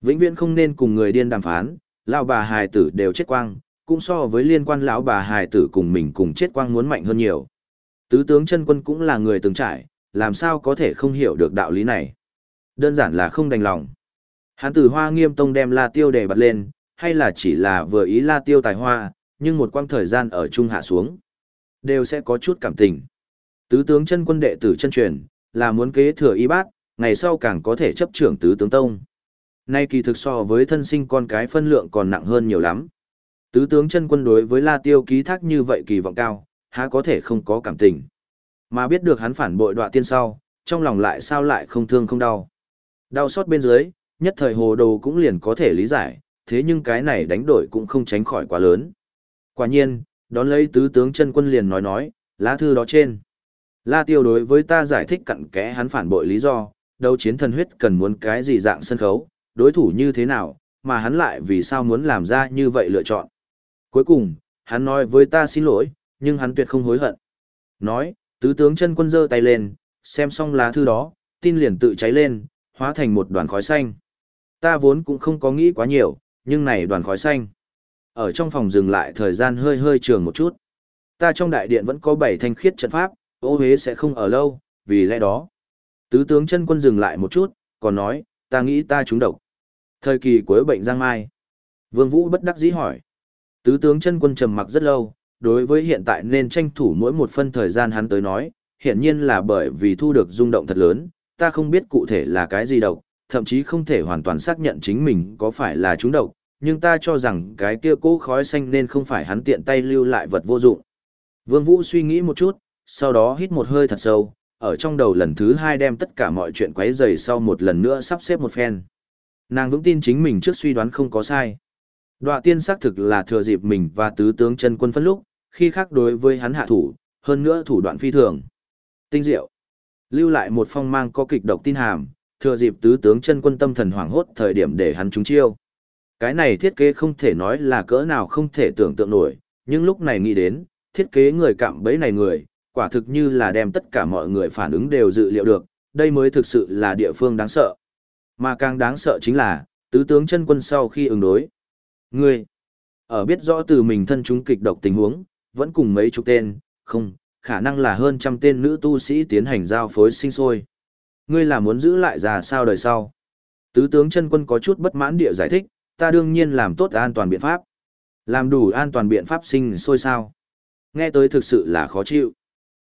Vĩnh viễn không nên cùng người điên đàm phán, lão bà hài tử đều chết quang, cũng so với liên quan lão bà hài tử cùng mình cùng chết quang muốn mạnh hơn nhiều. Tứ tướng chân quân cũng là người từng trải, làm sao có thể không hiểu được đạo lý này. Đơn giản là không đành lòng. Hán tử hoa nghiêm tông đem la tiêu để bật lên, hay là chỉ là vừa ý la tiêu tài hoa, nhưng một quang thời gian ở trung hạ xuống. Đều sẽ có chút cảm tình. Tứ tướng chân quân đệ tử chân truyền, là muốn kế thừa y bát, ngày sau càng có thể chấp trưởng tứ tướng tông. Nay kỳ thực so với thân sinh con cái phân lượng còn nặng hơn nhiều lắm. Tứ tướng chân quân đối với La Tiêu ký thác như vậy kỳ vọng cao, há có thể không có cảm tình. Mà biết được hắn phản bội đọa tiên sau, trong lòng lại sao lại không thương không đau. Đau xót bên dưới, nhất thời hồ đồ cũng liền có thể lý giải, thế nhưng cái này đánh đổi cũng không tránh khỏi quá lớn. Quả nhiên, đón lấy tứ tướng chân quân liền nói nói, lá thư đó trên. La Tiêu đối với ta giải thích cặn kẽ hắn phản bội lý do, đấu chiến thần huyết cần muốn cái gì dạng sân khấu, đối thủ như thế nào, mà hắn lại vì sao muốn làm ra như vậy lựa chọn. Cuối cùng, hắn nói với ta xin lỗi, nhưng hắn tuyệt không hối hận. Nói, tứ tướng chân quân giơ tay lên, xem xong lá thư đó, tin liền tự cháy lên, hóa thành một đoàn khói xanh. Ta vốn cũng không có nghĩ quá nhiều, nhưng này đoàn khói xanh. Ở trong phòng dừng lại thời gian hơi hơi trường một chút. Ta trong đại điện vẫn có bảy thanh khiết trận pháp, ô hế sẽ không ở lâu, vì lẽ đó. Tứ tướng chân quân dừng lại một chút, còn nói, ta nghĩ ta trúng độc. Thời kỳ cuối bệnh giang mai. Vương Vũ bất đắc dĩ hỏi. Tứ tướng chân quân trầm mặc rất lâu, đối với hiện tại nên tranh thủ mỗi một phân thời gian hắn tới nói, hiện nhiên là bởi vì thu được rung động thật lớn, ta không biết cụ thể là cái gì độc, thậm chí không thể hoàn toàn xác nhận chính mình có phải là chúng độc, nhưng ta cho rằng cái kia cố khói xanh nên không phải hắn tiện tay lưu lại vật vô dụng. Vương Vũ suy nghĩ một chút, sau đó hít một hơi thật sâu, ở trong đầu lần thứ hai đem tất cả mọi chuyện quấy rầy sau một lần nữa sắp xếp một phen. Nàng vững tin chính mình trước suy đoán không có sai. Đoạ tiên xác thực là thừa dịp mình và tứ tướng chân quân phân lúc, khi khác đối với hắn hạ thủ, hơn nữa thủ đoạn phi thường. Tinh diệu. Lưu lại một phong mang có kịch độc tin hàm, thừa dịp tứ tướng chân quân tâm thần hoảng hốt thời điểm để hắn trúng chiêu. Cái này thiết kế không thể nói là cỡ nào không thể tưởng tượng nổi, nhưng lúc này nghĩ đến, thiết kế người cạm bẫy này người, quả thực như là đem tất cả mọi người phản ứng đều dự liệu được, đây mới thực sự là địa phương đáng sợ. Mà càng đáng sợ chính là, tứ tướng chân quân sau khi ứng đối. Ngươi, ở biết rõ từ mình thân chúng kịch độc tình huống, vẫn cùng mấy chục tên, không, khả năng là hơn trăm tên nữ tu sĩ tiến hành giao phối sinh sôi. Ngươi là muốn giữ lại già sao đời sau. Tứ tướng chân quân có chút bất mãn địa giải thích, ta đương nhiên làm tốt an toàn biện pháp. Làm đủ an toàn biện pháp sinh sôi sao. Nghe tới thực sự là khó chịu.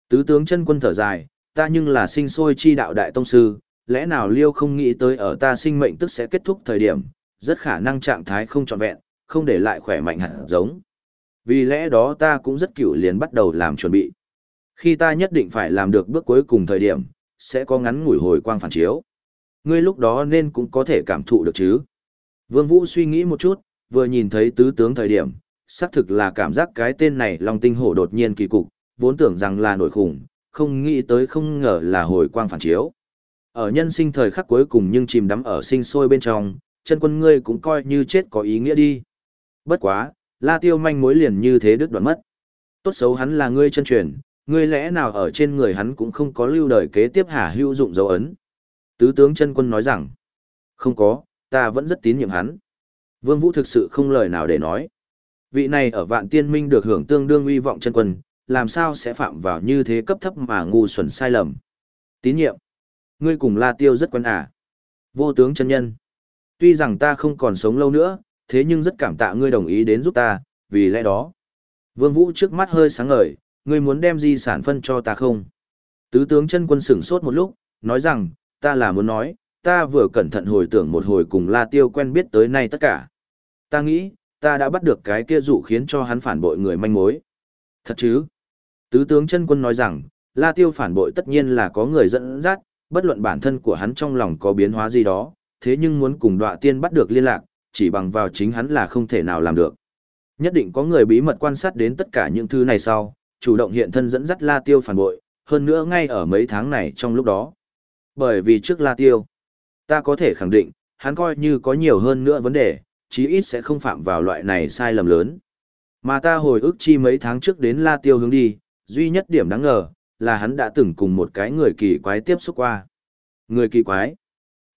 Tứ tướng chân quân thở dài, ta nhưng là sinh sôi chi đạo đại tông sư, lẽ nào liêu không nghĩ tới ở ta sinh mệnh tức sẽ kết thúc thời điểm, rất khả năng trạng thái không trọn vẹn, không để lại khỏe mạnh hẳn giống. Vì lẽ đó ta cũng rất cựu liền bắt đầu làm chuẩn bị. Khi ta nhất định phải làm được bước cuối cùng thời điểm, sẽ có ngắn ngủi hồi quang phản chiếu. Ngươi lúc đó nên cũng có thể cảm thụ được chứ. Vương Vũ suy nghĩ một chút, vừa nhìn thấy tứ tướng thời điểm, xác thực là cảm giác cái tên này Long Tinh Hổ đột nhiên kỳ cục, vốn tưởng rằng là nổi khủng, không nghĩ tới không ngờ là hồi quang phản chiếu. Ở nhân sinh thời khắc cuối cùng nhưng chìm đắm ở sinh sôi bên trong, chân quân ngươi cũng coi như chết có ý nghĩa đi. Bất quá, la tiêu manh mối liền như thế đứt đoạn mất. Tốt xấu hắn là ngươi chân truyền, ngươi lẽ nào ở trên người hắn cũng không có lưu đời kế tiếp hà hữu dụng dấu ấn. Tứ tướng chân quân nói rằng, không có, ta vẫn rất tín nhiệm hắn. Vương Vũ thực sự không lời nào để nói. Vị này ở vạn tiên minh được hưởng tương đương uy vọng chân quân, làm sao sẽ phạm vào như thế cấp thấp mà ngu xuẩn sai lầm. Tín nhiệm. Ngươi cùng La Tiêu rất quen à. Vô tướng chân nhân. Tuy rằng ta không còn sống lâu nữa, thế nhưng rất cảm tạ ngươi đồng ý đến giúp ta, vì lẽ đó. Vương Vũ trước mắt hơi sáng ngời, ngươi muốn đem di sản phân cho ta không? Tứ tướng chân quân sửng sốt một lúc, nói rằng, ta là muốn nói, ta vừa cẩn thận hồi tưởng một hồi cùng La Tiêu quen biết tới nay tất cả. Ta nghĩ, ta đã bắt được cái kia dụ khiến cho hắn phản bội người manh mối. Thật chứ? Tứ tướng chân quân nói rằng, La Tiêu phản bội tất nhiên là có người dẫn dắt, bất luận bản thân của hắn trong lòng có biến hóa gì đó, thế nhưng muốn cùng đọa tiên bắt được liên lạc, chỉ bằng vào chính hắn là không thể nào làm được. Nhất định có người bí mật quan sát đến tất cả những thứ này sau, chủ động hiện thân dẫn dắt La Tiêu phản bội, hơn nữa ngay ở mấy tháng này trong lúc đó. Bởi vì trước La Tiêu, ta có thể khẳng định, hắn coi như có nhiều hơn nữa vấn đề, chí ít sẽ không phạm vào loại này sai lầm lớn. Mà ta hồi ức chi mấy tháng trước đến La Tiêu hướng đi, duy nhất điểm đáng ngờ, là hắn đã từng cùng một cái người kỳ quái tiếp xúc qua. Người kỳ quái.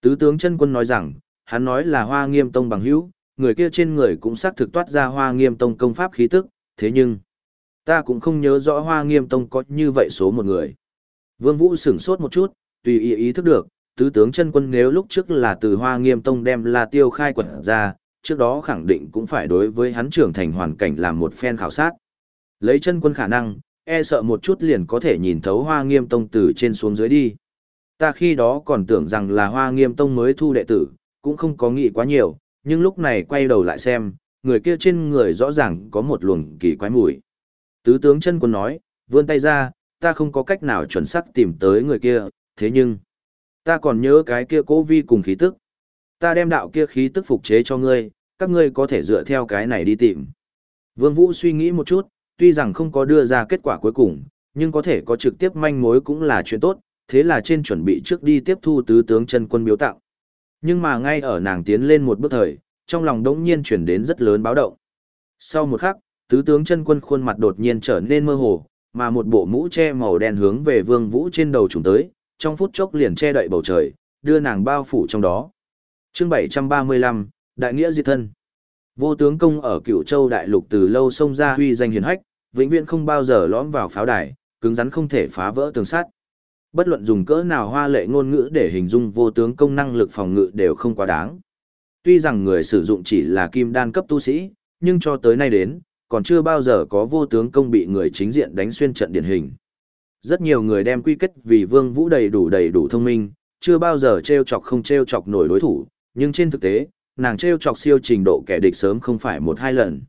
Tứ tướng chân quân nói rằng, hắn nói là hoa nghiêm tông bằng hữu, người kia trên người cũng xác thực toát ra hoa nghiêm tông công pháp khí tức, thế nhưng, ta cũng không nhớ rõ hoa nghiêm tông có như vậy số một người. Vương Vũ sửng sốt một chút, tùy ý ý thức được, tứ tướng chân quân nếu lúc trước là từ hoa nghiêm tông đem la tiêu khai quật ra, trước đó khẳng định cũng phải đối với hắn trưởng thành hoàn cảnh làm một phen khảo sát. Lấy chân quân khả năng, e sợ một chút liền có thể nhìn thấu hoa nghiêm tông từ trên xuống dưới đi. Ta khi đó còn tưởng rằng là hoa nghiêm tông mới thu đệ tử, cũng không có nghĩ quá nhiều, nhưng lúc này quay đầu lại xem, người kia trên người rõ ràng có một luồng kỳ quái mùi. Tứ tướng chân quân nói, vươn tay ra, ta không có cách nào chuẩn xác tìm tới người kia, thế nhưng, ta còn nhớ cái kia cố vi cùng khí tức. Ta đem đạo kia khí tức phục chế cho ngươi, các ngươi có thể dựa theo cái này đi tìm. Vương Vũ suy nghĩ một chút, tuy rằng không có đưa ra kết quả cuối cùng, nhưng có thể có trực tiếp manh mối cũng là chuyện tốt, thế là trên chuẩn bị trước đi tiếp thu tứ tướng chân quân biếu tặng. Nhưng mà ngay ở nàng tiến lên một bước thời, trong lòng đống nhiên chuyển đến rất lớn báo động. Sau một khắc, tứ tướng chân quân khuôn mặt đột nhiên trở nên mơ hồ, mà một bộ mũ che màu đen hướng về vương vũ trên đầu trùng tới, trong phút chốc liền che đậy bầu trời, đưa nàng bao phủ trong đó. Chương 735, Đại nghĩa diệt thân. Vô tướng công ở Cựu Châu đại lục từ lâu xông ra huy danh hiển hách, vĩnh viễn không bao giờ lõm vào pháo đài, cứng rắn không thể phá vỡ tường sắt. Bất luận dùng cỡ nào hoa lệ ngôn ngữ để hình dung vô tướng công năng lực phòng ngự đều không quá đáng. Tuy rằng người sử dụng chỉ là kim đan cấp tu sĩ, nhưng cho tới nay đến, còn chưa bao giờ có vô tướng công bị người chính diện đánh xuyên trận điển hình. Rất nhiều người đem quy kết vì Vương Vũ đầy đủ đầy đủ thông minh, chưa bao giờ treo chọc không treo chọc nổi đối thủ, nhưng trên thực tế, nàng treo chọc siêu trình độ kẻ địch sớm không phải một hai lần.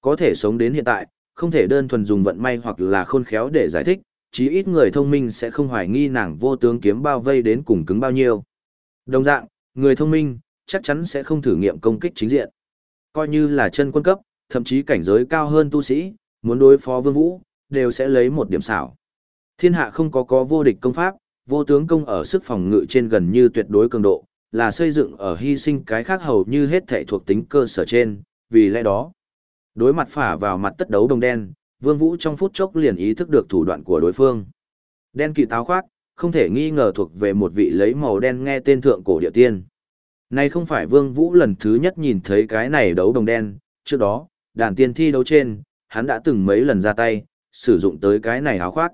Có thể sống đến hiện tại, không thể đơn thuần dùng vận may hoặc là khôn khéo để giải thích, chí ít người thông minh sẽ không hoài nghi nàng vô tướng kiếm bao vây đến cùng cứng bao nhiêu. Đồng dạng, người thông minh, chắc chắn sẽ không thử nghiệm công kích chính diện. Coi như là chân quân cấp, thậm chí cảnh giới cao hơn tu sĩ, muốn đối phó vương vũ, đều sẽ lấy một điểm xảo. Thiên hạ không có có vô địch công pháp, vô tướng công ở sức phòng ngự trên gần như tuyệt đối cường độ, là xây dựng ở hy sinh cái khác hầu như hết thể thuộc tính cơ sở trên, vì lẽ đó. Đối mặt phả vào mặt tất đấu đồng đen, Vương Vũ trong phút chốc liền ý thức được thủ đoạn của đối phương. Đen kỳ táo khoác, không thể nghi ngờ thuộc về một vị lấy màu đen nghe tên thượng cổ địa tiên. Này không phải Vương Vũ lần thứ nhất nhìn thấy cái này đấu đồng đen, trước đó, đàn tiên thi đấu trên, hắn đã từng mấy lần ra tay, sử dụng tới cái này áo khoác.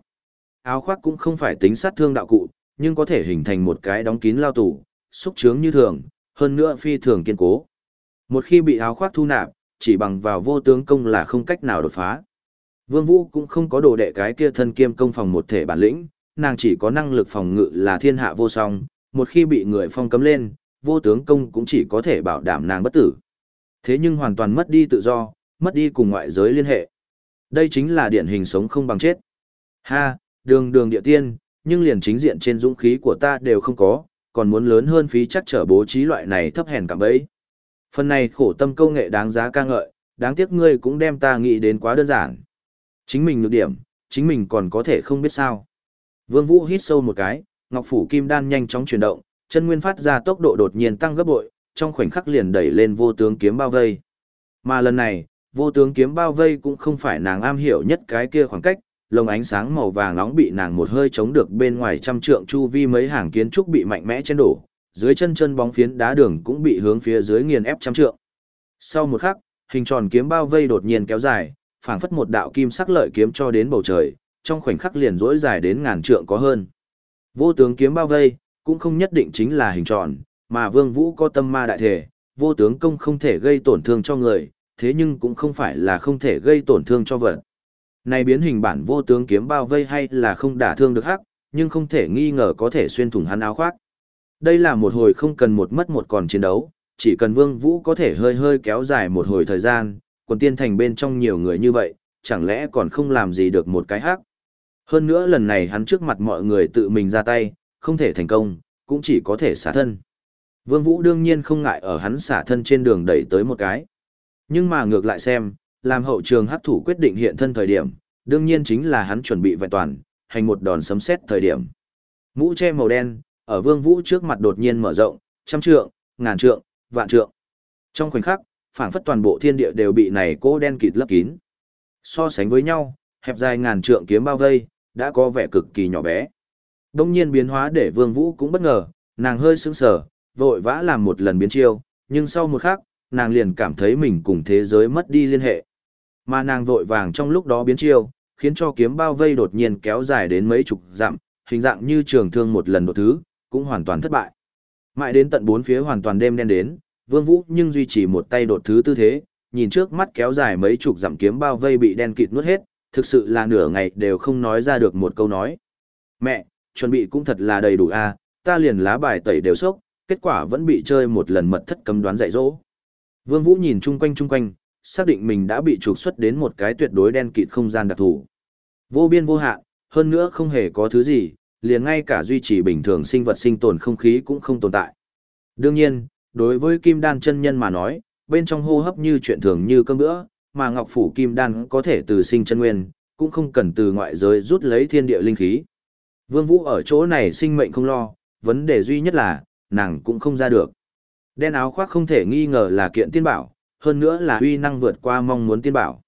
Áo khoác cũng không phải tính sát thương đạo cụ, nhưng có thể hình thành một cái đóng kín lao tủ, xúc trướng như thường, hơn nữa phi thường kiên cố. Một khi bị áo khoác thu nạp, chỉ bằng vào vô tướng công là không cách nào đột phá. Vương Vũ cũng không có đồ đệ cái kia thân kiêm công phòng một thể bản lĩnh, nàng chỉ có năng lực phòng ngự là thiên hạ vô song, một khi bị người phong cấm lên, vô tướng công cũng chỉ có thể bảo đảm nàng bất tử. Thế nhưng hoàn toàn mất đi tự do, mất đi cùng ngoại giới liên hệ. Đây chính là điển hình sống không bằng chết. Ha, đường đường địa tiên, nhưng liền chính diện trên dũng khí của ta đều không có, còn muốn lớn hơn phí chắc trở bố trí loại này thấp hèn cảm bấy. Phần này khổ tâm công nghệ đáng giá ca ngợi, đáng tiếc ngươi cũng đem ta nghĩ đến quá đơn giản. Chính mình nhược điểm, chính mình còn có thể không biết sao. Vương Vũ hít sâu một cái, Ngọc Phủ Kim Đan nhanh chóng chuyển động, chân nguyên phát ra tốc độ đột nhiên tăng gấp bội, trong khoảnh khắc liền đẩy lên vô tướng kiếm bao vây. Mà lần này, vô tướng kiếm bao vây cũng không phải nàng am hiểu nhất cái kia khoảng cách, lồng ánh sáng màu vàng nóng bị nàng một hơi chống được bên ngoài trăm trượng chu vi mấy hàng kiến trúc bị mạnh mẽ chen đổ, dưới chân chân bóng phiến đá đường cũng bị hướng phía dưới nghiền ép trăm trượng. Sau một khắc, hình tròn kiếm bao vây đột nhiên kéo dài, phảng phất một đạo kim sắc lợi kiếm cho đến bầu trời, trong khoảnh khắc liền rỗi dài đến ngàn trượng có hơn. Vô tướng kiếm bao vây, cũng không nhất định chính là hình tròn, mà Vương Vũ có tâm ma đại thể, vô tướng công không thể gây tổn thương cho người, thế nhưng cũng không phải là không thể gây tổn thương cho vật. Này biến hình bản vô tướng kiếm bao vây hay là không đả thương được hắc, nhưng không thể nghi ngờ có thể xuyên thủng hắn áo khoác. Đây là một hồi không cần một mất một còn chiến đấu, chỉ cần Vương Vũ có thể hơi hơi kéo dài một hồi thời gian, quần tiên thành bên trong nhiều người như vậy, chẳng lẽ còn không làm gì được một cái hắc. Hơn nữa lần này hắn trước mặt mọi người tự mình ra tay, không thể thành công, cũng chỉ có thể xả thân. Vương Vũ đương nhiên không ngại ở hắn xả thân trên đường đẩy tới một cái. Nhưng mà ngược lại xem, làm hậu trường hắc thủ quyết định hiện thân thời điểm, đương nhiên chính là hắn chuẩn bị vẹn toàn, hành một đòn sấm xét thời điểm. Mũ che màu đen, ở Vương Vũ trước mặt đột nhiên mở rộng, trăm trượng, ngàn trượng, vạn trượng. Trong khoảnh khắc, phảng phất toàn bộ thiên địa đều bị này cô đen kịt lấp kín. So sánh với nhau, hẹp dài ngàn trượng kiếm bao vây, đã có vẻ cực kỳ nhỏ bé. Đông nhiên biến hóa để Vương Vũ cũng bất ngờ, nàng hơi sững sờ, vội vã làm một lần biến chiêu, nhưng sau một khắc, nàng liền cảm thấy mình cùng thế giới mất đi liên hệ. Mà nàng vội vàng trong lúc đó biến chiêu, khiến cho kiếm bao vây đột nhiên kéo dài đến mấy chục dặm, hình dạng như trường thương một lần đột thứ, cũng hoàn toàn thất bại. Mãi đến tận bốn phía hoàn toàn đêm đen đến, Vương Vũ nhưng duy trì một tay đột thứ tư thế, nhìn trước mắt kéo dài mấy chục dặm kiếm bao vây bị đen kịt nuốt hết, thực sự là nửa ngày đều không nói ra được một câu nói. Mẹ, chuẩn bị cũng thật là đầy đủ a, ta liền lá bài tẩy đều sốc, kết quả vẫn bị chơi một lần mật thất cấm đoán dạy dỗ. Vương Vũ nhìn chung quanh chung quanh, xác định mình đã bị trục xuất đến một cái tuyệt đối đen kịt không gian đặc thù. Vô biên vô hạn, hơn nữa không hề có thứ gì, liền ngay cả duy trì bình thường sinh vật sinh tồn không khí cũng không tồn tại. Đương nhiên, đối với kim đan chân nhân mà nói, bên trong hô hấp như chuyện thường như cơm bữa, mà ngọc phủ kim đan có thể từ sinh chân nguyên, cũng không cần từ ngoại giới rút lấy thiên địa linh khí. Vương Vũ ở chỗ này sinh mệnh không lo, vấn đề duy nhất là, nàng cũng không ra được. Đen áo khoác không thể nghi ngờ là kiện tiên bảo, hơn nữa là uy năng vượt qua mong muốn tiên bảo.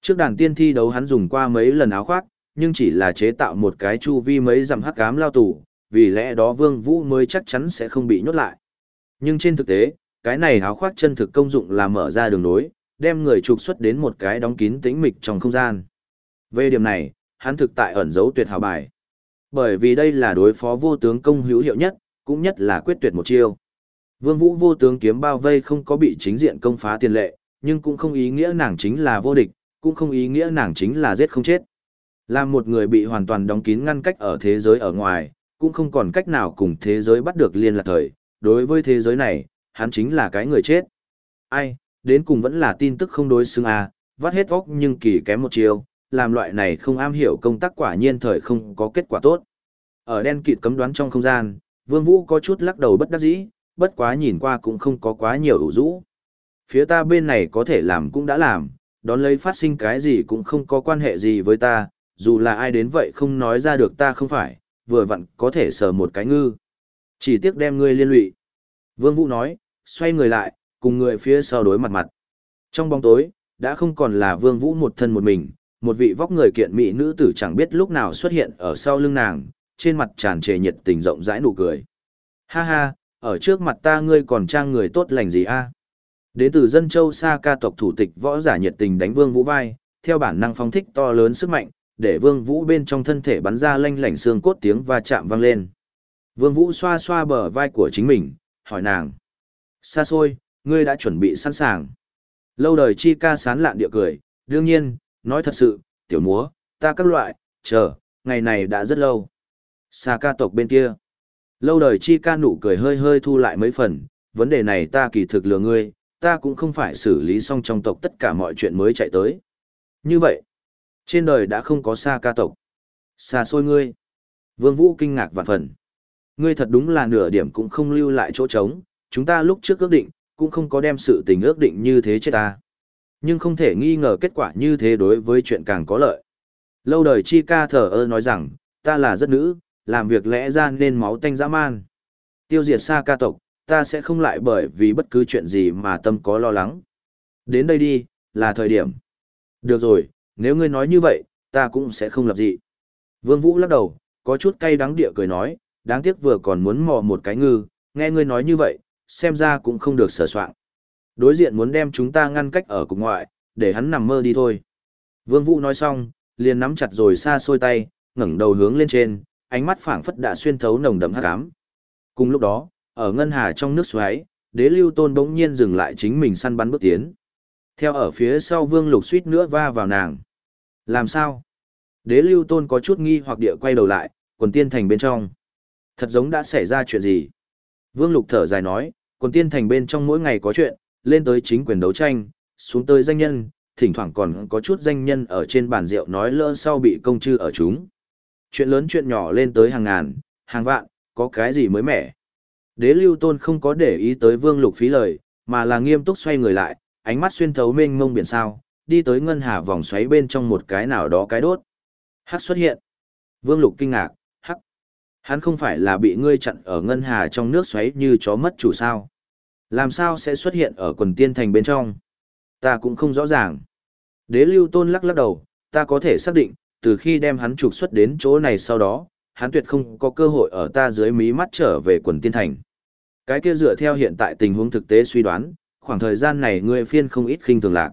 Trước đàn tiên thi đấu hắn dùng qua mấy lần áo khoác, nhưng chỉ là chế tạo một cái chu vi mấy dặm hắc ám lao tù, vì lẽ đó Vương Vũ mới chắc chắn sẽ không bị nhốt lại. Nhưng trên thực tế, cái này áo khoác chân thực công dụng là mở ra đường nối, đem người trục xuất đến một cái đóng kín tĩnh mịch trong không gian. Về điểm này, hắn thực tại ẩn giấu tuyệt hào bài. Bởi vì đây là đối phó vô tướng công hữu hiệu nhất, cũng nhất là quyết tuyệt một chiêu. Vương Vũ vô tướng kiếm bao vây không có bị chính diện công phá tiền lệ, nhưng cũng không ý nghĩa nàng chính là vô địch, cũng không ý nghĩa nàng chính là giết không chết. Là một người bị hoàn toàn đóng kín ngăn cách ở thế giới ở ngoài, cũng không còn cách nào cùng thế giới bắt được liên lạc thời, đối với thế giới này, hắn chính là cái người chết. Ai, đến cùng vẫn là tin tức không đối xứng à, vắt hết óc nhưng kỳ kém một chiều, làm loại này không am hiểu công tác quả nhiên thời không có kết quả tốt. Ở đen kịt cấm đoán trong không gian, Vương Vũ có chút lắc đầu bất đắc dĩ, bất quá nhìn qua cũng không có quá nhiều ủ rũ. Phía ta bên này có thể làm cũng đã làm, đón lấy phát sinh cái gì cũng không có quan hệ gì với ta, dù là ai đến vậy không nói ra được ta không phải, vừa vặn có thể sờ một cái ngư. Chỉ tiếc đem ngươi liên lụy. Vương Vũ nói, xoay người lại, cùng người phía sau đối mặt mặt. Trong bóng tối, đã không còn là Vương Vũ một thân một mình, một vị vóc người kiện mỹ nữ tử chẳng biết lúc nào xuất hiện ở sau lưng nàng, trên mặt tràn trề nhiệt tình rộng rãi nụ cười. Ha ha, ở trước mặt ta ngươi còn trang người tốt lành gì a? Đến từ dân châu xa ca tộc thủ tịch võ giả nhiệt tình đánh Vương Vũ vai, theo bản năng phong thích to lớn sức mạnh, để Vương Vũ bên trong thân thể bắn ra lanh lảnh xương cốt tiếng va chạm vang lên. Vương Vũ xoa xoa bờ vai của chính mình, hỏi nàng. Xa xôi, ngươi đã chuẩn bị sẵn sàng. Lâu đời chi ca sán lạn địa cười, đương nhiên, nói thật sự, tiểu múa, ta các loại, chờ, ngày này đã rất lâu. Xa ca tộc bên kia. Lâu đời chi ca nụ cười hơi hơi thu lại mấy phần, vấn đề này ta kỳ thực lừa ngươi, ta cũng không phải xử lý xong trong tộc tất cả mọi chuyện mới chạy tới. Như vậy, trên đời đã không có xa ca tộc. Xa xôi ngươi. Vương Vũ kinh ngạc vạn phần. Ngươi thật đúng là nửa điểm cũng không lưu lại chỗ trống, chúng ta lúc trước ước định, cũng không có đem sự tình ước định như thế chết ta. Nhưng không thể nghi ngờ kết quả như thế đối với chuyện càng có lợi. Lâu đời chi ca thở ơ nói rằng, ta là rất nữ, làm việc lẽ ra nên máu tanh dã man. Tiêu diệt xa ca tộc, ta sẽ không lại bởi vì bất cứ chuyện gì mà tâm có lo lắng. Đến đây đi, là thời điểm. Được rồi, nếu ngươi nói như vậy, ta cũng sẽ không lập gì. Vương Vũ lắc đầu, có chút cay đắng địa cười nói, đáng tiếc vừa còn muốn mò một cái ngư, nghe ngươi nói như vậy, xem ra cũng không được sở soạn. Đối diện muốn đem chúng ta ngăn cách ở cục ngoại, để hắn nằm mơ đi thôi. Vương Vũ nói xong, liền nắm chặt rồi xa xôi tay, ngẩng đầu hướng lên trên, ánh mắt phảng phất đã xuyên thấu nồng đậm hắc ám. Cùng lúc đó, ở ngân hà trong nước xoáy, Đế Lưu Tôn bỗng nhiên dừng lại chính mình săn bắn bước tiến. Theo ở phía sau Vương Lục suýt nữa va vào nàng. Làm sao? Đế Lưu Tôn có chút nghi hoặc địa quay đầu lại, quần tiên thành bên trong. Thật giống đã xảy ra chuyện gì? Vương Lục thở dài nói, quần tiên thành bên trong mỗi ngày có chuyện, lên tới chính quyền đấu tranh, xuống tới danh nhân, thỉnh thoảng còn có chút danh nhân ở trên bàn rượu nói lỡ sau bị công chư ở chúng. Chuyện lớn chuyện nhỏ lên tới hàng ngàn, hàng vạn, có cái gì mới mẻ. Đế lưu tôn không có để ý tới vương lục phí lời, mà là nghiêm túc xoay người lại, ánh mắt xuyên thấu mênh mông biển sao, đi tới ngân hà vòng xoáy bên trong một cái nào đó cái đốt. Hắc xuất hiện. Vương lục kinh ngạc, hắc. Hắn không phải là bị ngươi chặn ở ngân hà trong nước xoáy như chó mất chủ sao. Làm sao sẽ xuất hiện ở quần tiên thành bên trong? Ta cũng không rõ ràng. Đế lưu tôn lắc lắc đầu, ta có thể xác định, từ khi đem hắn trục xuất đến chỗ này sau đó, hắn tuyệt không có cơ hội ở ta dưới mí mắt trở về quần tiên thành. Cái kia dựa theo hiện tại tình huống thực tế suy đoán, khoảng thời gian này ngươi phiên không ít khinh thường lạc.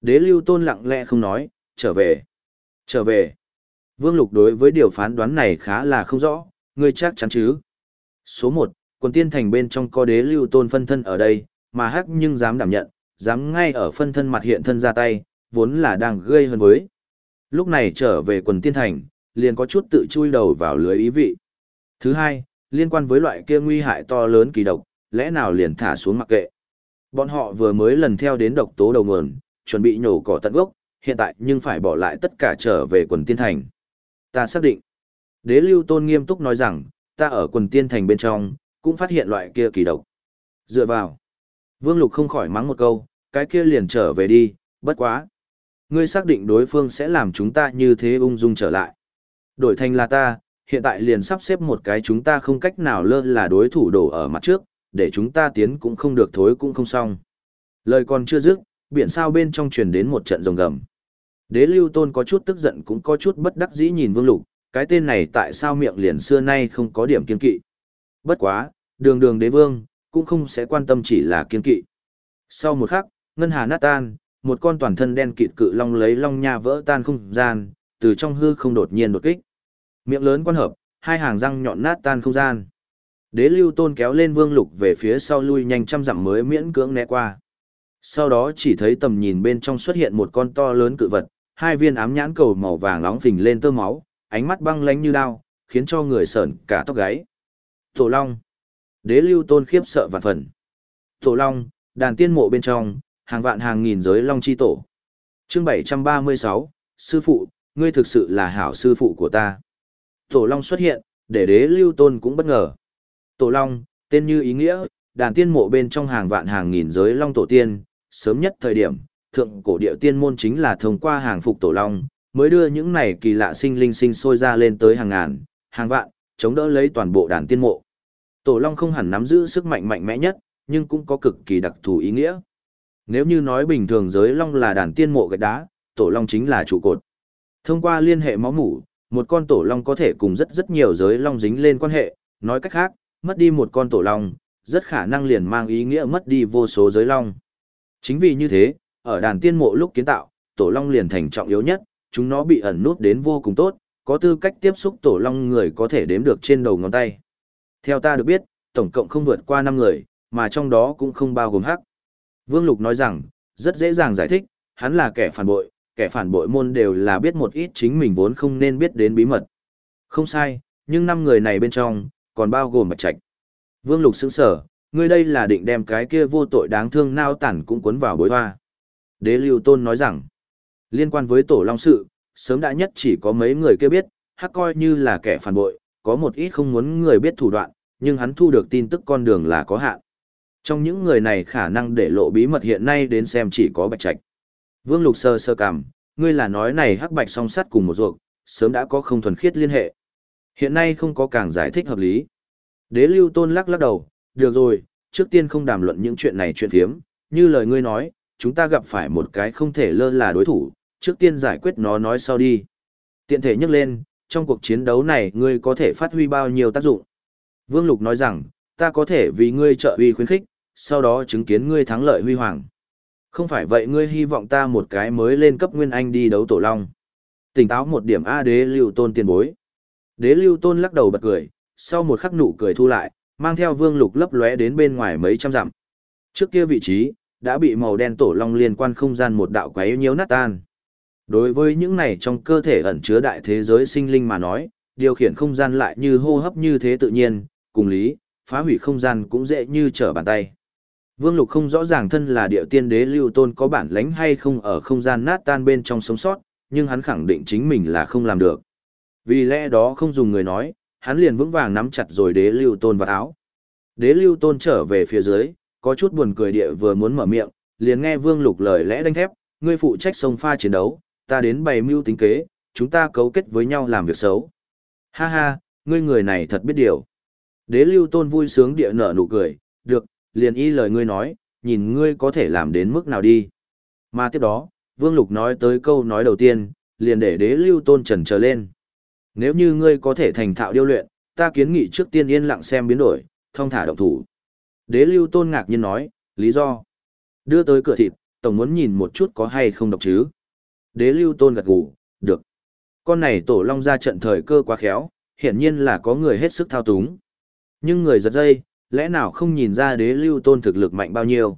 Đế lưu tôn lặng lẽ không nói, trở về. Trở về. Vương Lục đối với điều phán đoán này khá là không rõ, ngươi chắc chắn chứ. Số 1, quần tiên thành bên trong có đế lưu tôn phân thân ở đây, mà hắc nhưng dám đảm nhận, dám ngay ở phân thân mặt hiện thân ra tay, vốn là đang gây hơn với. Lúc này trở về quần tiên thành, liền có chút tự chui đầu vào lưới ý vị. Thứ hai, liên quan với loại kia nguy hại to lớn kỳ độc, lẽ nào liền thả xuống mặc kệ. Bọn họ vừa mới lần theo đến độc tố đầu nguồn, chuẩn bị nhổ cỏ tận gốc, hiện tại nhưng phải bỏ lại tất cả trở về quần tiên thành. Ta xác định. Đế lưu tôn nghiêm túc nói rằng, ta ở quần tiên thành bên trong, cũng phát hiện loại kia kỳ độc. Dựa vào. Vương Lục không khỏi mắng một câu, cái kia liền trở về đi, bất quá. Ngươi xác định đối phương sẽ làm chúng ta như thế ung dung trở lại. Đổi thành là ta, hiện tại liền sắp xếp một cái chúng ta không cách nào lơ là đối thủ đổ ở mặt trước, để chúng ta tiến cũng không được thối cũng không xong. Lời còn chưa dứt, biển sao bên trong truyền đến một trận rồng gầm. Đế lưu tôn có chút tức giận cũng có chút bất đắc dĩ nhìn vương lục, cái tên này tại sao miệng liền xưa nay không có điểm kiên kỵ. Bất quá, đường đường đế vương, cũng không sẽ quan tâm chỉ là kiên kỵ. Sau một khắc, ngân hà nát tan, một con toàn thân đen kịt cự long lấy long nha vỡ tan không gian, từ trong hư không đột nhiên đột kích. Miệng lớn quan hợp, hai hàng răng nhọn nát tan không gian. Đế lưu tôn kéo lên vương lục về phía sau lui nhanh trăm dặm mới miễn cưỡng né qua. Sau đó chỉ thấy tầm nhìn bên trong xuất hiện một con to lớn cự vật, hai viên ám nhãn cầu màu vàng nóng phình lên tơ máu, ánh mắt băng lánh như đao, khiến cho người sởn cả tóc gáy. Tổ Long. Đế lưu tôn khiếp sợ và phần. Tổ Long, đàn tiên mộ bên trong, hàng vạn hàng nghìn giới Long chi tổ. Chương 736, Sư phụ, ngươi thực sự là hảo sư phụ của ta. Tổ Long xuất hiện, để đế lưu tôn cũng bất ngờ. Tổ Long, tên như ý nghĩa, đàn tiên mộ bên trong hàng vạn hàng nghìn giới Long tổ tiên, sớm nhất thời điểm, thượng cổ địa tiên môn chính là thông qua hàng phục Tổ Long, mới đưa những này kỳ lạ sinh linh sinh sôi ra lên tới hàng ngàn, hàng vạn, chống đỡ lấy toàn bộ đàn tiên mộ. Tổ Long không hẳn nắm giữ sức mạnh mạnh mẽ nhất, nhưng cũng có cực kỳ đặc thù ý nghĩa. Nếu như nói bình thường giới Long là đàn tiên mộ gạch đá, Tổ Long chính là trụ cột. Thông qua liên hệ máu mủ, một con tổ long có thể cùng rất rất nhiều giới long dính lên quan hệ, nói cách khác, mất đi một con tổ long, rất khả năng liền mang ý nghĩa mất đi vô số giới long. Chính vì như thế, ở đàn tiên mộ lúc kiến tạo, tổ long liền thành trọng yếu nhất, chúng nó bị ẩn nút đến vô cùng tốt, có tư cách tiếp xúc tổ long người có thể đếm được trên đầu ngón tay. Theo ta được biết, tổng cộng không vượt qua 5 người, mà trong đó cũng không bao gồm hắc. Vương Lục nói rằng, rất dễ dàng giải thích, hắn là kẻ phản bội, kẻ phản bội môn đều là biết một ít chính mình vốn không nên biết đến bí mật. Không sai, nhưng năm người này bên trong, còn bao gồm Bạch Trạch. Vương Lục sững sở, ngươi đây là định đem cái kia vô tội đáng thương nao tản cũng cuốn vào bối hoa. Đế Lưu Tôn nói rằng, liên quan với tổ long sự, sớm đã nhất chỉ có mấy người kia biết, hắc coi như là kẻ phản bội, có một ít không muốn người biết thủ đoạn, nhưng hắn thu được tin tức con đường là có hạn. Trong những người này khả năng để lộ bí mật hiện nay đến xem chỉ có Bạch Trạch. Vương Lục sơ sơ cảm, ngươi là nói này hắc bạch song sắt cùng một ruột, sớm đã có không thuần khiết liên hệ. Hiện nay không có càng giải thích hợp lý. Đế lưu tôn lắc lắc đầu, được rồi, trước tiên không đàm luận những chuyện này chuyện thiếm, như lời ngươi nói, chúng ta gặp phải một cái không thể lơ là đối thủ, trước tiên giải quyết nó nói sau đi. Tiện thể nhắc lên, trong cuộc chiến đấu này ngươi có thể phát huy bao nhiêu tác dụng. Vương Lục nói rằng, ta có thể vì ngươi trợ uy khuyến khích, sau đó chứng kiến ngươi thắng lợi huy hoàng. Không phải vậy ngươi hy vọng ta một cái mới lên cấp nguyên anh đi đấu tổ long. Tỉnh táo một điểm A đế lưu tôn tiền bối. Đế lưu tôn lắc đầu bật cười, sau một khắc nụ cười thu lại, mang theo vương lục lấp lóe đến bên ngoài mấy trăm dặm. Trước kia vị trí, đã bị màu đen tổ long liên quan không gian một đạo quấy nhiễu nát tan. Đối với những này trong cơ thể ẩn chứa đại thế giới sinh linh mà nói, điều khiển không gian lại như hô hấp như thế tự nhiên, cùng lý, phá hủy không gian cũng dễ như trở bàn tay. Vương Lục không rõ ràng thân là địa tiên đế lưu tôn có bản lãnh hay không ở không gian nát tan bên trong sống sót, nhưng hắn khẳng định chính mình là không làm được. Vì lẽ đó không dùng người nói, hắn liền vững vàng nắm chặt rồi đế lưu tôn vào áo. Đế lưu tôn trở về phía dưới, có chút buồn cười địa vừa muốn mở miệng, liền nghe Vương Lục lời lẽ đanh thép, ngươi phụ trách sông pha chiến đấu, ta đến bày mưu tính kế, chúng ta cấu kết với nhau làm việc xấu. Ha ha, ngươi người này thật biết điều. Đế lưu tôn vui sướng địa nở nụ cười, được, liền y lời ngươi nói, nhìn ngươi có thể làm đến mức nào đi. Mà tiếp đó, Vương Lục nói tới câu nói đầu tiên, liền để đế lưu tôn trần trở lên. Nếu như ngươi có thể thành thạo điêu luyện, ta kiến nghị trước tiên yên lặng xem biến đổi, thông thả động thủ. Đế lưu tôn ngạc nhiên nói, lý do. Đưa tới cửa thịt, tổng muốn nhìn một chút có hay không độc chứ. Đế lưu tôn gật gù, được. Con này tổ long ra trận thời cơ quá khéo, hiển nhiên là có người hết sức thao túng. Nhưng người giật dây, lẽ nào không nhìn ra đế lưu tôn thực lực mạnh bao nhiêu.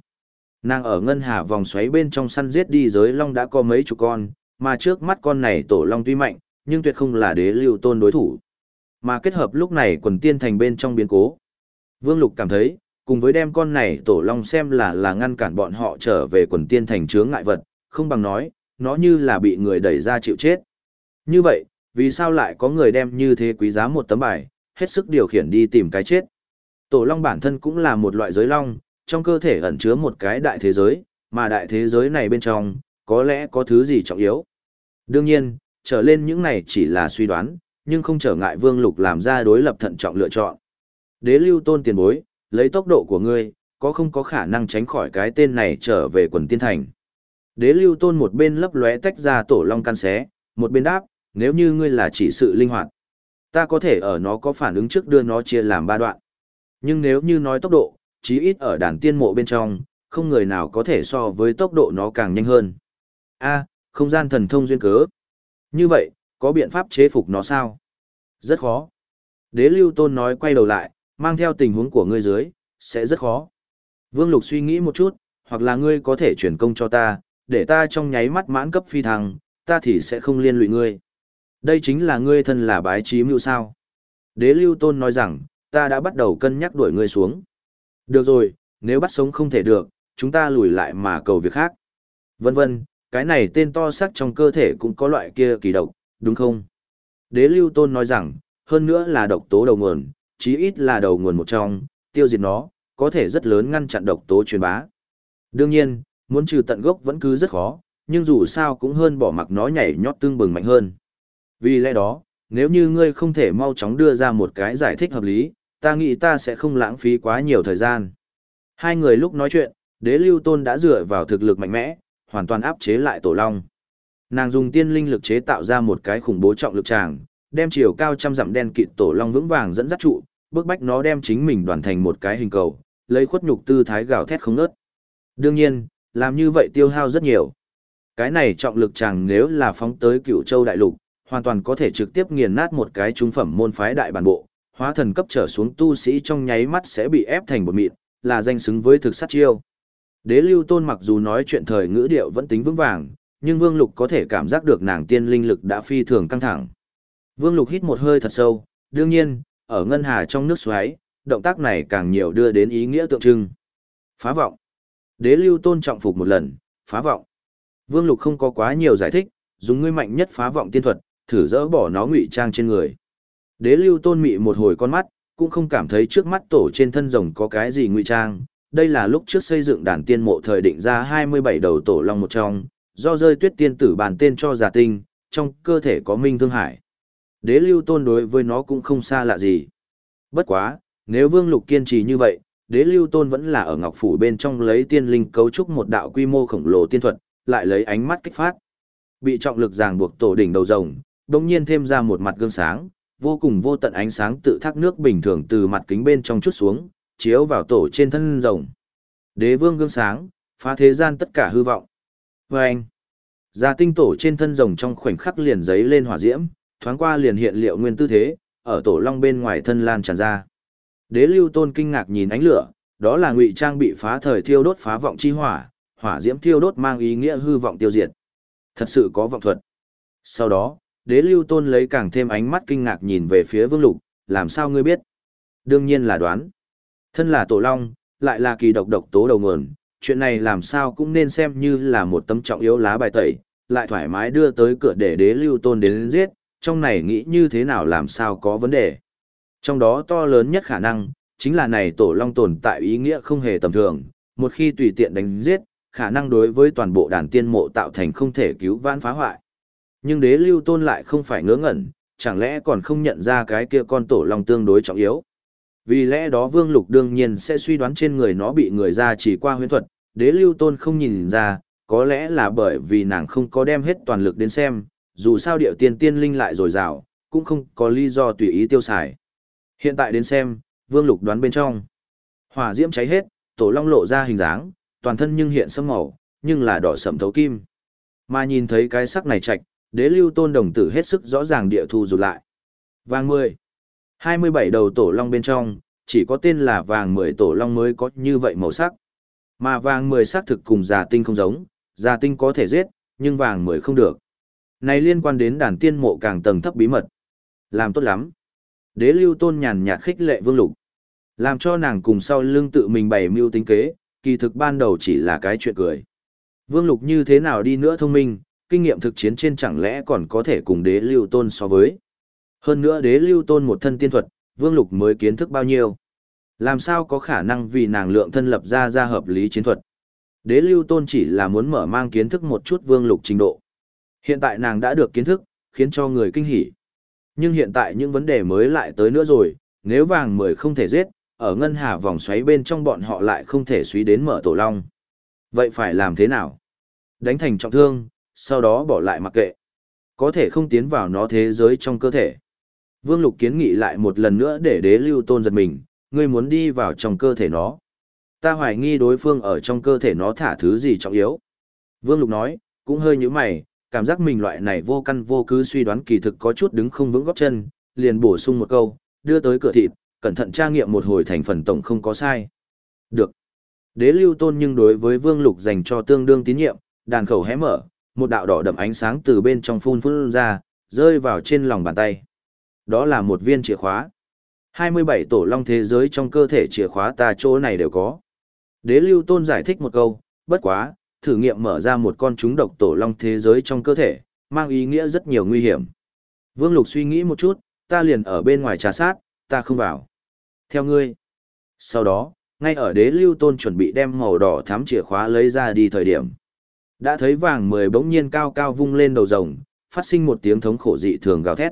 Nàng ở ngân hà vòng xoáy bên trong săn giết đi giới long đã có mấy chục con, mà trước mắt con này tổ long tuy mạnh, nhưng tuyệt không là đế lưu tôn đối thủ. Mà kết hợp lúc này quần tiên thành bên trong biến cố. Vương Lục cảm thấy, cùng với đem con này tổ long xem là là ngăn cản bọn họ trở về quần tiên thành chướng ngại vật, không bằng nói, nó như là bị người đẩy ra chịu chết. Như vậy, vì sao lại có người đem như thế quý giá một tấm bài, hết sức điều khiển đi tìm cái chết. Tổ long bản thân cũng là một loại giới long, trong cơ thể ẩn chứa một cái đại thế giới, mà đại thế giới này bên trong, có lẽ có thứ gì trọng yếu. Đương nhiên, trở lên những này chỉ là suy đoán, nhưng không trở ngại Vương Lục làm ra đối lập thận trọng lựa chọn. Đế lưu tôn tiền bối, lấy tốc độ của ngươi, có không có khả năng tránh khỏi cái tên này trở về quần tiên thành. Đế lưu tôn một bên lấp lóe tách ra tổ long căn xé, một bên đáp, nếu như ngươi là chỉ sự linh hoạt, ta có thể ở nó có phản ứng trước đưa nó chia làm ba đoạn. Nhưng nếu như nói tốc độ, chí ít ở đàn tiên mộ bên trong, không người nào có thể so với tốc độ nó càng nhanh hơn. A, không gian thần thông duyên cớ. Như vậy, có biện pháp chế phục nó sao? Rất khó. Đế lưu tôn nói quay đầu lại, mang theo tình huống của ngươi dưới, sẽ rất khó. Vương Lục suy nghĩ một chút, hoặc là ngươi có thể chuyển công cho ta, để ta trong nháy mắt mãn cấp phi thăng, ta thì sẽ không liên lụy ngươi. Đây chính là ngươi thân là bái trí mưu sao. Đế lưu tôn nói rằng, ta đã bắt đầu cân nhắc đuổi ngươi xuống. Được rồi, nếu bắt sống không thể được, chúng ta lùi lại mà cầu việc khác. Vân vân, cái này tên to sắc trong cơ thể cũng có loại kia kỳ độc, đúng không? Đế lưu tôn nói rằng, hơn nữa là độc tố đầu nguồn, chí ít là đầu nguồn một trong, tiêu diệt nó, có thể rất lớn ngăn chặn độc tố truyền bá. Đương nhiên, muốn trừ tận gốc vẫn cứ rất khó, nhưng dù sao cũng hơn bỏ mặc nó nhảy nhót tương bừng mạnh hơn. Vì lẽ đó, nếu như ngươi không thể mau chóng đưa ra một cái giải thích hợp lý, ta nghĩ ta sẽ không lãng phí quá nhiều thời gian. Hai người lúc nói chuyện, đế lưu tôn đã dựa vào thực lực mạnh mẽ, hoàn toàn áp chế lại tổ long. Nàng dùng tiên linh lực chế tạo ra một cái khủng bố trọng lực tràng, đem chiều cao trăm dặm đen kịt tổ long vững vàng dẫn dắt trụ, bước bách nó đem chính mình đoàn thành một cái hình cầu, lấy khuất nhục tư thái gào thét không ngớt. Đương nhiên, làm như vậy tiêu hao rất nhiều. Cái này trọng lực chàng nếu là phóng tới cựu châu đại lục, hoàn toàn có thể trực tiếp nghiền nát một cái trung phẩm môn phái đại bản bộ, hóa thần cấp trở xuống tu sĩ trong nháy mắt sẽ bị ép thành bột mịn, là danh xứng với thực sát chiêu. Đế lưu tôn mặc dù nói chuyện thời ngữ điệu vẫn tính vững vàng, nhưng Vương Lục có thể cảm giác được nàng tiên linh lực đã phi thường căng thẳng. Vương Lục hít một hơi thật sâu, đương nhiên, ở ngân hà trong nước xoáy, động tác này càng nhiều đưa đến ý nghĩa tượng trưng. Phá vọng. Đế lưu tôn trọng phục một lần, phá vọng. Vương Lục không có quá nhiều giải thích, dùng ngươi mạnh nhất phá vọng tiên thuật, thử dỡ bỏ nó ngụy trang trên người. Đế lưu tôn mị một hồi con mắt, cũng không cảm thấy trước mắt tổ trên thân rồng có cái gì ngụy trang. Đây là lúc trước xây dựng đàn tiên mộ thời định ra 27 đầu tổ long một trong, do rơi tuyết tiên tử bàn tên cho giả tinh, trong cơ thể có minh thương hải. Đế lưu tôn đối với nó cũng không xa lạ gì. Bất quá, nếu vương lục kiên trì như vậy, đế lưu tôn vẫn là ở ngọc phủ bên trong lấy tiên linh cấu trúc một đạo quy mô khổng lồ tiên thuật, lại lấy ánh mắt kích phát. Bị trọng lực ràng buộc tổ đỉnh đầu rồng, đồng nhiên thêm ra một mặt gương sáng, vô cùng vô tận ánh sáng tự thác nước bình thường từ mặt kính bên trong chút xuống, chiếu vào tổ trên thân rồng. Đế vương gương sáng, phá thế gian tất cả hư vọng. Và anh, gia tinh tổ trên thân rồng trong khoảnh khắc liền giấy lên hỏa diễm, thoáng qua liền hiện liệu nguyên tư thế, ở tổ long bên ngoài thân lan tràn ra. Đế lưu tôn kinh ngạc nhìn ánh lửa, đó là ngụy trang bị phá thời thiêu đốt phá vọng chi hỏa, hỏa diễm thiêu đốt mang ý nghĩa hư vọng tiêu diệt. Thật sự có vọng thuật. Sau đó, đế lưu tôn lấy càng thêm ánh mắt kinh ngạc nhìn về phía vương lục, làm sao ngươi biết? Đương nhiên là đoán. Thân là tổ long, lại là kỳ độc độc tố đầu nguồn, chuyện này làm sao cũng nên xem như là một tấm trọng yếu lá bài tẩy, lại thoải mái đưa tới cửa để đế lưu tôn đến giết, trong này nghĩ như thế nào làm sao có vấn đề. Trong đó to lớn nhất khả năng, chính là này tổ long tồn tại ý nghĩa không hề tầm thường, một khi tùy tiện đánh giết, khả năng đối với toàn bộ đàn tiên mộ tạo thành không thể cứu vãn phá hoại. Nhưng đế lưu tôn lại không phải ngớ ngẩn, chẳng lẽ còn không nhận ra cái kia con tổ long tương đối trọng yếu. Vì lẽ đó vương lục đương nhiên sẽ suy đoán trên người nó bị người ra chỉ qua huyễn thuật, đế lưu tôn không nhìn ra, có lẽ là bởi vì nàng không có đem hết toàn lực đến xem, dù sao điệu tiên tiên linh lại dồi dào, cũng không có lý do tùy ý tiêu xài. Hiện tại đến xem, vương lục đoán bên trong. Hỏa diễm cháy hết, tổ long lộ ra hình dáng, toàn thân nhưng hiện sẫm màu, nhưng là đỏ sẩm thấu kim. Mà nhìn thấy cái sắc này chạch, đế lưu tôn đồng tử hết sức rõ ràng địa thu rụt lại. Vàng 10. 27 đầu tổ long bên trong, chỉ có tên là vàng 10 tổ long mới có như vậy màu sắc. Mà vàng 10 sắc thực cùng già tinh không giống, già tinh có thể giết, nhưng vàng 10 không được. Này liên quan đến đàn tiên mộ càng tầng thấp bí mật. Làm tốt lắm. Đế lưu tôn nhàn nhạt khích lệ vương lục. Làm cho nàng cùng sau lưng tự mình bày mưu tính kế, kỳ thực ban đầu chỉ là cái chuyện cười. Vương lục như thế nào đi nữa thông minh, kinh nghiệm thực chiến trên chẳng lẽ còn có thể cùng đế lưu tôn so với. Hơn nữa đế lưu tôn một thân tiên thuật, vương lục mới kiến thức bao nhiêu. Làm sao có khả năng vì nàng lượng thân lập ra ra hợp lý chiến thuật. Đế lưu tôn chỉ là muốn mở mang kiến thức một chút vương lục trình độ. Hiện tại nàng đã được kiến thức, khiến cho người kinh hỉ. Nhưng hiện tại những vấn đề mới lại tới nữa rồi, nếu vàng mười không thể giết, ở ngân hà vòng xoáy bên trong bọn họ lại không thể suy đến mở tổ long. Vậy phải làm thế nào? Đánh thành trọng thương, sau đó bỏ lại mặc kệ. Có thể không tiến vào nó thế giới trong cơ thể. Vương Lục kiến nghị lại một lần nữa để đế lưu tôn giật mình, ngươi muốn đi vào trong cơ thể nó. Ta hoài nghi đối phương ở trong cơ thể nó thả thứ gì trọng yếu. Vương Lục nói, cũng hơi như mày, cảm giác mình loại này vô căn vô cứ suy đoán kỳ thực có chút đứng không vững góc chân, liền bổ sung một câu, đưa tới cửa thịt, cẩn thận tra nghiệm một hồi thành phần tổng không có sai. Được. Đế lưu tôn nhưng đối với Vương Lục dành cho tương đương tín nhiệm, đàn khẩu hé mở, một đạo đỏ đậm ánh sáng từ bên trong phun phun ra, rơi vào trên lòng bàn tay. Đó là một viên chìa khóa. 27 tổ long thế giới trong cơ thể chìa khóa ta chỗ này đều có. Đế lưu tôn giải thích một câu, bất quá, thử nghiệm mở ra một con trúng độc tổ long thế giới trong cơ thể, mang ý nghĩa rất nhiều nguy hiểm. Vương Lục suy nghĩ một chút, ta liền ở bên ngoài trà sát, ta không vào. Theo ngươi. Sau đó, ngay ở đế lưu tôn chuẩn bị đem màu đỏ thám chìa khóa lấy ra đi thời điểm. Đã thấy vàng mười bỗng nhiên cao cao vung lên đầu rồng, phát sinh một tiếng thống khổ dị thường gào thét.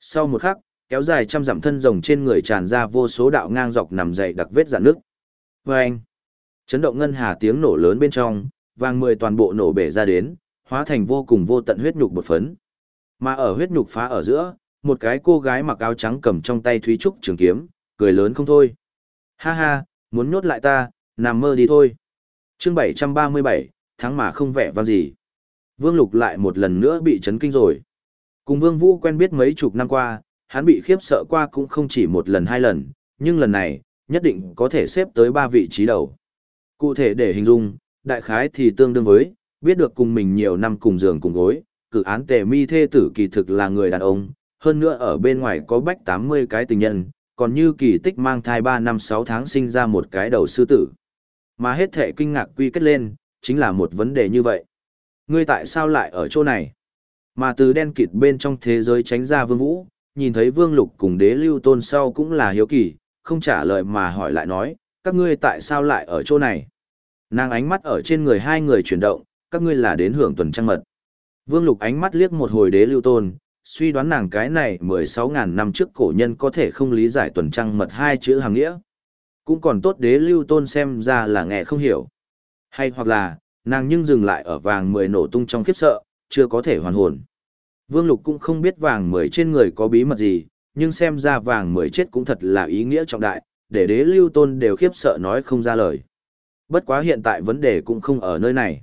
Sau một khắc, kéo dài trăm dặm thân rồng trên người tràn ra vô số đạo ngang dọc nằm dậy đặc vết dạn nước. Và anh, chấn động ngân hà tiếng nổ lớn bên trong, vàng mười toàn bộ nổ bể ra đến, hóa thành vô cùng vô tận huyết nhục bột phấn. Mà ở huyết nhục phá ở giữa, một cái cô gái mặc áo trắng cầm trong tay thúy trúc trường kiếm, cười lớn không thôi. Ha ha, muốn nhốt lại ta, nằm mơ đi thôi. Chương 737, thắng mà không vẻ vang gì. Vương Lục lại một lần nữa bị chấn kinh rồi. Cùng Vương Vũ quen biết mấy chục năm qua, hắn bị khiếp sợ qua cũng không chỉ một lần hai lần, nhưng lần này, nhất định có thể xếp tới ba vị trí đầu. Cụ thể để hình dung, đại khái thì tương đương với, biết được cùng mình nhiều năm cùng giường cùng gối, cử án tề mi thê tử kỳ thực là người đàn ông, hơn nữa ở bên ngoài có bách 80 cái tình nhân, còn như kỳ tích mang thai 3 năm 6 tháng sinh ra một cái đầu sư tử. Mà hết thể kinh ngạc quy kết lên, chính là một vấn đề như vậy. Ngươi tại sao lại ở chỗ này? Mà từ đen kịt bên trong thế giới tránh ra vương vũ, nhìn thấy vương lục cùng đế lưu tôn sau cũng là hiếu kỳ, không trả lời mà hỏi lại nói, các ngươi tại sao lại ở chỗ này? Nàng ánh mắt ở trên người hai người chuyển động, các ngươi là đến hưởng tuần trăng mật. Vương lục ánh mắt liếc một hồi đế lưu tôn, suy đoán nàng cái này 16.000 năm trước cổ nhân có thể không lý giải tuần trăng mật hai chữ hàng nghĩa. Cũng còn tốt đế lưu tôn xem ra là nghe không hiểu. Hay hoặc là, nàng nhưng dừng lại ở vàng 10 nổ tung trong khiếp sợ, chưa có thể hoàn hồn. Vương Lục cũng không biết vàng 10 trên người có bí mật gì, nhưng xem ra vàng 10 chết cũng thật là ý nghĩa trọng đại, để đế lưu tôn đều khiếp sợ nói không ra lời. Bất quá hiện tại vấn đề cũng không ở nơi này.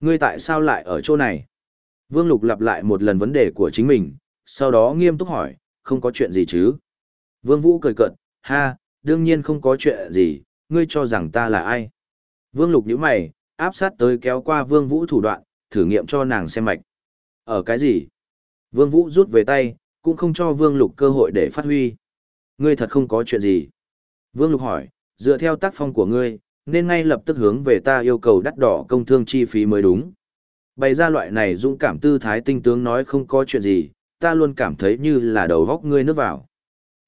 Ngươi tại sao lại ở chỗ này? Vương Lục lặp lại một lần vấn đề của chính mình, sau đó nghiêm túc hỏi, không có chuyện gì chứ? Vương Vũ cười cợt, ha, đương nhiên không có chuyện gì, ngươi cho rằng ta là ai? Vương Lục nhíu mày, áp sát tới kéo qua Vương Vũ thủ đoạn, thử nghiệm cho nàng xem mạch. Ở cái gì? Vương Vũ rút về tay, cũng không cho Vương Lục cơ hội để phát huy. Ngươi thật không có chuyện gì. Vương Lục hỏi, dựa theo tác phong của ngươi, nên ngay lập tức hướng về ta yêu cầu đắt đỏ công thương chi phí mới đúng. Bày ra loại này dũng cảm tư thái tinh tướng nói không có chuyện gì, ta luôn cảm thấy như là đầu góc ngươi nước vào.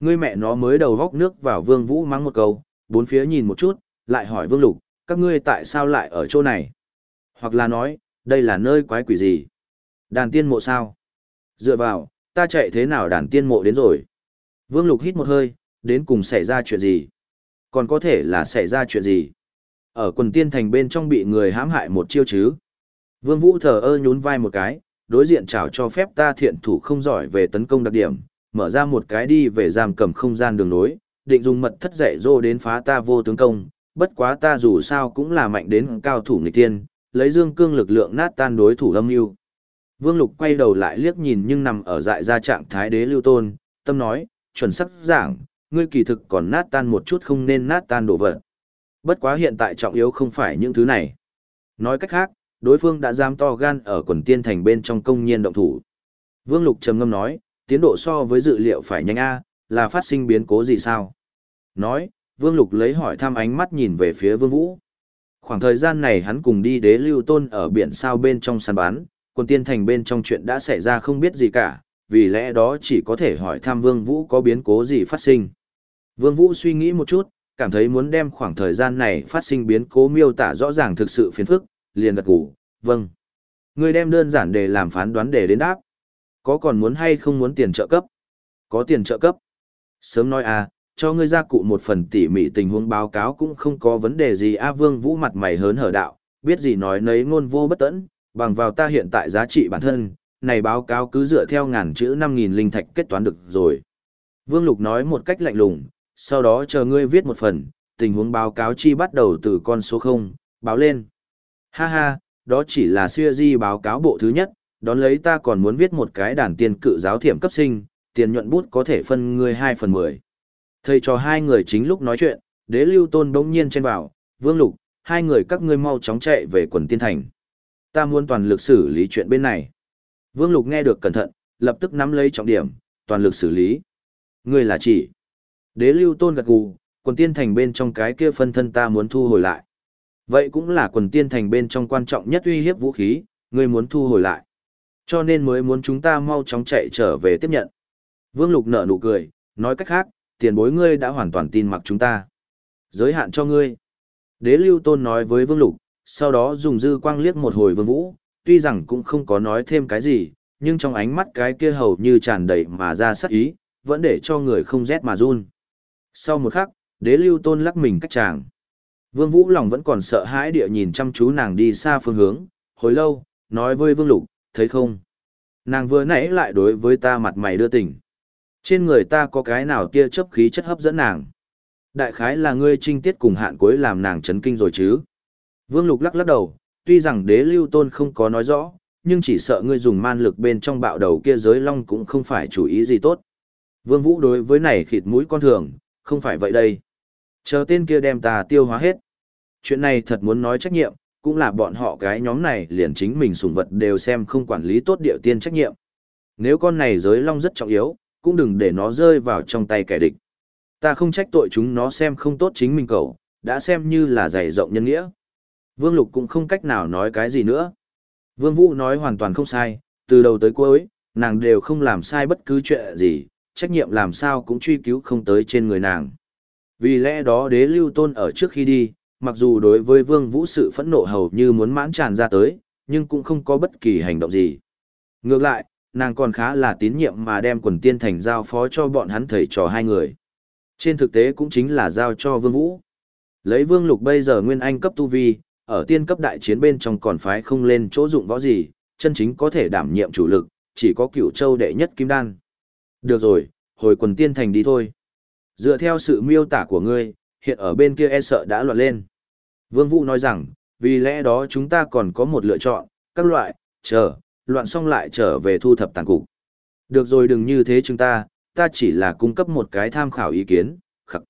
Ngươi mẹ nó mới đầu góc nước vào Vương Vũ mắng một câu, bốn phía nhìn một chút, lại hỏi Vương Lục, các ngươi tại sao lại ở chỗ này? Hoặc là nói, đây là nơi quái quỷ gì? Đàn tiên mộ sao? Dựa vào, ta chạy thế nào đàn tiên mộ đến rồi? Vương Lục hít một hơi, đến cùng xảy ra chuyện gì? Còn có thể là xảy ra chuyện gì? Ở quần tiên thành bên trong bị người hãm hại một chiêu chứ? Vương Vũ thờ ơ nhún vai một cái, đối diện chào cho phép ta thiện thủ không giỏi về tấn công đặc điểm, mở ra một cái đi về giam cầm không gian đường nối, định dùng mật thất dạy dỗ đến phá ta vô tướng công, bất quá ta dù sao cũng là mạnh đến cao thủ nghịch tiên, lấy dương cương lực lượng nát tan đối thủ âm mưu. Vương Lục quay đầu lại liếc nhìn nhưng nằm ở dại ra trạng thái đế lưu tôn, tâm nói, chuẩn sắc giảng, ngươi kỳ thực còn nát tan một chút không nên nát tan đổ vật. Bất quá hiện tại trọng yếu không phải những thứ này. Nói cách khác, đối phương đã giam to gan ở quần tiên thành bên trong công nhiên động thủ. Vương Lục trầm ngâm nói, tiến độ so với dự liệu phải nhanh a, là phát sinh biến cố gì sao? Nói, Vương Lục lấy hỏi thăm ánh mắt nhìn về phía Vương Vũ. Khoảng thời gian này hắn cùng đi đế lưu tôn ở biển sao bên trong săn bán, quân tiên thành bên trong chuyện đã xảy ra không biết gì cả, vì lẽ đó chỉ có thể hỏi thăm Vương Vũ có biến cố gì phát sinh. Vương Vũ suy nghĩ một chút, cảm thấy muốn đem khoảng thời gian này phát sinh biến cố miêu tả rõ ràng thực sự phiền phức, liền gật gù, vâng. Người đem đơn giản để làm phán đoán để đến đáp. Có còn muốn hay không muốn tiền trợ cấp? Có tiền trợ cấp. Sớm nói à, cho ngươi ra cụ một phần tỉ mỉ tình huống báo cáo cũng không có vấn đề gì A Vương Vũ mặt mày hớn hở đạo, biết gì nói nấy ngôn vô bất tẫn, bằng vào ta hiện tại giá trị bản thân, này báo cáo cứ dựa theo ngàn chữ năm nghìn linh thạch kết toán được rồi. Vương Lục nói một cách lạnh lùng, sau đó chờ ngươi viết một phần, tình huống báo cáo chi bắt đầu từ con số 0, báo lên. Ha ha, đó chỉ là siêu di báo cáo bộ thứ nhất, đón lấy ta còn muốn viết một cái đàn tiền cự giáo thiểm cấp sinh, tiền nhuận bút có thể phân ngươi 2 phần 10. Thầy cho hai người chính lúc nói chuyện, đế lưu tôn bỗng nhiên chen vào, vương lục, hai người các ngươi mau chóng chạy về quần tiên thành. Ta muốn toàn lực xử lý chuyện bên này. Vương lục nghe được cẩn thận, lập tức nắm lấy trọng điểm, toàn lực xử lý. Ngươi là chỉ. Đế lưu tôn gật gù, quần tiên thành bên trong cái kia phân thân ta muốn thu hồi lại. Vậy cũng là quần tiên thành bên trong quan trọng nhất uy hiếp vũ khí, ngươi muốn thu hồi lại. Cho nên mới muốn chúng ta mau chóng chạy trở về tiếp nhận. Vương Lục nở nụ cười, nói cách khác, tiền bối ngươi đã hoàn toàn tin mặc chúng ta. Giới hạn cho ngươi. Đế lưu tôn nói với Vương Lục, sau đó dùng dư quang liếc một hồi Vương Vũ, tuy rằng cũng không có nói thêm cái gì, nhưng trong ánh mắt cái kia hầu như tràn đầy mà ra sắc ý, vẫn để cho người không rét mà run. Sau một khắc, đế lưu tôn lắc mình cách chàng. Vương Vũ lòng vẫn còn sợ hãi địa nhìn chăm chú nàng đi xa phương hướng, hồi lâu, nói với Vương Lục, thấy không? Nàng vừa nãy lại đối với ta mặt mày đưa tình. Trên người ta có cái nào tia chấp khí chất hấp dẫn nàng. Đại khái là ngươi trinh tiết cùng hạn cuối làm nàng chấn kinh rồi chứ. Vương Lục lắc lắc đầu, tuy rằng đế lưu tôn không có nói rõ, nhưng chỉ sợ ngươi dùng man lực bên trong bạo đầu kia giới long cũng không phải chủ ý gì tốt. Vương Vũ đối với này khịt mũi con thường, không phải vậy đây. Chờ tên kia đem ta tiêu hóa hết. Chuyện này thật muốn nói trách nhiệm, cũng là bọn họ cái nhóm này liền chính mình sùng vật đều xem không quản lý tốt địa tiên trách nhiệm. Nếu con này giới long rất trọng yếu, cũng đừng để nó rơi vào trong tay kẻ địch. Ta không trách tội chúng nó xem không tốt chính mình cậu, đã xem như là dày rộng nhân nghĩa. Vương Lục cũng không cách nào nói cái gì nữa. Vương Vũ nói hoàn toàn không sai, từ đầu tới cuối, nàng đều không làm sai bất cứ chuyện gì, trách nhiệm làm sao cũng truy cứu không tới trên người nàng. Vì lẽ đó đế lưu tôn ở trước khi đi, mặc dù đối với vương vũ sự phẫn nộ hầu như muốn mãn tràn ra tới, nhưng cũng không có bất kỳ hành động gì. Ngược lại, nàng còn khá là tín nhiệm mà đem quần tiên thành giao phó cho bọn hắn thầy trò hai người. Trên thực tế cũng chính là giao cho vương vũ. Lấy vương lục bây giờ nguyên anh cấp tu vi, ở tiên cấp đại chiến bên trong còn phái không lên chỗ dụng võ gì, chân chính có thể đảm nhiệm chủ lực, chỉ có cửu châu đệ nhất kim đan. Được rồi, hồi quần tiên thành đi thôi. Dựa theo sự miêu tả của ngươi, hiện ở bên kia e sợ đã loạn lên. Vương Vũ nói rằng, vì lẽ đó chúng ta còn có một lựa chọn, các loại, chờ, loạn xong lại trở về thu thập tàn cục. Được rồi đừng như thế chúng ta, ta chỉ là cung cấp một cái tham khảo ý kiến, khắc.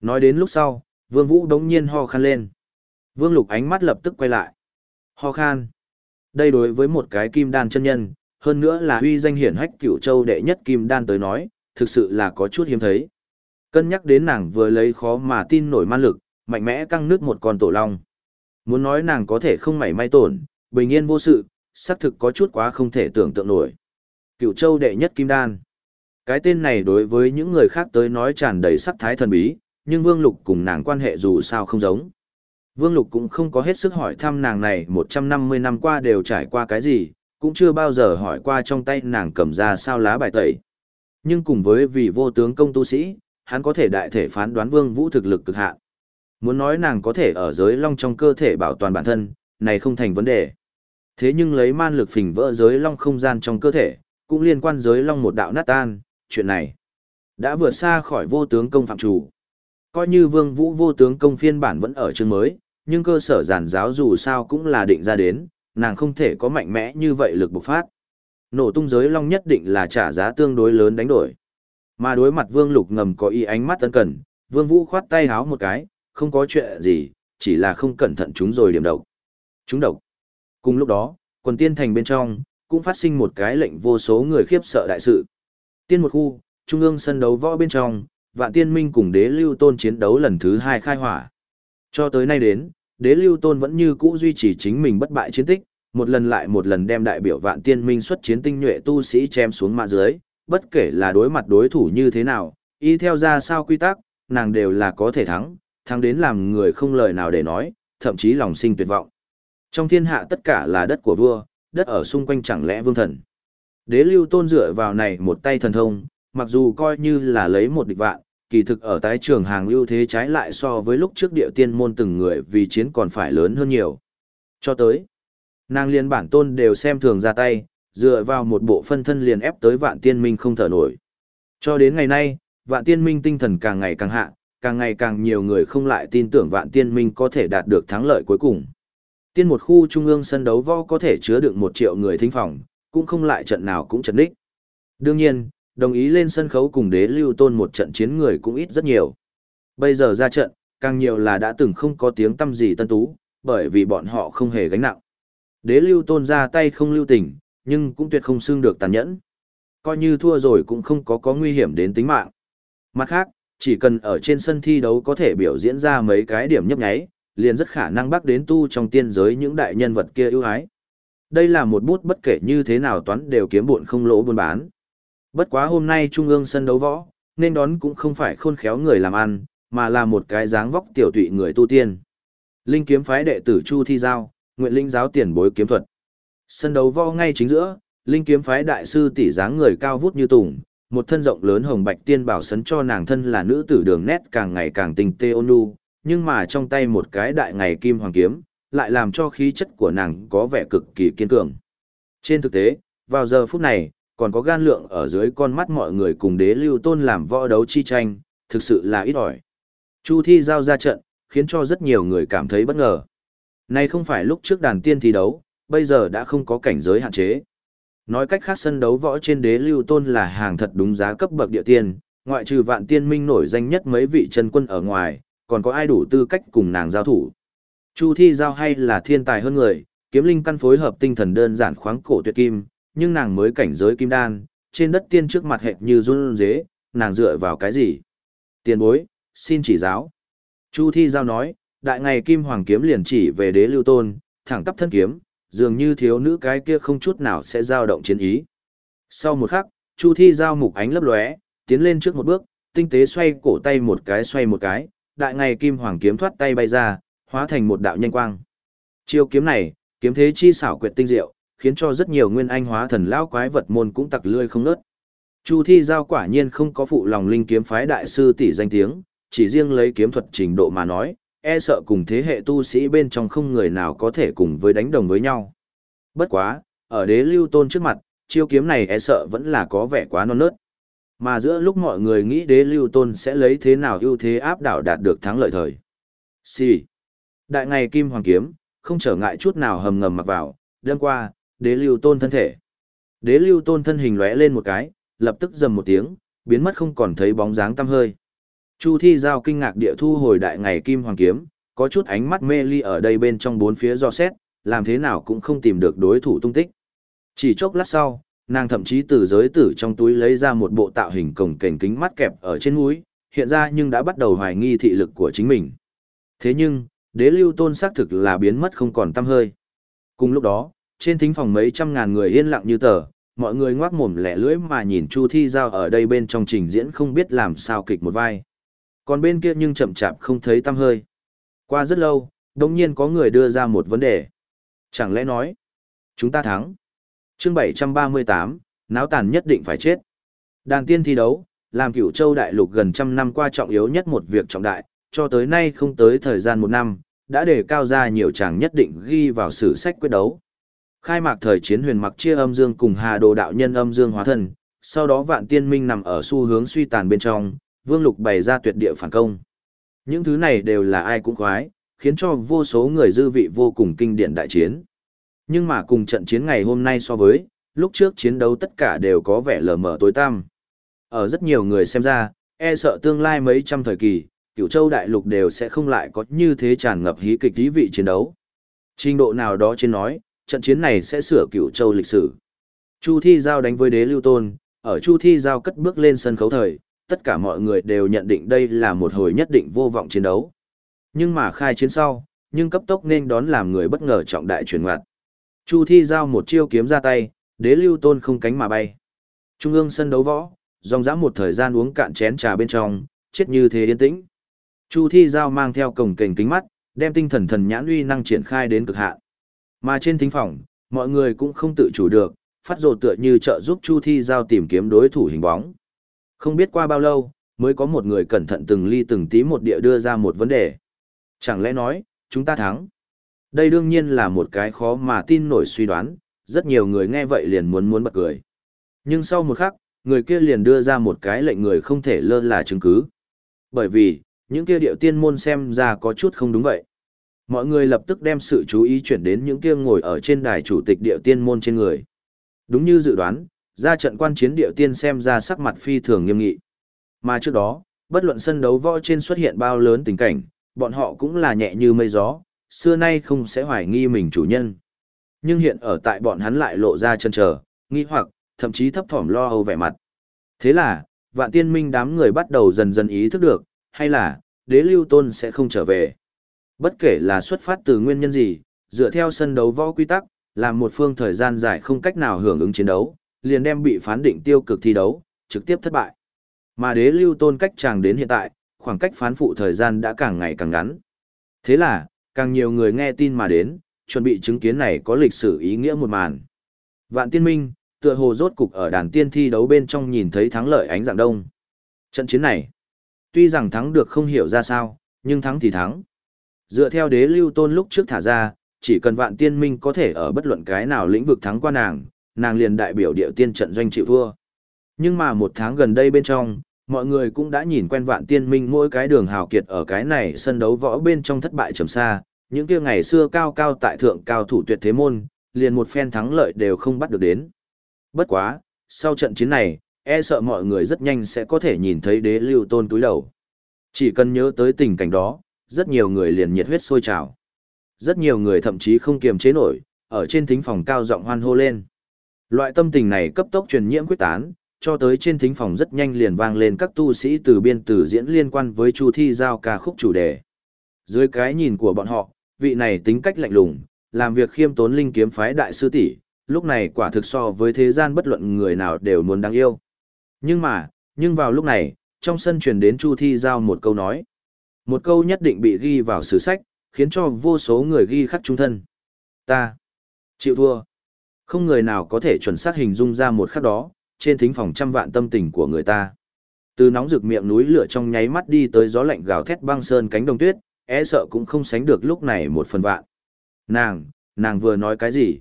Nói đến lúc sau, Vương Vũ đống nhiên ho khan lên. Vương Lục ánh mắt lập tức quay lại. Ho khan. Đây đối với một cái kim đan chân nhân, hơn nữa là uy danh hiển hách cửu châu đệ nhất kim đan tới nói, thực sự là có chút hiếm thấy. Cân nhắc đến nàng vừa lấy khó mà tin nổi man lực, mạnh mẽ căng nước một con tổ long. Muốn nói nàng có thể không mảy may tổn, bình yên vô sự, xác thực có chút quá không thể tưởng tượng nổi. Cựu châu đệ nhất kim đan. Cái tên này đối với những người khác tới nói tràn đầy sắc thái thần bí, nhưng Vương Lục cùng nàng quan hệ dù sao không giống. Vương Lục cũng không có hết sức hỏi thăm nàng này 150 năm qua đều trải qua cái gì, cũng chưa bao giờ hỏi qua trong tay nàng cầm ra sao lá bài tẩy. Nhưng cùng với vị vô tướng công tu sĩ, hắn có thể đại thể phán đoán Vương Vũ thực lực cực hạn. Muốn nói nàng có thể ở giới long trong cơ thể bảo toàn bản thân, này không thành vấn đề. Thế nhưng lấy man lực phình vỡ giới long không gian trong cơ thể, cũng liên quan giới long một đạo nát tan, chuyện này. đã vượt xa khỏi vô tướng công phạm chủ. Coi như vương vũ vô tướng công phiên bản vẫn ở chương mới, nhưng cơ sở giản giáo dù sao cũng là định ra đến, nàng không thể có mạnh mẽ như vậy lực bộc phát. Nổ tung giới long nhất định là trả giá tương đối lớn đánh đổi. Mà đối mặt vương lục ngầm có ý ánh mắt tân cần, vương vũ khoát tay háo một cái, không có chuyện gì, chỉ là không cẩn thận chúng rồi điểm độc. Chúng độc. Cùng lúc đó, quần tiên thành bên trong, cũng phát sinh một cái lệnh vô số người khiếp sợ đại sự. Tiên một khu, trung ương sân đấu võ bên trong, vạn tiên minh cùng đế lưu tôn chiến đấu lần thứ hai khai hỏa. Cho tới nay đến, đế lưu tôn vẫn như cũ duy trì chính mình bất bại chiến tích, một lần lại một lần đem đại biểu vạn tiên minh xuất chiến tinh nhuệ tu sĩ chém xuống mạ dưới, bất kể là đối mặt đối thủ như thế nào, y theo ra sao quy tắc, nàng đều là có thể thắng, thắng đến làm người không lời nào để nói, thậm chí lòng sinh tuyệt vọng. Trong thiên hạ tất cả là đất của vua, đất ở xung quanh chẳng lẽ vương thần. Đế lưu tôn dựa vào này một tay thần thông, mặc dù coi như là lấy một địch vạn, kỳ thực ở tái trường hàng ưu thế trái lại so với lúc trước địa tiên môn từng người vì chiến còn phải lớn hơn nhiều. Cho tới, nàng liên bản tôn đều xem thường ra tay, dựa vào một bộ phân thân liền ép tới vạn tiên minh không thở nổi. Cho đến ngày nay, vạn tiên minh tinh thần càng ngày càng hạ, càng ngày càng nhiều người không lại tin tưởng vạn tiên minh có thể đạt được thắng lợi cuối cùng. Tiên một khu trung ương sân đấu võ có thể chứa được một triệu người thính phòng, cũng không lại trận nào cũng trận đích. Đương nhiên, đồng ý lên sân khấu cùng đế lưu tôn một trận chiến người cũng ít rất nhiều. Bây giờ ra trận, càng nhiều là đã từng không có tiếng tâm gì tân tú, bởi vì bọn họ không hề gánh nặng. Đế lưu tôn ra tay không lưu tình, nhưng cũng tuyệt không xưng được tàn nhẫn. Coi như thua rồi cũng không có có nguy hiểm đến tính mạng. Mặt khác, chỉ cần ở trên sân thi đấu có thể biểu diễn ra mấy cái điểm nhấp nháy, liền rất khả năng bắt đến tu trong tiên giới những đại nhân vật kia ưu ái. Đây là một bút bất kể như thế nào toán đều kiếm buồn không lỗ buôn bán. Bất quá hôm nay trung ương sân đấu võ, nên đón cũng không phải khôn khéo người làm ăn, mà là một cái dáng vóc tiểu tụy người tu tiên. Linh kiếm phái đệ tử Chu Thi Giao, nguyện linh giáo tiền bối kiếm thuật. Sân đấu võ ngay chính giữa, linh kiếm phái đại sư tỷ dáng người cao vút như tùng, một thân rộng lớn hồng bạch tiên bảo sấn cho nàng thân là nữ tử đường nét càng ngày càng tinh tê ôn nhu, nhưng mà trong tay một cái đại ngày kim hoàng kiếm, lại làm cho khí chất của nàng có vẻ cực kỳ kiên cường. Trên thực tế, vào giờ phút này, còn có gan lượng ở dưới con mắt mọi người cùng đế lưu tôn làm võ đấu chi tranh, thực sự là ít ỏi. Chu thi giao ra trận, khiến cho rất nhiều người cảm thấy bất ngờ. Nay không phải lúc trước đàn tiên thi đấu, bây giờ đã không có cảnh giới hạn chế. Nói cách khác sân đấu võ trên đế lưu tôn là hàng thật đúng giá cấp bậc địa tiên, ngoại trừ vạn tiên minh nổi danh nhất mấy vị chân quân ở ngoài, còn có ai đủ tư cách cùng nàng giao thủ. Chu thi giao hay là thiên tài hơn người, kiếm linh căn phối hợp tinh thần đơn giản khoáng cổ tuyệt kim, nhưng nàng mới cảnh giới kim đan, trên đất tiên trước mặt hệt như run dế, nàng dựa vào cái gì? Tiền bối, xin chỉ giáo. Chu thi giao nói, đại ngày kim hoàng kiếm liền chỉ về đế lưu tôn, thẳng tắp thân kiếm, dường như thiếu nữ cái kia không chút nào sẽ dao động chiến ý. Sau một khắc, Chu thi giao mục ánh lấp lóe, tiến lên trước một bước, tinh tế xoay cổ tay một cái xoay một cái, đại ngày kim hoàng kiếm thoát tay bay ra, hóa thành một đạo nhanh quang. Chiêu kiếm này, kiếm thế chi xảo quyệt tinh diệu, khiến cho rất nhiều nguyên anh hóa thần lão quái vật môn cũng tặc lươi không nớt. Chu Thi Giao quả nhiên không có phụ lòng linh kiếm phái đại sư tỷ danh tiếng, chỉ riêng lấy kiếm thuật trình độ mà nói, e sợ cùng thế hệ tu sĩ bên trong không người nào có thể cùng với đánh đồng với nhau. Bất quá, ở đế lưu tôn trước mặt, chiêu kiếm này e sợ vẫn là có vẻ quá non nớt. Mà giữa lúc mọi người nghĩ đế lưu tôn sẽ lấy thế nào ưu thế áp đảo đạt được thắng lợi thời. Xì. Đại ngày kim hoàng kiếm, không trở ngại chút nào hầm ngầm mặc vào, đêm qua, đế lưu tôn thân thể. Đế lưu tôn thân hình lóe lên một cái, lập tức dầm một tiếng, biến mất không còn thấy bóng dáng tăm hơi. Chu thi giao kinh ngạc địa thu hồi đại ngày kim hoàng kiếm, có chút ánh mắt mê ly ở đây bên trong bốn phía do xét, làm thế nào cũng không tìm được đối thủ tung tích. Chỉ chốc lát sau, nàng thậm chí từ giới tử trong túi lấy ra một bộ tạo hình cổng kềnh kính mắt kẹp ở trên mũi, hiện ra nhưng đã bắt đầu hoài nghi thị lực của chính mình. Thế nhưng, đế lưu tôn xác thực là biến mất không còn tăm hơi. Cùng lúc đó, trên thính phòng mấy trăm ngàn người yên lặng như tờ, mọi người ngoác mồm lẻ lưỡi mà nhìn Chu Thi Giao ở đây bên trong trình diễn không biết làm sao kịch một vai. Còn bên kia nhưng chậm chạp không thấy tăm hơi. Qua rất lâu, đồng nhiên có người đưa ra một vấn đề. Chẳng lẽ nói, chúng ta thắng chương 738, náo tàn nhất định phải chết. Đàn tiên thi đấu, làm cửu châu đại lục gần trăm năm qua trọng yếu nhất một việc trọng đại, cho tới nay không tới thời gian một năm, đã đề cao ra nhiều chàng nhất định ghi vào sử sách quyết đấu. Khai mạc thời chiến huyền mặc chia âm dương cùng Hà Đồ đạo nhân âm dương hóa thần, sau đó vạn tiên minh nằm ở xu hướng suy tàn bên trong, vương lục bày ra tuyệt địa phản công. Những thứ này đều là ai cũng khoái, khiến cho vô số người dư vị vô cùng kinh điển đại chiến. Nhưng mà cùng trận chiến ngày hôm nay so với, lúc trước chiến đấu tất cả đều có vẻ lờ mờ tối tăm. Ở rất nhiều người xem ra, e sợ tương lai mấy trăm thời kỳ, cửu châu đại lục đều sẽ không lại có như thế tràn ngập hí kịch thí vị chiến đấu. Trình độ nào đó trên nói, trận chiến này sẽ sửa cửu châu lịch sử. Chu Thi Giao đánh với đế lưu tôn, ở Chu Thi Giao cất bước lên sân khấu thời, tất cả mọi người đều nhận định đây là một hồi nhất định vô vọng chiến đấu. Nhưng mà khai chiến sau, nhưng cấp tốc nên đón làm người bất ngờ trọng đại chuyển ngoặt. Chu Thi Giao một chiêu kiếm ra tay, đế lưu tôn không cánh mà bay. Trung ương sân đấu võ, dòng dã một thời gian uống cạn chén trà bên trong, chết như thế yên tĩnh. Chu Thi Giao mang theo cổng kềnh kính mắt, đem tinh thần thần nhãn uy năng triển khai đến cực hạn. Mà trên thính phòng, mọi người cũng không tự chủ được, phát rồ tựa như trợ giúp Chu Thi Giao tìm kiếm đối thủ hình bóng. Không biết qua bao lâu, mới có một người cẩn thận từng ly từng tí một địa đưa ra một vấn đề. Chẳng lẽ nói, chúng ta thắng? Đây đương nhiên là một cái khó mà tin nổi suy đoán, rất nhiều người nghe vậy liền muốn muốn bật cười. Nhưng sau một khắc, người kia liền đưa ra một cái lệnh người không thể lơ là chứng cứ. Bởi vì, những kia điệu tiên môn xem ra có chút không đúng vậy. Mọi người lập tức đem sự chú ý chuyển đến những kia ngồi ở trên đài chủ tịch điệu tiên môn trên người. Đúng như dự đoán, ra trận quan chiến điệu tiên xem ra sắc mặt phi thường nghiêm nghị. Mà trước đó, bất luận sân đấu võ trên xuất hiện bao lớn tình cảnh, bọn họ cũng là nhẹ như mây gió, xưa nay không sẽ hoài nghi mình chủ nhân. Nhưng hiện ở tại bọn hắn lại lộ ra chân trở, nghi hoặc, thậm chí thấp thỏm lo âu vẻ mặt. Thế là, vạn tiên minh đám người bắt đầu dần dần ý thức được, hay là, đế lưu tôn sẽ không trở về. Bất kể là xuất phát từ nguyên nhân gì, dựa theo sân đấu võ quy tắc, làm một phương thời gian dài không cách nào hưởng ứng chiến đấu, liền đem bị phán định tiêu cực thi đấu, trực tiếp thất bại. Mà đế lưu tôn cách chàng đến hiện tại, khoảng cách phán phụ thời gian đã càng ngày càng ngắn. Thế là, càng nhiều người nghe tin mà đến, chuẩn bị chứng kiến này có lịch sử ý nghĩa một màn. Vạn tiên minh, tựa hồ rốt cục ở đàn tiên thi đấu bên trong nhìn thấy thắng lợi ánh dạng đông. Trận chiến này, tuy rằng thắng được không hiểu ra sao, nhưng thắng thì thắng. Dựa theo đế lưu tôn lúc trước thả ra, chỉ cần vạn tiên minh có thể ở bất luận cái nào lĩnh vực thắng qua nàng, nàng liền đại biểu địa tiên trận doanh chịu vua. Nhưng mà một tháng gần đây bên trong, mọi người cũng đã nhìn quen vạn tiên minh mỗi cái đường hào kiệt ở cái này sân đấu võ bên trong thất bại trầm xa, những kia ngày xưa cao cao tại thượng cao thủ tuyệt thế môn, liền một phen thắng lợi đều không bắt được đến. Bất quá, sau trận chiến này, e sợ mọi người rất nhanh sẽ có thể nhìn thấy đế lưu tôn túi đầu. Chỉ cần nhớ tới tình cảnh đó, rất nhiều người liền nhiệt huyết sôi trào. Rất nhiều người thậm chí không kiềm chế nổi, ở trên thính phòng cao giọng hoan hô lên. Loại tâm tình này cấp tốc truyền nhiễm quyết tán, cho tới trên thính phòng rất nhanh liền vang lên các tu sĩ từ biên tử diễn liên quan với Chu Thi giao ca khúc chủ đề. Dưới cái nhìn của bọn họ, vị này tính cách lạnh lùng, làm việc khiêm tốn linh kiếm phái đại sư tỷ, lúc này quả thực so với thế gian bất luận người nào đều muốn đáng yêu. Nhưng mà, nhưng vào lúc này, trong sân truyền đến Chu Thi giao một câu nói. Một câu nhất định bị ghi vào sử sách, khiến cho vô số người ghi khắc trung thân. Ta chịu thua. Không người nào có thể chuẩn xác hình dung ra một khắc đó, trên thính phòng trăm vạn tâm tình của người ta. Từ nóng rực miệng núi lửa trong nháy mắt đi tới gió lạnh gào thét băng sơn cánh đồng tuyết, e sợ cũng không sánh được lúc này một phần vạn. Nàng, nàng vừa nói cái gì?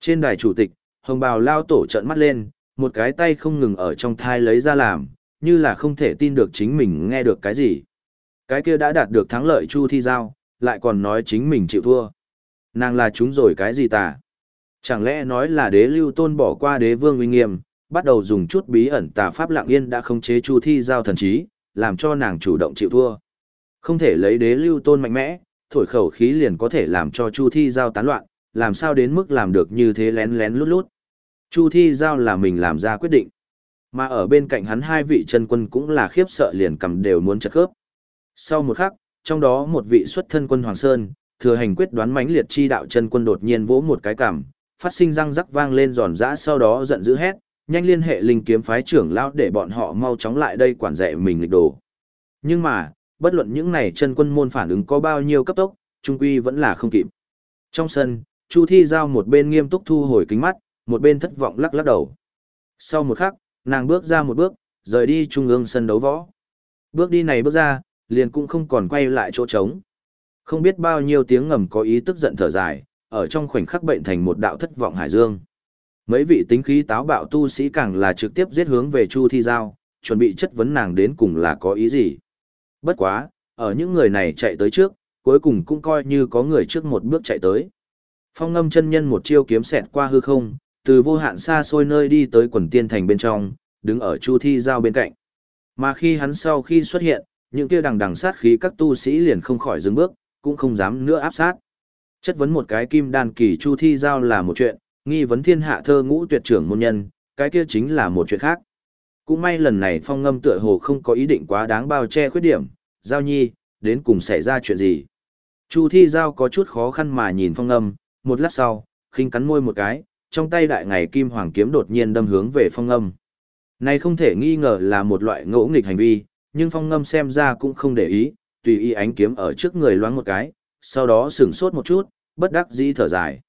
Trên đài chủ tịch, hồng bào lao tổ trận mắt lên, một cái tay không ngừng ở trong thai lấy ra làm, như là không thể tin được chính mình nghe được cái gì. Cái kia đã đạt được thắng lợi Chu Thi Giao, lại còn nói chính mình chịu thua. Nàng là chúng rồi cái gì tà? Chẳng lẽ nói là đế lưu tôn bỏ qua đế vương uy nghiêm, bắt đầu dùng chút bí ẩn tà pháp lặng yên đã khống chế Chu Thi Giao thần trí, làm cho nàng chủ động chịu thua. Không thể lấy đế lưu tôn mạnh mẽ, thổi khẩu khí liền có thể làm cho Chu Thi Giao tán loạn, làm sao đến mức làm được như thế lén lén lút lút. Chu Thi Giao là mình làm ra quyết định. Mà ở bên cạnh hắn hai vị chân quân cũng là khiếp sợ liền cầm đều muốn chật khớp. Sau một khắc, trong đó một vị xuất thân quân Hoàng Sơn, thừa hành quyết đoán mãnh liệt chi đạo chân quân đột nhiên vỗ một cái cằm, phát sinh răng rắc vang lên giòn giã sau đó giận dữ hét, nhanh liên hệ linh kiếm phái trưởng lão để bọn họ mau chóng lại đây quản dạy mình lịch đồ. Nhưng mà, bất luận những này chân quân môn phản ứng có bao nhiêu cấp tốc, trung quy vẫn là không kịp. Trong sân, Chu Thi Giao một bên nghiêm túc thu hồi kính mắt, một bên thất vọng lắc lắc đầu. Sau một khắc, nàng bước ra một bước, rời đi trung ương sân đấu võ. Bước đi này bước ra, liền cũng không còn quay lại chỗ trống. Không biết bao nhiêu tiếng ngầm có ý tức giận thở dài, ở trong khoảnh khắc bệnh thành một đạo thất vọng hải dương. Mấy vị tính khí táo bạo tu sĩ càng là trực tiếp giết hướng về Chu Thi Giao, chuẩn bị chất vấn nàng đến cùng là có ý gì. Bất quá, ở những người này chạy tới trước, cuối cùng cũng coi như có người trước một bước chạy tới. Phong ngâm chân nhân một chiêu kiếm xẹt qua hư không, từ vô hạn xa xôi nơi đi tới quần tiên thành bên trong, đứng ở Chu Thi Giao bên cạnh. Mà khi hắn sau khi xuất hiện, những kia đằng đằng sát khí các tu sĩ liền không khỏi dừng bước, cũng không dám nữa áp sát. Chất vấn một cái kim đan kỳ Chu Thi Giao là một chuyện, nghi vấn thiên hạ thơ ngũ tuyệt trưởng môn nhân, cái kia chính là một chuyện khác. Cũng may lần này phong ngâm tựa hồ không có ý định quá đáng bao che khuyết điểm, Giao Nhi, đến cùng xảy ra chuyện gì. Chu Thi Giao có chút khó khăn mà nhìn phong ngâm, một lát sau, khinh cắn môi một cái, trong tay đại ngày kim hoàng kiếm đột nhiên đâm hướng về phong ngâm. Này không thể nghi ngờ là một loại ngỗ nghịch hành vi, nhưng phong ngâm xem ra cũng không để ý, tùy ý ánh kiếm ở trước người loáng một cái, sau đó sửng sốt một chút, bất đắc dĩ thở dài.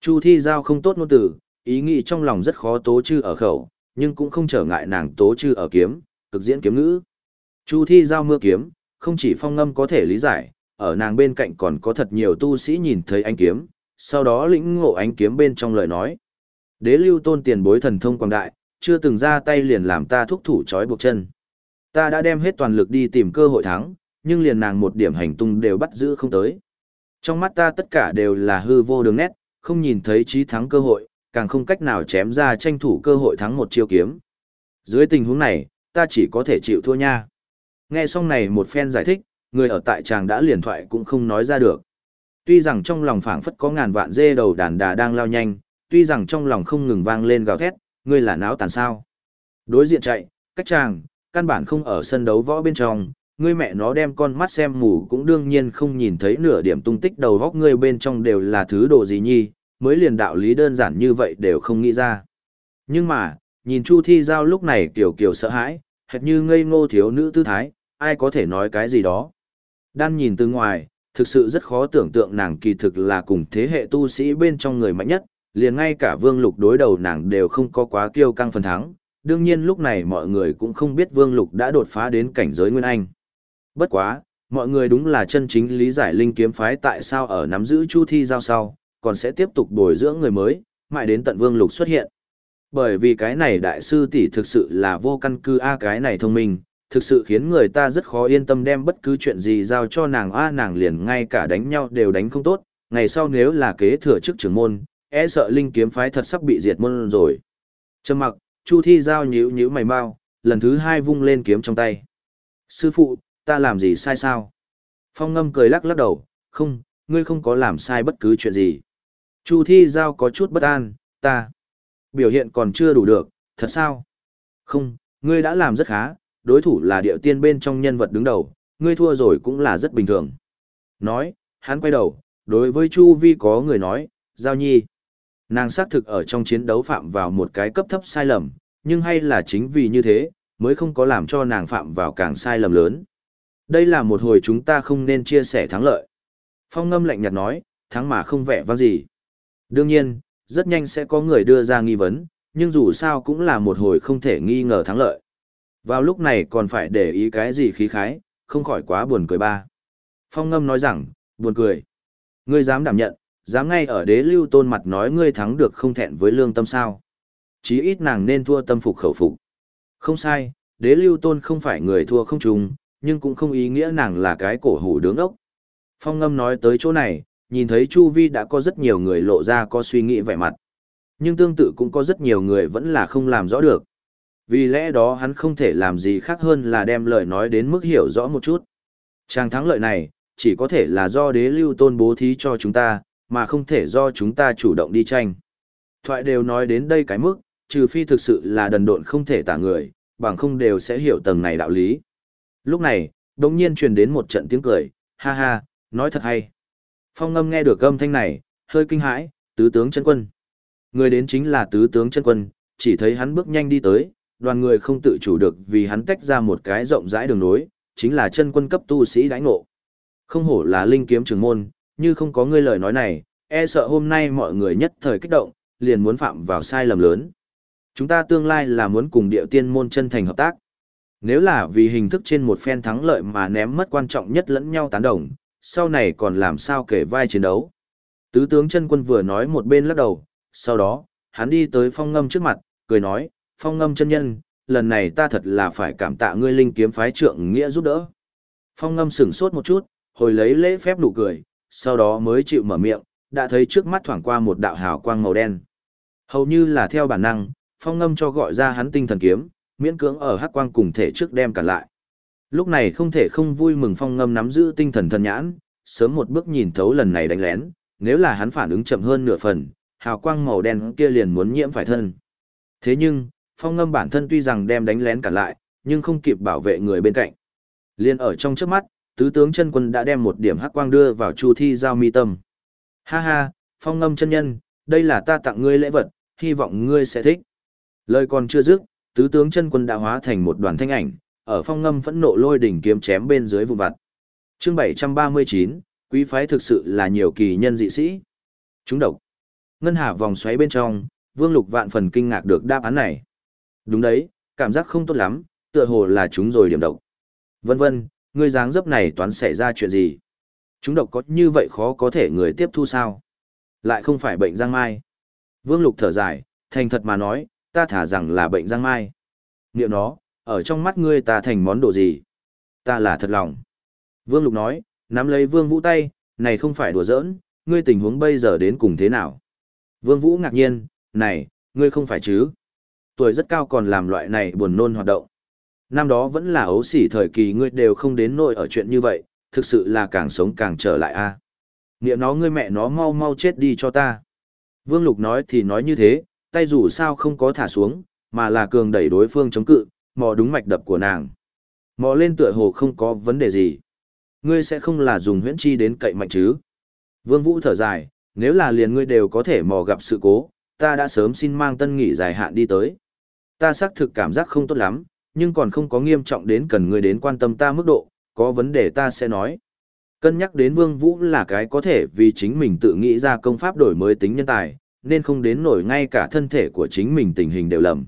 Chu thi giao không tốt ngôn tử, ý nghĩ trong lòng rất khó tố chư ở khẩu, nhưng cũng không trở ngại nàng tố chư ở kiếm, cực diễn kiếm ngữ. Chu thi giao mưa kiếm, không chỉ phong ngâm có thể lý giải, ở nàng bên cạnh còn có thật nhiều tu sĩ nhìn thấy ánh kiếm, sau đó lĩnh ngộ ánh kiếm bên trong lời nói. Đế lưu tôn tiền bối thần thông quảng đại, chưa từng ra tay liền làm ta thúc thủ trói buộc chân. Ta đã đem hết toàn lực đi tìm cơ hội thắng, nhưng liền nàng một điểm hành tung đều bắt giữ không tới. Trong mắt ta tất cả đều là hư vô đường nét, không nhìn thấy trí thắng cơ hội, càng không cách nào chém ra tranh thủ cơ hội thắng một chiêu kiếm. Dưới tình huống này, ta chỉ có thể chịu thua nha. Nghe xong này một phen giải thích, người ở tại tràng đã liền thoại cũng không nói ra được. Tuy rằng trong lòng phảng phất có ngàn vạn dê đầu đàn đà đang lao nhanh, tuy rằng trong lòng không ngừng vang lên gào thét, ngươi là náo tàn sao. Đối diện chạy, cách chàng, căn bản không ở sân đấu võ bên trong, ngươi mẹ nó đem con mắt xem mù cũng đương nhiên không nhìn thấy nửa điểm tung tích đầu góc ngươi bên trong đều là thứ đồ gì nhi, mới liền đạo lý đơn giản như vậy đều không nghĩ ra. Nhưng mà, nhìn Chu Thi Giao lúc này kiểu kiểu sợ hãi, hệt như ngây ngô thiếu nữ tư thái, ai có thể nói cái gì đó. Đan nhìn từ ngoài, thực sự rất khó tưởng tượng nàng kỳ thực là cùng thế hệ tu sĩ bên trong người mạnh nhất, liền ngay cả vương lục đối đầu nàng đều không có quá kiêu căng phần thắng, đương nhiên lúc này mọi người cũng không biết vương lục đã đột phá đến cảnh giới nguyên anh. Bất quá, mọi người đúng là chân chính lý giải linh kiếm phái tại sao ở nắm giữ chu thi giao sau, còn sẽ tiếp tục bồi dưỡng người mới, mãi đến tận vương lục xuất hiện. Bởi vì cái này đại sư tỷ thực sự là vô căn cứ a cái này thông minh, thực sự khiến người ta rất khó yên tâm đem bất cứ chuyện gì giao cho nàng a nàng liền ngay cả đánh nhau đều đánh không tốt, ngày sau nếu là kế thừa chức trưởng môn, e sợ linh kiếm phái thật sắp bị diệt môn rồi. Trầm mặc, Chu Thi Giao nhíu nhíu mày mau, lần thứ hai vung lên kiếm trong tay. Sư phụ, ta làm gì sai sao? Phong ngâm cười lắc lắc đầu, không, ngươi không có làm sai bất cứ chuyện gì. Chu Thi Giao có chút bất an, ta. Biểu hiện còn chưa đủ được, thật sao? Không, ngươi đã làm rất khá, đối thủ là điệu tiên bên trong nhân vật đứng đầu, ngươi thua rồi cũng là rất bình thường. Nói, hắn quay đầu, đối với Chu Vi có người nói, Giao Nhi. Nàng xác thực ở trong chiến đấu phạm vào một cái cấp thấp sai lầm, nhưng hay là chính vì như thế, mới không có làm cho nàng phạm vào càng sai lầm lớn. Đây là một hồi chúng ta không nên chia sẻ thắng lợi. Phong ngâm lạnh nhạt nói, thắng mà không vẻ vang gì. Đương nhiên, rất nhanh sẽ có người đưa ra nghi vấn, nhưng dù sao cũng là một hồi không thể nghi ngờ thắng lợi. Vào lúc này còn phải để ý cái gì khí khái, không khỏi quá buồn cười ba. Phong ngâm nói rằng, buồn cười. Ngươi dám đảm nhận, dám ngay ở đế lưu tôn mặt nói ngươi thắng được không thẹn với lương tâm sao. Chí ít nàng nên thua tâm phục khẩu phục. Không sai, đế lưu tôn không phải người thua không trùng, nhưng cũng không ý nghĩa nàng là cái cổ hủ đứng ốc. Phong ngâm nói tới chỗ này, nhìn thấy Chu Vi đã có rất nhiều người lộ ra có suy nghĩ vẻ mặt. Nhưng tương tự cũng có rất nhiều người vẫn là không làm rõ được. Vì lẽ đó hắn không thể làm gì khác hơn là đem lời nói đến mức hiểu rõ một chút. Tràng thắng lợi này, chỉ có thể là do đế lưu tôn bố thí cho chúng ta, mà không thể do chúng ta chủ động đi tranh. Thoại đều nói đến đây cái mức, trừ phi thực sự là đần độn không thể tả người, bằng không đều sẽ hiểu tầng này đạo lý. Lúc này, đồng nhiên truyền đến một trận tiếng cười, ha ha, nói thật hay. Phong ngâm nghe được âm thanh này, hơi kinh hãi, tứ tướng chân quân. Người đến chính là tứ tướng chân quân, chỉ thấy hắn bước nhanh đi tới, đoàn người không tự chủ được vì hắn tách ra một cái rộng rãi đường nối, chính là chân quân cấp tu sĩ đãi ngộ. Không hổ là linh kiếm trường môn, như không có ngươi lời nói này, e sợ hôm nay mọi người nhất thời kích động, liền muốn phạm vào sai lầm lớn. Chúng ta tương lai là muốn cùng điệu tiên môn chân thành hợp tác. Nếu là vì hình thức trên một phen thắng lợi mà ném mất quan trọng nhất lẫn nhau tán đồng, sau này còn làm sao kể vai chiến đấu. Tứ tướng chân quân vừa nói một bên lắc đầu, sau đó, hắn đi tới phong ngâm trước mặt, cười nói, phong ngâm chân nhân, lần này ta thật là phải cảm tạ ngươi linh kiếm phái trượng nghĩa giúp đỡ. Phong ngâm sửng sốt một chút, hồi lấy lễ phép nụ cười, sau đó mới chịu mở miệng, đã thấy trước mắt thoảng qua một đạo hào quang màu đen. Hầu như là theo bản năng, phong ngâm cho gọi ra hắn tinh thần kiếm, miễn cưỡng ở hắc quang cùng thể trước đem cả lại. Lúc này không thể không vui mừng phong ngâm nắm giữ tinh thần thần nhãn, sớm một bước nhìn thấu lần này đánh lén, nếu là hắn phản ứng chậm hơn nửa phần, hào quang màu đen kia liền muốn nhiễm phải thân. Thế nhưng, phong ngâm bản thân tuy rằng đem đánh lén cả lại, nhưng không kịp bảo vệ người bên cạnh. Liên ở trong trước mắt, tứ tướng chân quân đã đem một điểm hắc quang đưa vào chu thi giao mi tâm. Ha ha, phong ngâm chân nhân, đây là ta tặng ngươi lễ vật, hy vọng ngươi sẽ thích. Lời còn chưa dứt, tứ tướng chân quân đã hóa thành một đoàn thanh ảnh, ở phong ngâm phẫn nộ lôi đỉnh kiếm chém bên dưới vụn vặt. Chương 739, quý phái thực sự là nhiều kỳ nhân dị sĩ. Chúng độc. Ngân hà vòng xoáy bên trong, Vương Lục vạn phần kinh ngạc được đáp án này. Đúng đấy, cảm giác không tốt lắm, tựa hồ là chúng rồi điểm độc. Vân vân, ngươi dáng dấp này toán xảy ra chuyện gì? Chúng độc có như vậy khó có thể người tiếp thu sao? Lại không phải bệnh giang mai. Vương Lục thở dài, thành thật mà nói, ta thả rằng là bệnh giang mai. Niệm nó, ở trong mắt ngươi ta thành món đồ gì? Ta là thật lòng. Vương Lục nói, nắm lấy Vương Vũ tay, này không phải đùa giỡn, ngươi tình huống bây giờ đến cùng thế nào? Vương Vũ ngạc nhiên, này, ngươi không phải chứ? Tuổi rất cao còn làm loại này buồn nôn hoạt động. Năm đó vẫn là ấu sỉ thời kỳ ngươi đều không đến nỗi ở chuyện như vậy, thực sự là càng sống càng trở lại a. À. Niệm nó ngươi mẹ nó mau mau chết đi cho ta. Vương Lục nói thì nói như thế, tay dù sao không có thả xuống, mà là cường đẩy đối phương chống cự, mò đúng mạch đập của nàng. Mò lên tựa hồ không có vấn đề gì. Ngươi sẽ không là dùng huyễn chi đến cậy mạnh chứ. Vương Vũ thở dài, nếu là liền ngươi đều có thể mò gặp sự cố, ta đã sớm xin mang tân nghỉ dài hạn đi tới. Ta xác thực cảm giác không tốt lắm, nhưng còn không có nghiêm trọng đến cần ngươi đến quan tâm ta mức độ, có vấn đề ta sẽ nói. Cân nhắc đến Vương Vũ là cái có thể vì chính mình tự nghĩ ra công pháp đổi mới tính nhân tài, nên không đến nổi ngay cả thân thể của chính mình tình hình đều lầm.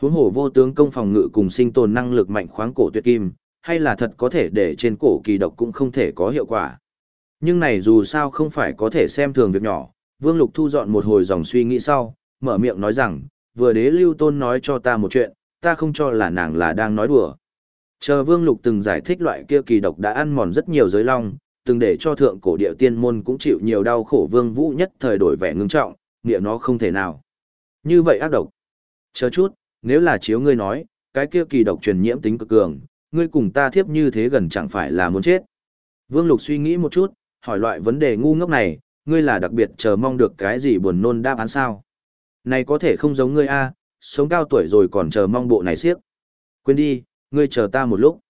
Huống hồ vô tướng công phòng ngự cùng sinh tồn năng lực mạnh khoáng cổ tuyệt kim, hay là thật có thể để trên cổ kỳ độc cũng không thể có hiệu quả. Nhưng này dù sao không phải có thể xem thường việc nhỏ, Vương Lục thu dọn một hồi dòng suy nghĩ sau, mở miệng nói rằng, vừa đế lưu tôn nói cho ta một chuyện, ta không cho là nàng là đang nói đùa. Chờ Vương Lục từng giải thích loại kia kỳ độc đã ăn mòn rất nhiều giới long, từng để cho thượng cổ địa tiên môn cũng chịu nhiều đau khổ Vương Vũ nhất thời đổi vẻ ngưng trọng, nghĩa nó không thể nào. Như vậy ác độc. Chờ chút, nếu là chiếu ngươi nói, cái kia kỳ độc truyền nhiễm tính cực cường, ngươi cùng ta thiếp như thế gần chẳng phải là muốn chết. Vương Lục suy nghĩ một chút, hỏi loại vấn đề ngu ngốc này, ngươi là đặc biệt chờ mong được cái gì buồn nôn đáp án sao? Này có thể không giống ngươi a, sống cao tuổi rồi còn chờ mong bộ này siếc. Quên đi, ngươi chờ ta một lúc.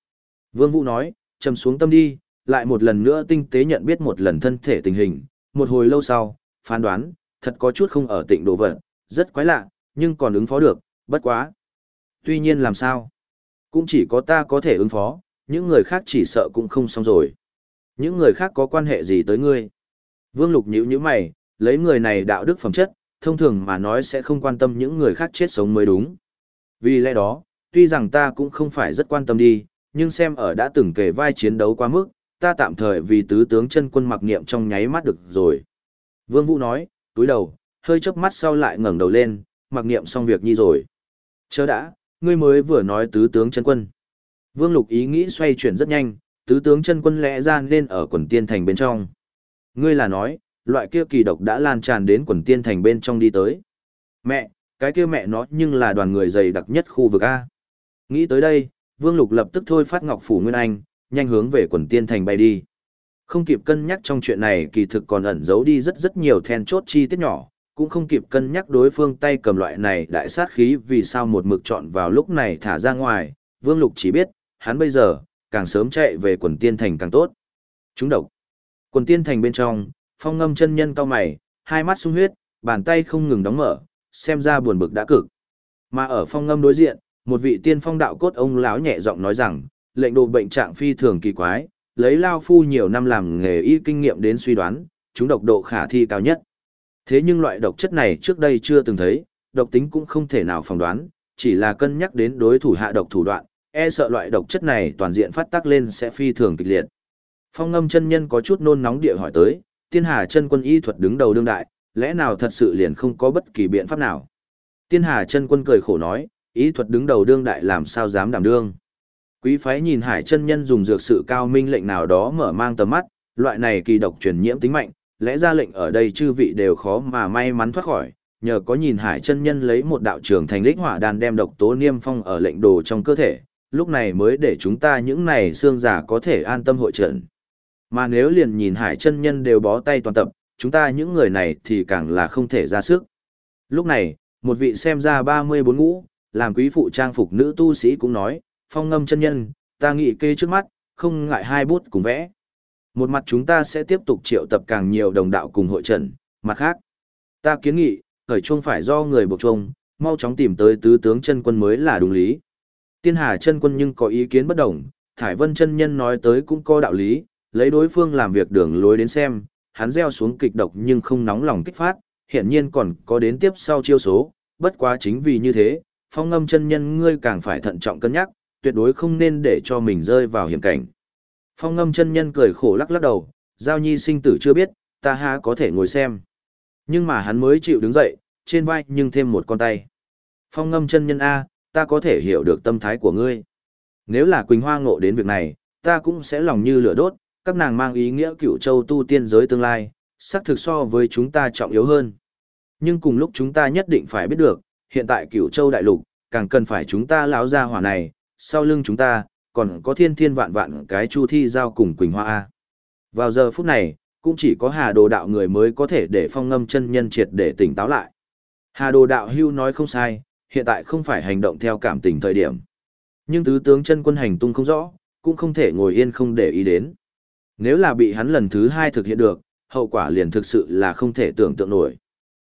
Vương Vũ nói, trầm xuống tâm đi, lại một lần nữa tinh tế nhận biết một lần thân thể tình hình, một hồi lâu sau, phán đoán, thật có chút không ở tịnh độ vật, rất quái lạ, nhưng còn ứng phó được, bất quá. Tuy nhiên làm sao? Cũng chỉ có ta có thể ứng phó, những người khác chỉ sợ cũng không xong rồi. Những người khác có quan hệ gì tới ngươi? Vương Lục nhíu nhíu mày, lấy người này đạo đức phẩm chất, thông thường mà nói sẽ không quan tâm những người khác chết sống mới đúng. Vì lẽ đó, tuy rằng ta cũng không phải rất quan tâm đi, nhưng xem ở đã từng kể vai chiến đấu quá mức, ta tạm thời vì tứ tướng chân quân mặc niệm trong nháy mắt được rồi. Vương Vũ nói, túi đầu, hơi chớp mắt sau lại ngẩng đầu lên, mặc niệm xong việc nhi rồi. Chớ đã, ngươi mới vừa nói tứ tướng chân quân. Vương Lục ý nghĩ xoay chuyển rất nhanh, tứ tướng chân quân lẽ ra nên ở quần tiên thành bên trong. Ngươi là nói, loại kia kỳ độc đã lan tràn đến quần tiên thành bên trong đi tới. Mẹ, cái kia mẹ nó nhưng là đoàn người dày đặc nhất khu vực A. Nghĩ tới đây, Vương Lục lập tức thôi phát ngọc phủ Nguyên Anh, nhanh hướng về quần tiên thành bay đi. Không kịp cân nhắc trong chuyện này kỳ thực còn ẩn giấu đi rất rất nhiều then chốt chi tiết nhỏ, cũng không kịp cân nhắc đối phương tay cầm loại này đại sát khí vì sao một mực chọn vào lúc này thả ra ngoài, Vương Lục chỉ biết, hắn bây giờ, càng sớm chạy về quần tiên thành càng tốt. Chúng độc. Quần tiên thành bên trong, phong ngâm chân nhân cao mày, hai mắt sung huyết, bàn tay không ngừng đóng mở, xem ra buồn bực đã cực. Mà ở phong ngâm đối diện, một vị tiên phong đạo cốt ông lão nhẹ giọng nói rằng, lệnh đồ bệnh trạng phi thường kỳ quái, lấy lao phu nhiều năm làm nghề y kinh nghiệm đến suy đoán, chúng độc độ khả thi cao nhất. Thế nhưng loại độc chất này trước đây chưa từng thấy, độc tính cũng không thể nào phỏng đoán, chỉ là cân nhắc đến đối thủ hạ độc thủ đoạn, e sợ loại độc chất này toàn diện phát tác lên sẽ phi thường kịch liệt. Phong ngâm chân nhân có chút nôn nóng địa hỏi tới, tiên hà chân quân y thuật đứng đầu đương đại, lẽ nào thật sự liền không có bất kỳ biện pháp nào. Tiên Hà chân quân cười khổ nói, ý thuật đứng đầu đương đại làm sao dám đảm đương. Quý phái nhìn Hải chân nhân dùng dược sự cao minh lệnh nào đó mở mang tầm mắt, loại này kỳ độc truyền nhiễm tính mạnh, lẽ ra lệnh ở đây chư vị đều khó mà may mắn thoát khỏi, nhờ có nhìn Hải chân nhân lấy một đạo trường thành lích hỏa đan đem độc tố niêm phong ở lệnh đồ trong cơ thể, lúc này mới để chúng ta những này xương giả có thể an tâm hội trận. Mà nếu liền nhìn Hải chân nhân đều bó tay toàn tập, chúng ta những người này thì càng là không thể ra sức. Lúc này, một vị xem ra 34 ngũ, làm quý phụ trang phục nữ tu sĩ cũng nói, phong ngâm chân nhân, ta nghĩ kê trước mắt, không ngại hai bút cùng vẽ. Một mặt chúng ta sẽ tiếp tục triệu tập càng nhiều đồng đạo cùng hội trận, mặt khác. Ta kiến nghị, khởi chuông phải do người buộc chuông, mau chóng tìm tới tứ tướng chân quân mới là đúng lý. Tiên Hà chân quân nhưng có ý kiến bất đồng, Thải Vân chân nhân nói tới cũng có đạo lý, lấy đối phương làm việc đường lối đến xem, hắn gieo xuống kịch độc nhưng không nóng lòng kích phát, hiện nhiên còn có đến tiếp sau chiêu số, bất quá chính vì như thế, phong ngâm chân nhân ngươi càng phải thận trọng cân nhắc, tuyệt đối không nên để cho mình rơi vào hiểm cảnh. Phong ngâm chân nhân cười khổ lắc lắc đầu, giao nhi sinh tử chưa biết, ta ha có thể ngồi xem. Nhưng mà hắn mới chịu đứng dậy, trên vai nhưng thêm một con tay. Phong ngâm chân nhân A, ta có thể hiểu được tâm thái của ngươi. Nếu là Quỳnh Hoa ngộ đến việc này, ta cũng sẽ lòng như lửa đốt, các nàng mang ý nghĩa cựu châu tu tiên giới tương lai, xác thực so với chúng ta trọng yếu hơn. Nhưng cùng lúc chúng ta nhất định phải biết được, hiện tại cựu châu đại lục, càng cần phải chúng ta lão ra hỏa này, sau lưng chúng ta, còn có thiên thiên vạn vạn cái chu thi giao cùng Quỳnh Hoa A. Vào giờ phút này, cũng chỉ có hà đồ đạo người mới có thể để phong ngâm chân nhân triệt để tỉnh táo lại. Hà đồ đạo hưu nói không sai, hiện tại không phải hành động theo cảm tình thời điểm. Nhưng tứ tướng chân quân hành tung không rõ, cũng không thể ngồi yên không để ý đến. Nếu là bị hắn lần thứ hai thực hiện được, hậu quả liền thực sự là không thể tưởng tượng nổi.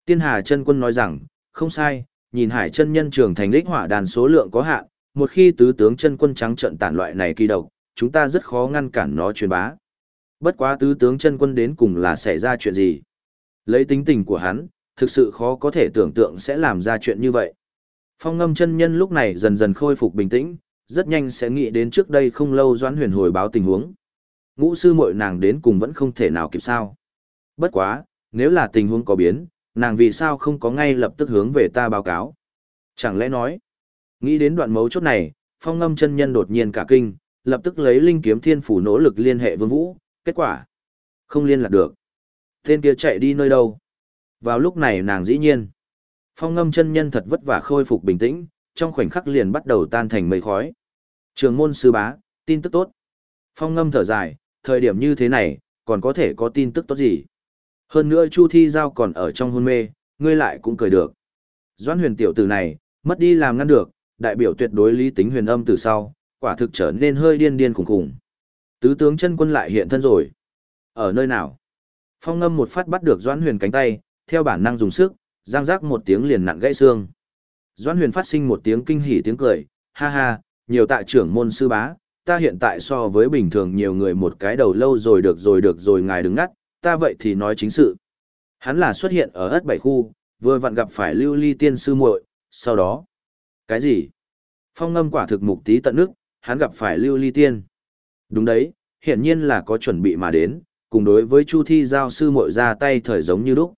Tiên Hà chân quân nói rằng, không sai, nhìn hải chân nhân trường thành lích hỏa đàn số lượng có hạn, một khi tứ tướng chân quân trắng trận tản loại này kỳ độc, chúng ta rất khó ngăn cản nó truyền bá. Bất quá tứ tướng chân quân đến cùng là xảy ra chuyện gì? Lấy tính tình của hắn, thực sự khó có thể tưởng tượng sẽ làm ra chuyện như vậy. Phong ngâm chân nhân lúc này dần dần khôi phục bình tĩnh, rất nhanh sẽ nghĩ đến trước đây không lâu doãn huyền hồi báo tình huống. Ngũ sư muội nàng đến cùng vẫn không thể nào kịp sao. Bất quá, nếu là tình huống có biến, nàng vì sao không có ngay lập tức hướng về ta báo cáo. Chẳng lẽ nói, nghĩ đến đoạn mấu chốt này, phong ngâm chân nhân đột nhiên cả kinh, lập tức lấy linh kiếm thiên phủ nỗ lực liên hệ vương vũ, kết quả, không liên lạc được. Tên kia chạy đi nơi đâu? Vào lúc này nàng dĩ nhiên, phong ngâm chân nhân thật vất vả khôi phục bình tĩnh, trong khoảnh khắc liền bắt đầu tan thành mây khói. Trường môn sư bá, tin tức tốt. Phong ngâm thở dài, thời điểm như thế này, còn có thể có tin tức tốt gì? Hơn nữa Chu Thi Giao còn ở trong hôn mê, ngươi lại cũng cười được. Doãn huyền tiểu tử này, mất đi làm ngăn được, đại biểu tuyệt đối lý tính huyền âm từ sau, quả thực trở nên hơi điên điên khủng khủng. Tứ tướng chân quân lại hiện thân rồi. Ở nơi nào? Phong ngâm một phát bắt được Doãn huyền cánh tay, theo bản năng dùng sức, giang rác một tiếng liền nặng gãy xương. Doãn huyền phát sinh một tiếng kinh hỉ tiếng cười, ha ha, nhiều tạ trưởng môn sư bá, ta hiện tại so với bình thường nhiều người một cái đầu lâu rồi được rồi được rồi ngài đứng ngắt, ta vậy thì nói chính sự. Hắn là xuất hiện ở ất bảy khu, vừa vặn gặp phải lưu ly tiên sư muội, sau đó. Cái gì? Phong ngâm quả thực mục tí tận nước, hắn gặp phải lưu ly tiên. Đúng đấy, hiển nhiên là có chuẩn bị mà đến, cùng đối với Chu Thi giao sư muội ra tay thời giống như lúc.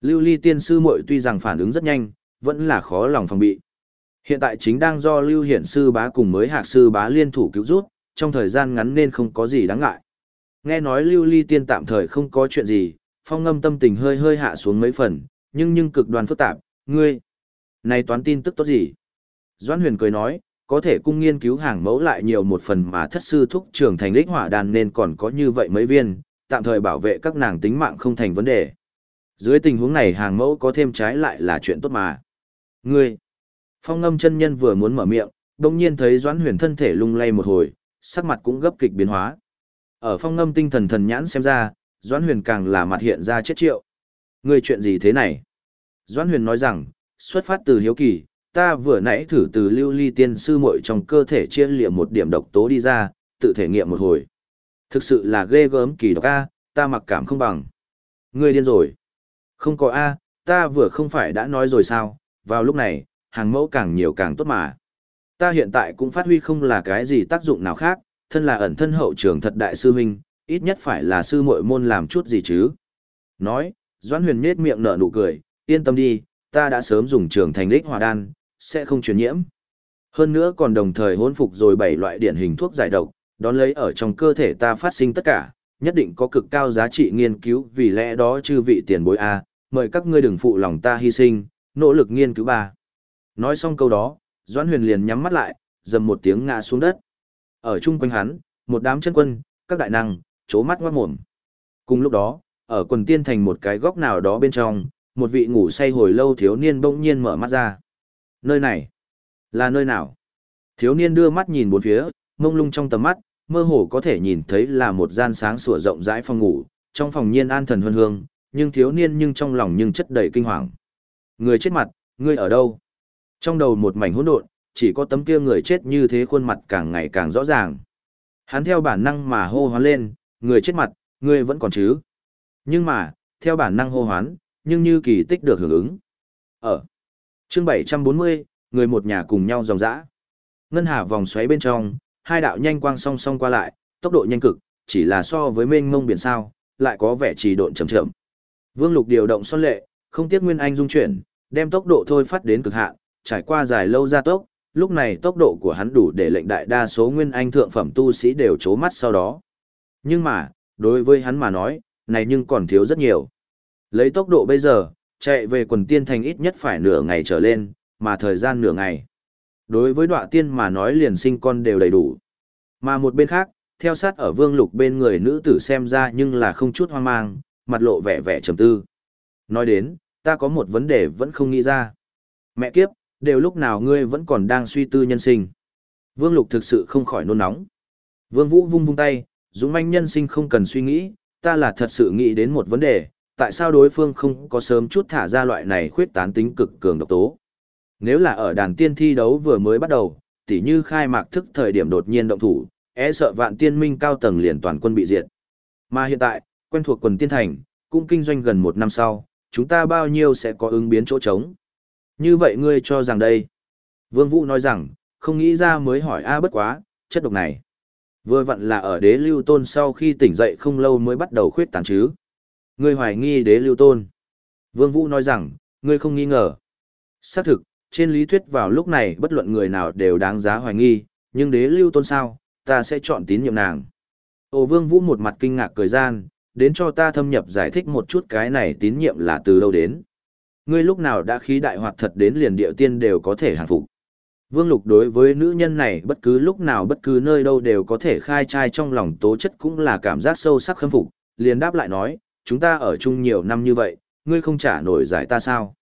Lưu ly tiên sư muội tuy rằng phản ứng rất nhanh, vẫn là khó lòng phòng bị. Hiện tại chính đang do Lưu Hiển sư bá cùng mới Hạc sư bá liên thủ cứu rút, trong thời gian ngắn nên không có gì đáng ngại. Nghe nói Lưu Ly Tiên tạm thời không có chuyện gì, phong ngâm tâm tình hơi hơi hạ xuống mấy phần, nhưng nhưng cực đoan phức tạp, ngươi. Này toán tin tức tốt gì? Doãn huyền cười nói, có thể cung nghiên cứu hàng mẫu lại nhiều một phần mà thất sư thúc trưởng thành lích hỏa đàn nên còn có như vậy mấy viên, tạm thời bảo vệ các nàng tính mạng không thành vấn đề. Dưới tình huống này hàng mẫu có thêm trái lại là chuyện tốt mà. Ngươi, phong ngâm chân nhân vừa muốn mở miệng, đồng nhiên thấy doãn huyền thân thể lung lay một hồi, sắc mặt cũng gấp kịch biến hóa. Ở phong ngâm tinh thần thần nhãn xem ra, Doãn Huyền càng là mặt hiện ra chết triệu. Ngươi chuyện gì thế này? Doãn Huyền nói rằng, xuất phát từ hiếu kỳ, ta vừa nãy thử từ lưu ly tiên sư muội trong cơ thể chia liệm một điểm độc tố đi ra, tự thể nghiệm một hồi. Thực sự là ghê gớm kỳ độc A, ta mặc cảm không bằng. Ngươi điên rồi. Không có A, ta vừa không phải đã nói rồi sao, vào lúc này, hàng mẫu càng nhiều càng tốt mà. Ta hiện tại cũng phát huy không là cái gì tác dụng nào khác, thân là ẩn thân hậu trường thật đại sư huynh, ít nhất phải là sư muội môn làm chút gì chứ. Nói, Doãn Huyền nhếch miệng nở nụ cười, yên tâm đi, ta đã sớm dùng trường thành đích hòa đan, sẽ không truyền nhiễm. Hơn nữa còn đồng thời hôn phục rồi bảy loại điển hình thuốc giải độc, đón lấy ở trong cơ thể ta phát sinh tất cả, nhất định có cực cao giá trị nghiên cứu vì lẽ đó chư vị tiền bối A, mời các ngươi đừng phụ lòng ta hy sinh, nỗ lực nghiên cứu ba. Nói xong câu đó, Doãn Huyền liền nhắm mắt lại, dầm một tiếng ngã xuống đất. Ở chung quanh hắn, một đám chân quân, các đại năng, chố mắt ngoát mồm. Cùng lúc đó, ở quần tiên thành một cái góc nào đó bên trong, một vị ngủ say hồi lâu thiếu niên bỗng nhiên mở mắt ra. Nơi này, là nơi nào? Thiếu niên đưa mắt nhìn bốn phía, mông lung trong tầm mắt, mơ hồ có thể nhìn thấy là một gian sáng sủa rộng rãi phòng ngủ, trong phòng nhiên an thần huân hương, nhưng thiếu niên nhưng trong lòng nhưng chất đầy kinh hoàng. Người chết mặt, ngươi ở đâu? Trong đầu một mảnh hỗn độn, chỉ có tấm kia người chết như thế khuôn mặt càng ngày càng rõ ràng. Hắn theo bản năng mà hô hoán lên, người chết mặt, ngươi vẫn còn chứ? Nhưng mà, theo bản năng hô hoán, nhưng như kỳ tích được hưởng ứng. Ở chương 740, người một nhà cùng nhau dòng dã. Ngân hà vòng xoáy bên trong, hai đạo nhanh quang song song qua lại, tốc độ nhanh cực, chỉ là so với mênh mông biển sao, lại có vẻ trì độn chậm chậm. Vương Lục điều động son lệ, không tiếc nguyên anh dung chuyển, đem tốc độ thôi phát đến cực hạn, trải qua dài lâu gia tốc, lúc này tốc độ của hắn đủ để lệnh đại đa số nguyên anh thượng phẩm tu sĩ đều chố mắt sau đó. Nhưng mà, đối với hắn mà nói, này nhưng còn thiếu rất nhiều. Lấy tốc độ bây giờ, chạy về quần tiên thành ít nhất phải nửa ngày trở lên, mà thời gian nửa ngày. Đối với đọa tiên mà nói liền sinh con đều đầy đủ. Mà một bên khác, theo sát ở vương lục bên người nữ tử xem ra nhưng là không chút hoang mang, mặt lộ vẻ vẻ trầm tư. Nói đến, ta có một vấn đề vẫn không nghĩ ra. Mẹ kiếp, đều lúc nào ngươi vẫn còn đang suy tư nhân sinh. Vương lục thực sự không khỏi nôn nóng. Vương vũ vung vung tay, dũng manh nhân sinh không cần suy nghĩ, ta là thật sự nghĩ đến một vấn đề, tại sao đối phương không có sớm chút thả ra loại này khuyết tán tính cực cường độc tố. Nếu là ở đàn tiên thi đấu vừa mới bắt đầu, tỉ như khai mạc thức thời điểm đột nhiên động thủ, e sợ vạn tiên minh cao tầng liền toàn quân bị diệt. Mà hiện tại, quen thuộc quần tiên thành, cũng kinh doanh gần một năm sau, chúng ta bao nhiêu sẽ có ứng biến chỗ trống. Như vậy ngươi cho rằng đây. Vương Vũ nói rằng, không nghĩ ra mới hỏi A bất quá, chất độc này. Vừa vặn là ở đế lưu tôn sau khi tỉnh dậy không lâu mới bắt đầu khuyết tàn chứ. Ngươi hoài nghi đế lưu tôn. Vương Vũ nói rằng, ngươi không nghi ngờ. Xác thực, trên lý thuyết vào lúc này bất luận người nào đều đáng giá hoài nghi, nhưng đế lưu tôn sao, ta sẽ chọn tín nhiệm nàng. Ô Vương Vũ một mặt kinh ngạc cười gian, đến cho ta thâm nhập giải thích một chút cái này tín nhiệm là từ đâu đến. Ngươi lúc nào đã khí đại hoạt thật đến liền địa tiên đều có thể hàng phục. Vương Lục đối với nữ nhân này bất cứ lúc nào bất cứ nơi đâu đều có thể khai trai trong lòng tố chất cũng là cảm giác sâu sắc khâm phục, liền đáp lại nói, chúng ta ở chung nhiều năm như vậy, ngươi không trả nổi giải ta sao?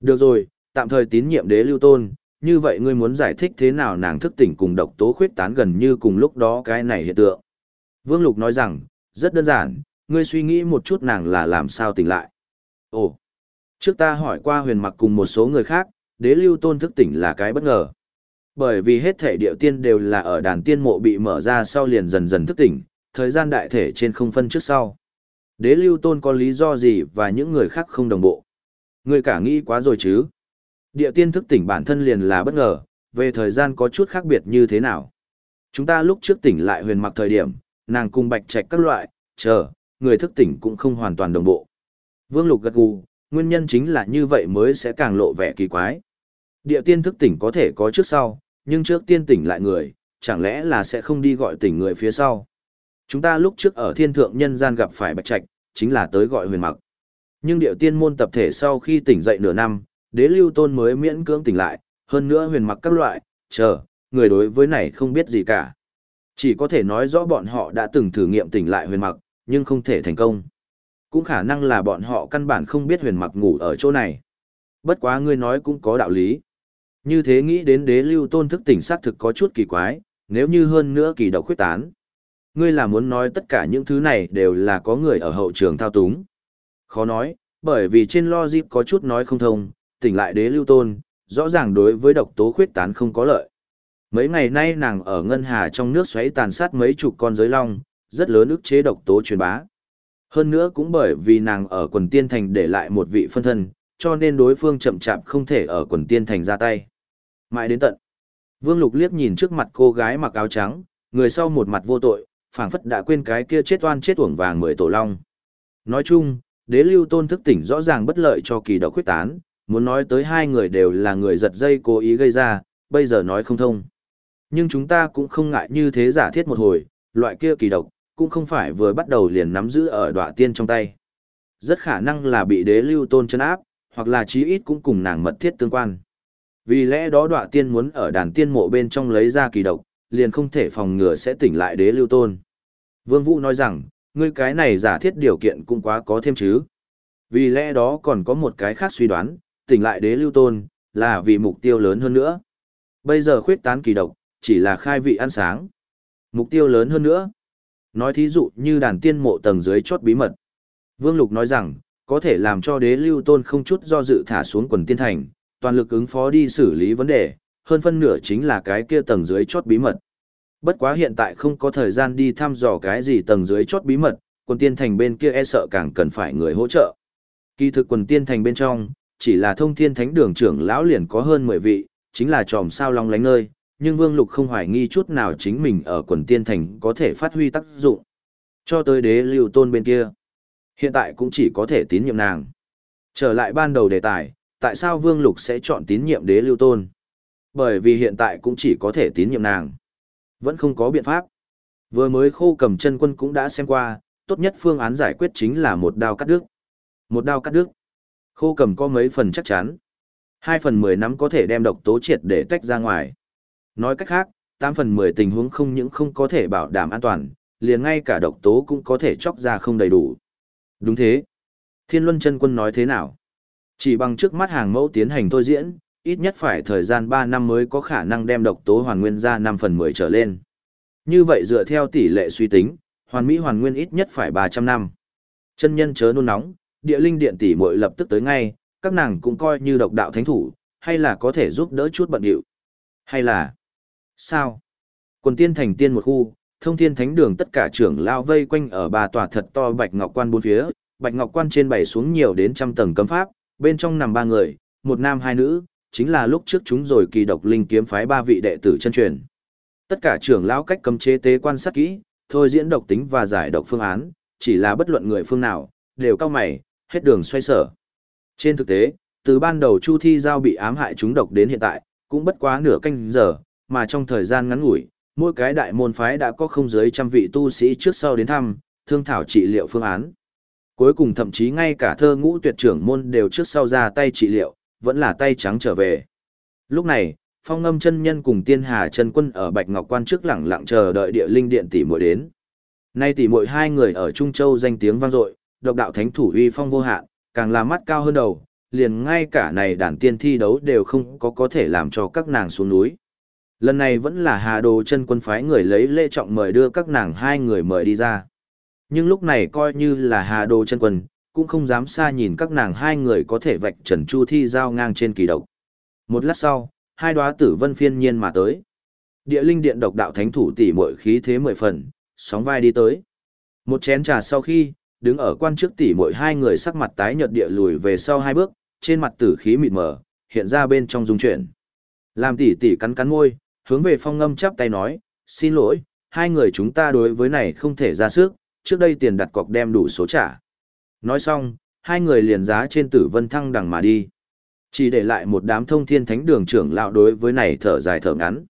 Được rồi, tạm thời tín nhiệm đế lưu tôn, như vậy ngươi muốn giải thích thế nào nàng thức tỉnh cùng độc tố khuyết tán gần như cùng lúc đó cái này hiện tượng. Vương Lục nói rằng, rất đơn giản, ngươi suy nghĩ một chút nàng là làm sao tỉnh lại. Ồ, trước ta hỏi qua huyền mặc cùng một số người khác, đế lưu tôn thức tỉnh là cái bất ngờ. Bởi vì hết thể điệu tiên đều là ở đàn tiên mộ bị mở ra sau liền dần dần thức tỉnh, thời gian đại thể trên không phân trước sau. Đế lưu tôn có lý do gì và những người khác không đồng bộ? Người cả nghĩ quá rồi chứ? Địa tiên thức tỉnh bản thân liền là bất ngờ, về thời gian có chút khác biệt như thế nào? Chúng ta lúc trước tỉnh lại huyền mặc thời điểm, nàng cùng bạch trạch các loại, chờ, người thức tỉnh cũng không hoàn toàn đồng bộ. Vương Lục gật gù, nguyên nhân chính là như vậy mới sẽ càng lộ vẻ kỳ quái. Địa tiên thức tỉnh có thể có trước sau, nhưng trước tiên tỉnh lại người, chẳng lẽ là sẽ không đi gọi tỉnh người phía sau. Chúng ta lúc trước ở thiên thượng nhân gian gặp phải bạch trạch, chính là tới gọi huyền mặc. Nhưng điệu tiên môn tập thể sau khi tỉnh dậy nửa năm, đế lưu tôn mới miễn cưỡng tỉnh lại, hơn nữa huyền mặc các loại, chờ, người đối với này không biết gì cả. Chỉ có thể nói rõ bọn họ đã từng thử nghiệm tỉnh lại huyền mặc, nhưng không thể thành công. Cũng khả năng là bọn họ căn bản không biết huyền mặc ngủ ở chỗ này. Bất quá ngươi nói cũng có đạo lý. Như thế nghĩ đến đế lưu tôn thức tỉnh xác thực có chút kỳ quái, nếu như hơn nữa kỳ độc khuyết tán. Ngươi là muốn nói tất cả những thứ này đều là có người ở hậu trường thao túng. Khó nói, bởi vì trên logic có chút nói không thông, tỉnh lại đế lưu tôn, rõ ràng đối với độc tố khuyết tán không có lợi. Mấy ngày nay nàng ở ngân hà trong nước xoáy tàn sát mấy chục con giới long, rất lớn ức chế độc tố truyền bá. Hơn nữa cũng bởi vì nàng ở quần tiên thành để lại một vị phân thân, cho nên đối phương chậm chạp không thể ở quần tiên thành ra tay. Mãi đến tận. Vương Lục liếc nhìn trước mặt cô gái mặc áo trắng, người sau một mặt vô tội, phảng phất đã quên cái kia chết oan chết uổng vàng mười tổ long. Nói chung, đế lưu tôn thức tỉnh rõ ràng bất lợi cho kỳ độc quyết tán, muốn nói tới hai người đều là người giật dây cố ý gây ra, bây giờ nói không thông. Nhưng chúng ta cũng không ngại như thế giả thiết một hồi, loại kia kỳ độc, cũng không phải vừa bắt đầu liền nắm giữ ở đọa tiên trong tay. Rất khả năng là bị đế lưu tôn chân áp, hoặc là chí ít cũng cùng nàng mật thiết tương quan. Vì lẽ đó đọa tiên muốn ở đàn tiên mộ bên trong lấy ra kỳ độc, liền không thể phòng ngừa sẽ tỉnh lại đế lưu tôn. Vương Vũ nói rằng, ngươi cái này giả thiết điều kiện cũng quá có thêm chứ. Vì lẽ đó còn có một cái khác suy đoán, tỉnh lại đế lưu tôn, là vì mục tiêu lớn hơn nữa. Bây giờ khuyết tán kỳ độc, chỉ là khai vị ăn sáng. Mục tiêu lớn hơn nữa. Nói thí dụ như đàn tiên mộ tầng dưới chốt bí mật. Vương Lục nói rằng, có thể làm cho đế lưu tôn không chút do dự thả xuống quần tiên thành, toàn lực ứng phó đi xử lý vấn đề, hơn phân nửa chính là cái kia tầng dưới chốt bí mật. Bất quá hiện tại không có thời gian đi thăm dò cái gì tầng dưới chốt bí mật, quần tiên thành bên kia e sợ càng cần phải người hỗ trợ. Kỳ thực quần tiên thành bên trong, chỉ là thông thiên thánh đường trưởng lão liền có hơn 10 vị, chính là tròm sao long lánh nơi, nhưng Vương Lục không hoài nghi chút nào chính mình ở quần tiên thành có thể phát huy tác dụng. Cho tới đế lưu tôn bên kia. Hiện tại cũng chỉ có thể tín nhiệm nàng. Trở lại ban đầu đề tài, tại sao Vương Lục sẽ chọn tín nhiệm đế lưu tôn? Bởi vì hiện tại cũng chỉ có thể tín nhiệm nàng. Vẫn không có biện pháp. Vừa mới khô cầm chân quân cũng đã xem qua, tốt nhất phương án giải quyết chính là một đao cắt đứt. Một đao cắt đứt. Khô cầm có mấy phần chắc chắn. Hai phần mười nắm có thể đem độc tố triệt để tách ra ngoài. Nói cách khác, tám phần mười tình huống không những không có thể bảo đảm an toàn, liền ngay cả độc tố cũng có thể chóc ra không đầy đủ. Đúng thế. Thiên Luân chân quân nói thế nào? Chỉ bằng trước mắt hàng mẫu tiến hành thôi diễn, ít nhất phải thời gian 3 năm mới có khả năng đem độc tố hoàn nguyên ra 5 phần 10 trở lên. Như vậy dựa theo tỷ lệ suy tính, hoàn mỹ hoàn nguyên ít nhất phải 300 năm. Chân nhân chớ nôn nóng, địa linh điện tỷ muội lập tức tới ngay, các nàng cũng coi như độc đạo thánh thủ, hay là có thể giúp đỡ chút bận điệu. Hay là... Sao? Quần tiên thành tiên một khu, thông thiên thánh đường tất cả trưởng lao vây quanh ở bà tòa thật to bạch ngọc quan bốn phía, bạch ngọc quan trên bảy xuống nhiều đến trăm tầng cấm pháp, bên trong nằm ba người, một nam hai nữ, chính là lúc trước chúng rồi kỳ độc linh kiếm phái ba vị đệ tử chân truyền. Tất cả trưởng lão cách cấm chế tế quan sát kỹ, thôi diễn độc tính và giải độc phương án, chỉ là bất luận người phương nào, đều cao mày, hết đường xoay sở. Trên thực tế, từ ban đầu Chu Thi Giao bị ám hại chúng độc đến hiện tại, cũng bất quá nửa canh giờ, mà trong thời gian ngắn ngủi, mỗi cái đại môn phái đã có không dưới trăm vị tu sĩ trước sau đến thăm, thương thảo trị liệu phương án. Cuối cùng thậm chí ngay cả thơ ngũ tuyệt trưởng môn đều trước sau ra tay trị liệu, vẫn là tay trắng trở về. Lúc này, phong ngâm chân nhân cùng tiên hà chân quân ở Bạch Ngọc Quan trước lẳng lặng chờ đợi địa linh điện tỷ muội đến. Nay tỷ muội hai người ở Trung Châu danh tiếng vang dội, độc đạo thánh thủ uy phong vô hạn, càng là mắt cao hơn đầu, liền ngay cả này đàn tiên thi đấu đều không có có thể làm cho các nàng xuống núi. Lần này vẫn là Hà Đồ chân quân phái người lấy lễ trọng mời đưa các nàng hai người mời đi ra. Nhưng lúc này coi như là Hà Đồ chân quân, cũng không dám xa nhìn các nàng hai người có thể vạch trần chu thi giao ngang trên kỳ độc. Một lát sau, hai đóa tử vân phiên nhiên mà tới. Địa linh điện độc đạo thánh thủ tỷ muội khí thế mười phần, sóng vai đi tới. Một chén trà sau khi, đứng ở quan trước tỷ muội hai người sắc mặt tái nhợt địa lùi về sau hai bước, trên mặt tử khí mịt mờ, hiện ra bên trong dung chuyển. Làm tỷ tỷ cắn cắn môi, hướng về phong ngâm chắp tay nói, xin lỗi, hai người chúng ta đối với này không thể ra sức, trước đây tiền đặt cọc đem đủ số trả. Nói xong, hai người liền giá trên tử vân thăng đằng mà đi. Chỉ để lại một đám thông thiên thánh đường trưởng lão đối với này thở dài thở ngắn.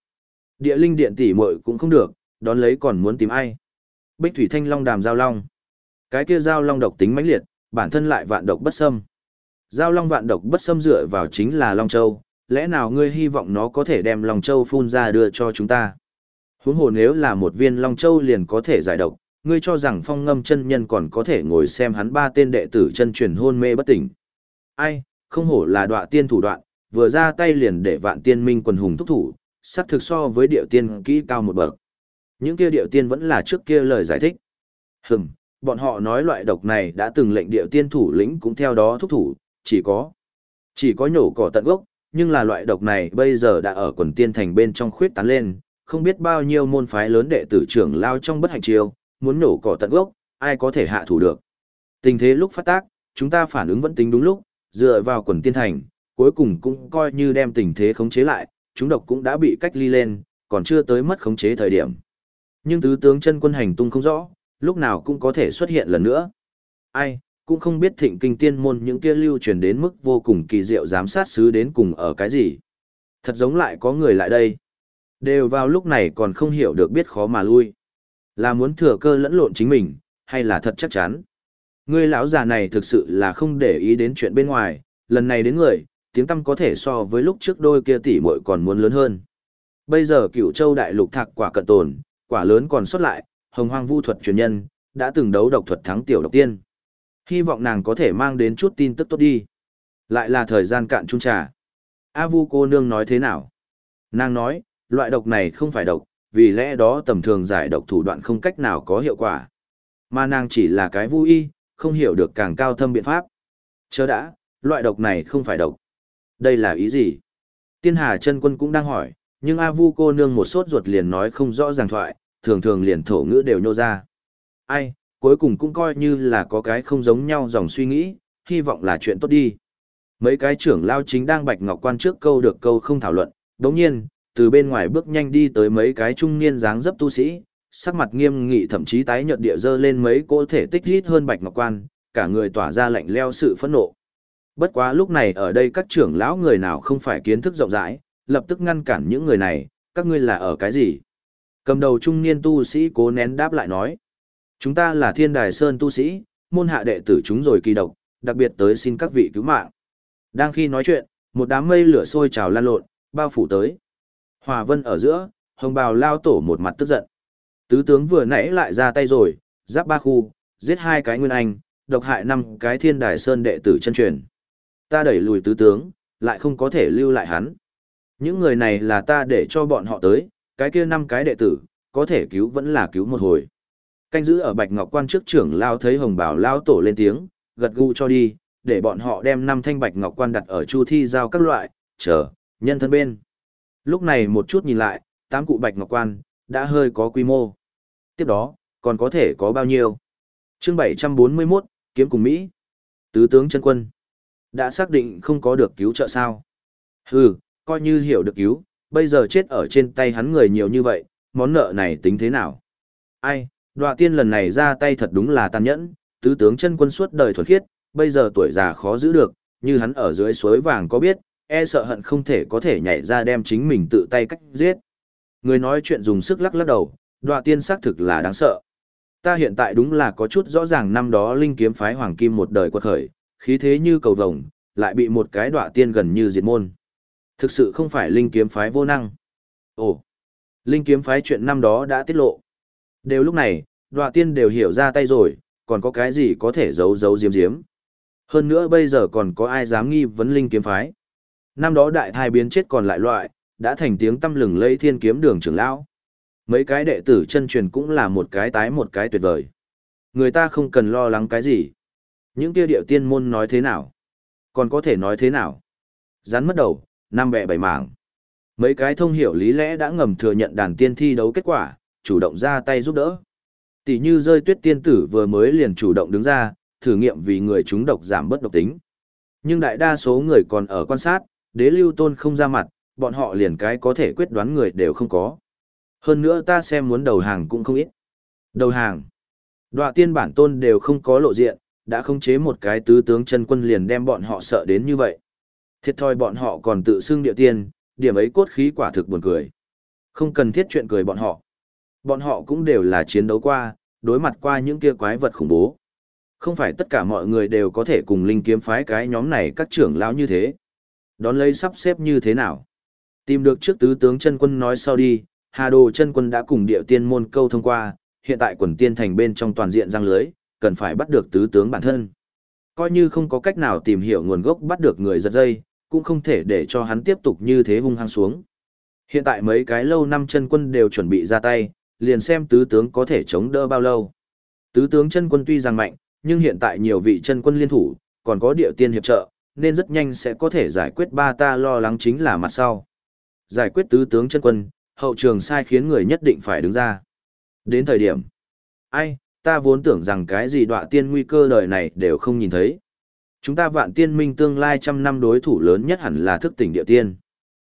Địa linh điện tỷ muội cũng không được, đón lấy còn muốn tìm ai. Bích thủy thanh long đàm giao long. Cái kia giao long độc tính mãnh liệt, bản thân lại vạn độc bất xâm. Giao long vạn độc bất xâm dựa vào chính là Long Châu, lẽ nào ngươi hy vọng nó có thể đem Long Châu phun ra đưa cho chúng ta? Huống hồ nếu là một viên Long Châu liền có thể giải độc, ngươi cho rằng phong ngâm chân nhân còn có thể ngồi xem hắn ba tên đệ tử chân truyền hôn mê bất tỉnh. Ai, không hổ là đọa tiên thủ đoạn, vừa ra tay liền để vạn tiên minh quần hùng thúc thủ, sắc thực so với điệu tiên kỹ cao một bậc. Những kia điệu tiên vẫn là trước kia lời giải thích. Hừm, bọn họ nói loại độc này đã từng lệnh điệu tiên thủ lĩnh cũng theo đó thúc thủ, chỉ có, chỉ có nhổ cỏ tận gốc, nhưng là loại độc này bây giờ đã ở quần tiên thành bên trong khuyết tán lên, không biết bao nhiêu môn phái lớn đệ tử trưởng lao trong bất hạnh chiêu, muốn nổ cỏ tận gốc, ai có thể hạ thủ được. Tình thế lúc phát tác, chúng ta phản ứng vẫn tính đúng lúc, dựa vào quần tiên thành, cuối cùng cũng coi như đem tình thế khống chế lại, chúng độc cũng đã bị cách ly lên, còn chưa tới mất khống chế thời điểm. Nhưng tứ tướng chân quân hành tung không rõ, lúc nào cũng có thể xuất hiện lần nữa. Ai, cũng không biết thịnh kinh tiên môn những kia lưu truyền đến mức vô cùng kỳ diệu giám sát sứ đến cùng ở cái gì. Thật giống lại có người lại đây. Đều vào lúc này còn không hiểu được biết khó mà lui. Là muốn thừa cơ lẫn lộn chính mình, hay là thật chắc chắn. Người lão già này thực sự là không để ý đến chuyện bên ngoài, lần này đến người, tiếng tâm có thể so với lúc trước đôi kia tỷ muội còn muốn lớn hơn. Bây giờ cửu châu đại lục thạc quả cận tồn, quả lớn còn xuất lại, hồng hoang vu thuật truyền nhân, đã từng đấu độc thuật thắng tiểu độc tiên. Hy vọng nàng có thể mang đến chút tin tức tốt đi. Lại là thời gian cạn chung trà. A vu cô nương nói thế nào? Nàng nói, loại độc này không phải độc, vì lẽ đó tầm thường giải độc thủ đoạn không cách nào có hiệu quả. Mà nàng chỉ là cái vu y, không hiểu được càng cao thâm biện pháp. Chớ đã, loại độc này không phải độc. Đây là ý gì? Tiên Hà chân quân cũng đang hỏi, nhưng A Vu cô nương một sốt ruột liền nói không rõ ràng thoại, thường thường liền thổ ngữ đều nhô ra. Ai, cuối cùng cũng coi như là có cái không giống nhau dòng suy nghĩ, hy vọng là chuyện tốt đi. Mấy cái trưởng lao chính đang bạch ngọc quan trước câu được câu không thảo luận, đồng nhiên, từ bên ngoài bước nhanh đi tới mấy cái trung niên dáng dấp tu sĩ, sắc mặt nghiêm nghị thậm chí tái nhợt địa dơ lên mấy cỗ thể tích rít hơn bạch ngọc quan, cả người tỏa ra lạnh leo sự phẫn nộ. Bất quá lúc này ở đây các trưởng lão người nào không phải kiến thức rộng rãi, lập tức ngăn cản những người này, các ngươi là ở cái gì? Cầm đầu trung niên tu sĩ cố nén đáp lại nói. Chúng ta là thiên đài sơn tu sĩ, môn hạ đệ tử chúng rồi kỳ độc, đặc biệt tới xin các vị cứu mạng. Đang khi nói chuyện, một đám mây lửa sôi trào lan lộn, bao phủ tới. Hòa vân ở giữa, hồng bào lao tổ một mặt tức giận. Tứ tướng vừa nãy lại ra tay rồi, giáp ba khu, giết hai cái nguyên anh, độc hại năm cái thiên đài sơn đệ tử chân truyền. Ta đẩy lùi tứ tướng, lại không có thể lưu lại hắn. Những người này là ta để cho bọn họ tới, cái kia năm cái đệ tử, có thể cứu vẫn là cứu một hồi. Canh giữ ở Bạch Ngọc Quan trước trưởng lao thấy hồng bảo lao tổ lên tiếng, gật gù cho đi, để bọn họ đem năm thanh Bạch Ngọc Quan đặt ở chu thi giao các loại, chờ, nhân thân bên. Lúc này một chút nhìn lại, tám cụ Bạch Ngọc Quan, đã hơi có quy mô. Tiếp đó, còn có thể có bao nhiêu? chương 741, kiếm cùng Mỹ. Tứ tướng chân quân. Đã xác định không có được cứu trợ sao? Hừ, coi như hiểu được cứu, bây giờ chết ở trên tay hắn người nhiều như vậy, món nợ này tính thế nào? Ai, đoạ tiên lần này ra tay thật đúng là tàn nhẫn, tứ tướng chân quân suốt đời thuần khiết, bây giờ tuổi già khó giữ được, như hắn ở dưới suối vàng có biết, e sợ hận không thể có thể nhảy ra đem chính mình tự tay cách giết. Người nói chuyện dùng sức lắc lắc đầu, đoạ tiên xác thực là đáng sợ. Ta hiện tại đúng là có chút rõ ràng năm đó linh kiếm phái hoàng kim một đời quật khởi, khí thế như cầu vồng, lại bị một cái đoạ tiên gần như diệt môn. Thực sự không phải linh kiếm phái vô năng. Ồ, linh kiếm phái chuyện năm đó đã tiết lộ. Đều lúc này, đoạ tiên đều hiểu ra tay rồi, còn có cái gì có thể giấu giấu diếm diếm. Hơn nữa bây giờ còn có ai dám nghi vấn linh kiếm phái. Năm đó đại thai biến chết còn lại loại, đã thành tiếng tâm lừng lấy thiên kiếm đường trưởng lão. Mấy cái đệ tử chân truyền cũng là một cái tái một cái tuyệt vời. Người ta không cần lo lắng cái gì. Những kia điệu tiên môn nói thế nào? Còn có thể nói thế nào? Rắn mất đầu, năm bẹ bảy mảng. Mấy cái thông hiểu lý lẽ đã ngầm thừa nhận đàn tiên thi đấu kết quả, chủ động ra tay giúp đỡ. Tỷ như rơi tuyết tiên tử vừa mới liền chủ động đứng ra, thử nghiệm vì người chúng độc giảm bất độc tính. Nhưng đại đa số người còn ở quan sát, đế lưu tôn không ra mặt, bọn họ liền cái có thể quyết đoán người đều không có. Hơn nữa ta xem muốn đầu hàng cũng không ít. Đầu hàng. Đoạ tiên bản tôn đều không có lộ diện, đã không chế một cái tứ tướng chân quân liền đem bọn họ sợ đến như vậy. Thiệt thòi bọn họ còn tự xưng địa tiên, điểm ấy cốt khí quả thực buồn cười. Không cần thiết chuyện cười bọn họ. Bọn họ cũng đều là chiến đấu qua, đối mặt qua những kia quái vật khủng bố. Không phải tất cả mọi người đều có thể cùng linh kiếm phái cái nhóm này các trưởng lão như thế. Đón lấy sắp xếp như thế nào? Tìm được trước tứ tướng chân quân nói sau đi, Hà Đồ chân quân đã cùng địa tiên môn câu thông qua, hiện tại quần tiên thành bên trong toàn diện răng lưới, cần phải bắt được tứ tướng bản thân. Coi như không có cách nào tìm hiểu nguồn gốc bắt được người giật dây, cũng không thể để cho hắn tiếp tục như thế hung hăng xuống. Hiện tại mấy cái lâu năm chân quân đều chuẩn bị ra tay, liền xem tứ tướng có thể chống đỡ bao lâu. Tứ tướng chân quân tuy rằng mạnh, nhưng hiện tại nhiều vị chân quân liên thủ, còn có địa tiên hiệp trợ, nên rất nhanh sẽ có thể giải quyết ba ta lo lắng chính là mặt sau. Giải quyết tứ tướng chân quân, hậu trường sai khiến người nhất định phải đứng ra. Đến thời điểm, ai, ta vốn tưởng rằng cái gì đọa tiên nguy cơ đời này đều không nhìn thấy. Chúng ta vạn tiên minh tương lai trăm năm đối thủ lớn nhất hẳn là thức tỉnh địa tiên.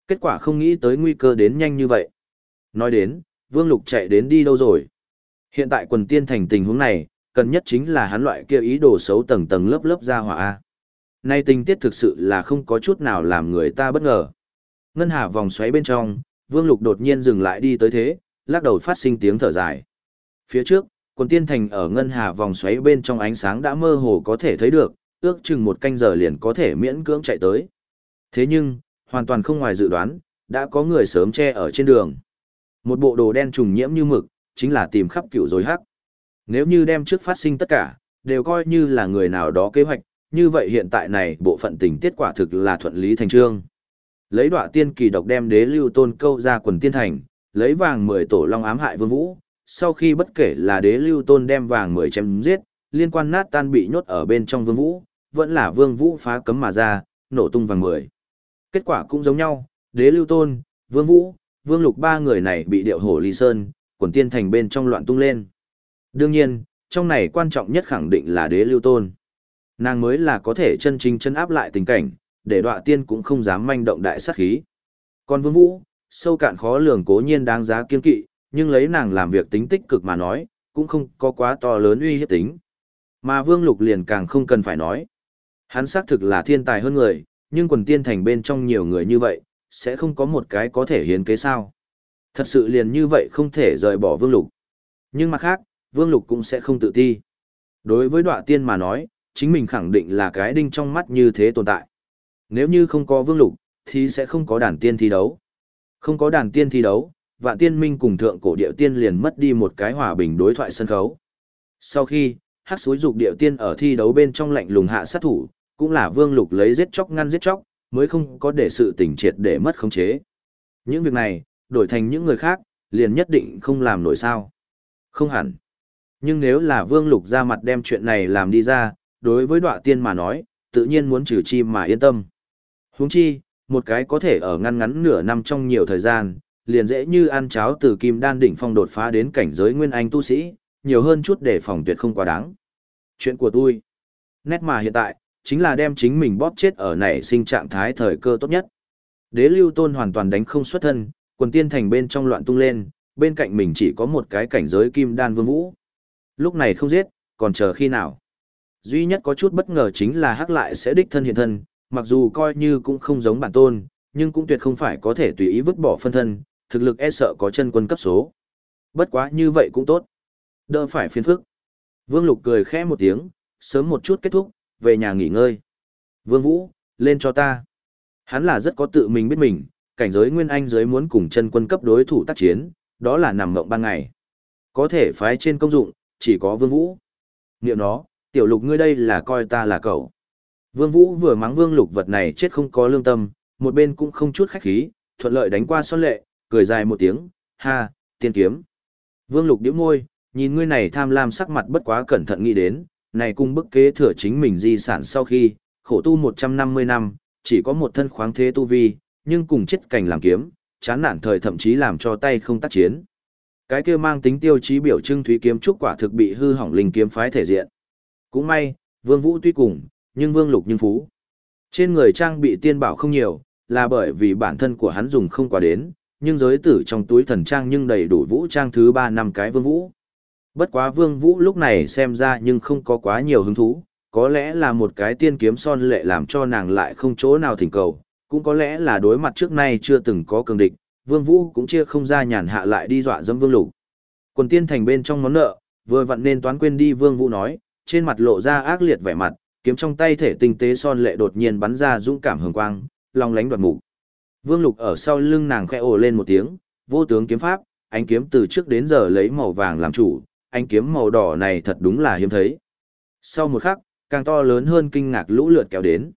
Kết quả không nghĩ tới nguy cơ đến nhanh như vậy. Nói đến, Vương Lục chạy đến đi đâu rồi? Hiện tại quần tiên thành tình huống này, cần nhất chính là hắn loại kia ý đồ xấu tầng tầng lớp lớp ra hỏa A. Nay tình tiết thực sự là không có chút nào làm người ta bất ngờ. Ngân hà vòng xoáy bên trong, Vương Lục đột nhiên dừng lại đi tới thế, lắc đầu phát sinh tiếng thở dài. Phía trước, quần tiên thành ở ngân hà vòng xoáy bên trong ánh sáng đã mơ hồ có thể thấy được, ước chừng một canh giờ liền có thể miễn cưỡng chạy tới. Thế nhưng, hoàn toàn không ngoài dự đoán, đã có người sớm che ở trên đường. Một bộ đồ đen trùng nhiễm như mực, chính là tìm khắp cựu rồi hắc. Nếu như đem trước phát sinh tất cả, đều coi như là người nào đó kế hoạch, như vậy hiện tại này bộ phận tình tiết quả thực là thuận lý thành trương. Lấy đọa tiên kỳ độc đem đế lưu tôn câu ra quần tiên thành, lấy vàng mười tổ long ám hại vương vũ, sau khi bất kể là đế lưu tôn đem vàng mười chém giết, liên quan nát tan bị nhốt ở bên trong vương vũ, vẫn là vương vũ phá cấm mà ra, nổ tung vàng mười. Kết quả cũng giống nhau, đế lưu tôn, vương vũ, vương lục ba người này bị điệu hổ ly sơn, quần tiên thành bên trong loạn tung lên. Đương nhiên, trong này quan trọng nhất khẳng định là đế lưu tôn. Nàng mới là có thể chân chính chân áp lại tình cảnh, để đọa tiên cũng không dám manh động đại sát khí. Còn vương vũ, sâu cạn khó lường cố nhiên đáng giá kiên kỵ, nhưng lấy nàng làm việc tính tích cực mà nói, cũng không có quá to lớn uy hiếp tính. Mà vương lục liền càng không cần phải nói. Hắn xác thực là thiên tài hơn người, nhưng quần tiên thành bên trong nhiều người như vậy, sẽ không có một cái có thể hiến kế sao. Thật sự liền như vậy không thể rời bỏ vương lục. Nhưng mặt khác, vương lục cũng sẽ không tự ti. Đối với đọa tiên mà nói, chính mình khẳng định là cái đinh trong mắt như thế tồn tại. Nếu như không có vương lục, thì sẽ không có đàn tiên thi đấu. Không có đàn tiên thi đấu, vạn tiên minh cùng thượng cổ điệu tiên liền mất đi một cái hòa bình đối thoại sân khấu. Sau khi, hát suối dục điệu tiên ở thi đấu bên trong lạnh lùng hạ sát thủ, cũng là vương lục lấy giết chóc ngăn giết chóc, mới không có để sự tỉnh triệt để mất khống chế. Những việc này, đổi thành những người khác, liền nhất định không làm nổi sao. Không hẳn. Nhưng nếu là vương lục ra mặt đem chuyện này làm đi ra, đối với đọa tiên mà nói, tự nhiên muốn trừ chi mà yên tâm. Huống chi, một cái có thể ở ngăn ngắn nửa năm trong nhiều thời gian, liền dễ như ăn cháo từ kim đan đỉnh phong đột phá đến cảnh giới nguyên anh tu sĩ, nhiều hơn chút để phòng tuyệt không quá đáng. Chuyện của tôi, nét mà hiện tại, chính là đem chính mình bóp chết ở nảy sinh trạng thái thời cơ tốt nhất. Đế lưu tôn hoàn toàn đánh không xuất thân, quần tiên thành bên trong loạn tung lên, bên cạnh mình chỉ có một cái cảnh giới kim đan vương vũ. Lúc này không giết, còn chờ khi nào? Duy nhất có chút bất ngờ chính là hắc lại sẽ đích thân hiện thân, mặc dù coi như cũng không giống bản tôn, nhưng cũng tuyệt không phải có thể tùy ý vứt bỏ phân thân, thực lực e sợ có chân quân cấp số. Bất quá như vậy cũng tốt. Đỡ phải phiền phức. Vương Lục cười khẽ một tiếng, sớm một chút kết thúc, về nhà nghỉ ngơi. Vương Vũ, lên cho ta. Hắn là rất có tự mình biết mình, cảnh giới Nguyên Anh giới muốn cùng chân quân cấp đối thủ tác chiến, đó là nằm mộng ban ngày. Có thể phái trên công dụng, chỉ có Vương Vũ. Niệm nó, tiểu lục ngươi đây là coi ta là cậu. Vương Vũ vừa mắng Vương Lục vật này chết không có lương tâm, một bên cũng không chút khách khí, thuận lợi đánh qua son lệ, cười dài một tiếng, ha, tiên kiếm. Vương Lục điếu môi, nhìn ngươi này tham lam sắc mặt bất quá cẩn thận nghĩ đến, này cung bức kế thừa chính mình di sản sau khi, khổ tu 150 năm, chỉ có một thân khoáng thế tu vi, nhưng cùng chết cảnh làm kiếm, chán nản thời thậm chí làm cho tay không tác chiến. Cái kia mang tính tiêu chí biểu trưng thúy kiếm trúc quả thực bị hư hỏng linh kiếm phái thể diện. Cũng may, Vương Vũ tuy cùng, nhưng Vương Lục nhưng phú. Trên người trang bị tiên bảo không nhiều, là bởi vì bản thân của hắn dùng không quá đến, nhưng giới tử trong túi thần trang nhưng đầy đủ vũ trang thứ ba năm cái Vương Vũ. Bất quá Vương Vũ lúc này xem ra nhưng không có quá nhiều hứng thú, có lẽ là một cái tiên kiếm son lệ làm cho nàng lại không chỗ nào thỉnh cầu, cũng có lẽ là đối mặt trước nay chưa từng có cường địch, Vương Vũ cũng chia không ra nhàn hạ lại đi dọa dẫm Vương Lục. Quần tiên thành bên trong món nợ, vừa vặn nên toán quên đi Vương Vũ nói, trên mặt lộ ra ác liệt vẻ mặt, kiếm trong tay thể tinh tế son lệ đột nhiên bắn ra dũng cảm hường quang, long lánh đoạt mục. Vương Lục ở sau lưng nàng khẽ ồ lên một tiếng, vô tướng kiếm pháp, ánh kiếm từ trước đến giờ lấy màu vàng làm chủ, ánh kiếm màu đỏ này thật đúng là hiếm thấy. Sau một khắc, càng to lớn hơn kinh ngạc lũ lượt kéo đến.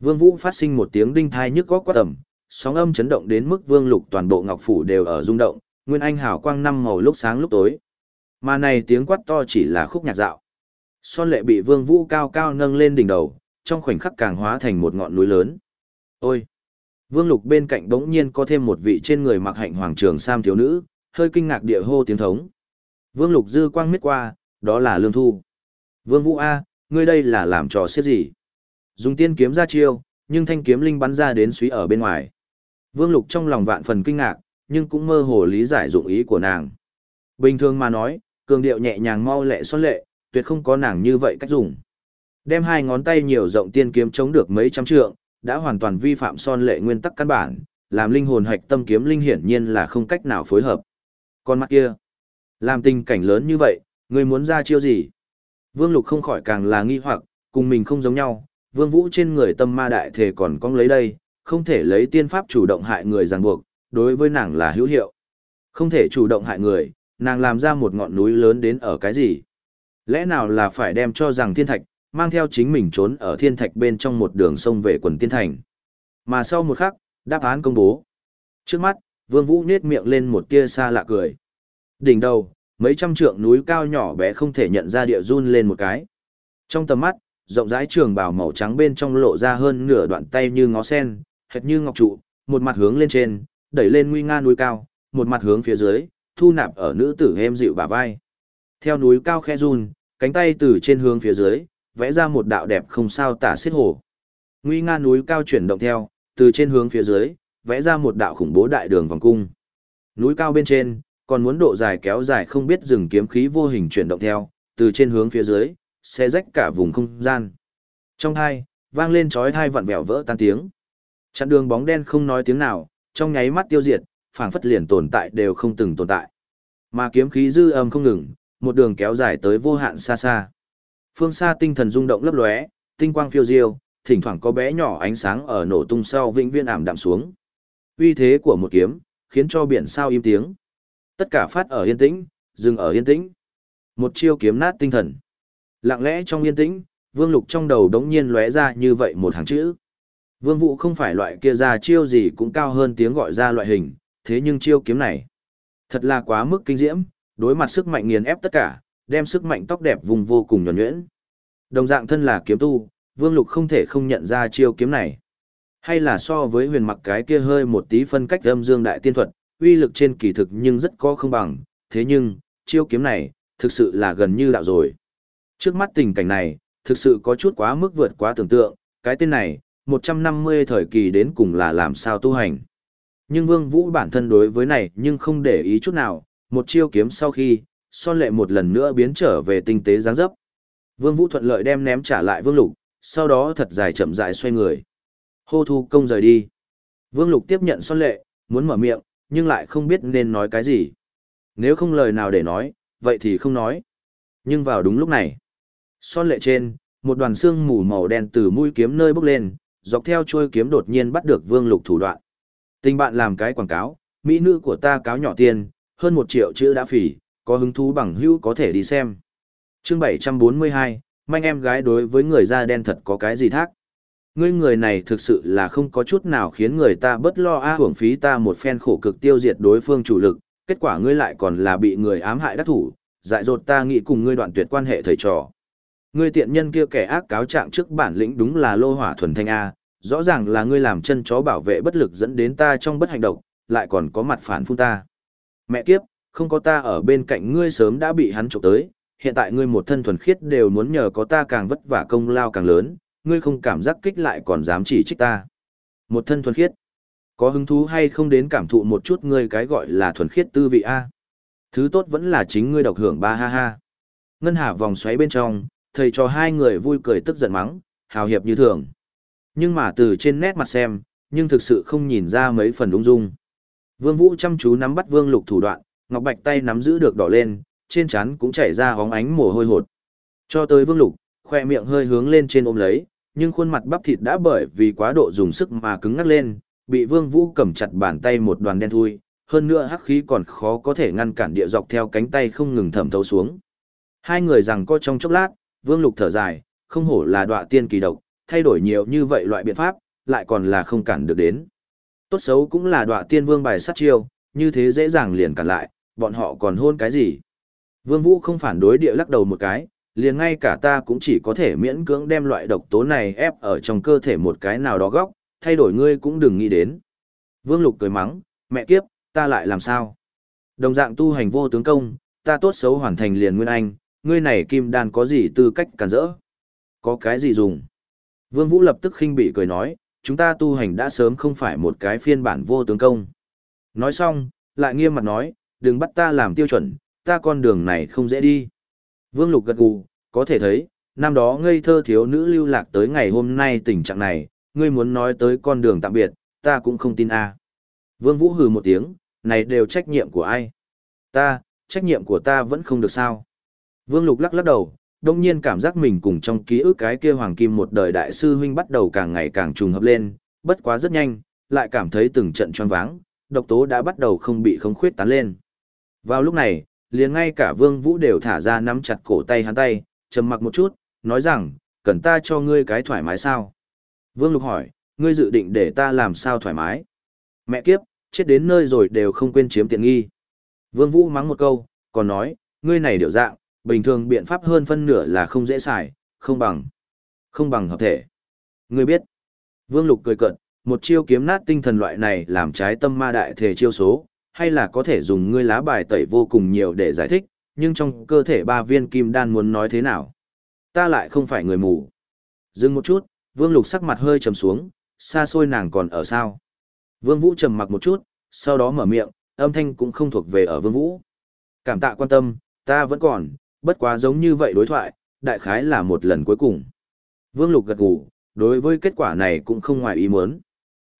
Vương Vũ phát sinh một tiếng đinh thai nhức góc quá tầm, sóng âm chấn động đến mức Vương Lục toàn bộ ngọc phủ đều ở rung động, nguyên anh hào quang năm màu lúc sáng lúc tối. Mà này tiếng quát to chỉ là khúc nhạc dạo. Son lệ bị Vương Vũ cao cao nâng lên đỉnh đầu, trong khoảnh khắc càng hóa thành một ngọn núi lớn. Ôi! Vương Lục bên cạnh bỗng nhiên có thêm một vị trên người mặc hạnh hoàng trường sam thiếu nữ, hơi kinh ngạc địa hô tiếng thống. Vương Lục dư quang miết qua, đó là Lương Thu. Vương Vũ A, ngươi đây là làm trò xiết gì? Dùng tiên kiếm ra chiêu, nhưng thanh kiếm linh bắn ra đến suý ở bên ngoài. Vương Lục trong lòng vạn phần kinh ngạc, nhưng cũng mơ hồ lý giải dụng ý của nàng. Bình thường mà nói, cường điệu nhẹ nhàng mau lẹ son lệ, tuyệt không có nàng như vậy cách dùng. Đem hai ngón tay nhiều rộng tiên kiếm chống được mấy trăm trượng, đã hoàn toàn vi phạm son lệ nguyên tắc căn bản, làm linh hồn hạch tâm kiếm linh hiển nhiên là không cách nào phối hợp. Con mắt kia, làm tình cảnh lớn như vậy, người muốn ra chiêu gì? Vương Lục không khỏi càng là nghi hoặc, cùng mình không giống nhau, Vương Vũ trên người tâm ma đại thể còn có lấy đây, không thể lấy tiên pháp chủ động hại người ràng buộc, đối với nàng là hữu hiệu. Không thể chủ động hại người, nàng làm ra một ngọn núi lớn đến ở cái gì? Lẽ nào là phải đem cho rằng thiên thạch, mang theo chính mình trốn ở thiên thạch bên trong một đường sông về quần tiên thành. Mà sau một khắc, đáp án công bố. Trước mắt, Vương Vũ nết miệng lên một tia xa lạ cười. Đỉnh đầu, mấy trăm trượng núi cao nhỏ bé không thể nhận ra địa run lên một cái. Trong tầm mắt, rộng rãi trường bào màu trắng bên trong lộ ra hơn nửa đoạn tay như ngó sen, hệt như ngọc trụ, một mặt hướng lên trên, đẩy lên nguy nga núi cao, một mặt hướng phía dưới, thu nạp ở nữ tử êm dịu bà vai. Theo núi cao khe run, cánh tay từ trên hướng phía dưới, vẽ ra một đạo đẹp không sao tả xiết hồ. Nguy nga núi cao chuyển động theo, từ trên hướng phía dưới, vẽ ra một đạo khủng bố đại đường vòng cung. Núi cao bên trên, còn muốn độ dài kéo dài không biết dừng kiếm khí vô hình chuyển động theo, từ trên hướng phía dưới, sẽ rách cả vùng không gian. Trong hai, vang lên chói hai vặn vẹo vỡ tan tiếng. Chặn đường bóng đen không nói tiếng nào, trong nháy mắt tiêu diệt, phảng phất liền tồn tại đều không từng tồn tại. Mà kiếm khí dư âm không ngừng, một đường kéo dài tới vô hạn xa xa. Phương xa tinh thần rung động lấp lóe, tinh quang phiêu diêu, thỉnh thoảng có bé nhỏ ánh sáng ở nổ tung sau vĩnh viên ảm đạm xuống. Uy thế của một kiếm, khiến cho biển sao im tiếng. Tất cả phát ở yên tĩnh, dừng ở yên tĩnh. Một chiêu kiếm nát tinh thần. Lặng lẽ trong yên tĩnh, Vương Lục trong đầu đống nhiên lóe ra như vậy một hàng chữ. Vương Vũ không phải loại kia ra chiêu gì cũng cao hơn tiếng gọi ra loại hình, thế nhưng chiêu kiếm này, thật là quá mức kinh diễm, đối mặt sức mạnh nghiền ép tất cả, đem sức mạnh tóc đẹp vùng vô cùng nhuần nhuyễn. Đồng dạng thân là kiếm tu, Vương Lục không thể không nhận ra chiêu kiếm này. Hay là so với huyền mặc cái kia hơi một tí phân cách âm dương đại tiên thuật, uy lực trên kỳ thực nhưng rất có không bằng, thế nhưng, chiêu kiếm này, thực sự là gần như đạo rồi. Trước mắt tình cảnh này, thực sự có chút quá mức vượt quá tưởng tượng, cái tên này, 150 thời kỳ đến cùng là làm sao tu hành. Nhưng Vương Vũ bản thân đối với này nhưng không để ý chút nào, một chiêu kiếm sau khi, son lệ một lần nữa biến trở về tinh tế dáng dấp. Vương Vũ thuận lợi đem ném trả lại Vương Lục, sau đó thật dài chậm dài xoay người. Hô thu công rời đi. Vương Lục tiếp nhận son lệ, muốn mở miệng, nhưng lại không biết nên nói cái gì. Nếu không lời nào để nói, vậy thì không nói. Nhưng vào đúng lúc này, son lệ trên, một đoàn xương mù màu đen từ mũi kiếm nơi bốc lên, dọc theo chuôi kiếm đột nhiên bắt được Vương Lục thủ đoạn. Tình bạn làm cái quảng cáo, mỹ nữ của ta cáo nhỏ tiền, hơn một triệu chữ đã phỉ, có hứng thú bằng hữu có thể đi xem. Chương 742, manh em gái đối với người da đen thật có cái gì thác. Ngươi người này thực sự là không có chút nào khiến người ta bất lo a hưởng phí ta một phen khổ cực tiêu diệt đối phương chủ lực, kết quả ngươi lại còn là bị người ám hại đắc thủ, dại dột ta nghĩ cùng ngươi đoạn tuyệt quan hệ thầy trò. Ngươi tiện nhân kia kẻ ác cáo trạng trước bản lĩnh đúng là lô hỏa thuần thanh A, rõ ràng là ngươi làm chân chó bảo vệ bất lực dẫn đến ta trong bất hành động, lại còn có mặt phản phun ta. Mẹ kiếp, không có ta ở bên cạnh ngươi sớm đã bị hắn trộm tới, hiện tại ngươi một thân thuần khiết đều muốn nhờ có ta càng vất vả công lao càng lớn, ngươi không cảm giác kích lại còn dám chỉ trích ta. Một thân thuần khiết. Có hứng thú hay không đến cảm thụ một chút ngươi cái gọi là thuần khiết tư vị A. Thứ tốt vẫn là chính ngươi độc hưởng ba ha ha. Ngân hà vòng xoáy bên trong, thầy cho hai người vui cười tức giận mắng, hào hiệp như thường. Nhưng mà từ trên nét mặt xem, nhưng thực sự không nhìn ra mấy phần đúng dung. Vương Vũ chăm chú nắm bắt Vương Lục thủ đoạn, ngọc bạch tay nắm giữ được đỏ lên, trên trán cũng chảy ra hóng ánh mồ hôi hột. Cho tới Vương Lục, khoe miệng hơi hướng lên trên ôm lấy, nhưng khuôn mặt bắp thịt đã bởi vì quá độ dùng sức mà cứng ngắc lên, bị Vương Vũ cầm chặt bàn tay một đoàn đen thui, hơn nữa hắc khí còn khó có thể ngăn cản địa dọc theo cánh tay không ngừng thẩm thấu xuống. Hai người rằng co trong chốc lát, Vương Lục thở dài, không hổ là đọa tiên kỳ độc, thay đổi nhiều như vậy loại biện pháp, lại còn là không cản được đến. Tốt xấu cũng là đọa tiên vương bài sát chiêu, như thế dễ dàng liền cản lại, bọn họ còn hôn cái gì. Vương Vũ không phản đối địa lắc đầu một cái, liền ngay cả ta cũng chỉ có thể miễn cưỡng đem loại độc tố này ép ở trong cơ thể một cái nào đó góc, thay đổi ngươi cũng đừng nghĩ đến. Vương Lục cười mắng, mẹ kiếp, ta lại làm sao? Đồng dạng tu hành vô tướng công, ta tốt xấu hoàn thành liền nguyên anh, ngươi này kim đan có gì tư cách cản rỡ? Có cái gì dùng? Vương Vũ lập tức khinh bị cười nói, chúng ta tu hành đã sớm không phải một cái phiên bản vô tướng công. Nói xong, lại nghiêm mặt nói, đừng bắt ta làm tiêu chuẩn, ta con đường này không dễ đi. Vương Lục gật gù, có thể thấy, năm đó ngây thơ thiếu nữ lưu lạc tới ngày hôm nay tình trạng này, ngươi muốn nói tới con đường tạm biệt, ta cũng không tin a. À. Vương Vũ hừ một tiếng, này đều trách nhiệm của ai? Ta, trách nhiệm của ta vẫn không được sao? Vương Lục lắc lắc đầu, đông nhiên cảm giác mình cùng trong ký ức cái kia hoàng kim một đời đại sư huynh bắt đầu càng ngày càng trùng hợp lên, bất quá rất nhanh, lại cảm thấy từng trận choáng váng, độc tố đã bắt đầu không bị không khuyết tán lên. Vào lúc này, liền ngay cả Vương Vũ đều thả ra nắm chặt cổ tay hắn tay, trầm mặc một chút, nói rằng, cần ta cho ngươi cái thoải mái sao? Vương Lục hỏi, ngươi dự định để ta làm sao thoải mái? Mẹ kiếp, chết đến nơi rồi đều không quên chiếm tiện nghi. Vương Vũ mắng một câu, còn nói, ngươi này điều dạng, bình thường biện pháp hơn phân nửa là không dễ xài, không bằng. Không bằng hợp thể. Ngươi biết. Vương Lục cười cợt, một chiêu kiếm nát tinh thần loại này làm trái tâm ma đại thể chiêu số, hay là có thể dùng ngươi lá bài tẩy vô cùng nhiều để giải thích, nhưng trong cơ thể ba viên kim đan muốn nói thế nào? Ta lại không phải người mù. Dừng một chút, Vương Lục sắc mặt hơi trầm xuống, xa xôi nàng còn ở sao? Vương Vũ trầm mặc một chút, sau đó mở miệng, âm thanh cũng không thuộc về ở Vương Vũ. Cảm tạ quan tâm, ta vẫn còn, bất quá giống như vậy đối thoại, đại khái là một lần cuối cùng. Vương Lục gật gù, đối với kết quả này cũng không ngoài ý muốn.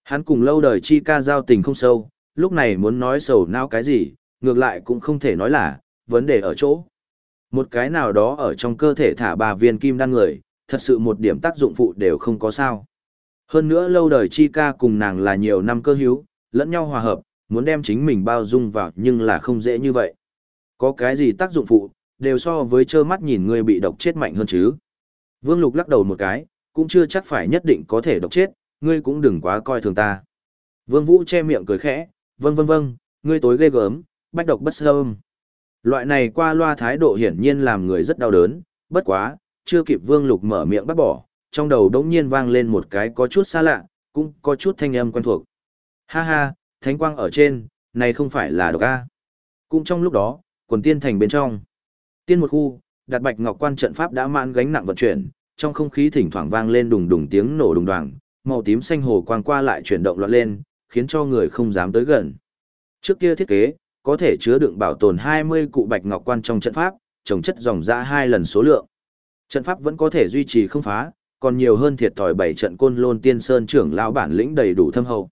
Hắn cùng lâu đời chi ca giao tình không sâu, lúc này muốn nói sầu nao cái gì, ngược lại cũng không thể nói là, vấn đề ở chỗ. Một cái nào đó ở trong cơ thể thả bà viên kim đan người, thật sự một điểm tác dụng phụ đều không có sao. Hơn nữa lâu đời chi ca cùng nàng là nhiều năm cơ hữu, lẫn nhau hòa hợp, muốn đem chính mình bao dung vào nhưng là không dễ như vậy. Có cái gì tác dụng phụ, đều so với trơ mắt nhìn ngươi bị độc chết mạnh hơn chứ. Vương Lục lắc đầu một cái, cũng chưa chắc phải nhất định có thể độc chết, ngươi cũng đừng quá coi thường ta. Vương Vũ che miệng cười khẽ, vâng vâng vâng, ngươi tối ghê gớm, bách độc bất sâm. Loại này qua loa thái độ hiển nhiên làm người rất đau đớn, bất quá, chưa kịp Vương Lục mở miệng bắt bỏ, trong đầu đống nhiên vang lên một cái có chút xa lạ, cũng có chút thanh âm quen thuộc. Ha ha, thánh quang ở trên, này không phải là độc A. Cũng trong lúc đó, quần tiên thành bên trong. Tiên một khu, đặt bạch ngọc quan trận pháp đã mãn gánh nặng vận chuyển, trong không khí thỉnh thoảng vang lên đùng đùng tiếng nổ đùng đoàng, màu tím xanh hồ quang qua lại chuyển động loạn lên, khiến cho người không dám tới gần. Trước kia thiết kế, có thể chứa đựng bảo tồn 20 cụ bạch ngọc quan trong trận pháp, trồng chất dòng ra hai lần số lượng. Trận pháp vẫn có thể duy trì không phá, còn nhiều hơn thiệt thòi bảy trận côn lôn tiên sơn trưởng lão bản lĩnh đầy đủ thâm hậu.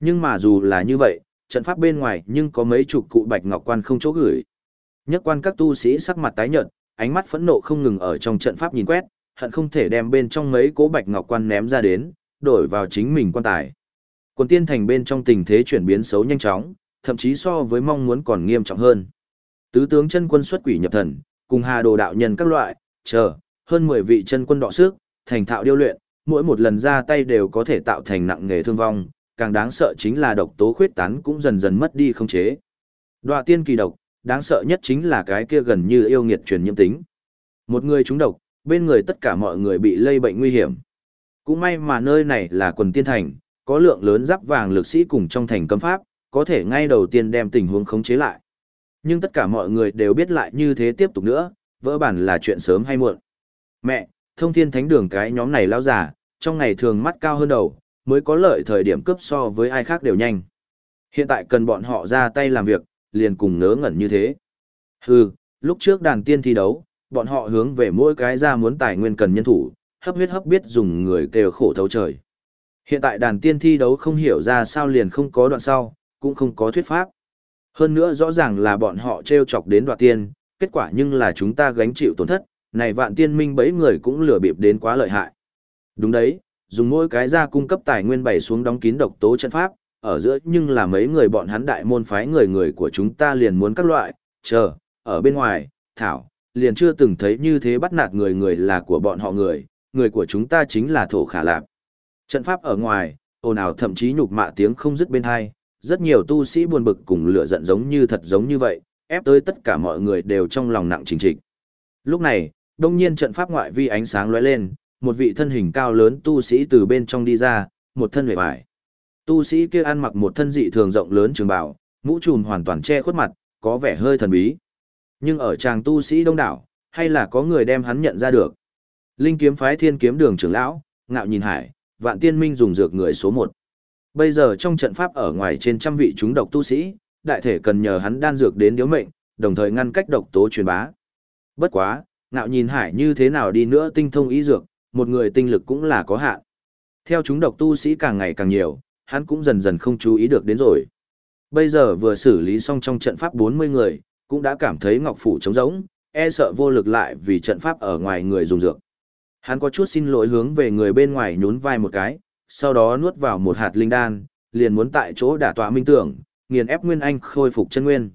Nhưng mà dù là như vậy, trận pháp bên ngoài nhưng có mấy chục cụ bạch ngọc quan không chỗ gửi. Nhất quan các tu sĩ sắc mặt tái nhợt, ánh mắt phẫn nộ không ngừng ở trong trận pháp nhìn quét, hận không thể đem bên trong mấy cố bạch ngọc quan ném ra đến, đổi vào chính mình quan tài. Quần tiên thành bên trong tình thế chuyển biến xấu nhanh chóng, thậm chí so với mong muốn còn nghiêm trọng hơn. Tứ tướng chân quân xuất quỷ nhập thần, cùng hà đồ đạo nhân các loại, chờ, hơn 10 vị chân quân đọ sức, thành thạo điêu luyện, mỗi một lần ra tay đều có thể tạo thành nặng nghề thương vong, càng đáng sợ chính là độc tố khuyết tán cũng dần dần mất đi không chế. Đoạ tiên kỳ độc, đáng sợ nhất chính là cái kia gần như yêu nghiệt truyền nhiễm tính. Một người trúng độc, bên người tất cả mọi người bị lây bệnh nguy hiểm. Cũng may mà nơi này là quần tiên thành, có lượng lớn giáp vàng lực sĩ cùng trong thành cấm pháp, có thể ngay đầu tiên đem tình huống khống chế lại. Nhưng tất cả mọi người đều biết lại như thế tiếp tục nữa, vỡ bản là chuyện sớm hay muộn. Mẹ, thông thiên thánh đường cái nhóm này lao giả, trong ngày thường mắt cao hơn đầu, mới có lợi thời điểm cướp so với ai khác đều nhanh. Hiện tại cần bọn họ ra tay làm việc, liền cùng ngớ ngẩn như thế. Hừ, lúc trước đàn tiên thi đấu, bọn họ hướng về mỗi cái ra muốn tài nguyên cần nhân thủ, hấp huyết hấp biết dùng người kêu khổ thấu trời. Hiện tại đàn tiên thi đấu không hiểu ra sao liền không có đoạn sau, cũng không có thuyết pháp. Hơn nữa rõ ràng là bọn họ treo chọc đến đoạn tiên, kết quả nhưng là chúng ta gánh chịu tổn thất, này vạn tiên minh bấy người cũng lừa bịp đến quá lợi hại. Đúng đấy, dùng mỗi cái ra cung cấp tài nguyên bày xuống đóng kín độc tố chân pháp, ở giữa nhưng là mấy người bọn hắn đại môn phái người người của chúng ta liền muốn các loại, chờ, ở bên ngoài, thảo, liền chưa từng thấy như thế bắt nạt người người là của bọn họ người, người của chúng ta chính là thổ khả lạp. Trận pháp ở ngoài, ồn ào thậm chí nhục mạ tiếng không dứt bên hai, rất nhiều tu sĩ buồn bực cùng lửa giận giống như thật giống như vậy, ép tới tất cả mọi người đều trong lòng nặng chính trịch. Lúc này, đông nhiên trận pháp ngoại vi ánh sáng lóe lên, một vị thân hình cao lớn tu sĩ từ bên trong đi ra, một thân vẻ vải. Tu sĩ kia ăn mặc một thân dị thường rộng lớn trường bào, mũ trùm hoàn toàn che khuất mặt, có vẻ hơi thần bí. Nhưng ở chàng tu sĩ đông đảo, hay là có người đem hắn nhận ra được. Linh kiếm phái thiên kiếm đường trưởng lão, ngạo nhìn hải, vạn tiên minh dùng dược người số một. Bây giờ trong trận pháp ở ngoài trên trăm vị chúng độc tu sĩ, đại thể cần nhờ hắn đan dược đến điếu mệnh, đồng thời ngăn cách độc tố truyền bá. Bất quá, ngạo nhìn hải như thế nào đi nữa tinh thông ý dược, một người tinh lực cũng là có hạn. Theo chúng độc tu sĩ càng ngày càng nhiều, hắn cũng dần dần không chú ý được đến rồi. Bây giờ vừa xử lý xong trong trận pháp 40 người, cũng đã cảm thấy ngọc phủ trống rỗng, e sợ vô lực lại vì trận pháp ở ngoài người dùng dược. Hắn có chút xin lỗi hướng về người bên ngoài nhún vai một cái, sau đó nuốt vào một hạt linh đan, liền muốn tại chỗ đả tọa minh tưởng, nghiền ép Nguyên Anh khôi phục chân nguyên.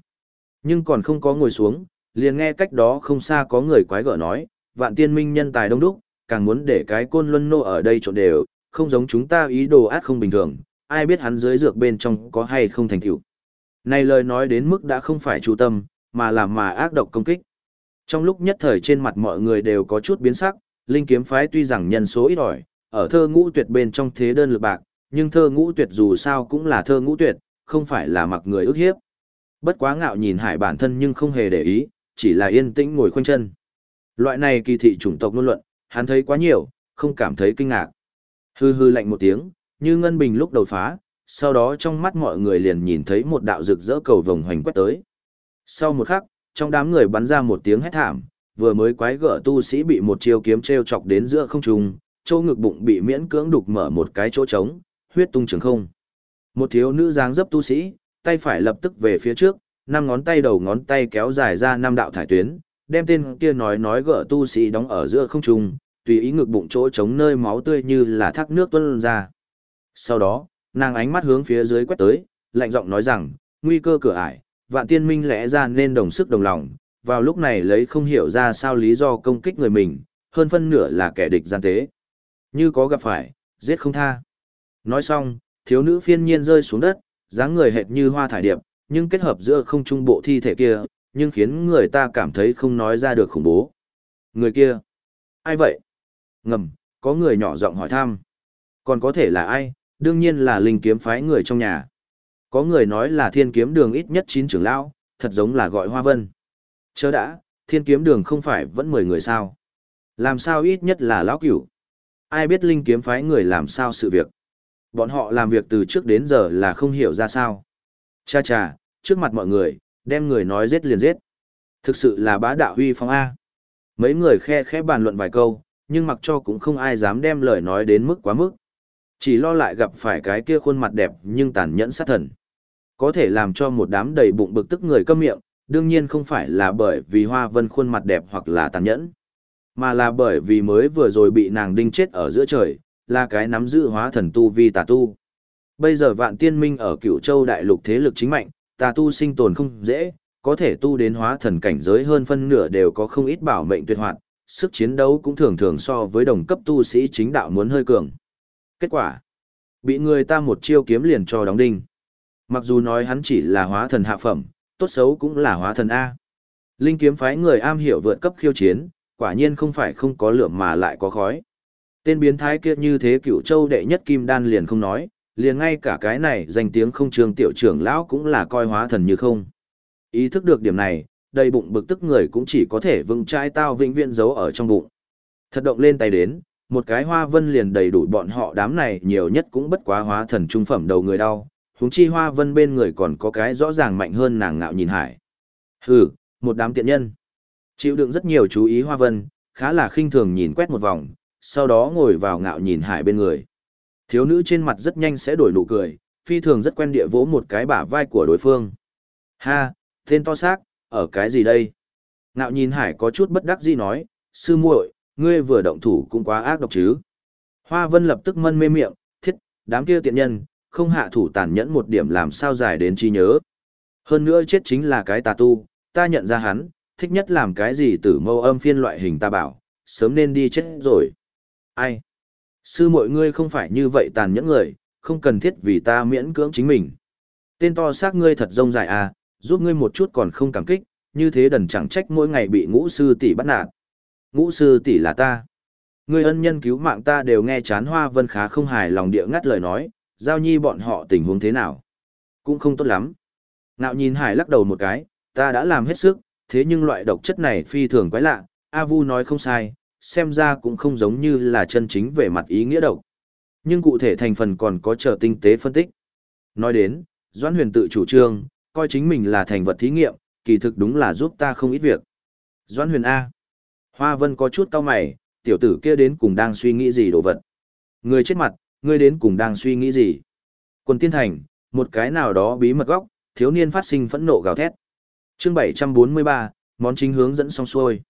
Nhưng còn không có ngồi xuống, liền nghe cách đó không xa có người quái gở nói, vạn tiên minh nhân tài đông đúc, càng muốn để cái côn luân nô ở đây trộn đều, không giống chúng ta ý đồ át không bình thường, ai biết hắn dưới dược bên trong có hay không thành tựu. Này lời nói đến mức đã không phải chú tâm, mà là mà ác độc công kích. Trong lúc nhất thời trên mặt mọi người đều có chút biến sắc, linh kiếm phái tuy rằng nhân số ít ỏi, ở thơ ngũ tuyệt bên trong thế đơn lực bạc, nhưng thơ ngũ tuyệt dù sao cũng là thơ ngũ tuyệt, không phải là mặc người ức hiếp. Bất quá ngạo nhìn hải bản thân nhưng không hề để ý, chỉ là yên tĩnh ngồi khoanh chân. Loại này kỳ thị chủng tộc ngôn luận, hắn thấy quá nhiều, không cảm thấy kinh ngạc. Hư hư lạnh một tiếng, như ngân bình lúc đầu phá, sau đó trong mắt mọi người liền nhìn thấy một đạo rực rỡ cầu vồng hoành quét tới. Sau một khắc, trong đám người bắn ra một tiếng hét thảm, vừa mới quái gở tu sĩ bị một chiêu kiếm treo chọc đến giữa không trung, chỗ ngực bụng bị miễn cưỡng đục mở một cái chỗ trống, huyết tung trường không. Một thiếu nữ dáng dấp tu sĩ, tay phải lập tức về phía trước, năm ngón tay đầu ngón tay kéo dài ra năm đạo thải tuyến, đem tên kia nói nói gở tu sĩ đóng ở giữa không trung, tùy ý ngực bụng chỗ trống nơi máu tươi như là thác nước tuôn ra. Sau đó, nàng ánh mắt hướng phía dưới quét tới, lạnh giọng nói rằng, nguy cơ cửa ải, vạn tiên minh lẽ ra nên đồng sức đồng lòng, vào lúc này lấy không hiểu ra sao lý do công kích người mình, hơn phân nửa là kẻ địch gian tế. Như có gặp phải, giết không tha. Nói xong, thiếu nữ phiên nhiên rơi xuống đất, dáng người hệt như hoa thải điệp, nhưng kết hợp giữa không trung bộ thi thể kia, nhưng khiến người ta cảm thấy không nói ra được khủng bố. Người kia, ai vậy? Ngầm, có người nhỏ giọng hỏi thăm. Còn có thể là ai? Đương nhiên là linh kiếm phái người trong nhà. Có người nói là thiên kiếm đường ít nhất 9 trưởng lão, thật giống là gọi hoa vân. Chớ đã, thiên kiếm đường không phải vẫn 10 người sao? Làm sao ít nhất là lão cửu? Ai biết linh kiếm phái người làm sao sự việc? Bọn họ làm việc từ trước đến giờ là không hiểu ra sao. Cha cha, trước mặt mọi người, đem người nói giết liền giết. Thực sự là bá đạo huy phong A. Mấy người khe khẽ bàn luận vài câu, nhưng mặc cho cũng không ai dám đem lời nói đến mức quá mức. Chỉ lo lại gặp phải cái kia khuôn mặt đẹp nhưng tàn nhẫn sát thần. Có thể làm cho một đám đầy bụng bực tức người câm miệng, đương nhiên không phải là bởi vì Hoa Vân khuôn mặt đẹp hoặc là tàn nhẫn, mà là bởi vì mới vừa rồi bị nàng đinh chết ở giữa trời, là cái nắm giữ hóa thần tu vi tà tu. Bây giờ vạn tiên minh ở cửu châu đại lục thế lực chính mạnh, tà tu sinh tồn không dễ, có thể tu đến hóa thần cảnh giới hơn phân nửa đều có không ít bảo mệnh tuyệt hoạt, sức chiến đấu cũng thường thường so với đồng cấp tu sĩ chính đạo muốn hơi cường. Kết quả, bị người ta một chiêu kiếm liền cho đóng đinh. Mặc dù nói hắn chỉ là hóa thần hạ phẩm, tốt xấu cũng là hóa thần A. Linh kiếm phái người am hiểu vượt cấp khiêu chiến, quả nhiên không phải không có lửa mà lại có khói. Tên biến thái kia như thế cựu châu đệ nhất kim đan liền không nói, liền ngay cả cái này danh tiếng không trường tiểu trưởng lão cũng là coi hóa thần như không. Ý thức được điểm này, đầy bụng bực tức người cũng chỉ có thể vững trai tao vĩnh viễn giấu ở trong bụng. Thật động lên tay đến, một cái hoa vân liền đầy đủ bọn họ đám này nhiều nhất cũng bất quá hóa thần trung phẩm đầu người đau, huống chi hoa vân bên người còn có cái rõ ràng mạnh hơn nàng ngạo nhìn hải. Hừ, một đám tiện nhân. Chịu đựng rất nhiều chú ý hoa vân, khá là khinh thường nhìn quét một vòng, sau đó ngồi vào ngạo nhìn hải bên người. Thiếu nữ trên mặt rất nhanh sẽ đổi nụ cười, phi thường rất quen địa vỗ một cái bả vai của đối phương. Ha, tên to xác, ở cái gì đây? Ngạo nhìn hải có chút bất đắc dĩ nói, sư muội, ngươi vừa động thủ cũng quá ác độc chứ. Hoa vân lập tức mân mê miệng, thiết, đám kia tiện nhân, không hạ thủ tàn nhẫn một điểm làm sao dài đến chi nhớ. Hơn nữa chết chính là cái tà tu, ta nhận ra hắn, thích nhất làm cái gì tử mâu âm phiên loại hình ta bảo, sớm nên đi chết rồi. Ai? Sư mọi ngươi không phải như vậy tàn nhẫn người, không cần thiết vì ta miễn cưỡng chính mình. Tên to xác ngươi thật rông dài à, giúp ngươi một chút còn không cảm kích, như thế đần chẳng trách mỗi ngày bị ngũ sư tỷ bắt nạt. Ngũ sư tỷ là ta. người ân nhân cứu mạng ta đều nghe chán hoa vân khá không hài lòng địa ngắt lời nói, giao nhi bọn họ tình huống thế nào. Cũng không tốt lắm. Nạo nhìn hải lắc đầu một cái, ta đã làm hết sức, thế nhưng loại độc chất này phi thường quái lạ, A Vu nói không sai, xem ra cũng không giống như là chân chính về mặt ý nghĩa độc. Nhưng cụ thể thành phần còn có chờ tinh tế phân tích. Nói đến, Doãn Huyền tự chủ trương, coi chính mình là thành vật thí nghiệm, kỳ thực đúng là giúp ta không ít việc. Doãn Huyền A. Hoa Vân có chút cau mày, tiểu tử kia đến cùng đang suy nghĩ gì đồ vật. Người chết mặt, ngươi đến cùng đang suy nghĩ gì? Quân tiên thành, một cái nào đó bí mật góc, thiếu niên phát sinh phẫn nộ gào thét. Chương 743, món chính hướng dẫn xong xuôi.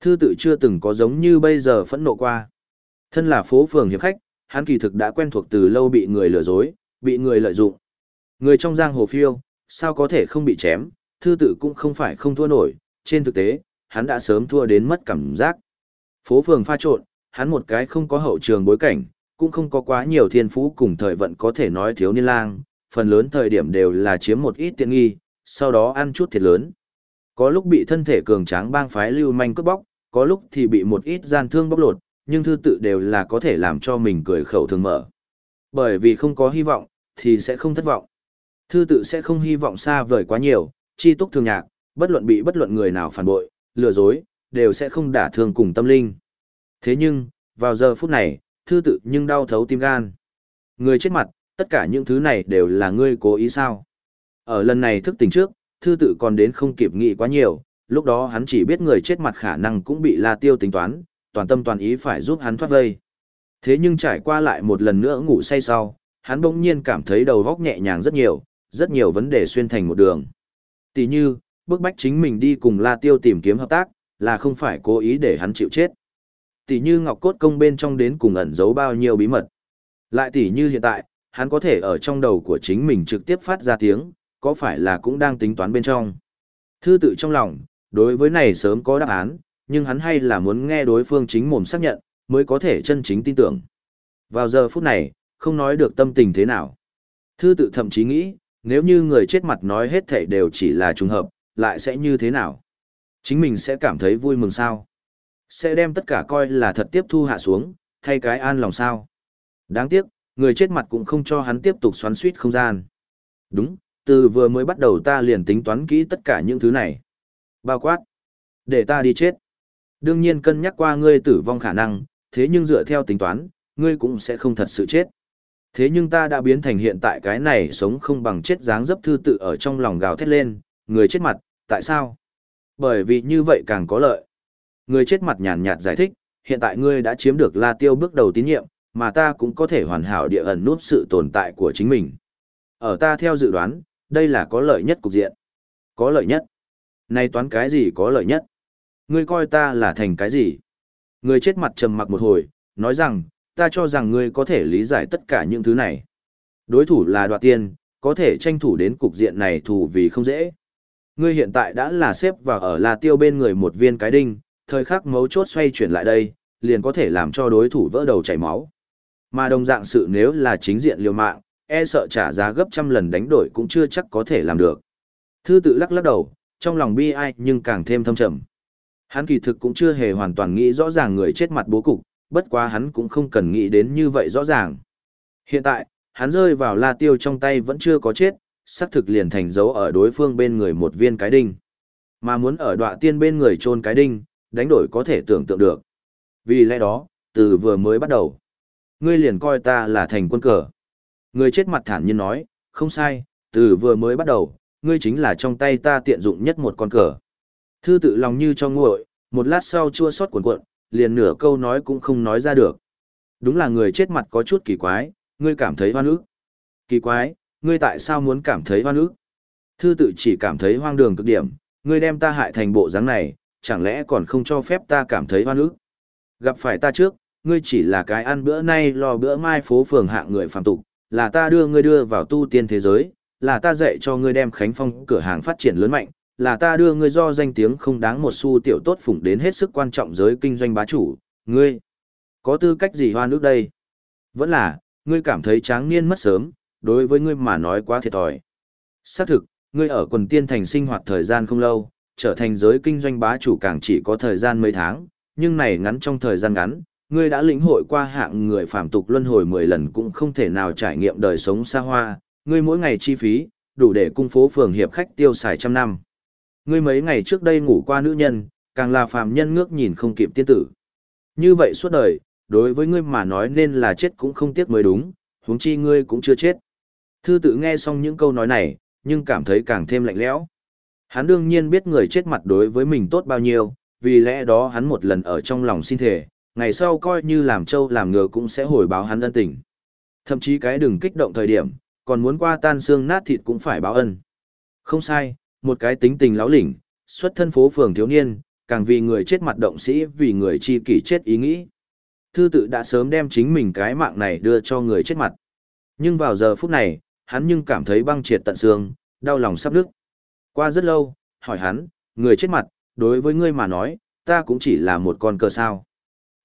Thư tự chưa từng có giống như bây giờ phẫn nộ qua. Thân là phố phường hiệp khách, hắn kỳ thực đã quen thuộc từ lâu bị người lừa dối, bị người lợi dụng. Người trong giang hồ phiêu, sao có thể không bị chém, thư tự cũng không phải không thua nổi, trên thực tế, hắn đã sớm thua đến mất cảm giác. Phố phường pha trộn, hắn một cái không có hậu trường bối cảnh, cũng không có quá nhiều thiên phú cùng thời vận có thể nói thiếu niên lang, phần lớn thời điểm đều là chiếm một ít tiện nghi, sau đó ăn chút thiệt lớn. Có lúc bị thân thể cường tráng bang phái lưu manh cướp bóc, có lúc thì bị một ít gian thương bóc lột, nhưng thư tự đều là có thể làm cho mình cười khẩu thường mở. Bởi vì không có hy vọng, thì sẽ không thất vọng. Thư tự sẽ không hy vọng xa vời quá nhiều, chi túc thường nhạc, bất luận bị bất luận người nào phản bội, lừa dối, đều sẽ không đả thương cùng tâm linh. Thế nhưng, vào giờ phút này, thư tự nhưng đau thấu tim gan. Người chết mặt, tất cả những thứ này đều là ngươi cố ý sao. Ở lần này thức tỉnh trước, thư tự còn đến không kịp nghĩ quá nhiều, lúc đó hắn chỉ biết người chết mặt khả năng cũng bị La Tiêu tính toán, toàn tâm toàn ý phải giúp hắn thoát vây. Thế nhưng trải qua lại một lần nữa ngủ say sau, hắn bỗng nhiên cảm thấy đầu góc nhẹ nhàng rất nhiều, rất nhiều vấn đề xuyên thành một đường. Tỷ như, bức bách chính mình đi cùng La Tiêu tìm kiếm hợp tác, là không phải cố ý để hắn chịu chết. Tỷ như Ngọc Cốt Công bên trong đến cùng ẩn giấu bao nhiêu bí mật. Lại tỷ như hiện tại, hắn có thể ở trong đầu của chính mình trực tiếp phát ra tiếng, có phải là cũng đang tính toán bên trong. Thư tự trong lòng, đối với này sớm có đáp án, nhưng hắn hay là muốn nghe đối phương chính mồm xác nhận, mới có thể chân chính tin tưởng. Vào giờ phút này, không nói được tâm tình thế nào. Thư tự thậm chí nghĩ, nếu như người chết mặt nói hết thảy đều chỉ là trùng hợp, lại sẽ như thế nào? Chính mình sẽ cảm thấy vui mừng sao? Sẽ đem tất cả coi là thật tiếp thu hạ xuống, thay cái an lòng sao? Đáng tiếc, người chết mặt cũng không cho hắn tiếp tục xoắn suýt không gian. Đúng, từ vừa mới bắt đầu ta liền tính toán kỹ tất cả những thứ này. Bao quát. Để ta đi chết. Đương nhiên cân nhắc qua ngươi tử vong khả năng, thế nhưng dựa theo tính toán, ngươi cũng sẽ không thật sự chết. Thế nhưng ta đã biến thành hiện tại cái này sống không bằng chết dáng dấp thư tự ở trong lòng gào thét lên, người chết mặt, tại sao? Bởi vì như vậy càng có lợi. Người chết mặt nhàn nhạt giải thích, hiện tại ngươi đã chiếm được La Tiêu bước đầu tín nhiệm, mà ta cũng có thể hoàn hảo địa ẩn núp sự tồn tại của chính mình. Ở ta theo dự đoán, đây là có lợi nhất cục diện. Có lợi nhất. Này toán cái gì có lợi nhất? Ngươi coi ta là thành cái gì? Người chết mặt trầm mặc một hồi, nói rằng, ta cho rằng ngươi có thể lý giải tất cả những thứ này. Đối thủ là đoạt tiên, có thể tranh thủ đến cục diện này thủ vì không dễ. Ngươi hiện tại đã là xếp và ở là tiêu bên người một viên cái đinh, thời khắc mấu chốt xoay chuyển lại đây, liền có thể làm cho đối thủ vỡ đầu chảy máu. Mà đồng dạng sự nếu là chính diện liều mạng, e sợ trả giá gấp trăm lần đánh đổi cũng chưa chắc có thể làm được. Thư tự lắc lắc đầu, trong lòng bi ai nhưng càng thêm thâm trầm. Hắn kỳ thực cũng chưa hề hoàn toàn nghĩ rõ ràng người chết mặt bố cục, bất quá hắn cũng không cần nghĩ đến như vậy rõ ràng. Hiện tại, hắn rơi vào la tiêu trong tay vẫn chưa có chết, xác thực liền thành dấu ở đối phương bên người một viên cái đinh. Mà muốn ở đọa tiên bên người chôn cái đinh, đánh đổi có thể tưởng tượng được. Vì lẽ đó, từ vừa mới bắt đầu, ngươi liền coi ta là thành quân cờ. Người chết mặt thản nhiên nói, không sai, từ vừa mới bắt đầu, ngươi chính là trong tay ta tiện dụng nhất một con cờ. Thư tự lòng như cho nguội, một lát sau chua xót cuộn cuộn, liền nửa câu nói cũng không nói ra được. Đúng là người chết mặt có chút kỳ quái, ngươi cảm thấy hoan ức. Kỳ quái, ngươi tại sao muốn cảm thấy hoan ức? Thư tự chỉ cảm thấy hoang đường cực điểm, ngươi đem ta hại thành bộ dáng này, chẳng lẽ còn không cho phép ta cảm thấy hoan ức? Gặp phải ta trước, ngươi chỉ là cái ăn bữa nay lo bữa mai phố phường hạng người phàm tục, là ta đưa ngươi đưa vào tu tiên thế giới, là ta dạy cho ngươi đem Khánh Phong cửa hàng phát triển lớn mạnh, là ta đưa ngươi do danh tiếng không đáng một xu tiểu tốt phụng đến hết sức quan trọng giới kinh doanh bá chủ, ngươi có tư cách gì hoa nước đây? Vẫn là, ngươi cảm thấy tráng niên mất sớm, đối với ngươi mà nói quá thiệt thòi. Xác thực, ngươi ở quần tiên thành sinh hoạt thời gian không lâu, trở thành giới kinh doanh bá chủ càng chỉ có thời gian mấy tháng, nhưng này ngắn trong thời gian ngắn, ngươi đã lĩnh hội qua hạng người phạm tục luân hồi 10 lần cũng không thể nào trải nghiệm đời sống xa hoa, ngươi mỗi ngày chi phí, đủ để cung phố phường hiệp khách tiêu xài trăm năm. Ngươi mấy ngày trước đây ngủ qua nữ nhân, càng là phàm nhân ngước nhìn không kịp tiên tử. Như vậy suốt đời, đối với ngươi mà nói nên là chết cũng không tiếc mới đúng, huống chi ngươi cũng chưa chết. Thư tự nghe xong những câu nói này, nhưng cảm thấy càng thêm lạnh lẽo. Hắn đương nhiên biết người chết mặt đối với mình tốt bao nhiêu, vì lẽ đó hắn một lần ở trong lòng xin thể, ngày sau coi như làm trâu làm ngựa cũng sẽ hồi báo hắn ân tình. Thậm chí cái đừng kích động thời điểm, còn muốn qua tan xương nát thịt cũng phải báo ân. Không sai, một cái tính tình láo lỉnh, xuất thân phố phường thiếu niên, càng vì người chết mặt động sĩ vì người chi kỷ chết ý nghĩ. Thư tự đã sớm đem chính mình cái mạng này đưa cho người chết mặt. Nhưng vào giờ phút này, hắn nhưng cảm thấy băng triệt tận xương, đau lòng sắp đứt. Qua rất lâu, hỏi hắn, người chết mặt, đối với ngươi mà nói, ta cũng chỉ là một con cờ sao.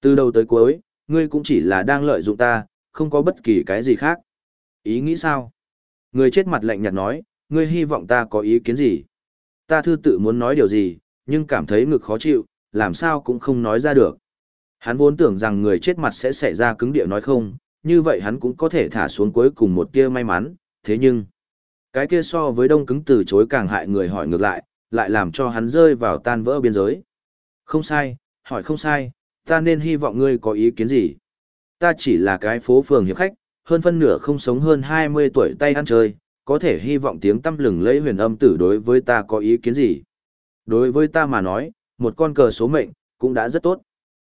Từ đầu tới cuối, ngươi cũng chỉ là đang lợi dụng ta, không có bất kỳ cái gì khác. Ý nghĩ sao? Người chết mặt lạnh nhạt nói, ngươi hy vọng ta có ý kiến gì? Ta thư tự muốn nói điều gì, nhưng cảm thấy ngực khó chịu, làm sao cũng không nói ra được. Hắn vốn tưởng rằng người chết mặt sẽ xảy ra cứng địa nói không, như vậy hắn cũng có thể thả xuống cuối cùng một tia may mắn, thế nhưng, cái kia so với đông cứng từ chối càng hại người hỏi ngược lại, lại làm cho hắn rơi vào tan vỡ biên giới. Không sai, hỏi không sai, ta nên hy vọng ngươi có ý kiến gì. Ta chỉ là cái phố phường hiệp khách, hơn phân nửa không sống hơn 20 tuổi tay ăn chơi, có thể hy vọng tiếng tâm lừng lấy huyền âm tử đối với ta có ý kiến gì. Đối với ta mà nói, một con cờ số mệnh, cũng đã rất tốt.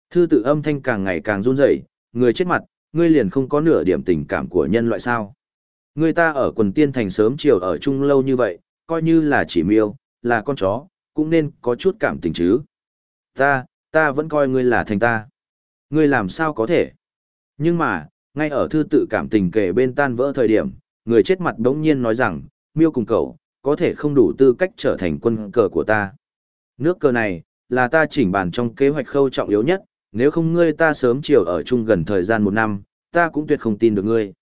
Thư tự âm thanh càng ngày càng run rẩy, người chết mặt, ngươi liền không có nửa điểm tình cảm của nhân loại sao. Người ta ở quần tiên thành sớm chiều ở chung lâu như vậy, coi như là chỉ miêu, là con chó, cũng nên có chút cảm tình chứ. Ta, ta vẫn coi ngươi là thành ta. Ngươi làm sao có thể? Nhưng mà, ngay ở thư tự cảm tình kể bên tan vỡ thời điểm, người chết mặt đống nhiên nói rằng, miêu cùng cậu, có thể không đủ tư cách trở thành quân cờ của ta. Nước cờ này, là ta chỉnh bàn trong kế hoạch khâu trọng yếu nhất, nếu không ngươi ta sớm chiều ở chung gần thời gian một năm, ta cũng tuyệt không tin được ngươi.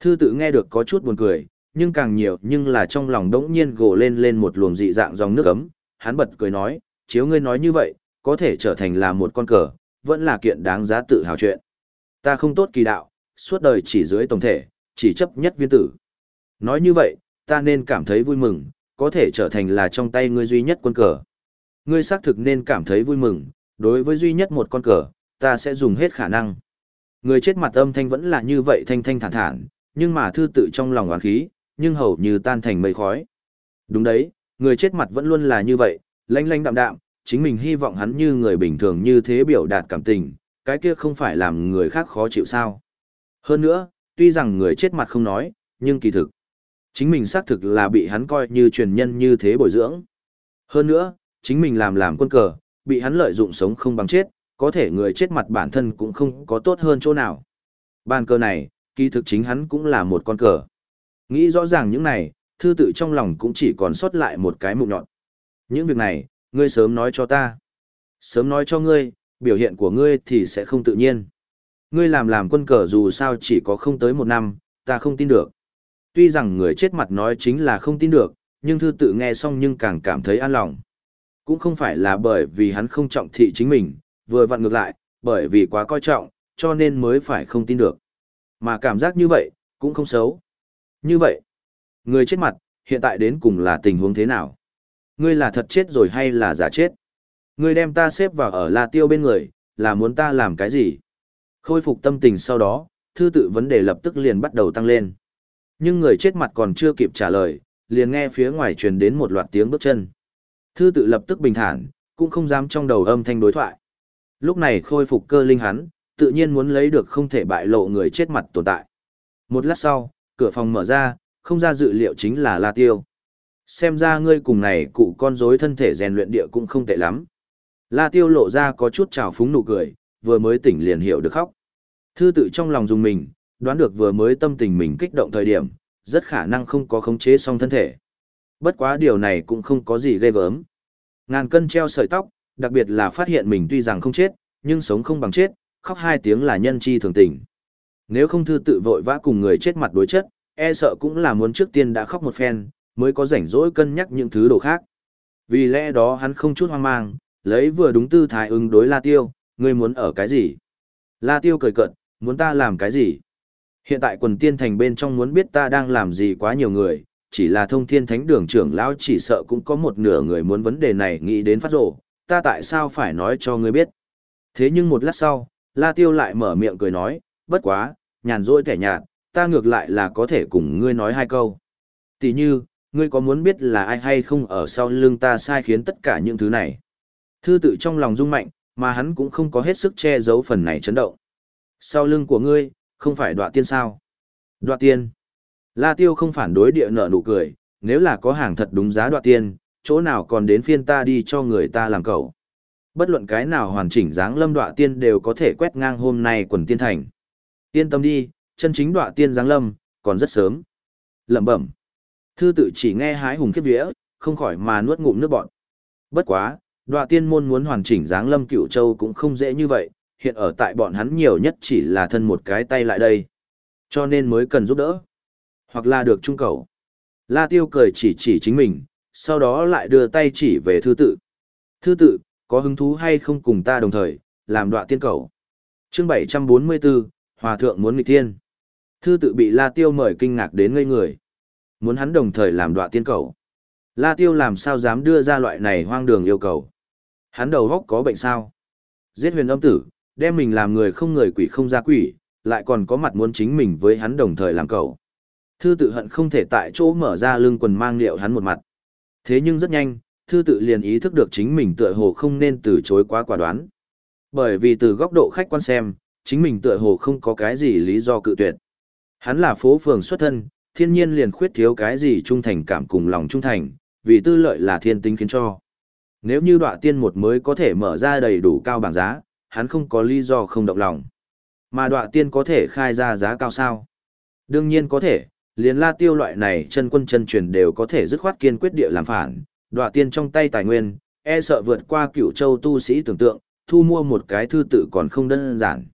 Thư tự nghe được có chút buồn cười, nhưng càng nhiều nhưng là trong lòng đống nhiên gồ lên lên một luồng dị dạng dòng nước ấm, hắn bật cười nói, chiếu ngươi nói như vậy, có thể trở thành là một con cờ, vẫn là kiện đáng giá tự hào chuyện. Ta không tốt kỳ đạo, suốt đời chỉ dưới tổng thể, chỉ chấp nhất viên tử. Nói như vậy, ta nên cảm thấy vui mừng, có thể trở thành là trong tay ngươi duy nhất quân cờ. Ngươi xác thực nên cảm thấy vui mừng, đối với duy nhất một con cờ, ta sẽ dùng hết khả năng. Người chết mặt âm thanh vẫn là như vậy thanh thanh thản thản, nhưng mà thư tự trong lòng oán khí, nhưng hầu như tan thành mây khói. Đúng đấy, người chết mặt vẫn luôn là như vậy, lanh lanh đạm đạm, chính mình hy vọng hắn như người bình thường như thế biểu đạt cảm tình, cái kia không phải làm người khác khó chịu sao. Hơn nữa, tuy rằng người chết mặt không nói, nhưng kỳ thực, chính mình xác thực là bị hắn coi như truyền nhân như thế bồi dưỡng. Hơn nữa, chính mình làm làm quân cờ, bị hắn lợi dụng sống không bằng chết, có thể người chết mặt bản thân cũng không có tốt hơn chỗ nào. Bàn cờ này, kỳ thực chính hắn cũng là một con cờ. Nghĩ rõ ràng những này, thư tự trong lòng cũng chỉ còn sót lại một cái mụn nhọn. Những việc này, ngươi sớm nói cho ta. Sớm nói cho ngươi, biểu hiện của ngươi thì sẽ không tự nhiên. Ngươi làm làm quân cờ dù sao chỉ có không tới một năm, ta không tin được. Tuy rằng người chết mặt nói chính là không tin được, nhưng thư tự nghe xong nhưng càng cảm thấy an lòng. Cũng không phải là bởi vì hắn không trọng thị chính mình, vừa vặn ngược lại, bởi vì quá coi trọng, cho nên mới phải không tin được. Mà cảm giác như vậy, cũng không xấu. Như vậy, người chết mặt, hiện tại đến cùng là tình huống thế nào? Ngươi là thật chết rồi hay là giả chết? Ngươi đem ta xếp vào ở La Tiêu bên người, là muốn ta làm cái gì? Khôi phục tâm tình sau đó, thư tự vấn đề lập tức liền bắt đầu tăng lên. Nhưng người chết mặt còn chưa kịp trả lời, liền nghe phía ngoài truyền đến một loạt tiếng bước chân. Thư tự lập tức bình thản, cũng không dám trong đầu âm thanh đối thoại. Lúc này khôi phục cơ linh hắn, tự nhiên muốn lấy được không thể bại lộ người chết mặt tồn tại. Một lát sau, cửa phòng mở ra, không ra dự liệu chính là La Tiêu. Xem ra ngươi cùng này cụ con rối thân thể rèn luyện địa cũng không tệ lắm. La Tiêu lộ ra có chút trào phúng nụ cười, vừa mới tỉnh liền hiểu được khóc. Thư tự trong lòng dùng mình, đoán được vừa mới tâm tình mình kích động thời điểm, rất khả năng không có khống chế xong thân thể. Bất quá điều này cũng không có gì ghê gớm. Ngàn cân treo sợi tóc, đặc biệt là phát hiện mình tuy rằng không chết, nhưng sống không bằng chết, khóc hai tiếng là nhân chi thường tình. Nếu không thư tự vội vã cùng người chết mặt đối chất, e sợ cũng là muốn trước tiên đã khóc một phen, mới có rảnh rỗi cân nhắc những thứ đồ khác. Vì lẽ đó hắn không chút hoang mang, lấy vừa đúng tư thái ứng đối La Tiêu, ngươi muốn ở cái gì? La Tiêu cười cợt, muốn ta làm cái gì? Hiện tại quần tiên thành bên trong muốn biết ta đang làm gì quá nhiều người, chỉ là thông thiên thánh đường trưởng lão chỉ sợ cũng có một nửa người muốn vấn đề này nghĩ đến phát rộ, ta tại sao phải nói cho ngươi biết? Thế nhưng một lát sau, La Tiêu lại mở miệng cười nói, bất quá, nhàn rỗi thẻ nhạt, ta ngược lại là có thể cùng ngươi nói hai câu. Tỷ như, ngươi có muốn biết là ai hay không ở sau lưng ta sai khiến tất cả những thứ này? Thư tự trong lòng rung mạnh, mà hắn cũng không có hết sức che giấu phần này chấn động. Sau lưng của ngươi, không phải đoạ tiên sao? Đoạ tiên. La tiêu không phản đối địa nợ nụ cười, nếu là có hàng thật đúng giá đoạ tiên, chỗ nào còn đến phiên ta đi cho người ta làm cầu. Bất luận cái nào hoàn chỉnh dáng lâm đọa tiên đều có thể quét ngang hôm nay quần tiên thành. Yên tâm đi, chân chính đọa tiên dáng lâm, còn rất sớm. Lẩm bẩm. Thư tự chỉ nghe hái hùng kiếp vía, không khỏi mà nuốt ngụm nước bọn. Bất quá, đọa tiên môn muốn hoàn chỉnh dáng lâm cửu châu cũng không dễ như vậy, hiện ở tại bọn hắn nhiều nhất chỉ là thân một cái tay lại đây. Cho nên mới cần giúp đỡ. Hoặc là được trung cầu. La tiêu cười chỉ chỉ chính mình, sau đó lại đưa tay chỉ về thư tự. Thư tự, có hứng thú hay không cùng ta đồng thời, làm đoạ tiên cầu. chương 744, Hòa thượng muốn nghịch tiên. Thư tự bị La Tiêu mời kinh ngạc đến ngây người. Muốn hắn đồng thời làm đoạ tiên cầu. La Tiêu làm sao dám đưa ra loại này hoang đường yêu cầu. Hắn đầu góc có bệnh sao? Giết huyền âm tử, đem mình làm người không người quỷ không ra quỷ, lại còn có mặt muốn chính mình với hắn đồng thời làm cầu. Thư tự hận không thể tại chỗ mở ra lưng quần mang liệu hắn một mặt. Thế nhưng rất nhanh, thư tự liền ý thức được chính mình tựa hồ không nên từ chối quá quả đoán. Bởi vì từ góc độ khách quan xem, chính mình tựa hồ không có cái gì lý do cự tuyệt. Hắn là phố phường xuất thân, thiên nhiên liền khuyết thiếu cái gì trung thành cảm cùng lòng trung thành, vì tư lợi là thiên tính khiến cho. Nếu như đọa tiên một mới có thể mở ra đầy đủ cao bảng giá, hắn không có lý do không động lòng. Mà đọa tiên có thể khai ra giá cao sao? Đương nhiên có thể, liền la tiêu loại này chân quân chân truyền đều có thể dứt khoát kiên quyết địa làm phản, Đoạ tiên trong tay tài nguyên, e sợ vượt qua cựu châu tu sĩ tưởng tượng, thu mua một cái thư tự còn không đơn giản.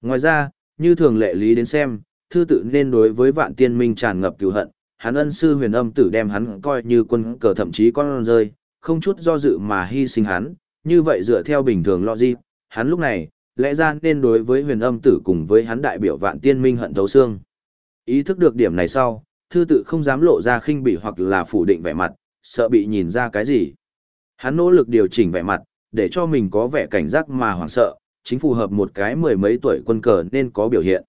Ngoài ra, như thường lệ lý đến xem, thư tự nên đối với vạn tiên minh tràn ngập cựu hận, hắn ân sư huyền âm tử đem hắn coi như quân cờ thậm chí con rơi, không chút do dự mà hy sinh hắn, như vậy dựa theo bình thường logic, hắn lúc này, lẽ ra nên đối với huyền âm tử cùng với hắn đại biểu vạn tiên minh hận thấu xương. Ý thức được điểm này sau, thư tự không dám lộ ra khinh bỉ hoặc là phủ định vẻ mặt, sợ bị nhìn ra cái gì. Hắn nỗ lực điều chỉnh vẻ mặt, để cho mình có vẻ cảnh giác mà hoảng sợ, chính phù hợp một cái mười mấy tuổi quân cờ nên có biểu hiện.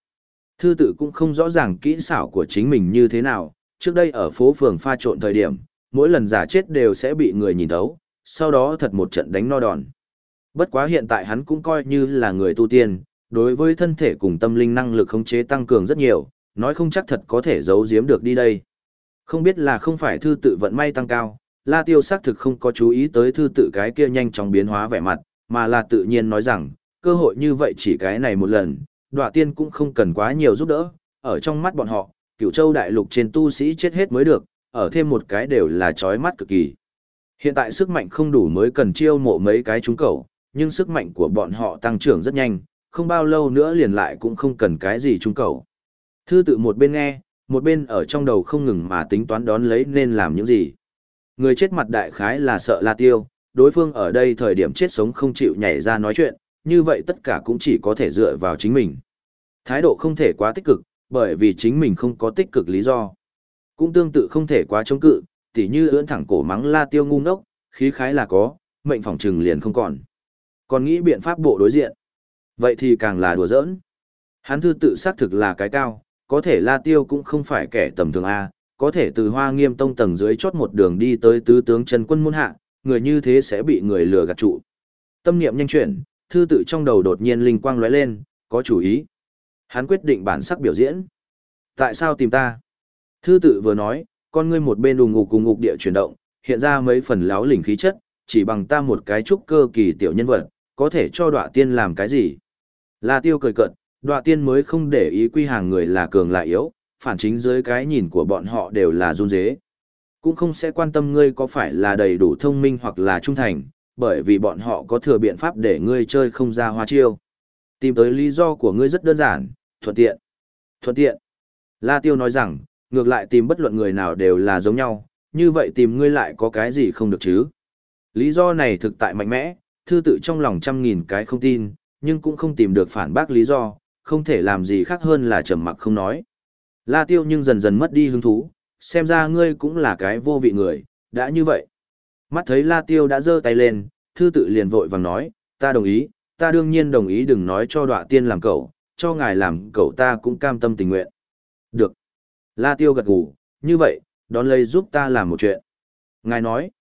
Thư tự cũng không rõ ràng kỹ xảo của chính mình như thế nào, trước đây ở phố phường pha trộn thời điểm, mỗi lần giả chết đều sẽ bị người nhìn thấu, sau đó thật một trận đánh no đòn. Bất quá hiện tại hắn cũng coi như là người tu tiên, đối với thân thể cùng tâm linh năng lực khống chế tăng cường rất nhiều, nói không chắc thật có thể giấu giếm được đi đây. Không biết là không phải thư tự vận may tăng cao, La Tiêu xác thực không có chú ý tới thư tự cái kia nhanh chóng biến hóa vẻ mặt, mà là tự nhiên nói rằng, cơ hội như vậy chỉ cái này một lần, đọa tiên cũng không cần quá nhiều giúp đỡ, ở trong mắt bọn họ, cửu châu đại lục trên tu sĩ chết hết mới được, ở thêm một cái đều là chói mắt cực kỳ. Hiện tại sức mạnh không đủ mới cần chiêu mộ mấy cái chúng cầu, nhưng sức mạnh của bọn họ tăng trưởng rất nhanh, không bao lâu nữa liền lại cũng không cần cái gì chúng cầu. Thư tự một bên nghe, một bên ở trong đầu không ngừng mà tính toán đón lấy nên làm những gì. Người chết mặt đại khái là sợ La Tiêu, đối phương ở đây thời điểm chết sống không chịu nhảy ra nói chuyện, như vậy tất cả cũng chỉ có thể dựa vào chính mình. Thái độ không thể quá tích cực, bởi vì chính mình không có tích cực lý do. Cũng tương tự không thể quá chống cự, tỉ như ưỡn thẳng cổ mắng La Tiêu ngu ngốc, khí khái là có, mệnh phòng trừng liền không còn. Còn nghĩ biện pháp bộ đối diện. Vậy thì càng là đùa giỡn. Hắn thư tự xác thực là cái cao, có thể La Tiêu cũng không phải kẻ tầm thường A, có thể từ hoa nghiêm tông tầng dưới chót một đường đi tới tứ tướng chân Quân Môn Hạ, người như thế sẽ bị người lừa gạt trụ. Tâm niệm nhanh chuyển, thư tự trong đầu đột nhiên linh quang lóe lên, có chủ ý. Hắn quyết định bản sắc biểu diễn. Tại sao tìm ta? Thư tự vừa nói, con ngươi một bên ùng ngục cùng ngục địa chuyển động, hiện ra mấy phần láo lỉnh khí chất, chỉ bằng ta một cái trúc cơ kỳ tiểu nhân vật, có thể cho đọa tiên làm cái gì? La tiêu cười cợt, Đoạ tiên mới không để ý quy hàng người là cường là yếu, phản chính dưới cái nhìn của bọn họ đều là run dế. Cũng không sẽ quan tâm ngươi có phải là đầy đủ thông minh hoặc là trung thành, bởi vì bọn họ có thừa biện pháp để ngươi chơi không ra hoa chiêu. Tìm tới lý do của ngươi rất đơn giản, thuận tiện. Thuận tiện. La Tiêu nói rằng, ngược lại tìm bất luận người nào đều là giống nhau, như vậy tìm ngươi lại có cái gì không được chứ. Lý do này thực tại mạnh mẽ, thư tự trong lòng trăm nghìn cái không tin, nhưng cũng không tìm được phản bác lý do, không thể làm gì khác hơn là trầm mặc không nói. La Tiêu nhưng dần dần mất đi hứng thú, xem ra ngươi cũng là cái vô vị người, đã như vậy. Mắt thấy La Tiêu đã giơ tay lên, thư tự liền vội vàng nói, ta đồng ý, ta đương nhiên đồng ý đừng nói cho đọa tiên làm cậu, cho ngài làm cậu ta cũng cam tâm tình nguyện. Được. La Tiêu gật gù, như vậy, đón lấy giúp ta làm một chuyện. Ngài nói,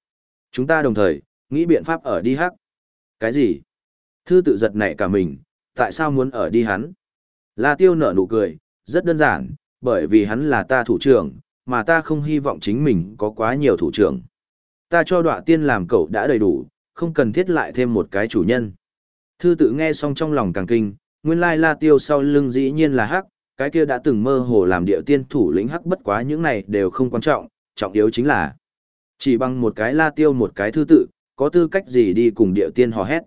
chúng ta đồng thời, nghĩ biện pháp ở đi hắc. Cái gì? Thư tự giật nảy cả mình, tại sao muốn ở đi hắn? La Tiêu nở nụ cười, rất đơn giản, bởi vì hắn là ta thủ trưởng, mà ta không hy vọng chính mình có quá nhiều thủ trưởng. Ta cho đọa tiên làm cậu đã đầy đủ, không cần thiết lại thêm một cái chủ nhân. Thư tự nghe xong trong lòng càng kinh, nguyên lai La Tiêu sau lưng dĩ nhiên là hắc, cái kia đã từng mơ hồ làm địa tiên thủ lĩnh hắc bất quá những này đều không quan trọng, trọng yếu chính là chỉ bằng một cái La Tiêu một cái thư tự, có tư cách gì đi cùng địa tiên hò hét.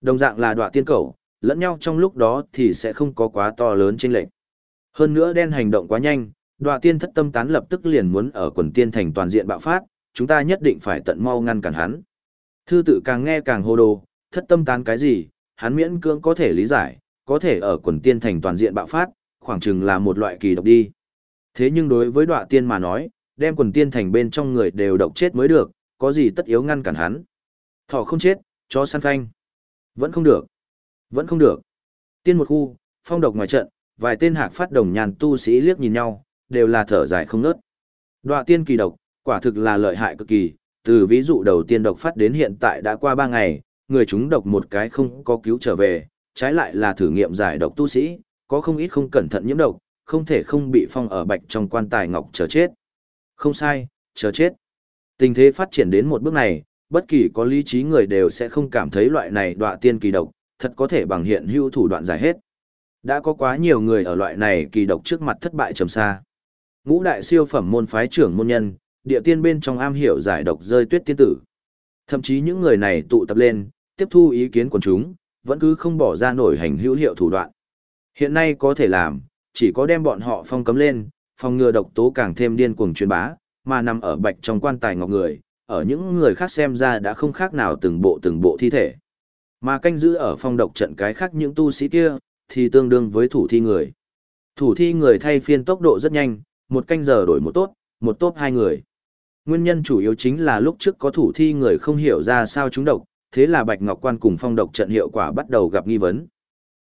Đồng dạng là đọa tiên cậu, lẫn nhau trong lúc đó thì sẽ không có quá to lớn chênh lệch. Hơn nữa đen hành động quá nhanh, đoạ tiên thất tâm tán lập tức liền muốn ở quần tiên thành toàn diện bạo phát, chúng ta nhất định phải tận mau ngăn cản hắn. Thư tự càng nghe càng hồ đồ, thất tâm tán cái gì, hắn miễn cưỡng có thể lý giải, có thể ở quần tiên thành toàn diện bạo phát, khoảng chừng là một loại kỳ độc đi. Thế nhưng đối với đoạ tiên mà nói, đem quần tiên thành bên trong người đều độc chết mới được, có gì tất yếu ngăn cản hắn. Thỏ không chết, chó săn phanh. Vẫn không được. Vẫn không được. Tiên một khu, phong độc ngoài trận, vài tên hạc phát đồng nhàn tu sĩ liếc nhìn nhau, đều là thở dài không nớt. Đoạ tiên kỳ độc, quả thực là lợi hại cực kỳ, từ ví dụ đầu tiên độc phát đến hiện tại đã qua 3 ngày, người chúng độc một cái không có cứu trở về, trái lại là thử nghiệm giải độc tu sĩ, có không ít không cẩn thận nhiễm độc, không thể không bị phong ở bạch trong quan tài ngọc chờ chết. Không sai, chờ chết. Tình thế phát triển đến một bước này, bất kỳ có lý trí người đều sẽ không cảm thấy loại này đọa tiên kỳ độc, thật có thể bằng hiện hữu thủ đoạn giải hết. Đã có quá nhiều người ở loại này kỳ độc trước mặt thất bại trầm xa. Ngũ đại siêu phẩm môn phái trưởng môn nhân, địa tiên bên trong am hiểu giải độc rơi tuyết tiên tử. Thậm chí những người này tụ tập lên, tiếp thu ý kiến của chúng, vẫn cứ không bỏ ra nổi hành hữu hiệu thủ đoạn. Hiện nay có thể làm, chỉ có đem bọn họ phong cấm lên, phòng ngừa độc tố càng thêm điên cuồng truyền bá, mà nằm ở bạch trong quan tài ngọc người, ở những người khác xem ra đã không khác nào từng bộ từng bộ thi thể. Mà canh giữ ở phong độc trận cái khác những tu sĩ kia, thì tương đương với thủ thi người. Thủ thi người thay phiên tốc độ rất nhanh, một canh giờ đổi một tốt, một tốt hai người. Nguyên nhân chủ yếu chính là lúc trước có thủ thi người không hiểu ra sao chúng độc, thế là Bạch Ngọc Quan cùng phong độc trận hiệu quả bắt đầu gặp nghi vấn.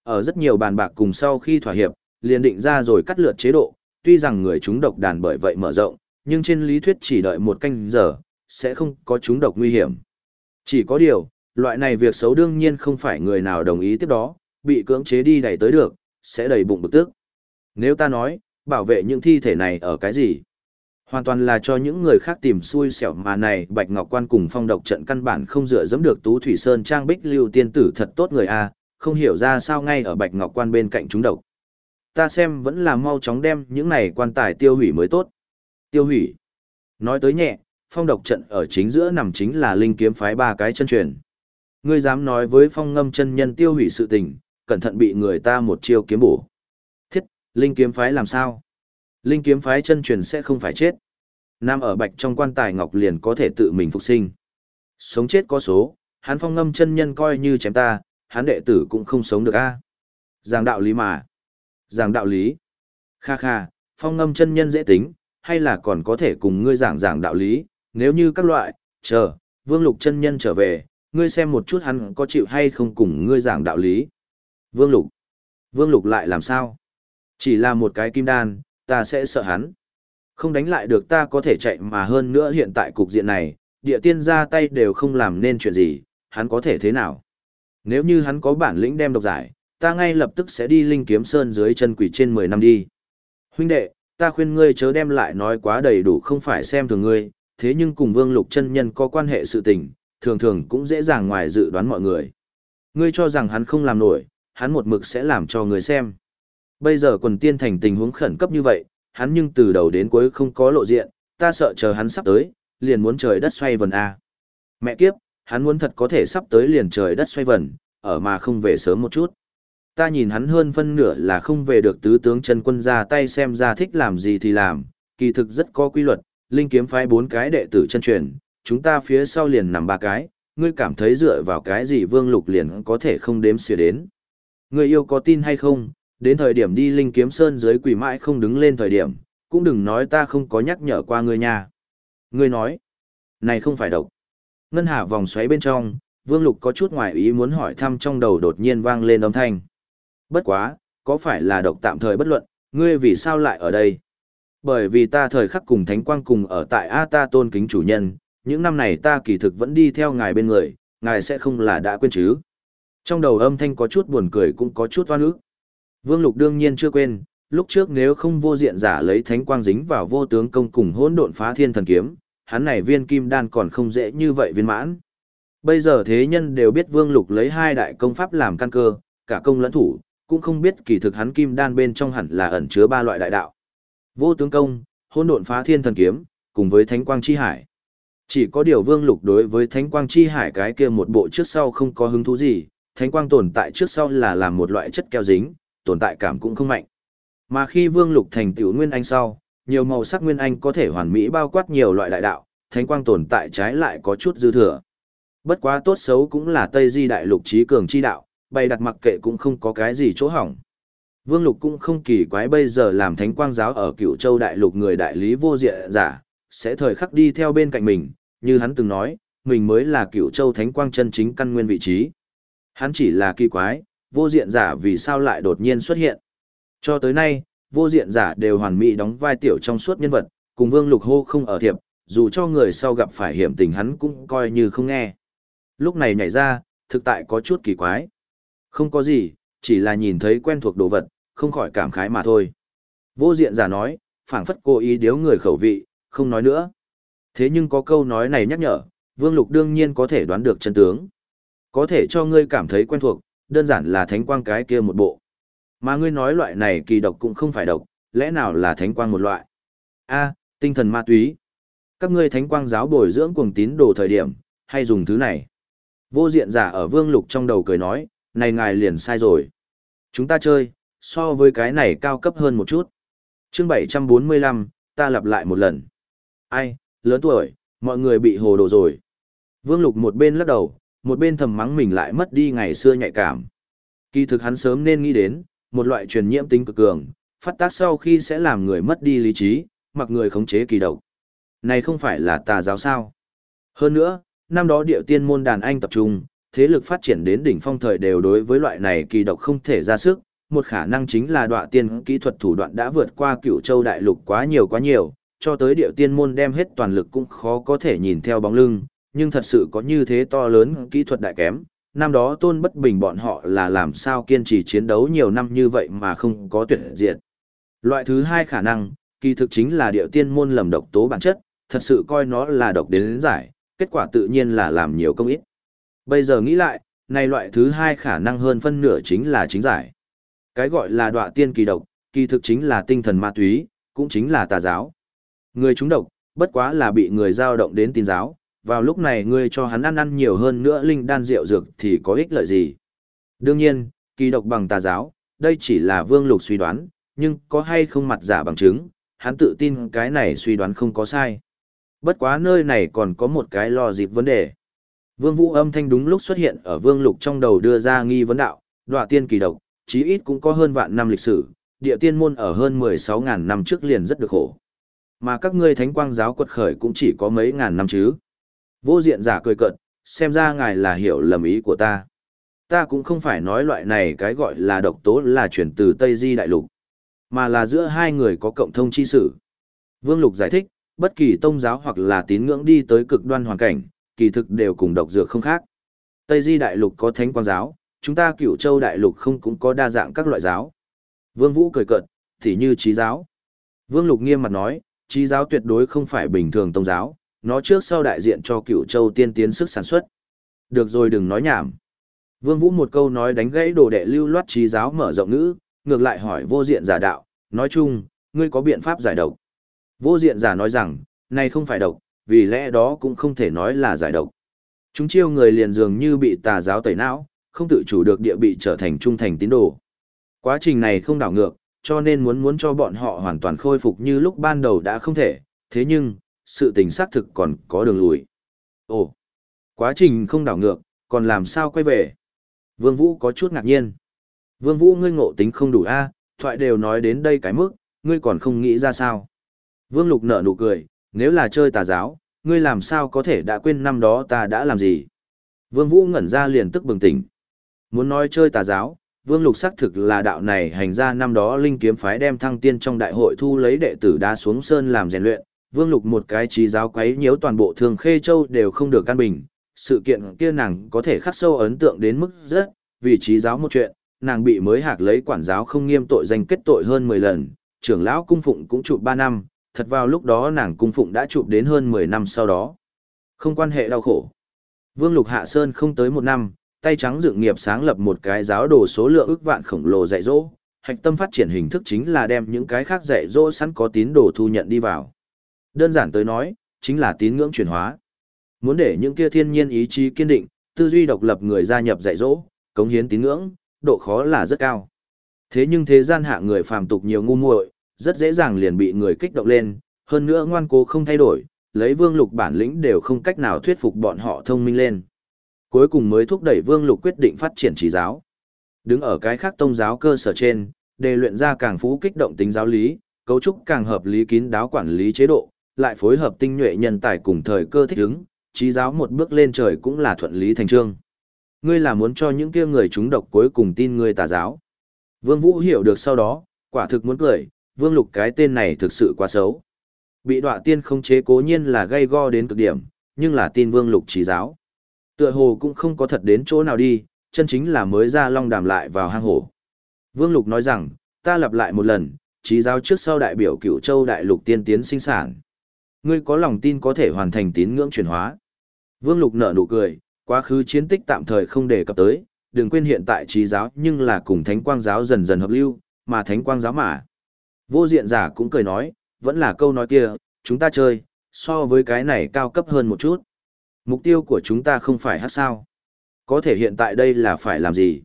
Ở rất nhiều bàn bạc cùng sau khi thỏa hiệp, liền định ra rồi cắt lượt chế độ, tuy rằng người chúng độc đàn bởi vậy mở rộng, nhưng trên lý thuyết chỉ đợi một canh giờ, sẽ không có chúng độc nguy hiểm. Chỉ có điều, loại này việc xấu đương nhiên không phải người nào đồng ý tiếp đó, bị cưỡng chế đi đẩy tới được, sẽ đầy bụng bực tức. Nếu ta nói, bảo vệ những thi thể này ở cái gì? Hoàn toàn là cho những người khác tìm xui xẻo mà này Bạch Ngọc Quan cùng phong độc trận căn bản không dựa dẫm được Tú Thủy Sơn Trang Bích Lưu tiên tử thật tốt người A, không hiểu ra sao ngay ở Bạch Ngọc Quan bên cạnh chúng độc. Ta xem vẫn là mau chóng đem những này quan tài tiêu hủy mới tốt. Tiêu hủy. Nói tới nhẹ, phong độc trận ở chính giữa nằm chính là linh kiếm phái ba cái chân truyền. Ngươi dám nói với phong ngâm chân nhân tiêu hủy sự tình, cẩn thận bị người ta một chiêu kiếm bổ. Thiết, linh kiếm phái làm sao? Linh kiếm phái chân truyền sẽ không phải chết. Nam ở bạch trong quan tài ngọc liền có thể tự mình phục sinh. Sống chết có số, hắn phong ngâm chân nhân coi như chém ta, hắn đệ tử cũng không sống được a. Giảng đạo lý mà. Giảng đạo lý. Kha kha, phong ngâm chân nhân dễ tính, hay là còn có thể cùng ngươi giảng giảng đạo lý, nếu như các loại, chờ, vương lục chân nhân trở về, ngươi xem một chút hắn có chịu hay không cùng ngươi giảng đạo lý. Vương lục. Vương lục lại làm sao? Chỉ là một cái kim đan, ta sẽ sợ hắn. Không đánh lại được ta có thể chạy mà hơn nữa hiện tại cục diện này, địa tiên ra tay đều không làm nên chuyện gì, hắn có thể thế nào? Nếu như hắn có bản lĩnh đem độc giải, ta ngay lập tức sẽ đi linh kiếm sơn dưới chân quỷ trên 10 năm đi. Huynh đệ, ta khuyên ngươi chớ đem lại nói quá đầy đủ không phải xem thường ngươi, thế nhưng cùng vương lục chân nhân có quan hệ sự tình, thường thường cũng dễ dàng ngoài dự đoán mọi người. Ngươi cho rằng hắn không làm nổi, hắn một mực sẽ làm cho người xem. Bây giờ quần tiên thành tình huống khẩn cấp như vậy, hắn nhưng từ đầu đến cuối không có lộ diện, ta sợ chờ hắn sắp tới, liền muốn trời đất xoay vần a. Mẹ kiếp, hắn muốn thật có thể sắp tới liền trời đất xoay vần, ở mà không về sớm một chút. Ta nhìn hắn hơn phân nửa là không về được tứ tướng chân quân ra tay xem ra thích làm gì thì làm, kỳ thực rất có quy luật, linh kiếm phái bốn cái đệ tử chân truyền, chúng ta phía sau liền nằm ba cái, ngươi cảm thấy dựa vào cái gì vương lục liền có thể không đếm xỉa đến. Ngươi yêu có tin hay không, đến thời điểm đi linh kiếm sơn dưới quỷ mãi không đứng lên thời điểm, cũng đừng nói ta không có nhắc nhở qua ngươi nha. Ngươi nói, này không phải độc. Ngân hà vòng xoáy bên trong, vương lục có chút ngoài ý muốn hỏi thăm trong đầu đột nhiên vang lên âm thanh. Bất quá, có phải là độc tạm thời bất luận, ngươi vì sao lại ở đây? Bởi vì ta thời khắc cùng Thánh Quang cùng ở tại A ta tôn kính chủ nhân, những năm này ta kỳ thực vẫn đi theo ngài bên người, ngài sẽ không là đã quên chứ. Trong đầu âm thanh có chút buồn cười cũng có chút oan ức. Vương Lục đương nhiên chưa quên, lúc trước nếu không vô diện giả lấy thánh quang dính vào vô tướng công cùng hỗn độn phá thiên thần kiếm, hắn này viên kim đan còn không dễ như vậy viên mãn. Bây giờ thế nhân đều biết Vương Lục lấy hai đại công pháp làm căn cơ, cả công lẫn thủ, cũng không biết kỳ thực hắn kim đan bên trong hẳn là ẩn chứa ba loại đại đạo. Vô tướng công, hỗn độn phá thiên thần kiếm, cùng với thánh quang chi hải. Chỉ có điều Vương Lục đối với thánh quang chi hải cái kia một bộ trước sau không có hứng thú gì, thánh quang tồn tại trước sau là làm một loại chất keo dính, tồn tại cảm cũng không mạnh. Mà khi Vương Lục thành tiểu nguyên anh sau, nhiều màu sắc nguyên anh có thể hoàn mỹ bao quát nhiều loại đại đạo, thánh quang tồn tại trái lại có chút dư thừa. Bất quá tốt xấu cũng là Tây Di đại lục trí cường chi đạo, bày đặt mặc kệ cũng không có cái gì chỗ hỏng. Vương Lục cũng không kỳ quái bây giờ làm thánh quang giáo ở cựu châu đại lục người đại lý vô diện giả, sẽ thời khắc đi theo bên cạnh mình, như hắn từng nói, mình mới là cựu châu thánh quang chân chính căn nguyên vị trí. Hắn chỉ là kỳ quái, vô diện giả vì sao lại đột nhiên xuất hiện. Cho tới nay, vô diện giả đều hoàn mỹ đóng vai tiểu trong suốt nhân vật, cùng Vương Lục hô không ở thiệp, dù cho người sau gặp phải hiểm tình hắn cũng coi như không nghe. Lúc này nhảy ra, thực tại có chút kỳ quái. Không có gì, chỉ là nhìn thấy quen thuộc đồ vật, không khỏi cảm khái mà thôi. Vô diện giả nói, phảng phất cố ý điếu người khẩu vị, không nói nữa. Thế nhưng có câu nói này nhắc nhở, Vương Lục đương nhiên có thể đoán được chân tướng. Có thể cho ngươi cảm thấy quen thuộc, đơn giản là thánh quang cái kia một bộ. Mà ngươi nói loại này kỳ độc cũng không phải độc, lẽ nào là thánh quang một loại? A, tinh thần ma túy. Các ngươi thánh quang giáo bồi dưỡng cuồng tín đồ thời điểm, hay dùng thứ này. Vô diện giả ở vương lục trong đầu cười nói, này ngài liền sai rồi. Chúng ta chơi, so với cái này cao cấp hơn một chút. chương 745, ta lặp lại một lần. Ai, lớn tuổi, mọi người bị hồ đồ rồi. Vương lục một bên lắc đầu, một bên thầm mắng mình lại mất đi ngày xưa nhạy cảm. Kỳ thực hắn sớm nên nghĩ đến, một loại truyền nhiễm tính cực cường, phát tác sau khi sẽ làm người mất đi lý trí, mặc người khống chế kỳ độc. Này không phải là tà giáo sao? Hơn nữa, năm đó điệu tiên môn đàn anh tập trung, thế lực phát triển đến đỉnh phong thời đều đối với loại này kỳ độc không thể ra sức, một khả năng chính là đọa tiên kỹ thuật thủ đoạn đã vượt qua cựu châu đại lục quá nhiều quá nhiều, cho tới điệu tiên môn đem hết toàn lực cũng khó có thể nhìn theo bóng lưng, nhưng thật sự có như thế to lớn kỹ thuật đại kém. Năm đó tôn bất bình bọn họ là làm sao kiên trì chiến đấu nhiều năm như vậy mà không có tuyệt diệt. Loại thứ hai khả năng, kỳ thực chính là điệu tiên môn lầm độc tố bản chất, thật sự coi nó là độc đến, đến giải, kết quả tự nhiên là làm nhiều công ít. Bây giờ nghĩ lại, này loại thứ hai khả năng hơn phân nửa chính là chính giải. Cái gọi là đọa tiên kỳ độc, kỳ thực chính là tinh thần ma túy, cũng chính là tà giáo. Người chúng độc, bất quá là bị người giao động đến tin giáo, vào lúc này ngươi cho hắn ăn ăn nhiều hơn nữa linh đan rượu dược thì có ích lợi gì. Đương nhiên, kỳ độc bằng tà giáo, đây chỉ là vương lục suy đoán, nhưng có hay không mặt giả bằng chứng, hắn tự tin cái này suy đoán không có sai. Bất quá nơi này còn có một cái lo dịp vấn đề. Vương Vũ âm thanh đúng lúc xuất hiện ở Vương Lục trong đầu đưa ra nghi vấn đạo, đoạ tiên kỳ độc, chí ít cũng có hơn vạn năm lịch sử, địa tiên môn ở hơn 16.000 năm trước liền rất được khổ. Mà các ngươi thánh quang giáo quật khởi cũng chỉ có mấy ngàn năm chứ. Vô diện giả cười cợt, xem ra ngài là hiểu lầm ý của ta. Ta cũng không phải nói loại này cái gọi là độc tố là chuyển từ Tây Di Đại Lục, mà là giữa hai người có cộng thông chi sử. Vương Lục giải thích, bất kỳ tông giáo hoặc là tín ngưỡng đi tới cực đoan hoàn cảnh, kỳ thực đều cùng độc dược không khác. Tây Di Đại Lục có thánh quang giáo, chúng ta cửu châu Đại Lục không cũng có đa dạng các loại giáo. Vương Vũ cười cợt, thì như trí giáo. Vương Lục nghiêm mặt nói, trí giáo tuyệt đối không phải bình thường tông giáo, nó trước sau đại diện cho cựu châu tiên tiến sức sản xuất. Được rồi đừng nói nhảm. Vương Vũ một câu nói đánh gãy đồ đệ lưu loát trí giáo mở rộng ngữ, ngược lại hỏi vô diện giả đạo, nói chung, ngươi có biện pháp giải độc. Vô diện giả nói rằng, này không phải độc, vì lẽ đó cũng không thể nói là giải độc. Chúng chiêu người liền dường như bị tà giáo tẩy não, không tự chủ được địa bị trở thành trung thành tín đồ. Quá trình này không đảo ngược, cho nên muốn muốn cho bọn họ hoàn toàn khôi phục như lúc ban đầu đã không thể, thế nhưng, sự tình xác thực còn có đường lùi. Ồ, quá trình không đảo ngược, còn làm sao quay về? Vương Vũ có chút ngạc nhiên. Vương Vũ ngươi ngộ tính không đủ a, thoại đều nói đến đây cái mức, ngươi còn không nghĩ ra sao? Vương Lục nở nụ cười, nếu là chơi tà giáo, ngươi làm sao có thể đã quên năm đó ta đã làm gì? Vương Vũ ngẩn ra liền tức bừng tỉnh. Muốn nói chơi tà giáo, Vương Lục xác thực là đạo này hành ra năm đó linh kiếm phái đem thăng tiên trong đại hội thu lấy đệ tử đá xuống sơn làm rèn luyện, Vương Lục một cái trí giáo quấy nhiễu toàn bộ Thường Khê Châu đều không được căn bình, sự kiện kia nàng có thể khắc sâu ấn tượng đến mức rất, vì trí giáo một chuyện, nàng bị mới hạc lấy quản giáo không nghiêm tội danh kết tội hơn 10 lần, trưởng lão cung phụng cũng chụp 3 năm, thật vào lúc đó nàng cung phụng đã chụp đến hơn 10 năm sau đó. Không quan hệ đau khổ. Vương Lục Hạ Sơn không tới một năm, tay trắng dựng nghiệp sáng lập một cái giáo đồ số lượng ước vạn khổng lồ dạy dỗ, hạch tâm phát triển hình thức chính là đem những cái khác dạy dỗ sẵn có tín đồ thu nhận đi vào. Đơn giản tới nói, chính là tín ngưỡng chuyển hóa. Muốn để những kia thiên nhiên ý chí kiên định, tư duy độc lập người gia nhập dạy dỗ, cống hiến tín ngưỡng, độ khó là rất cao. Thế nhưng thế gian hạ người phàm tục nhiều ngu muội, rất dễ dàng liền bị người kích động lên, hơn nữa ngoan cố không thay đổi, lấy vương lục bản lĩnh đều không cách nào thuyết phục bọn họ thông minh lên. Cuối cùng mới thúc đẩy vương lục quyết định phát triển trí giáo. Đứng ở cái khác tông giáo cơ sở trên, để luyện ra càng phú kích động tính giáo lý, cấu trúc càng hợp lý kín đáo quản lý chế độ, lại phối hợp tinh nhuệ nhân tài cùng thời cơ thích ứng, trí giáo một bước lên trời cũng là thuận lý thành trương. Ngươi là muốn cho những kia người chúng độc cuối cùng tin ngươi tà giáo. Vương Vũ hiểu được sau đó, quả thực muốn cười, Vương Lục cái tên này thực sự quá xấu. Bị đọa tiên không chế cố nhiên là gây go đến cực điểm, nhưng là tin Vương Lục trí giáo. Tựa hồ cũng không có thật đến chỗ nào đi, chân chính là mới ra long đàm lại vào hang hổ. Vương Lục nói rằng, ta lặp lại một lần, trí giáo trước sau đại biểu cửu châu đại lục tiên tiến sinh sản. Ngươi có lòng tin có thể hoàn thành tín ngưỡng chuyển hóa. Vương Lục nở nụ cười, quá khứ chiến tích tạm thời không đề cập tới, đừng quên hiện tại trí giáo nhưng là cùng thánh quang giáo dần dần hợp lưu, mà thánh quang giáo mà. Vô diện giả cũng cười nói, vẫn là câu nói kia, chúng ta chơi, so với cái này cao cấp hơn một chút. Mục tiêu của chúng ta không phải hát sao. Có thể hiện tại đây là phải làm gì?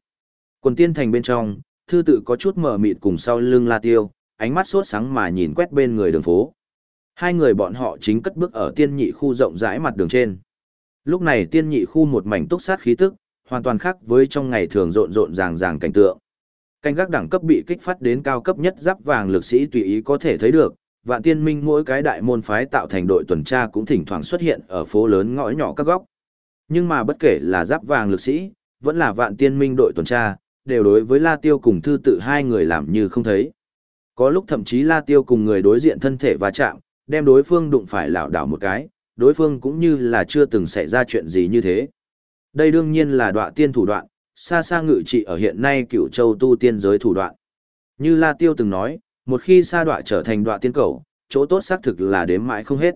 Quần tiên thành bên trong, thư tự có chút mở mịt cùng sau lưng la tiêu, ánh mắt sốt sáng mà nhìn quét bên người đường phố. Hai người bọn họ chính cất bước ở tiên nhị khu rộng rãi mặt đường trên. Lúc này tiên nhị khu một mảnh túc sát khí tức, hoàn toàn khác với trong ngày thường rộn rộn ràng ràng cảnh tượng. Canh gác đẳng cấp bị kích phát đến cao cấp nhất giáp vàng lực sĩ tùy ý có thể thấy được, vạn tiên minh mỗi cái đại môn phái tạo thành đội tuần tra cũng thỉnh thoảng xuất hiện ở phố lớn ngõ nhỏ các góc. Nhưng mà bất kể là giáp vàng lực sĩ, vẫn là vạn tiên minh đội tuần tra, đều đối với La Tiêu cùng thư tự hai người làm như không thấy. Có lúc thậm chí La Tiêu cùng người đối diện thân thể va chạm, đem đối phương đụng phải lảo đảo một cái, đối phương cũng như là chưa từng xảy ra chuyện gì như thế. Đây đương nhiên là đọa tiên thủ đoạn, xa xa ngự trị ở hiện nay cựu châu tu tiên giới thủ đoạn. Như La Tiêu từng nói, một khi sa đọa trở thành đọa tiên cầu, chỗ tốt xác thực là đếm mãi không hết.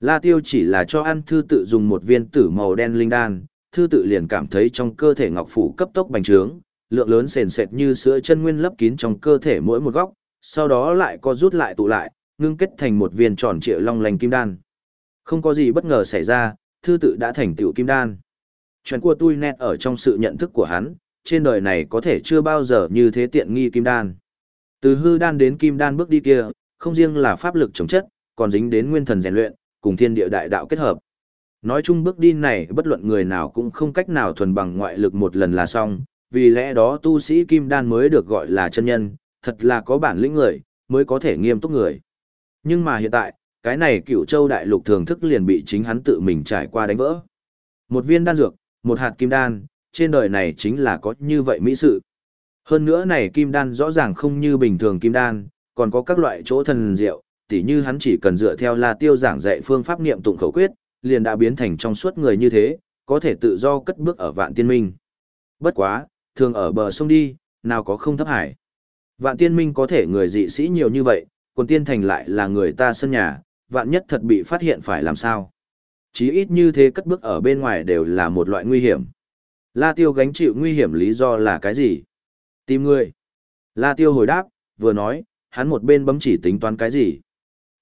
La Tiêu chỉ là cho ăn thư tự dùng một viên tử màu đen linh đan, thư tự liền cảm thấy trong cơ thể ngọc phủ cấp tốc bành trướng, lượng lớn sền sệt như sữa chân nguyên lấp kín trong cơ thể mỗi một góc, sau đó lại co rút lại tụ lại, ngưng kết thành một viên tròn trịa long lành kim đan. Không có gì bất ngờ xảy ra, thư tự đã thành tựu kim đan. Chuyện của tôi nét ở trong sự nhận thức của hắn, trên đời này có thể chưa bao giờ như thế tiện nghi kim đan. Từ hư đan đến kim đan bước đi kia, không riêng là pháp lực chống chất, còn dính đến nguyên thần rèn luyện, cùng thiên địa đại đạo kết hợp. Nói chung bước đi này bất luận người nào cũng không cách nào thuần bằng ngoại lực một lần là xong, vì lẽ đó tu sĩ kim đan mới được gọi là chân nhân, thật là có bản lĩnh người, mới có thể nghiêm túc người. Nhưng mà hiện tại, cái này cựu châu đại lục thường thức liền bị chính hắn tự mình trải qua đánh vỡ. Một viên đan dược, một hạt kim đan, trên đời này chính là có như vậy mỹ sự. Hơn nữa này kim đan rõ ràng không như bình thường kim đan, còn có các loại chỗ thần diệu, tỉ như hắn chỉ cần dựa theo La Tiêu giảng dạy phương pháp niệm tụng khẩu quyết, liền đã biến thành trong suốt người như thế, có thể tự do cất bước ở vạn tiên minh. Bất quá, thường ở bờ sông đi, nào có không thấp hải. Vạn tiên minh có thể người dị sĩ nhiều như vậy, còn tiên thành lại là người ta sân nhà, vạn nhất thật bị phát hiện phải làm sao. Chí ít như thế cất bước ở bên ngoài đều là một loại nguy hiểm. La Tiêu gánh chịu nguy hiểm lý do là cái gì? Tìm người. La Tiêu hồi đáp, vừa nói, hắn một bên bấm chỉ tính toán cái gì.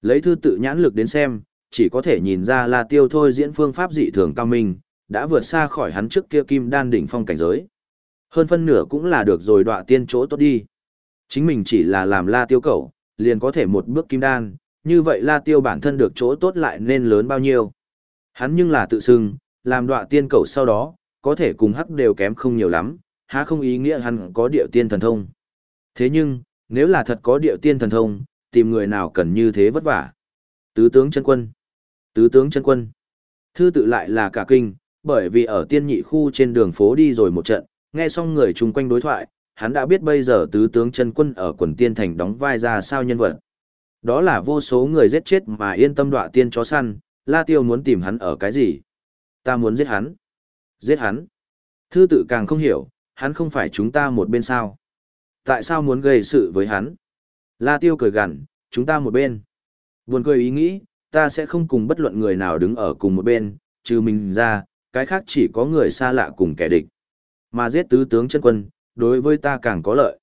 Lấy thư tự nhãn lực đến xem, chỉ có thể nhìn ra La Tiêu thôi diễn phương pháp dị thường cao minh, đã vượt xa khỏi hắn trước kia kim đan đỉnh phong cảnh giới. Hơn phân nửa cũng là được rồi đọa tiên chỗ tốt đi. Chính mình chỉ là làm La Tiêu cầu, liền có thể một bước kim đan, như vậy La Tiêu bản thân được chỗ tốt lại nên lớn bao nhiêu. Hắn nhưng là tự xưng, làm đọa tiên cầu sau đó, có thể cùng hắc đều kém không nhiều lắm, há không ý nghĩa hắn có điệu tiên thần thông. Thế nhưng, nếu là thật có điệu tiên thần thông, tìm người nào cần như thế vất vả. Tứ tướng chân quân. Tứ tướng chân quân. Thư tự lại là cả kinh, bởi vì ở tiên nhị khu trên đường phố đi rồi một trận, nghe xong người chung quanh đối thoại, hắn đã biết bây giờ tứ tướng chân quân ở quần tiên thành đóng vai ra sao nhân vật. Đó là vô số người giết chết mà yên tâm đọa tiên chó săn, La Tiêu muốn tìm hắn ở cái gì? Ta muốn giết hắn. Giết hắn. Thư tự càng không hiểu, hắn không phải chúng ta một bên sao. Tại sao muốn gây sự với hắn? La Tiêu cười gằn, chúng ta một bên. Buồn cười ý nghĩ, ta sẽ không cùng bất luận người nào đứng ở cùng một bên, trừ mình ra, cái khác chỉ có người xa lạ cùng kẻ địch. Mà giết tứ tướng chân quân, đối với ta càng có lợi.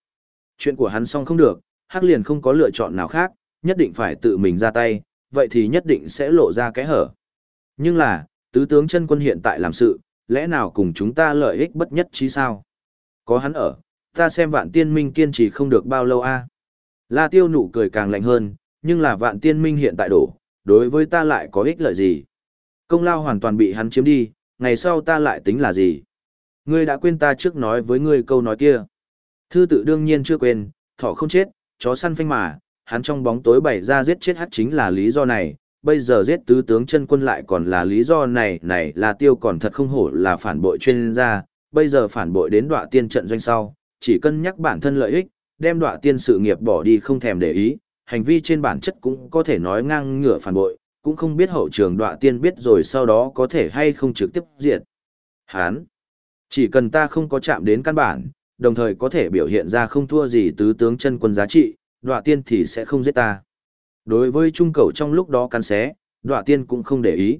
Chuyện của hắn xong không được, Hắc liền không có lựa chọn nào khác, nhất định phải tự mình ra tay, vậy thì nhất định sẽ lộ ra cái hở. Nhưng là, tứ tướng chân quân hiện tại làm sự, lẽ nào cùng chúng ta lợi ích bất nhất trí sao? Có hắn ở, ta xem vạn tiên minh kiên trì không được bao lâu a. La tiêu nụ cười càng lạnh hơn, nhưng là vạn tiên minh hiện tại đổ, đối với ta lại có ích lợi gì? Công lao hoàn toàn bị hắn chiếm đi, ngày sau ta lại tính là gì? Ngươi đã quên ta trước nói với ngươi câu nói kia. Thư tự đương nhiên chưa quên, thỏ không chết, chó săn phanh mà, hắn trong bóng tối bày ra giết chết hát chính là lý do này, bây giờ giết tứ tướng chân quân lại còn là lý do này, này là tiêu còn thật không hổ là phản bội chuyên gia, bây giờ phản bội đến đọa tiên trận doanh sau, chỉ cân nhắc bản thân lợi ích, đem đọa tiên sự nghiệp bỏ đi không thèm để ý, hành vi trên bản chất cũng có thể nói ngang ngửa phản bội, cũng không biết hậu trường đọa tiên biết rồi sau đó có thể hay không trực tiếp diệt. Hán, chỉ cần ta không có chạm đến căn bản, đồng thời có thể biểu hiện ra không thua gì tứ tướng chân quân giá trị, đọa tiên thì sẽ không giết ta. Đối với trung cầu trong lúc đó cắn xé, đọa tiên cũng không để ý.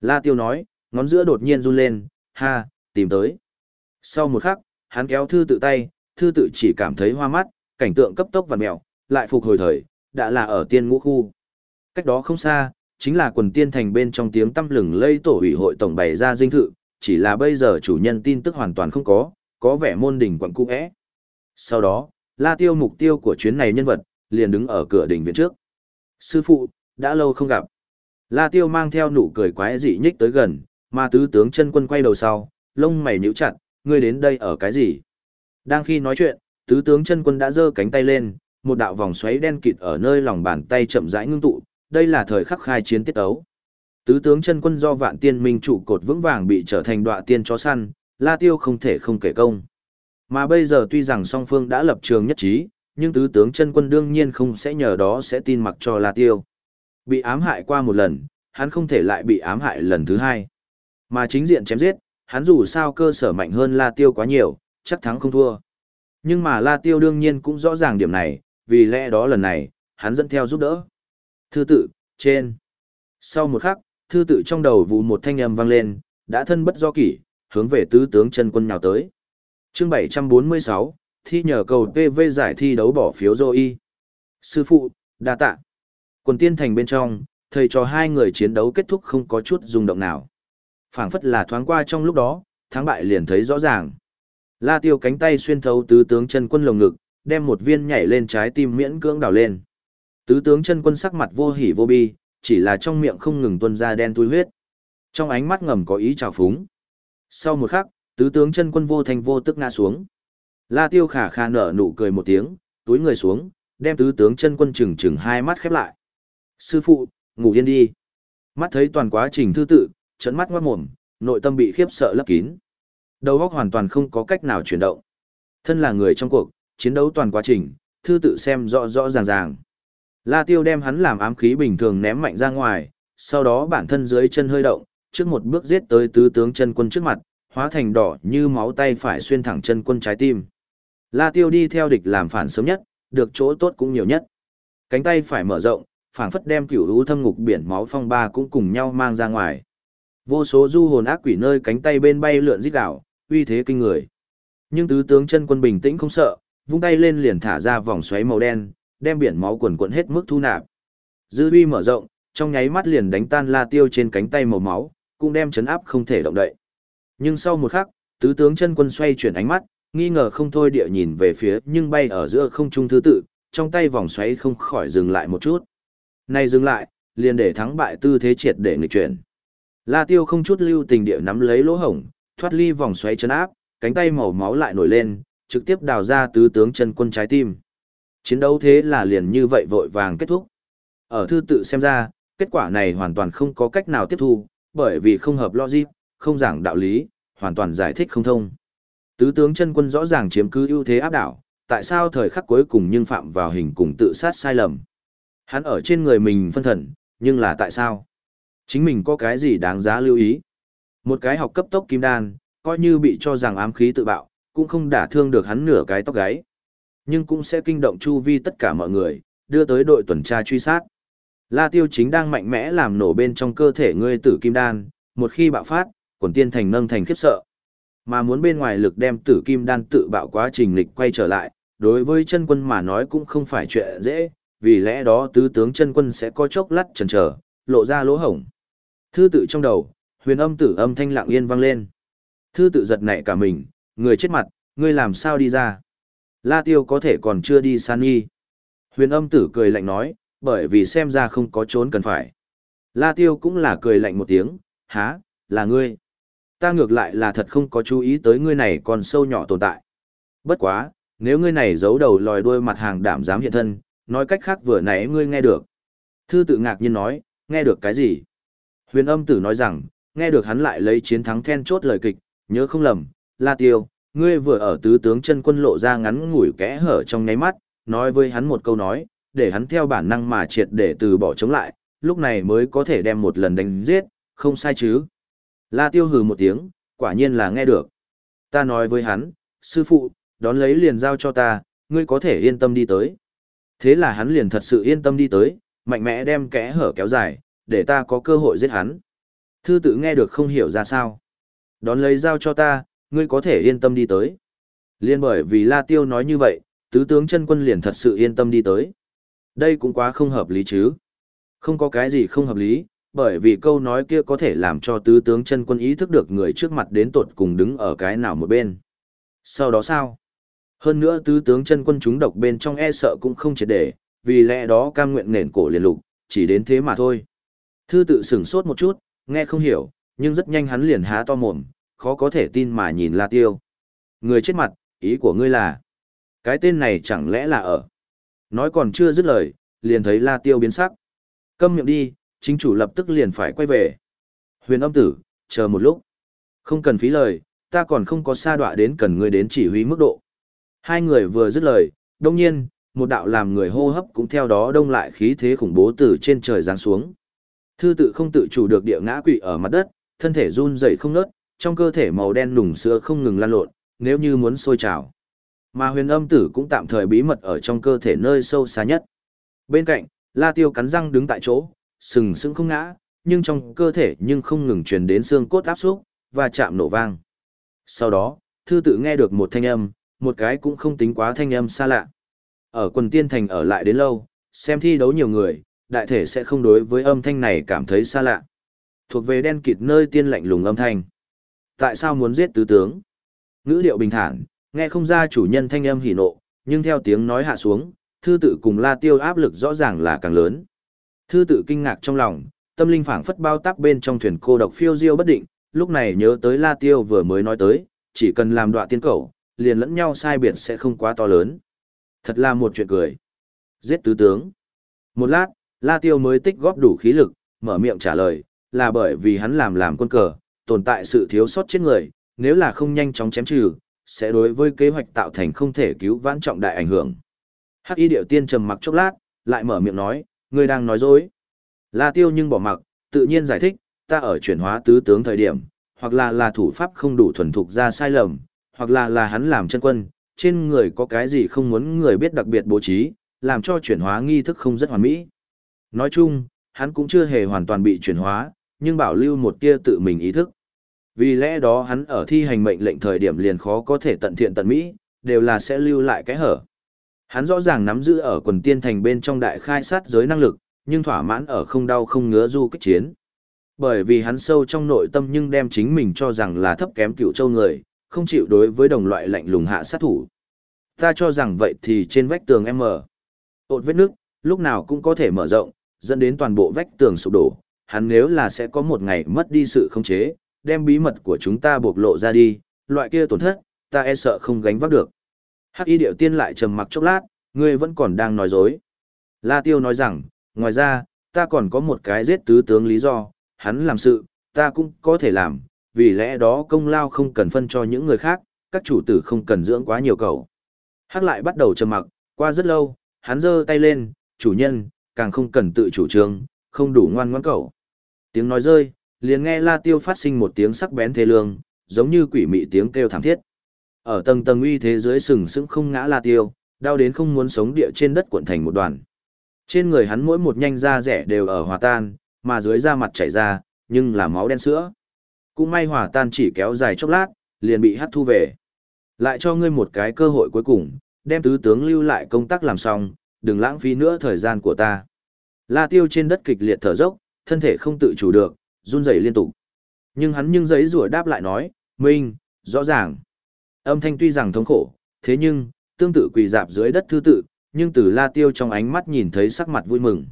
La tiêu nói, ngón giữa đột nhiên run lên, ha, tìm tới. Sau một khắc, hắn kéo thư tự tay, thư tự chỉ cảm thấy hoa mắt, cảnh tượng cấp tốc và mèo, lại phục hồi thời, đã là ở tiên ngũ khu. Cách đó không xa, chính là quần tiên thành bên trong tiếng tăm lừng lây tổ ủy hội tổng bày ra dinh thự, chỉ là bây giờ chủ nhân tin tức hoàn toàn không có, có vẻ môn đỉnh quận cũ ẽ. Sau đó, la tiêu mục tiêu của chuyến này nhân vật, liền đứng ở cửa đỉnh viện trước. Sư phụ, đã lâu không gặp. La tiêu mang theo nụ cười quái dị nhích tới gần, mà tứ tướng chân quân quay đầu sau, lông mày nhíu chặt, ngươi đến đây ở cái gì? Đang khi nói chuyện, tứ tướng chân quân đã giơ cánh tay lên, một đạo vòng xoáy đen kịt ở nơi lòng bàn tay chậm rãi ngưng tụ, đây là thời khắc khai chiến tiết ấu. Tứ tướng chân quân do vạn tiên minh trụ cột vững vàng bị trở thành đọa tiên chó săn, La Tiêu không thể không kể công. Mà bây giờ tuy rằng song phương đã lập trường nhất trí, nhưng tứ tướng chân quân đương nhiên không sẽ nhờ đó sẽ tin mặc cho La Tiêu. Bị ám hại qua một lần, hắn không thể lại bị ám hại lần thứ hai. Mà chính diện chém giết, hắn dù sao cơ sở mạnh hơn La Tiêu quá nhiều, chắc thắng không thua. Nhưng mà La Tiêu đương nhiên cũng rõ ràng điểm này, vì lẽ đó lần này, hắn dẫn theo giúp đỡ. Thư tự, trên. Sau một khắc, thư tự trong đầu vụ một thanh âm vang lên, đã thân bất do kỷ, hướng về tứ tướng chân quân nhào tới. Chương 746, thi nhờ cầu PV giải thi đấu bỏ phiếu dô y. Sư phụ, đa tạ. Quần tiên thành bên trong, thầy cho hai người chiến đấu kết thúc không có chút rung động nào phảng phất là thoáng qua trong lúc đó, thắng bại liền thấy rõ ràng. La tiêu cánh tay xuyên thấu tứ tướng chân quân lồng ngực, đem một viên nhảy lên trái tim miễn cưỡng đào lên. Tứ tướng chân quân sắc mặt vô hỉ vô bi, chỉ là trong miệng không ngừng tuôn ra đen tui huyết. Trong ánh mắt ngầm có ý trào phúng. Sau một khắc, tứ tướng chân quân vô thành vô tức ngã xuống. La Tiêu khả khả nở nụ cười một tiếng, túi người xuống, đem tứ tướng chân quân chừng chừng hai mắt khép lại. Sư phụ, ngủ yên đi. Mắt thấy toàn quá trình thư tự, trận mắt ngoát mồm, nội tâm bị khiếp sợ lấp kín. Đầu óc hoàn toàn không có cách nào chuyển động. Thân là người trong cuộc, chiến đấu toàn quá trình, thư tự xem rõ rõ ràng ràng. La Tiêu đem hắn làm ám khí bình thường ném mạnh ra ngoài, sau đó bản thân dưới chân hơi động, trước một bước giết tới tứ tướng chân quân trước mặt, hóa thành đỏ như máu tay phải xuyên thẳng chân quân trái tim. La Tiêu đi theo địch làm phản sớm nhất, được chỗ tốt cũng nhiều nhất. Cánh tay phải mở rộng, phảng phất đem cửu u thâm ngục biển máu phong ba cũng cùng nhau mang ra ngoài. Vô số du hồn ác quỷ nơi cánh tay bên bay lượn rít đảo, uy thế kinh người. Nhưng tứ tướng chân quân bình tĩnh không sợ, vung tay lên liền thả ra vòng xoáy màu đen, đem biển máu quần quần hết mức thu nạp. Dư uy mở rộng, trong nháy mắt liền đánh tan La Tiêu trên cánh tay màu máu, cũng đem chấn áp không thể động đậy. Nhưng sau một khắc, tứ tướng chân quân xoay chuyển ánh mắt, nghi ngờ không thôi địa nhìn về phía nhưng bay ở giữa không trung thứ tự, trong tay vòng xoáy không khỏi dừng lại một chút. Này dừng lại, liền để thắng bại tư thế triệt để nghịch chuyển. La Tiêu không chút lưu tình địa nắm lấy lỗ hổng, thoát ly vòng xoáy chấn áp, cánh tay màu máu lại nổi lên, trực tiếp đào ra tứ tướng chân quân trái tim. Chiến đấu thế là liền như vậy vội vàng kết thúc. Ở thư tự xem ra, kết quả này hoàn toàn không có cách nào tiếp thu, bởi vì không hợp logic, không giảng đạo lý, hoàn toàn giải thích không thông. Tứ tướng chân quân rõ ràng chiếm cứ ưu thế áp đảo, tại sao thời khắc cuối cùng nhưng phạm vào hình cùng tự sát sai lầm. Hắn ở trên người mình phân thần, nhưng là tại sao? Chính mình có cái gì đáng giá lưu ý? Một cái học cấp tốc kim đan, coi như bị cho rằng ám khí tự bạo, cũng không đả thương được hắn nửa cái tóc gáy. Nhưng cũng sẽ kinh động chu vi tất cả mọi người, đưa tới đội tuần tra truy sát. La Tiêu chính đang mạnh mẽ làm nổ bên trong cơ thể ngươi tử kim đan, một khi bạo phát, quần tiên thành nâng thành khiếp sợ. Mà muốn bên ngoài lực đem tử kim đan tự bạo quá trình lịch quay trở lại, đối với chân quân mà nói cũng không phải chuyện dễ, vì lẽ đó tứ tướng chân quân sẽ có chốc lát chần chờ, lộ ra lỗ hổng. Thư tự trong đầu, huyền âm tử âm thanh lặng yên vang lên. Thư tự giật nảy cả mình, người chết mặt, ngươi làm sao đi ra? La tiêu có thể còn chưa đi san nghi. Huyền âm tử cười lạnh nói, bởi vì xem ra không có trốn cần phải. La tiêu cũng là cười lạnh một tiếng, há, là ngươi. Ta ngược lại là thật không có chú ý tới ngươi này còn sâu nhỏ tồn tại. Bất quá, nếu ngươi này giấu đầu lòi đuôi mặt hàng đảm dám hiện thân, nói cách khác vừa nãy ngươi nghe được. Thư tự ngạc nhiên nói, nghe được cái gì? Huyền âm tử nói rằng, nghe được hắn lại lấy chiến thắng then chốt lời kịch, nhớ không lầm, La Tiêu, ngươi vừa ở tứ tướng chân quân lộ ra ngắn ngủi kẽ hở trong nháy mắt, nói với hắn một câu nói, để hắn theo bản năng mà triệt để từ bỏ chống lại, lúc này mới có thể đem một lần đánh giết, không sai chứ. La Tiêu hừ một tiếng, quả nhiên là nghe được. Ta nói với hắn, sư phụ, đón lấy liền giao cho ta, ngươi có thể yên tâm đi tới. Thế là hắn liền thật sự yên tâm đi tới, mạnh mẽ đem kẽ hở kéo dài, để ta có cơ hội giết hắn. Thư tự nghe được không hiểu ra sao. Đón lấy giao cho ta, ngươi có thể yên tâm đi tới. Liên bởi vì La Tiêu nói như vậy, tứ tướng chân quân liền thật sự yên tâm đi tới. Đây cũng quá không hợp lý chứ. Không có cái gì không hợp lý, bởi vì câu nói kia có thể làm cho tứ tướng chân quân ý thức được người trước mặt đến tột cùng đứng ở cái nào một bên. Sau đó sao? Hơn nữa tứ tướng chân quân chúng độc bên trong e sợ cũng không triệt để, vì lẽ đó cam nguyện nền cổ liền lục, chỉ đến thế mà thôi. Thư tự sửng sốt một chút, nghe không hiểu, nhưng rất nhanh hắn liền há to mồm, khó có thể tin mà nhìn La Tiêu. Người chết mặt, ý của ngươi là, cái tên này chẳng lẽ là ở. Nói còn chưa dứt lời, liền thấy La Tiêu biến sắc. Câm miệng đi, chính chủ lập tức liền phải quay về. Huyền âm tử, chờ một lúc. Không cần phí lời, ta còn không có xa đọa đến cần ngươi đến chỉ huy mức độ. Hai người vừa dứt lời, đông nhiên, một đạo làm người hô hấp cũng theo đó đông lại khí thế khủng bố từ trên trời giáng xuống. Thư tự không tự chủ được địa ngã quỵ ở mặt đất, thân thể run rẩy không ngớt, trong cơ thể màu đen nùng sữa không ngừng lan lộn, nếu như muốn sôi trào. Mà huyền âm tử cũng tạm thời bí mật ở trong cơ thể nơi sâu xa nhất. Bên cạnh, La Tiêu cắn răng đứng tại chỗ, sừng sững không ngã, nhưng trong cơ thể nhưng không ngừng truyền đến xương cốt áp xúc và chạm nổ vang. Sau đó, thư tự nghe được một thanh âm, một cái cũng không tính quá thanh âm xa lạ. Ở quần tiên thành ở lại đến lâu, xem thi đấu nhiều người, đại thể sẽ không đối với âm thanh này cảm thấy xa lạ. Thuộc về đen kịt nơi tiên lạnh lùng âm thanh. Tại sao muốn giết tứ tướng? Ngữ điệu bình thản, nghe không ra chủ nhân thanh âm hỉ nộ, nhưng theo tiếng nói hạ xuống, thư tự cùng la tiêu áp lực rõ ràng là càng lớn. Thư tự kinh ngạc trong lòng, tâm linh phảng phất bao tắp bên trong thuyền cô độc phiêu diêu bất định, lúc này nhớ tới la tiêu vừa mới nói tới, chỉ cần làm đoạn tiên cầu, liền lẫn nhau sai biệt sẽ không quá to lớn. Thật là một chuyện cười. Giết tứ tướng. Một lát, La Tiêu mới tích góp đủ khí lực, mở miệng trả lời, là bởi vì hắn làm làm quân cờ, tồn tại sự thiếu sót chết người, nếu là không nhanh chóng chém trừ, sẽ đối với kế hoạch tạo thành không thể cứu vãn trọng đại ảnh hưởng. Hắc y điệu tiên trầm mặc chốc lát, lại mở miệng nói, ngươi đang nói dối. La Tiêu nhưng bỏ mặc, tự nhiên giải thích, ta ở chuyển hóa tứ tướng thời điểm, hoặc là là thủ pháp không đủ thuần thục ra sai lầm, hoặc là là hắn làm chân quân, trên người có cái gì không muốn người biết đặc biệt bố trí, làm cho chuyển hóa nghi thức không rất hoàn mỹ. Nói chung, hắn cũng chưa hề hoàn toàn bị chuyển hóa, nhưng bảo lưu một tia tự mình ý thức. Vì lẽ đó hắn ở thi hành mệnh lệnh thời điểm liền khó có thể tận thiện tận mỹ, đều là sẽ lưu lại cái hở. Hắn rõ ràng nắm giữ ở quần tiên thành bên trong đại khai sát giới năng lực, nhưng thỏa mãn ở không đau không ngứa du kích chiến. Bởi vì hắn sâu trong nội tâm nhưng đem chính mình cho rằng là thấp kém cựu châu người, không chịu đối với đồng loại lạnh lùng hạ sát thủ. Ta cho rằng vậy thì trên vách tường M. Ột vết nước, lúc nào cũng có thể mở rộng, dẫn đến toàn bộ vách tường sụp đổ. Hắn nếu là sẽ có một ngày mất đi sự khống chế, đem bí mật của chúng ta bộc lộ ra đi, loại kia tổn thất, ta e sợ không gánh vác được. Hắc y điệu tiên lại trầm mặc chốc lát, ngươi vẫn còn đang nói dối. La tiêu nói rằng, ngoài ra, ta còn có một cái giết tứ tướng lý do, hắn làm sự, ta cũng có thể làm, vì lẽ đó công lao không cần phân cho những người khác, các chủ tử không cần dưỡng quá nhiều cầu. Hắc lại bắt đầu trầm mặc, qua rất lâu, hắn giơ tay lên, chủ nhân, càng không cần tự chủ trương, không đủ ngoan ngoãn cậu. Tiếng nói rơi, liền nghe La Tiêu phát sinh một tiếng sắc bén thê lương, giống như quỷ mị tiếng kêu thảm thiết. Ở tầng tầng uy thế dưới sừng sững không ngã La Tiêu, đau đến không muốn sống địa trên đất cuộn thành một đoàn. Trên người hắn mỗi một nhanh da rẻ đều ở hòa tan, mà dưới da mặt chảy ra, nhưng là máu đen sữa. Cũng may hòa tan chỉ kéo dài chốc lát, liền bị hắt thu về. Lại cho ngươi một cái cơ hội cuối cùng, đem tứ tướng lưu lại công tác làm xong, đừng lãng phí nữa thời gian của ta. La tiêu trên đất kịch liệt thở dốc, thân thể không tự chủ được, run rẩy liên tục. Nhưng hắn nhưng giấy rủa đáp lại nói, Minh, rõ ràng. Âm thanh tuy rằng thống khổ, thế nhưng, tương tự quỳ dạp dưới đất thư tự, nhưng từ la tiêu trong ánh mắt nhìn thấy sắc mặt vui mừng.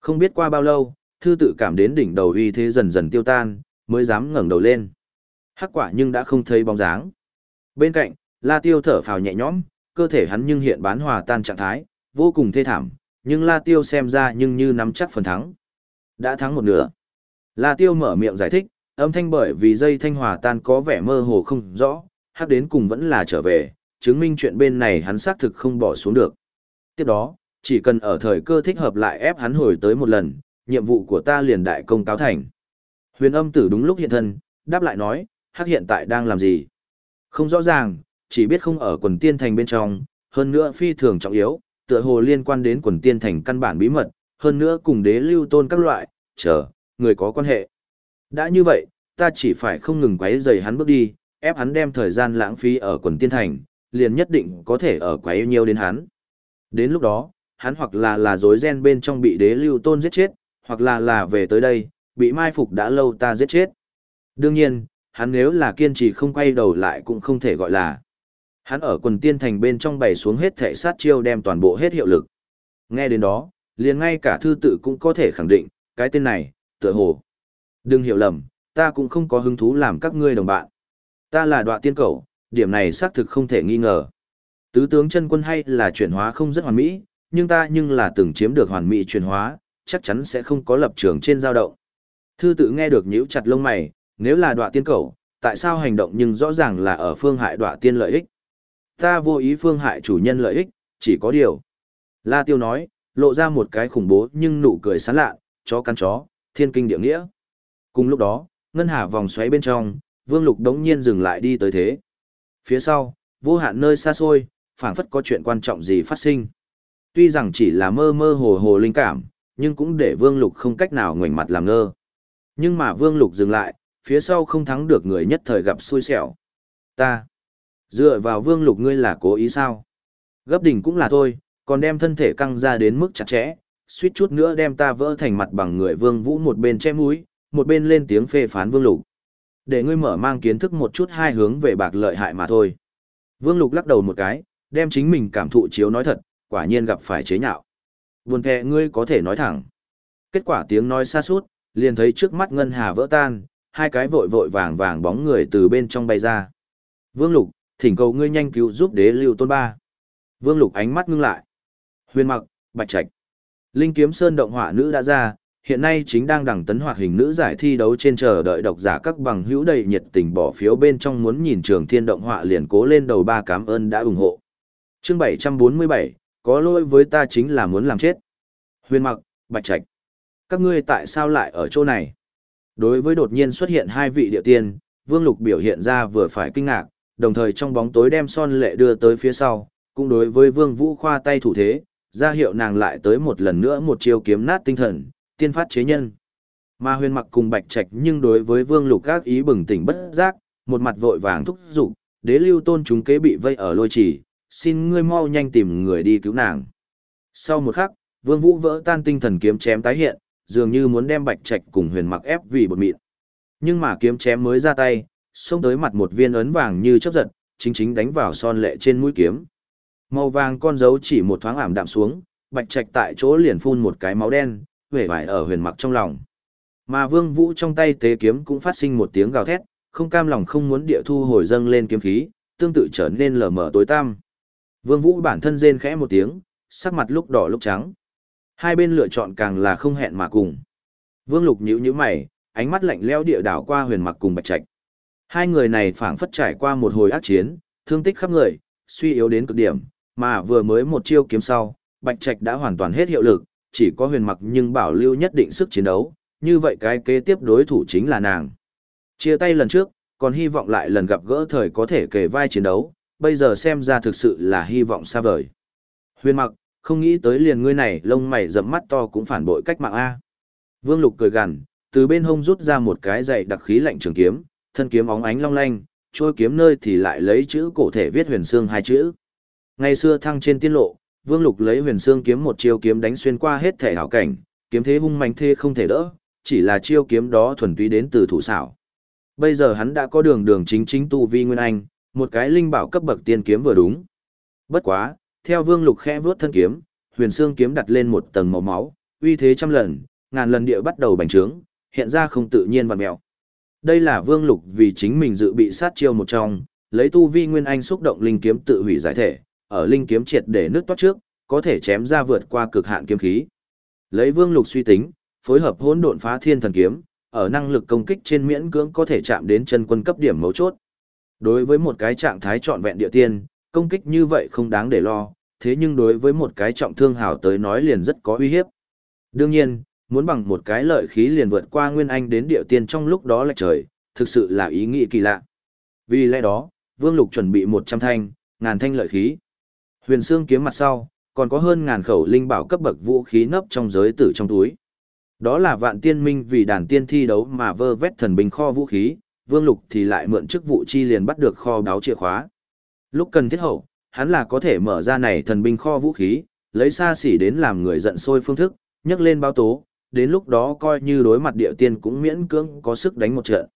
Không biết qua bao lâu, thư tự cảm đến đỉnh đầu uy thế dần dần tiêu tan, mới dám ngẩng đầu lên. Hắc quả nhưng đã không thấy bóng dáng. Bên cạnh, la tiêu thở phào nhẹ nhõm, cơ thể hắn nhưng hiện bán hòa tan trạng thái, vô cùng thê thảm, nhưng La Tiêu xem ra nhưng như nắm chắc phần thắng. Đã thắng một nửa. La Tiêu mở miệng giải thích, âm thanh bởi vì dây thanh hòa tan có vẻ mơ hồ không rõ, hắc đến cùng vẫn là trở về, chứng minh chuyện bên này hắn xác thực không bỏ xuống được. Tiếp đó, chỉ cần ở thời cơ thích hợp lại ép hắn hồi tới một lần, nhiệm vụ của ta liền đại công cáo thành. Huyền âm tử đúng lúc hiện thân, đáp lại nói, hắc hiện tại đang làm gì? Không rõ ràng, chỉ biết không ở quần tiên thành bên trong, hơn nữa phi thường trọng yếu, tựa hồ liên quan đến quần tiên thành căn bản bí mật, hơn nữa cùng đế lưu tôn các loại, chờ, người có quan hệ. Đã như vậy, ta chỉ phải không ngừng quấy rầy hắn bước đi, ép hắn đem thời gian lãng phí ở quần tiên thành, liền nhất định có thể ở quấy nhiều đến hắn. Đến lúc đó, hắn hoặc là là dối ren bên trong bị đế lưu tôn giết chết, hoặc là là về tới đây, bị mai phục đã lâu ta giết chết. Đương nhiên, hắn nếu là kiên trì không quay đầu lại cũng không thể gọi là. Hắn ở quần tiên thành bên trong bày xuống hết thể sát chiêu đem toàn bộ hết hiệu lực. Nghe đến đó, liền ngay cả thư tự cũng có thể khẳng định, cái tên này, tựa hồ. Đừng hiểu lầm, ta cũng không có hứng thú làm các ngươi đồng bạn. Ta là đoạ tiên cầu, điểm này xác thực không thể nghi ngờ. Tứ tướng chân quân hay là chuyển hóa không rất hoàn mỹ, nhưng ta nhưng là từng chiếm được hoàn mỹ chuyển hóa, chắc chắn sẽ không có lập trường trên dao động. Thư tự nghe được nhíu chặt lông mày, nếu là đoạ tiên cầu, tại sao hành động nhưng rõ ràng là ở phương hại đoạ tiên lợi ích ta vô ý phương hại chủ nhân lợi ích, chỉ có điều. La Tiêu nói, lộ ra một cái khủng bố nhưng nụ cười sán lạ, chó cắn chó, thiên kinh địa nghĩa. Cùng lúc đó, ngân hà vòng xoáy bên trong, Vương Lục đống nhiên dừng lại đi tới thế. Phía sau, vô hạn nơi xa xôi, phảng phất có chuyện quan trọng gì phát sinh. Tuy rằng chỉ là mơ mơ hồ hồ linh cảm, nhưng cũng để Vương Lục không cách nào ngoảnh mặt làm ngơ. Nhưng mà Vương Lục dừng lại, phía sau không thắng được người nhất thời gặp xui xẻo. Ta, Dựa vào vương lục ngươi là cố ý sao? Gấp đỉnh cũng là thôi, còn đem thân thể căng ra đến mức chặt chẽ, suýt chút nữa đem ta vỡ thành mặt bằng người vương vũ một bên che mũi, một bên lên tiếng phê phán vương lục. Để ngươi mở mang kiến thức một chút hai hướng về bạc lợi hại mà thôi. Vương lục lắc đầu một cái, đem chính mình cảm thụ chiếu nói thật, quả nhiên gặp phải chế nhạo. Buồn thẹ ngươi có thể nói thẳng. Kết quả tiếng nói xa suốt, liền thấy trước mắt ngân hà vỡ tan, hai cái vội vội vàng vàng bóng người từ bên trong bay ra. Vương lục, thỉnh cầu ngươi nhanh cứu giúp đế lưu tôn ba. Vương Lục ánh mắt ngưng lại. Huyền mặc, bạch trạch. Linh kiếm sơn động hỏa nữ đã ra, hiện nay chính đang đẳng tấn hoạt hình nữ giải thi đấu trên chờ đợi độc giả các bằng hữu đầy nhiệt tình bỏ phiếu bên trong muốn nhìn trường thiên động họa liền cố lên đầu ba cảm ơn đã ủng hộ. Chương 747, có lỗi với ta chính là muốn làm chết. Huyền mặc, bạch trạch. Các ngươi tại sao lại ở chỗ này? Đối với đột nhiên xuất hiện hai vị địa tiên, Vương Lục biểu hiện ra vừa phải kinh ngạc, đồng thời trong bóng tối đem son lệ đưa tới phía sau, cũng đối với Vương Vũ khoa tay thủ thế, ra hiệu nàng lại tới một lần nữa một chiêu kiếm nát tinh thần, tiên phát chế nhân. Mà huyền mặc cùng bạch trạch nhưng đối với Vương Lục các ý bừng tỉnh bất giác, một mặt vội vàng thúc giục, đế lưu tôn chúng kế bị vây ở lôi chỉ, xin ngươi mau nhanh tìm người đi cứu nàng. Sau một khắc, Vương Vũ vỡ tan tinh thần kiếm chém tái hiện, dường như muốn đem bạch trạch cùng huyền mặc ép vì bột mịn. Nhưng mà kiếm chém mới ra tay, xông tới mặt một viên ấn vàng như chớp giật, chính chính đánh vào son lệ trên mũi kiếm. Màu vàng con dấu chỉ một thoáng ảm đạm xuống, bạch trạch tại chỗ liền phun một cái máu đen, vẻ vải ở huyền mặc trong lòng. Mà vương vũ trong tay tế kiếm cũng phát sinh một tiếng gào thét, không cam lòng không muốn địa thu hồi dâng lên kiếm khí, tương tự trở nên lờ mờ tối tăm. Vương vũ bản thân rên khẽ một tiếng, sắc mặt lúc đỏ lúc trắng. Hai bên lựa chọn càng là không hẹn mà cùng. Vương lục nhíu nhíu mày, ánh mắt lạnh lẽo địa đảo qua huyền mặc cùng bạch trạch. Hai người này phảng phất trải qua một hồi ác chiến, thương tích khắp người, suy yếu đến cực điểm, mà vừa mới một chiêu kiếm sau, Bạch Trạch đã hoàn toàn hết hiệu lực, chỉ có huyền mặc nhưng bảo lưu nhất định sức chiến đấu, như vậy cái kế tiếp đối thủ chính là nàng. Chia tay lần trước, còn hy vọng lại lần gặp gỡ thời có thể kề vai chiến đấu, bây giờ xem ra thực sự là hy vọng xa vời. Huyền mặc, không nghĩ tới liền ngươi này lông mày rậm mắt to cũng phản bội cách mạng A. Vương Lục cười gằn, từ bên hông rút ra một cái dạy đặc khí lạnh trường kiếm, thân kiếm óng ánh long lanh, trôi kiếm nơi thì lại lấy chữ cổ thể viết huyền xương hai chữ. Ngày xưa thăng trên tiên lộ, Vương Lục lấy huyền xương kiếm một chiêu kiếm đánh xuyên qua hết thể hảo cảnh, kiếm thế hung mãnh thê không thể đỡ, chỉ là chiêu kiếm đó thuần túy đến từ thủ xảo. Bây giờ hắn đã có đường đường chính chính tu vi nguyên anh, một cái linh bảo cấp bậc tiên kiếm vừa đúng. Bất quá, theo Vương Lục khẽ vuốt thân kiếm, huyền xương kiếm đặt lên một tầng màu máu, uy thế trăm lần, ngàn lần địa bắt đầu bành trướng, hiện ra không tự nhiên vặn mèo. Đây là Vương Lục vì chính mình dự bị sát chiêu một trong, lấy tu vi nguyên anh xúc động linh kiếm tự hủy giải thể, ở linh kiếm triệt để nước toát trước, có thể chém ra vượt qua cực hạn kiếm khí. Lấy Vương Lục suy tính, phối hợp hỗn độn phá thiên thần kiếm, ở năng lực công kích trên miễn cưỡng có thể chạm đến chân quân cấp điểm mấu chốt. Đối với một cái trạng thái trọn vẹn địa tiên, công kích như vậy không đáng để lo, thế nhưng đối với một cái trọng thương hảo tới nói liền rất có uy hiếp. Đương nhiên, muốn bằng một cái lợi khí liền vượt qua Nguyên Anh đến địa tiên trong lúc đó là trời, thực sự là ý nghĩ kỳ lạ. Vì lẽ đó, Vương Lục chuẩn bị 100 thanh, ngàn thanh lợi khí. Huyền xương kiếm mặt sau, còn có hơn ngàn khẩu linh bảo cấp bậc vũ khí nấp trong giới tử trong túi. Đó là vạn tiên minh vì đàn tiên thi đấu mà vơ vét thần binh kho vũ khí, Vương Lục thì lại mượn chức vụ chi liền bắt được kho đáo chìa khóa. Lúc cần thiết hậu, hắn là có thể mở ra này thần binh kho vũ khí, lấy xa xỉ đến làm người giận sôi phương thức, nhấc lên báo tố, đến lúc đó coi như đối mặt địa tiên cũng miễn cưỡng có sức đánh một trận.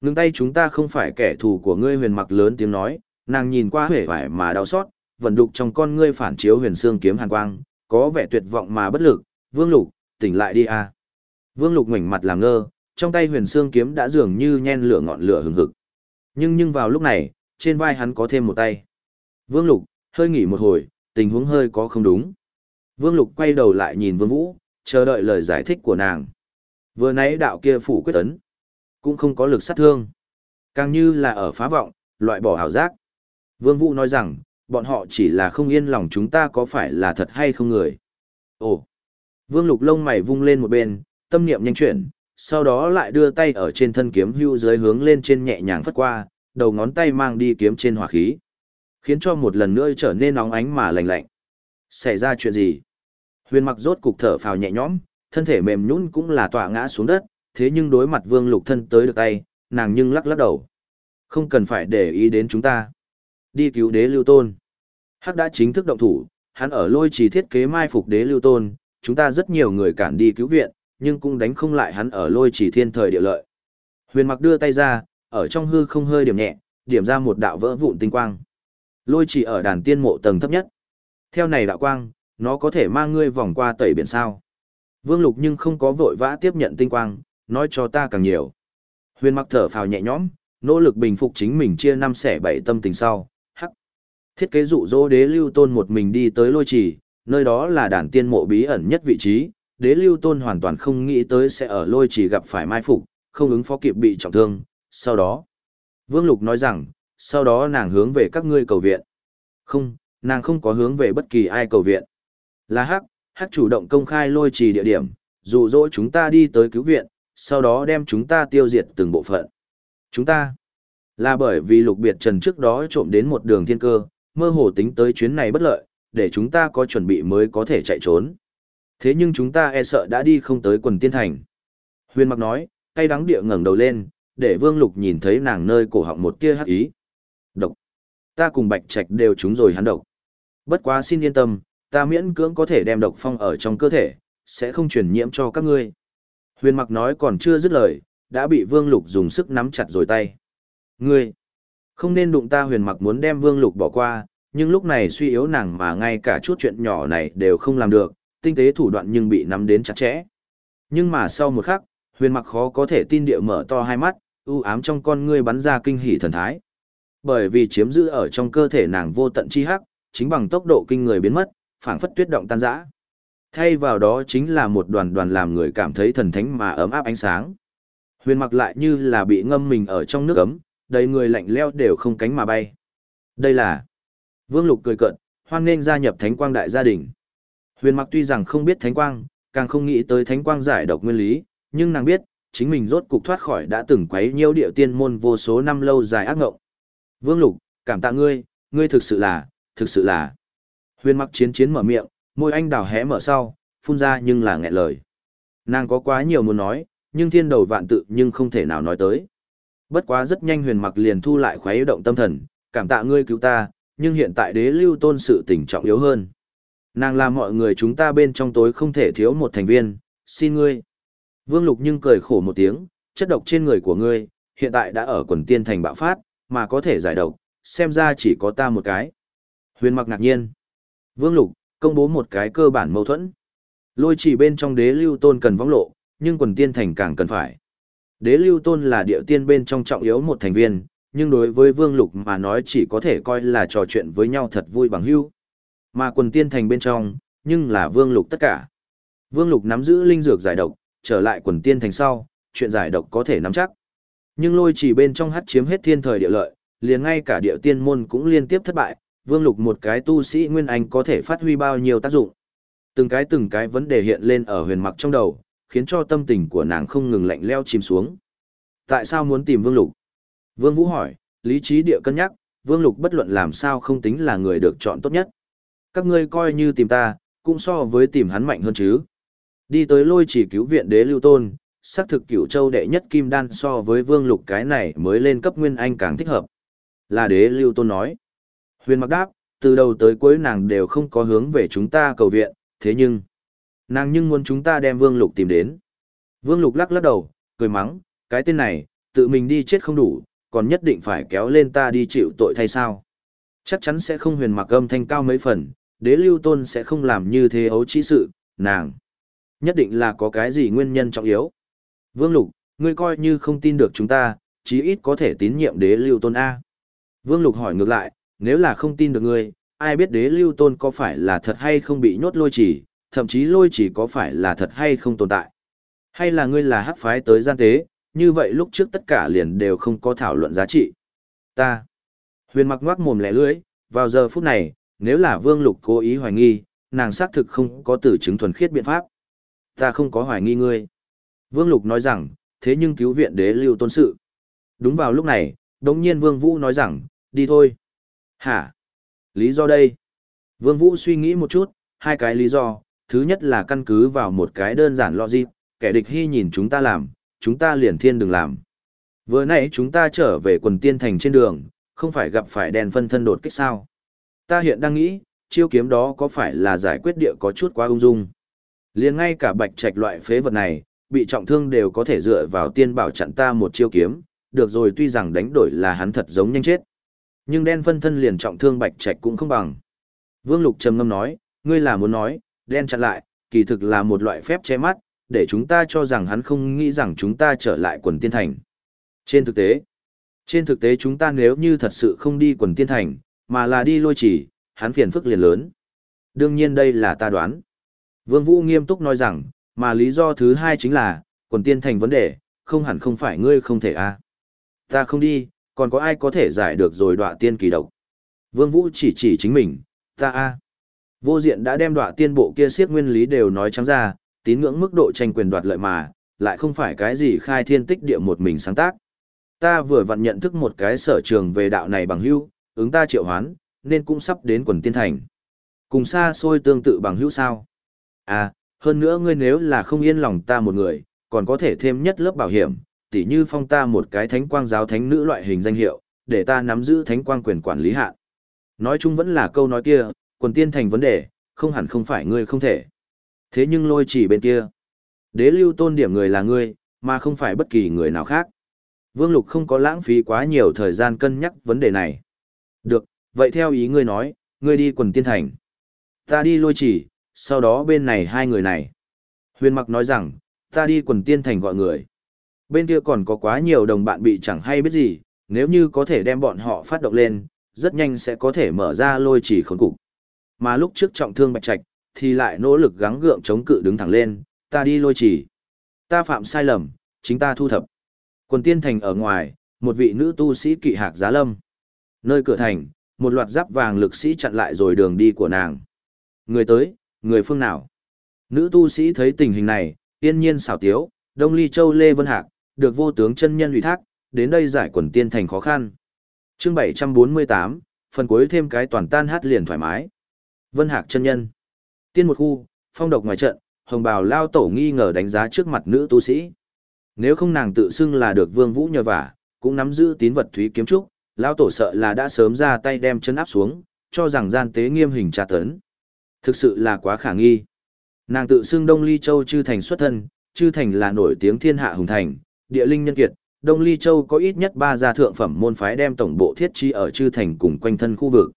Ngừng tay chúng ta không phải kẻ thù của ngươi huyền mặc lớn tiếng nói, nàng nhìn qua hể vải mà đau xót, vận đục trong con ngươi phản chiếu huyền xương kiếm hàn quang, có vẻ tuyệt vọng mà bất lực, vương lục, tỉnh lại đi a. Vương lục ngoảnh mặt làm ngơ, trong tay huyền xương kiếm đã dường như nhen lửa ngọn lửa hừng hực. Nhưng nhưng vào lúc này, trên vai hắn có thêm một tay. Vương lục, hơi nghỉ một hồi, tình huống hơi có không đúng. Vương lục quay đầu lại nhìn vương vũ, chờ đợi lời giải thích của nàng. Vừa nãy đạo kia phủ quyết tấn, cũng không có lực sát thương. Càng như là ở phá vọng, loại bỏ hảo giác. Vương Vũ nói rằng, bọn họ chỉ là không yên lòng chúng ta có phải là thật hay không người. Ồ! Vương Lục lông mày vung lên một bên, tâm niệm nhanh chuyển, sau đó lại đưa tay ở trên thân kiếm hưu dưới hướng lên trên nhẹ nhàng phất qua, đầu ngón tay mang đi kiếm trên hỏa khí. Khiến cho một lần nữa trở nên nóng ánh mà lạnh lạnh. Xảy ra chuyện gì? Huyền mặc rốt cục thở phào nhẹ nhõm, thân thể mềm nhũn cũng là tọa ngã xuống đất, thế nhưng đối mặt vương lục thân tới được tay, nàng nhưng lắc lắc đầu. Không cần phải để ý đến chúng ta. Đi cứu đế lưu tôn. Hắc đã chính thức động thủ, hắn ở lôi trì thiết kế mai phục đế lưu tôn, chúng ta rất nhiều người cản đi cứu viện, nhưng cũng đánh không lại hắn ở lôi trì thiên thời địa lợi. Huyền mặc đưa tay ra, ở trong hư không hơi điểm nhẹ, điểm ra một đạo vỡ vụn tinh quang. Lôi trì ở đàn tiên mộ tầng thấp nhất. Theo này đạo quang, nó có thể mang ngươi vòng qua tẩy biển sao. Vương Lục nhưng không có vội vã tiếp nhận tinh quang, nói cho ta càng nhiều. Huyền mặc thở phào nhẹ nhõm, nỗ lực bình phục chính mình chia năm xẻ bảy tâm tình sau, hắc. Thiết kế dụ dỗ đế lưu tôn một mình đi tới lôi trì, nơi đó là đàn tiên mộ bí ẩn nhất vị trí, đế lưu tôn hoàn toàn không nghĩ tới sẽ ở lôi trì gặp phải mai phục, không ứng phó kịp bị trọng thương, sau đó. Vương Lục nói rằng, sau đó nàng hướng về các ngươi cầu viện. Không, nàng không có hướng về bất kỳ ai cầu viện. Là hắc, hắc chủ động công khai lôi trì địa điểm, dụ dỗ chúng ta đi tới cứu viện, sau đó đem chúng ta tiêu diệt từng bộ phận. Chúng ta, là bởi vì lục biệt trần trước đó trộm đến một đường thiên cơ, mơ hồ tính tới chuyến này bất lợi, để chúng ta có chuẩn bị mới có thể chạy trốn. Thế nhưng chúng ta e sợ đã đi không tới quần tiên thành. Huyền mặc nói, cay đắng địa ngẩng đầu lên, để vương lục nhìn thấy nàng nơi cổ họng một tia hắc ý. Độc. Ta cùng bạch trạch đều trúng rồi hắn độc. Bất quá xin yên tâm, ta miễn cưỡng có thể đem độc phong ở trong cơ thể, sẽ không truyền nhiễm cho các ngươi. Huyền mặc nói còn chưa dứt lời, đã bị vương lục dùng sức nắm chặt rồi tay. Ngươi, không nên đụng ta huyền mặc muốn đem vương lục bỏ qua, nhưng lúc này suy yếu nàng mà ngay cả chút chuyện nhỏ này đều không làm được, tinh tế thủ đoạn nhưng bị nắm đến chặt chẽ. Nhưng mà sau một khắc, huyền mặc khó có thể tin địa mở to hai mắt, u ám trong con ngươi bắn ra kinh hỉ thần thái. Bởi vì chiếm giữ ở trong cơ thể nàng vô tận chi hắc, chính bằng tốc độ kinh người biến mất, phảng phất tuyết động tan rã. Thay vào đó chính là một đoàn đoàn làm người cảm thấy thần thánh mà ấm áp ánh sáng. Huyền mặc lại như là bị ngâm mình ở trong nước ấm, đầy người lạnh leo đều không cánh mà bay. Đây là Vương Lục cười cợt, hoan nghênh gia nhập Thánh Quang đại gia đình. Huyền mặc tuy rằng không biết Thánh Quang, càng không nghĩ tới Thánh Quang giải độc nguyên lý, nhưng nàng biết, chính mình rốt cục thoát khỏi đã từng quấy nhiễu địa tiên môn vô số năm lâu dài ác ngộng. Vương Lục, cảm tạ ngươi, ngươi thực sự là, thực sự là. Huyền mặc chiến chiến mở miệng, môi anh đào hé mở sau, phun ra nhưng là nghẹn lời. Nàng có quá nhiều muốn nói, nhưng thiên đầu vạn tự nhưng không thể nào nói tới. Bất quá rất nhanh huyền mặc liền thu lại khoái động tâm thần, cảm tạ ngươi cứu ta, nhưng hiện tại đế lưu tôn sự tình trọng yếu hơn. Nàng làm mọi người chúng ta bên trong tối không thể thiếu một thành viên, xin ngươi. Vương Lục nhưng cười khổ một tiếng, chất độc trên người của ngươi, hiện tại đã ở quần tiên thành bạo phát, mà có thể giải độc, xem ra chỉ có ta một cái. Huyền mặc ngạc nhiên. Vương Lục, công bố một cái cơ bản mâu thuẫn. Lôi chỉ bên trong đế lưu tôn cần vong lộ, nhưng quần tiên thành càng cần phải. Đế lưu tôn là địa tiên bên trong trọng yếu một thành viên, nhưng đối với vương lục mà nói chỉ có thể coi là trò chuyện với nhau thật vui bằng hữu. Mà quần tiên thành bên trong, nhưng là vương lục tất cả. Vương lục nắm giữ linh dược giải độc, trở lại quần tiên thành sau, chuyện giải độc có thể nắm chắc. Nhưng lôi chỉ bên trong hắt chiếm hết thiên thời địa lợi, liền ngay cả địa tiên môn cũng liên tiếp thất bại, vương lục một cái tu sĩ nguyên anh có thể phát huy bao nhiêu tác dụng. Từng cái từng cái vấn đề hiện lên ở huyền mặc trong đầu, khiến cho tâm tình của nàng không ngừng lạnh leo chìm xuống. Tại sao muốn tìm vương lục? Vương Vũ hỏi, lý trí địa cân nhắc, vương lục bất luận làm sao không tính là người được chọn tốt nhất. Các ngươi coi như tìm ta, cũng so với tìm hắn mạnh hơn chứ. Đi tới lôi chỉ cứu viện đế lưu tôn, xác thực cửu châu đệ nhất kim đan so với vương lục cái này mới lên cấp nguyên anh càng thích hợp. Là đế lưu tôn nói. Huyền mặc đáp, từ đầu tới cuối nàng đều không có hướng về chúng ta cầu viện, thế nhưng, nàng nhưng muốn chúng ta đem vương lục tìm đến. Vương lục lắc lắc đầu, cười mắng, cái tên này, tự mình đi chết không đủ, còn nhất định phải kéo lên ta đi chịu tội thay sao. Chắc chắn sẽ không huyền mặc âm thanh cao mấy phần, đế lưu tôn sẽ không làm như thế ấu trí sự, nàng. Nhất định là có cái gì nguyên nhân trọng yếu. Vương Lục, ngươi coi như không tin được chúng ta, chí ít có thể tín nhiệm đế lưu tôn A. Vương Lục hỏi ngược lại, nếu là không tin được ngươi, ai biết đế lưu tôn có phải là thật hay không bị nhốt lôi chỉ, thậm chí lôi chỉ có phải là thật hay không tồn tại. Hay là ngươi là hắc phái tới gian tế, như vậy lúc trước tất cả liền đều không có thảo luận giá trị. Ta. Huyền mặc ngoác mồm lẻ lưỡi, vào giờ phút này, nếu là vương lục cố ý hoài nghi, nàng xác thực không có tử chứng thuần khiết biện pháp. Ta không có hoài nghi ngươi. Vương lục nói rằng, thế nhưng cứu viện đế lưu tôn sự. Đúng vào lúc này, đống nhiên vương vũ nói rằng, đi thôi. Hả? Lý do đây? Vương vũ suy nghĩ một chút, hai cái lý do, thứ nhất là căn cứ vào một cái đơn giản logic, kẻ địch hy nhìn chúng ta làm, chúng ta liền thiên đừng làm. Vừa nãy chúng ta trở về quần tiên thành trên đường, không phải gặp phải đèn phân thân đột kích sao. Ta hiện đang nghĩ, chiêu kiếm đó có phải là giải quyết địa có chút quá ung dung. liền ngay cả bạch trạch loại phế vật này, bị trọng thương đều có thể dựa vào tiên bảo chặn ta một chiêu kiếm, được rồi tuy rằng đánh đổi là hắn thật giống nhanh chết. Nhưng đen phân thân liền trọng thương bạch trạch cũng không bằng. Vương Lục trầm ngâm nói, ngươi là muốn nói, đen chặn lại, kỳ thực là một loại phép che mắt, để chúng ta cho rằng hắn không nghĩ rằng chúng ta trở lại quần tiên thành. Trên thực tế, trên thực tế chúng ta nếu như thật sự không đi quần tiên thành, mà là đi lôi chỉ, hắn phiền phức liền lớn. Đương nhiên đây là ta đoán. Vương Vũ nghiêm túc nói rằng, mà lý do thứ hai chính là, quần tiên thành vấn đề, không hẳn không phải ngươi không thể a. Ta không đi, còn có ai có thể giải được rồi đọa tiên kỳ độc. Vương Vũ chỉ chỉ chính mình, ta a. Vô diện đã đem đọa tiên bộ kia siết nguyên lý đều nói trắng ra, tín ngưỡng mức độ tranh quyền đoạt lợi mà, lại không phải cái gì khai thiên tích địa một mình sáng tác. Ta vừa vặn nhận thức một cái sở trường về đạo này bằng hữu, ứng ta triệu hoán, nên cũng sắp đến quần tiên thành. Cùng xa xôi tương tự bằng hữu sao? À, hơn nữa ngươi nếu là không yên lòng ta một người, còn có thể thêm nhất lớp bảo hiểm, tỉ như phong ta một cái thánh quang giáo thánh nữ loại hình danh hiệu, để ta nắm giữ thánh quang quyền quản lý hạn. Nói chung vẫn là câu nói kia, quần tiên thành vấn đề, không hẳn không phải ngươi không thể. Thế nhưng lôi chỉ bên kia, đế lưu tôn điểm người là ngươi, mà không phải bất kỳ người nào khác. Vương Lục không có lãng phí quá nhiều thời gian cân nhắc vấn đề này. Được, vậy theo ý ngươi nói, ngươi đi quần tiên thành. Ta đi lôi chỉ, sau đó bên này hai người này. Huyền mặc nói rằng, ta đi quần tiên thành gọi người. Bên kia còn có quá nhiều đồng bạn bị chẳng hay biết gì, nếu như có thể đem bọn họ phát động lên, rất nhanh sẽ có thể mở ra lôi chỉ khốn cục. Mà lúc trước trọng thương bạch trạch, thì lại nỗ lực gắng gượng chống cự đứng thẳng lên, ta đi lôi chỉ. Ta phạm sai lầm, chính ta thu thập. Quần tiên thành ở ngoài, một vị nữ tu sĩ kỵ hạc giá lâm. Nơi cửa thành, một loạt giáp vàng lực sĩ chặn lại rồi đường đi của nàng. Người tới, người phương nào? Nữ tu sĩ thấy tình hình này, yên nhiên xảo tiếu, Đông Ly Châu Lê Vân Hạc, được vô tướng chân nhân ủy thác, đến đây giải quần tiên thành khó khăn. chương 748, phần cuối thêm cái toàn tan hát liền thoải mái. Vân Hạc chân nhân. Tiên một khu, phong độc ngoài trận, hồng bào lao tổ nghi ngờ đánh giá trước mặt nữ tu sĩ. Nếu không nàng tự xưng là được vương vũ nhờ vả, cũng nắm giữ tín vật thúy kiếm trúc, lao tổ sợ là đã sớm ra tay đem chân áp xuống, cho rằng gian tế nghiêm hình tra tấn. Thực sự là quá khả nghi. Nàng tự xưng Đông Ly Châu chư thành xuất thân, chư thành là nổi tiếng thiên hạ hùng thành, địa linh nhân kiệt, Đông Ly Châu có ít nhất ba gia thượng phẩm môn phái đem tổng bộ thiết trí ở chư thành cùng quanh thân khu vực.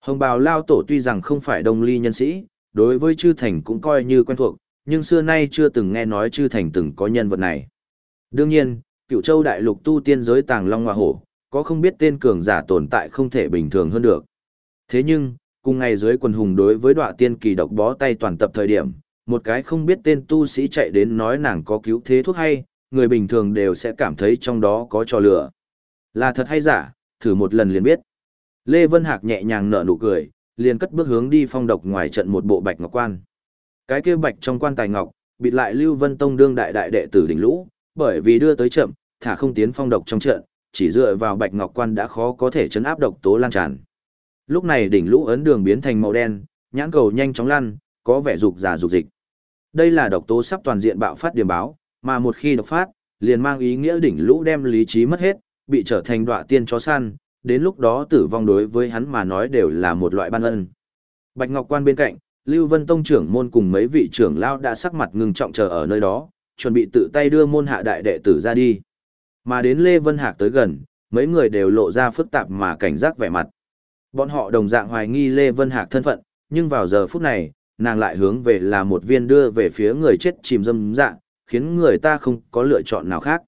Hồng bào lao tổ tuy rằng không phải Đông Ly nhân sĩ, đối với chư thành cũng coi như quen thuộc, nhưng xưa nay chưa từng nghe nói chư thành từng có nhân vật này. Đương nhiên, cựu châu đại lục tu tiên giới tàng long hoa hổ, có không biết tên cường giả tồn tại không thể bình thường hơn được. Thế nhưng, cùng ngày dưới quần hùng đối với đọa tiên kỳ độc bó tay toàn tập thời điểm, một cái không biết tên tu sĩ chạy đến nói nàng có cứu thế thuốc hay, người bình thường đều sẽ cảm thấy trong đó có trò lửa. Là thật hay giả, thử một lần liền biết. Lê Vân Hạc nhẹ nhàng nở nụ cười, liền cất bước hướng đi phong độc ngoài trận một bộ bạch ngọc quan. Cái kia bạch trong quan tài ngọc, bịt lại Lưu Vân Tông đương đại đại đệ tử đỉnh lũ, bởi vì đưa tới chậm, thả không tiến phong độc trong trận, chỉ dựa vào bạch ngọc quan đã khó có thể chấn áp độc tố lan tràn. Lúc này đỉnh lũ ấn đường biến thành màu đen, nhãn cầu nhanh chóng lăn, có vẻ dục giả dục dịch. Đây là độc tố sắp toàn diện bạo phát điểm báo, mà một khi độc phát, liền mang ý nghĩa đỉnh lũ đem lý trí mất hết, bị trở thành đọa tiên chó săn, đến lúc đó tử vong đối với hắn mà nói đều là một loại ban ân. Bạch Ngọc Quan bên cạnh, Lưu Vân Tông trưởng môn cùng mấy vị trưởng lao đã sắc mặt ngưng trọng chờ ở nơi đó, chuẩn bị tự tay đưa môn hạ đại đệ tử ra đi. Mà đến Lê Vân Hạc tới gần, mấy người đều lộ ra phức tạp mà cảnh giác vẻ mặt. Bọn họ đồng dạng hoài nghi Lê Vân Hạc thân phận, nhưng vào giờ phút này, nàng lại hướng về là một viên đưa về phía người chết chìm dâm dạng, khiến người ta không có lựa chọn nào khác.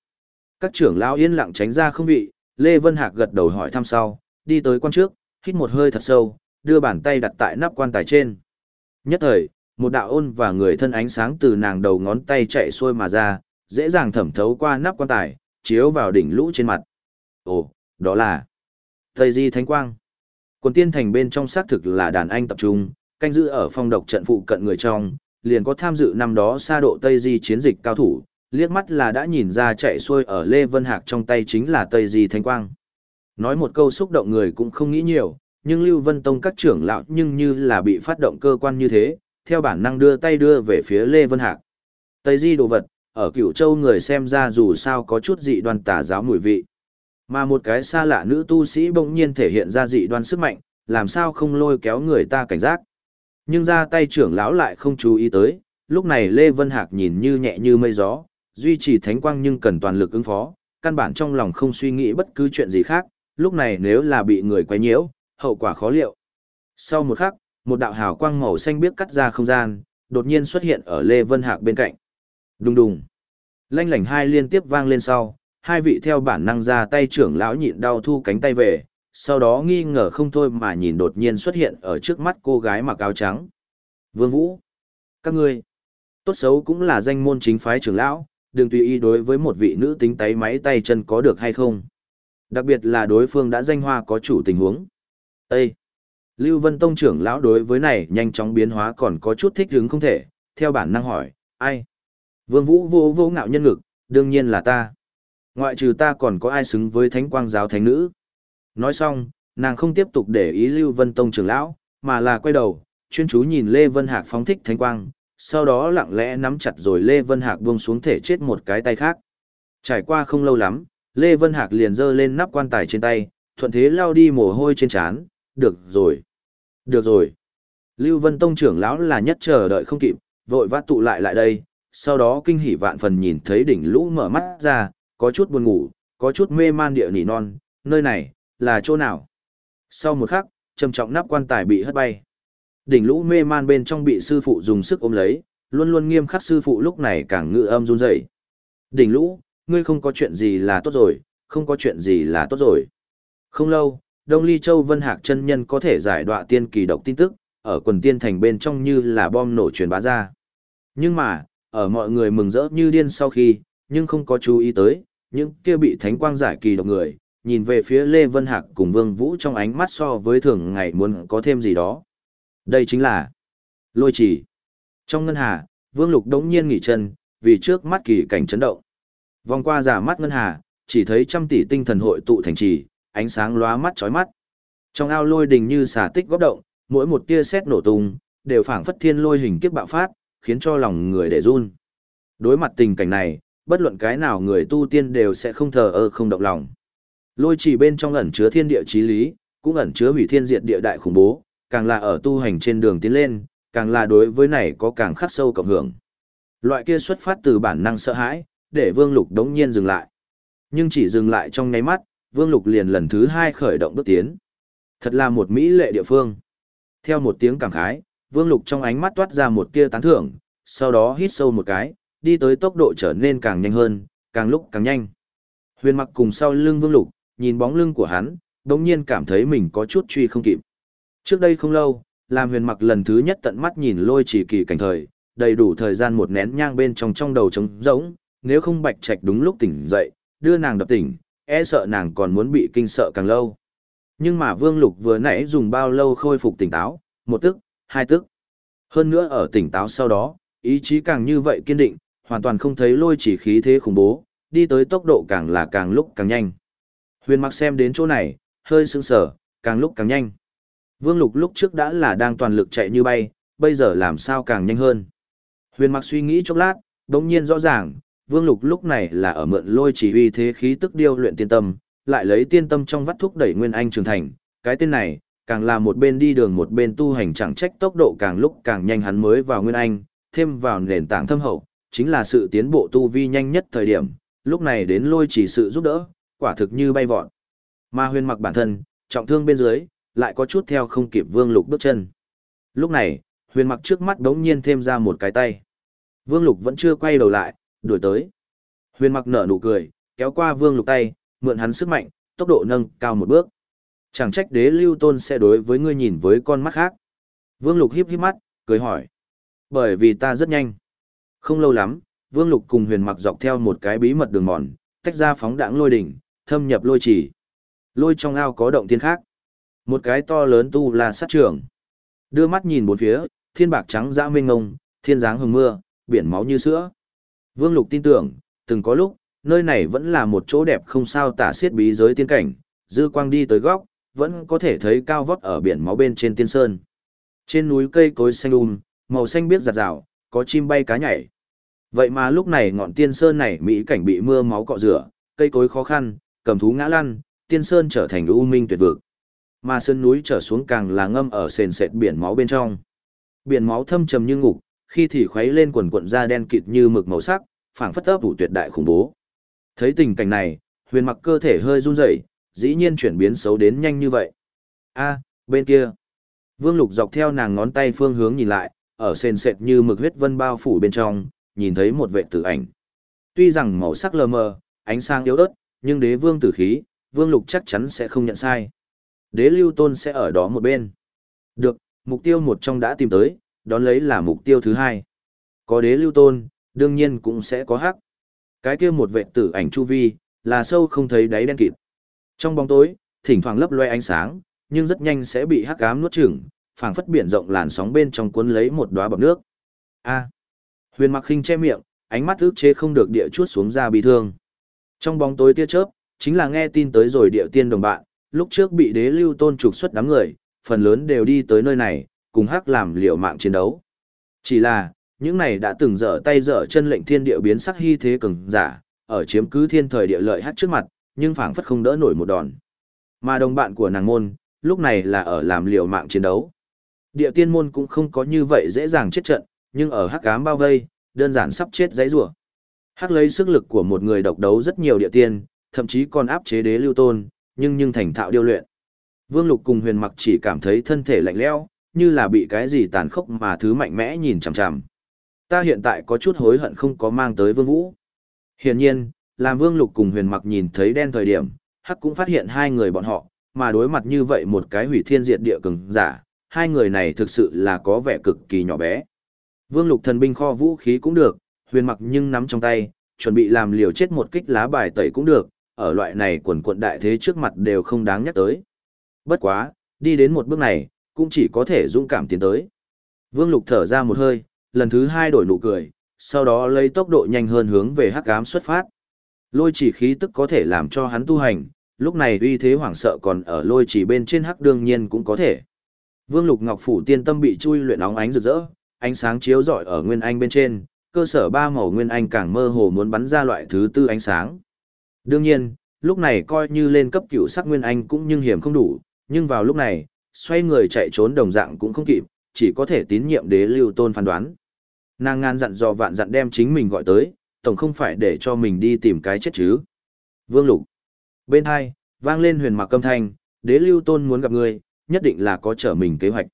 Các trưởng lão yên lặng tránh ra không vị, Lê Vân Hạc gật đầu hỏi thăm sau, đi tới quan trước, hít một hơi thật sâu, đưa bàn tay đặt tại nắp quan tài trên. Nhất thời, một đạo ôn và người thân ánh sáng từ nàng đầu ngón tay chạy xuôi mà ra, dễ dàng thẩm thấu qua nắp quan tài, chiếu vào đỉnh lũ trên mặt. Ồ, đó là Tây Di Thánh Quang. Quần tiên thành bên trong xác thực là đàn anh tập trung, canh giữ ở phong độc trận phụ cận người trong, liền có tham dự năm đó xa độ Tây Di chiến dịch cao thủ, liếc mắt là đã nhìn ra chạy xuôi ở Lê Vân Hạc trong tay chính là Tây Di Thánh Quang. Nói một câu xúc động người cũng không nghĩ nhiều, nhưng Lưu Vân Tông các trưởng lão nhưng như là bị phát động cơ quan như thế, theo bản năng đưa tay đưa về phía Lê Vân Hạc. Tây Di đồ vật, ở cửu châu người xem ra dù sao có chút dị đoan tà giáo mùi vị. Mà một cái xa lạ nữ tu sĩ bỗng nhiên thể hiện ra dị đoan sức mạnh, làm sao không lôi kéo người ta cảnh giác. Nhưng ra tay trưởng lão lại không chú ý tới, lúc này Lê Vân Hạc nhìn như nhẹ như mây gió, duy trì thánh quang nhưng cần toàn lực ứng phó, căn bản trong lòng không suy nghĩ bất cứ chuyện gì khác, lúc này nếu là bị người quay nhiễu, hậu quả khó liệu. Sau một khắc, một đạo hào quang màu xanh biếc cắt ra không gian, đột nhiên xuất hiện ở Lê Vân Hạc bên cạnh. Đùng đùng. Lanh lảnh hai liên tiếp vang lên sau, hai vị theo bản năng ra tay trưởng lão nhịn đau thu cánh tay về, sau đó nghi ngờ không thôi mà nhìn đột nhiên xuất hiện ở trước mắt cô gái mặc áo trắng. Vương Vũ. Các ngươi. Tốt xấu cũng là danh môn chính phái trưởng lão, đừng tùy ý đối với một vị nữ tính tay máy tay chân có được hay không. Đặc biệt là đối phương đã danh hoa có chủ tình huống. Ê! Lưu Vân Tông trưởng lão đối với này nhanh chóng biến hóa còn có chút thích hứng không thể, theo bản năng hỏi, ai? Vương Vũ vô vô ngạo nhân ngực, đương nhiên là ta. Ngoại trừ ta còn có ai xứng với thánh quang giáo thánh nữ. Nói xong, nàng không tiếp tục để ý Lưu Vân Tông trưởng lão, mà là quay đầu, chuyên chú nhìn Lê Vân Hạc phóng thích thánh quang, sau đó lặng lẽ nắm chặt rồi Lê Vân Hạc buông xuống thể chết một cái tay khác. Trải qua không lâu lắm, Lê Vân Hạc liền giơ lên nắp quan tài trên tay, thuận thế lao đi mồ hôi trên trán, được rồi. Được rồi. Lưu Vân Tông trưởng lão là nhất chờ đợi không kịp, vội vã tụ lại lại đây, sau đó kinh hỉ vạn phần nhìn thấy đỉnh lũ mở mắt ra, có chút buồn ngủ, có chút mê man địa nỉ non, nơi này, là chỗ nào? Sau một khắc, trầm trọng nắp quan tài bị hất bay. Đỉnh lũ mê man bên trong bị sư phụ dùng sức ôm lấy, luôn luôn nghiêm khắc sư phụ lúc này càng ngự âm run rẩy. Đỉnh lũ, ngươi không có chuyện gì là tốt rồi, không có chuyện gì là tốt rồi. Không lâu, Đông Ly Châu Vân Hạc chân nhân có thể giải đọa tiên kỳ độc tin tức, ở quần tiên thành bên trong như là bom nổ truyền bá ra. Nhưng mà, ở mọi người mừng rỡ như điên sau khi, nhưng không có chú ý tới, những kia bị thánh quang giải kỳ độc người, nhìn về phía Lê Vân Hạc cùng Vương Vũ trong ánh mắt so với thường ngày muốn có thêm gì đó. Đây chính là lôi chỉ. Trong ngân hà, Vương Lục đống nhiên nghỉ chân, vì trước mắt kỳ cảnh chấn động. Vòng qua giả mắt ngân hà, chỉ thấy trăm tỷ tinh thần hội tụ thành trì, ánh sáng lóa mắt chói mắt. Trong ao lôi đình như xà tích góp động, mỗi một tia sét nổ tung, đều phảng phất thiên lôi hình kiếp bạo phát, khiến cho lòng người để run. Đối mặt tình cảnh này, bất luận cái nào người tu tiên đều sẽ không thờ ơ không động lòng. Lôi chỉ bên trong ẩn chứa thiên địa chí lý, cũng ẩn chứa hủy thiên diệt địa đại khủng bố, càng là ở tu hành trên đường tiến lên, càng là đối với này có càng khắc sâu cộng hưởng. Loại kia xuất phát từ bản năng sợ hãi, để Vương Lục đống nhiên dừng lại. Nhưng chỉ dừng lại trong nháy mắt, Vương Lục liền lần thứ hai khởi động bước tiến. Thật là một mỹ lệ địa phương. Theo một tiếng cảm khái, Vương Lục trong ánh mắt toát ra một tia tán thưởng, sau đó hít sâu một cái, đi tới tốc độ trở nên càng nhanh hơn, càng lúc càng nhanh. Huyền mặc cùng sau lưng Vương Lục, nhìn bóng lưng của hắn, đống nhiên cảm thấy mình có chút truy không kịp. Trước đây không lâu, làm huyền mặc lần thứ nhất tận mắt nhìn lôi chỉ kỳ cảnh thời, đầy đủ thời gian một nén nhang bên trong trong đầu trống rỗng, nếu không bạch trạch đúng lúc tỉnh dậy, đưa nàng đập tỉnh, e sợ nàng còn muốn bị kinh sợ càng lâu. Nhưng mà Vương Lục vừa nãy dùng bao lâu khôi phục tỉnh táo, một tức, hai tức. Hơn nữa ở tỉnh táo sau đó, ý chí càng như vậy kiên định, hoàn toàn không thấy lôi chỉ khí thế khủng bố, đi tới tốc độ càng là càng lúc càng nhanh. Huyền mặc xem đến chỗ này, hơi sững sờ, càng lúc càng nhanh. Vương Lục lúc trước đã là đang toàn lực chạy như bay, bây giờ làm sao càng nhanh hơn. Huyền mặc suy nghĩ chốc lát, đống nhiên rõ ràng, Vương Lục lúc này là ở mượn lôi chỉ uy thế khí tức điêu luyện tiên tâm, lại lấy tiên tâm trong vắt thúc đẩy Nguyên Anh trưởng thành, cái tên này, càng là một bên đi đường một bên tu hành chẳng trách tốc độ càng lúc càng nhanh hắn mới vào Nguyên Anh, thêm vào nền tảng thâm hậu, chính là sự tiến bộ tu vi nhanh nhất thời điểm, lúc này đến lôi chỉ sự giúp đỡ, quả thực như bay vọt. Mà huyền mặc bản thân, trọng thương bên dưới, lại có chút theo không kịp Vương Lục bước chân. Lúc này, huyền mặc trước mắt đống nhiên thêm ra một cái tay. Vương Lục vẫn chưa quay đầu lại, đuổi tới. Huyền mặc nở nụ cười, kéo qua Vương Lục tay, mượn hắn sức mạnh, tốc độ nâng cao một bước. Chẳng trách đế lưu tôn sẽ đối với ngươi nhìn với con mắt khác. Vương Lục híp híp mắt, cười hỏi. Bởi vì ta rất nhanh. Không lâu lắm, Vương Lục cùng huyền mặc dọc theo một cái bí mật đường mòn, tách ra phóng đãng lôi đỉnh, thâm nhập lôi chỉ. Lôi trong ao có động thiên khác. Một cái to lớn tu là sát trưởng. Đưa mắt nhìn bốn phía, thiên bạc trắng dã mênh ngông, thiên dáng hừng mưa, biển máu như sữa. Vương Lục tin tưởng, từng có lúc, nơi này vẫn là một chỗ đẹp không sao tả xiết bí giới tiên cảnh, dư quang đi tới góc, vẫn có thể thấy cao vót ở biển máu bên trên tiên sơn. Trên núi cây cối xanh um, màu xanh biếc giặt rào, có chim bay cá nhảy. Vậy mà lúc này ngọn tiên sơn này mỹ cảnh bị mưa máu cọ rửa, cây cối khó khăn, cầm thú ngã lăn, tiên sơn trở thành u minh tuyệt vực. Mà sơn núi trở xuống càng là ngâm ở sền sệt biển máu bên trong. Biển máu thâm trầm như ngục, khi thì khuấy lên quần cuộn da đen kịt như mực màu sắc, phảng phất ấp ủ tuyệt đại khủng bố. Thấy tình cảnh này, huyền mặc cơ thể hơi run rẩy, dĩ nhiên chuyển biến xấu đến nhanh như vậy. A, bên kia. Vương Lục dọc theo nàng ngón tay phương hướng nhìn lại, ở sền sệt như mực huyết vân bao phủ bên trong, nhìn thấy một vệ tử ảnh. Tuy rằng màu sắc lờ mờ, ánh sáng yếu ớt, nhưng đế vương tử khí, Vương Lục chắc chắn sẽ không nhận sai. Đế lưu tôn sẽ ở đó một bên. Được, mục tiêu một trong đã tìm tới, đón lấy là mục tiêu thứ hai. Có đế lưu tôn, đương nhiên cũng sẽ có hắc. Cái kia một vệ tử ảnh chu vi, là sâu không thấy đáy đen kịt. Trong bóng tối, thỉnh thoảng lấp loe ánh sáng, nhưng rất nhanh sẽ bị hắc ám nuốt chửng, phảng phất biển rộng làn sóng bên trong cuốn lấy một đóa bọt nước. A. Huyền Mặc Khinh che miệng, ánh mắt ức chế không được địa chuốt xuống ra bị thương. Trong bóng tối tia chớp, chính là nghe tin tới rồi địa tiên đồng bạn, lúc trước bị đế lưu tôn trục xuất đám người, phần lớn đều đi tới nơi này, cùng hắc làm liều mạng chiến đấu. Chỉ là, những này đã từng dở tay dở chân lệnh thiên địa biến sắc hy thế cường giả, ở chiếm cứ thiên thời địa lợi hắc trước mặt, nhưng phảng phất không đỡ nổi một đòn. Mà đồng bạn của nàng môn, lúc này là ở làm liều mạng chiến đấu. Địa tiên môn cũng không có như vậy dễ dàng chết trận, nhưng ở hắc ám bao vây, đơn giản sắp chết giấy rủa. Hắc lấy sức lực của một người độc đấu rất nhiều địa tiên, thậm chí còn áp chế đế lưu tôn, nhưng nhưng thành thạo điêu luyện. Vương Lục cùng Huyền Mặc chỉ cảm thấy thân thể lạnh lẽo, như là bị cái gì tàn khốc mà thứ mạnh mẽ nhìn chằm chằm. Ta hiện tại có chút hối hận không có mang tới Vương Vũ. Hiển nhiên, làm Vương Lục cùng Huyền Mặc nhìn thấy đen thời điểm, Hắc cũng phát hiện hai người bọn họ, mà đối mặt như vậy một cái hủy thiên diệt địa cường giả, hai người này thực sự là có vẻ cực kỳ nhỏ bé. Vương Lục thần binh kho vũ khí cũng được, Huyền Mặc nhưng nắm trong tay, chuẩn bị làm liều chết một kích lá bài tẩy cũng được, ở loại này quần quận đại thế trước mặt đều không đáng nhắc tới. Bất quá, đi đến một bước này, cũng chỉ có thể dũng cảm tiến tới. Vương Lục thở ra một hơi, lần thứ hai đổi nụ cười, sau đó lấy tốc độ nhanh hơn hướng về hắc ám xuất phát. Lôi chỉ khí tức có thể làm cho hắn tu hành, lúc này uy thế hoảng sợ còn ở lôi chỉ bên trên hắc đương nhiên cũng có thể. Vương Lục Ngọc phủ tiên tâm bị chui luyện óng ánh rực rỡ, ánh sáng chiếu rọi ở nguyên anh bên trên, cơ sở ba màu nguyên anh càng mơ hồ muốn bắn ra loại thứ tư ánh sáng. Đương nhiên, lúc này coi như lên cấp cựu sắc nguyên anh cũng nhưng hiểm không đủ, nhưng vào lúc này, xoay người chạy trốn đồng dạng cũng không kịp, chỉ có thể tín nhiệm đế lưu tôn phán đoán. Nàng ngàn dặn dò vạn dặn đem chính mình gọi tới, tổng không phải để cho mình đi tìm cái chết chứ. Vương Lục. Bên hai, vang lên huyền mặc âm thanh, đế lưu tôn muốn gặp người nhất định là có trở mình kế hoạch.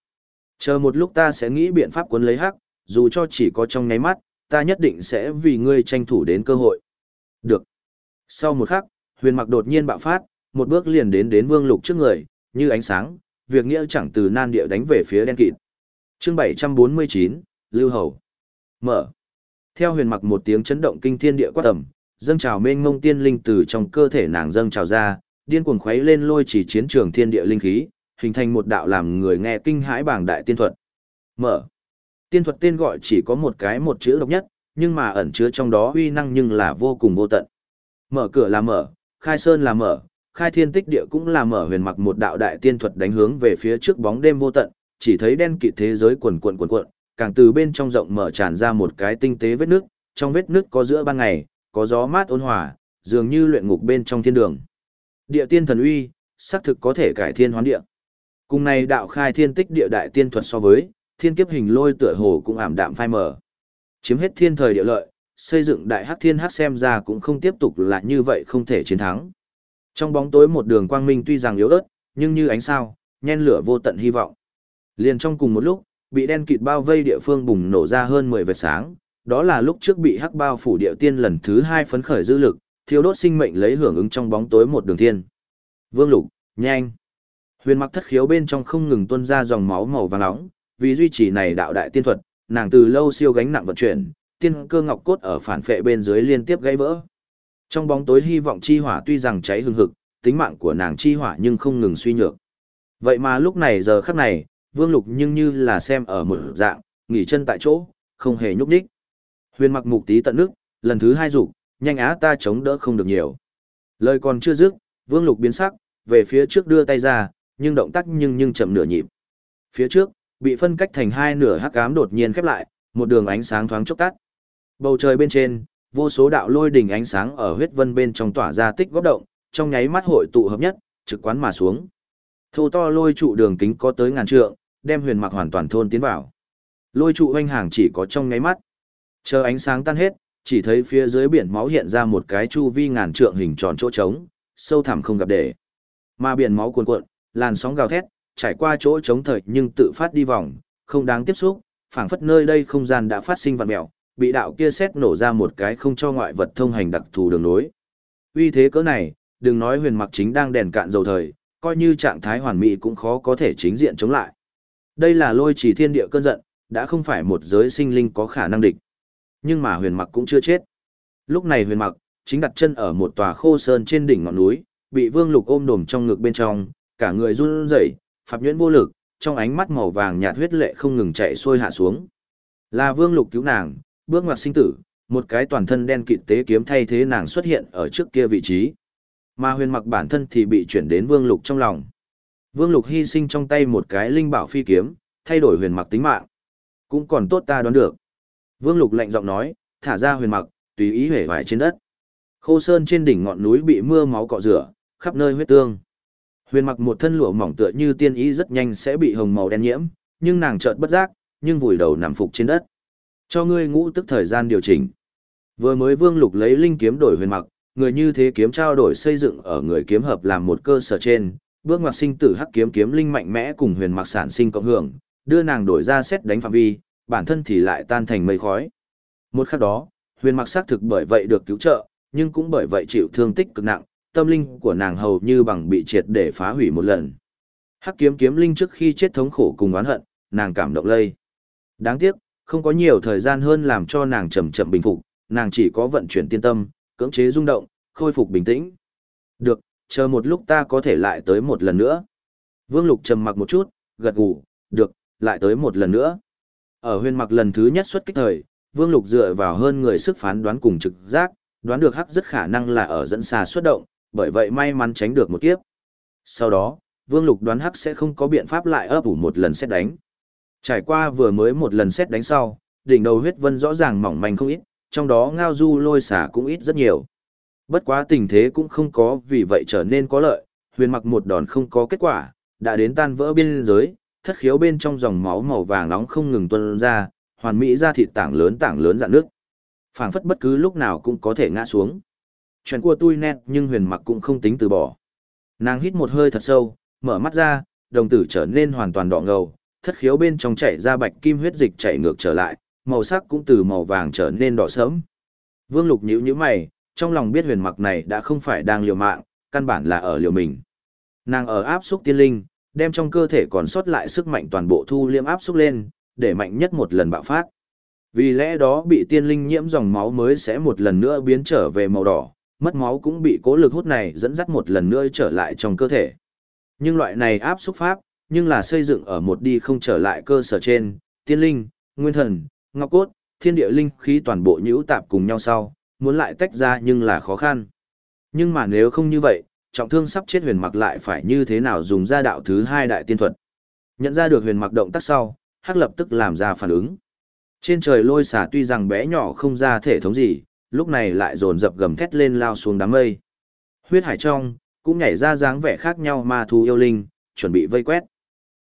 Chờ một lúc ta sẽ nghĩ biện pháp cuốn lấy hắc, dù cho chỉ có trong nháy mắt, ta nhất định sẽ vì ngươi tranh thủ đến cơ hội. Được. Sau một khắc, huyền mặc đột nhiên bạo phát, một bước liền đến đến vương lục trước người, như ánh sáng, việc nghĩa chẳng từ nan địa đánh về phía đen kịt. Chương 749, Lưu Hầu. Mở. Theo huyền mặc một tiếng chấn động kinh thiên địa quát tầm, dâng trào mênh mông tiên linh từ trong cơ thể nàng dâng trào ra, điên cuồng khuấy lên lôi chỉ chiến trường thiên địa linh khí, hình thành một đạo làm người nghe kinh hãi bảng đại tiên thuật. Mở. Tiên thuật tên gọi chỉ có một cái một chữ độc nhất, nhưng mà ẩn chứa trong đó uy năng nhưng là vô cùng vô tận. Mở cửa là mở, khai sơn là mở, khai thiên tích địa cũng là mở huyền mặc một đạo đại tiên thuật đánh hướng về phía trước bóng đêm vô tận, chỉ thấy đen kịt thế giới quần quần quần quần, càng từ bên trong rộng mở tràn ra một cái tinh tế vết nước, trong vết nước có giữa ban ngày, có gió mát ôn hòa, dường như luyện ngục bên trong thiên đường. Địa tiên thần uy, xác thực có thể cải thiên hoán địa. Cùng này đạo khai thiên tích địa đại tiên thuật so với, thiên kiếp hình lôi tựa hồ cũng ảm đạm phai mờ. Chiếm hết thiên thời địa lợi, xây dựng đại hắc thiên hắc xem ra cũng không tiếp tục là như vậy không thể chiến thắng. Trong bóng tối một đường quang minh tuy rằng yếu ớt, nhưng như ánh sao, nhen lửa vô tận hy vọng. Liền trong cùng một lúc, bị đen kịt bao vây địa phương bùng nổ ra hơn 10 vệt sáng, đó là lúc trước bị hắc bao phủ địa tiên lần thứ hai phấn khởi dư lực, thiêu đốt sinh mệnh lấy hưởng ứng trong bóng tối một đường thiên. Vương Lục, nhanh. Huyền Mặc thất khiếu bên trong không ngừng tuôn ra dòng máu màu vàng nóng, vì duy trì này đạo đại tiên thuật, nàng từ lâu siêu gánh nặng vận chuyển, tiên cơ ngọc cốt ở phản phệ bên dưới liên tiếp gãy vỡ. Trong bóng tối hy vọng chi hỏa tuy rằng cháy hừng hực, tính mạng của nàng chi hỏa nhưng không ngừng suy nhược. Vậy mà lúc này giờ khắc này, Vương Lục nhưng như là xem ở một dạng, nghỉ chân tại chỗ, không hề nhúc nhích. Huyền mặc mục tí tận nước, lần thứ hai dục, nhanh á ta chống đỡ không được nhiều. Lời còn chưa dứt, Vương Lục biến sắc, về phía trước đưa tay ra, nhưng động tác nhưng nhưng chậm nửa nhịp. Phía trước, bị phân cách thành hai nửa hắc ám đột nhiên khép lại, một đường ánh sáng thoáng chốc tắt. Bầu trời bên trên, vô số đạo lôi đỉnh ánh sáng ở huyết vân bên trong tỏa ra tích góp động, trong nháy mắt hội tụ hợp nhất, trực quán mà xuống. Thô to lôi trụ đường kính có tới ngàn trượng, đem huyền mặc hoàn toàn thôn tiến vào. Lôi trụ hoanh hàng chỉ có trong nháy mắt. Chờ ánh sáng tan hết, chỉ thấy phía dưới biển máu hiện ra một cái chu vi ngàn trượng hình tròn chỗ trống, sâu thẳm không gặp để. Mà biển máu cuồn cuộn, làn sóng gào thét, trải qua chỗ trống thời nhưng tự phát đi vòng, không đáng tiếp xúc, phảng phất nơi đây không gian đã phát sinh vặn mèo, bị đạo kia xét nổ ra một cái không cho ngoại vật thông hành đặc thù đường nối. Uy thế cỡ này, đừng nói huyền mặc chính đang đèn cạn dầu thời, coi như trạng thái hoàn mỹ cũng khó có thể chính diện chống lại. Đây là lôi chỉ thiên địa cơn giận, đã không phải một giới sinh linh có khả năng địch. Nhưng mà huyền mặc cũng chưa chết. Lúc này huyền mặc, chính đặt chân ở một tòa khô sơn trên đỉnh ngọn núi, bị vương lục ôm đồm trong ngực bên trong, cả người run rẩy, phạm nhuyễn vô lực, trong ánh mắt màu vàng nhạt huyết lệ không ngừng chạy xuôi hạ xuống. Là vương lục cứu nàng, bước ngoặt sinh tử, một cái toàn thân đen kịt tế kiếm thay thế nàng xuất hiện ở trước kia vị trí. Mà huyền mặc bản thân thì bị chuyển đến vương lục trong lòng. Vương lục hy sinh trong tay một cái linh bảo phi kiếm, thay đổi huyền mặc tính mạng. Cũng còn tốt ta đoán được. Vương lục lạnh giọng nói, thả ra huyền mặc, tùy ý hể vải trên đất. Khô sơn trên đỉnh ngọn núi bị mưa máu cọ rửa, khắp nơi huyết tương. Huyền mặc một thân lụa mỏng tựa như tiên ý rất nhanh sẽ bị hồng màu đen nhiễm, nhưng nàng chợt bất giác, nhưng vùi đầu nằm phục trên đất. Cho ngươi ngũ tức thời gian điều chỉnh. Vừa mới Vương Lục lấy linh kiếm đổi huyền mặc, người như thế kiếm trao đổi xây dựng ở người kiếm hợp làm một cơ sở trên, bước ngoặt sinh tử hắc kiếm kiếm linh mạnh mẽ cùng huyền mặc sản sinh cộng hưởng, đưa nàng đổi ra xét đánh phạm vi, bản thân thì lại tan thành mây khói. Một khắc đó, huyền mặc xác thực bởi vậy được cứu trợ, nhưng cũng bởi vậy chịu thương tích cực nặng, tâm linh của nàng hầu như bằng bị triệt để phá hủy một lần. Hắc kiếm kiếm linh trước khi chết thống khổ cùng oán hận, nàng cảm động lây. Đáng tiếc, không có nhiều thời gian hơn làm cho nàng chậm chậm bình phục, nàng chỉ có vận chuyển tiên tâm, cưỡng chế rung động, khôi phục bình tĩnh. Được, chờ một lúc ta có thể lại tới một lần nữa. Vương Lục trầm mặc một chút, gật gù, được, lại tới một lần nữa. Ở huyền mặc lần thứ nhất xuất kích thời, Vương Lục dựa vào hơn người sức phán đoán cùng trực giác, đoán được hắc rất khả năng là ở dẫn xa xuất động, bởi vậy may mắn tránh được một kiếp. Sau đó, Vương Lục đoán hắc sẽ không có biện pháp lại ấp ủ một lần xét đánh. Trải qua vừa mới một lần xét đánh sau, đỉnh đầu huyết vân rõ ràng mỏng manh không ít, trong đó ngao du lôi xả cũng ít rất nhiều. Bất quá tình thế cũng không có vì vậy trở nên có lợi, huyền mặc một đòn không có kết quả, đã đến tan vỡ biên giới, thất khiếu bên trong dòng máu màu vàng nóng không ngừng tuôn ra, hoàn mỹ ra thịt tảng lớn tảng lớn dạn nước. phảng phất bất cứ lúc nào cũng có thể ngã xuống. Chuyện của tôi nét nhưng huyền mặc cũng không tính từ bỏ. Nàng hít một hơi thật sâu, mở mắt ra, đồng tử trở nên hoàn toàn đỏ ngầu, thất khiếu bên trong chảy ra bạch kim huyết dịch chảy ngược trở lại, màu sắc cũng từ màu vàng trở nên đỏ sớm. Vương Lục nhíu nhíu mày, trong lòng biết huyền mặc này đã không phải đang liều mạng, căn bản là ở liều mình. Nàng ở áp xúc tiên linh, đem trong cơ thể còn sót lại sức mạnh toàn bộ thu liêm áp xúc lên, để mạnh nhất một lần bạo phát. Vì lẽ đó bị tiên linh nhiễm dòng máu mới sẽ một lần nữa biến trở về màu đỏ, mất máu cũng bị cố lực hút này dẫn dắt một lần nữa trở lại trong cơ thể. Nhưng loại này áp xúc pháp, nhưng là xây dựng ở một đi không trở lại cơ sở trên, tiên linh, nguyên thần, ngọc cốt, thiên địa linh khí toàn bộ nhũ tạp cùng nhau sau, muốn lại tách ra nhưng là khó khăn. Nhưng mà nếu không như vậy, trọng thương sắp chết huyền mặc lại phải như thế nào dùng ra đạo thứ hai đại tiên thuật. Nhận ra được huyền mặc động tác sau, hắc lập tức làm ra phản ứng. Trên trời lôi xả tuy rằng bé nhỏ không ra thể thống gì, lúc này lại dồn dập gầm thét lên lao xuống đám mây. Huyết hải trong, cũng nhảy ra dáng vẻ khác nhau ma thú yêu linh, chuẩn bị vây quét.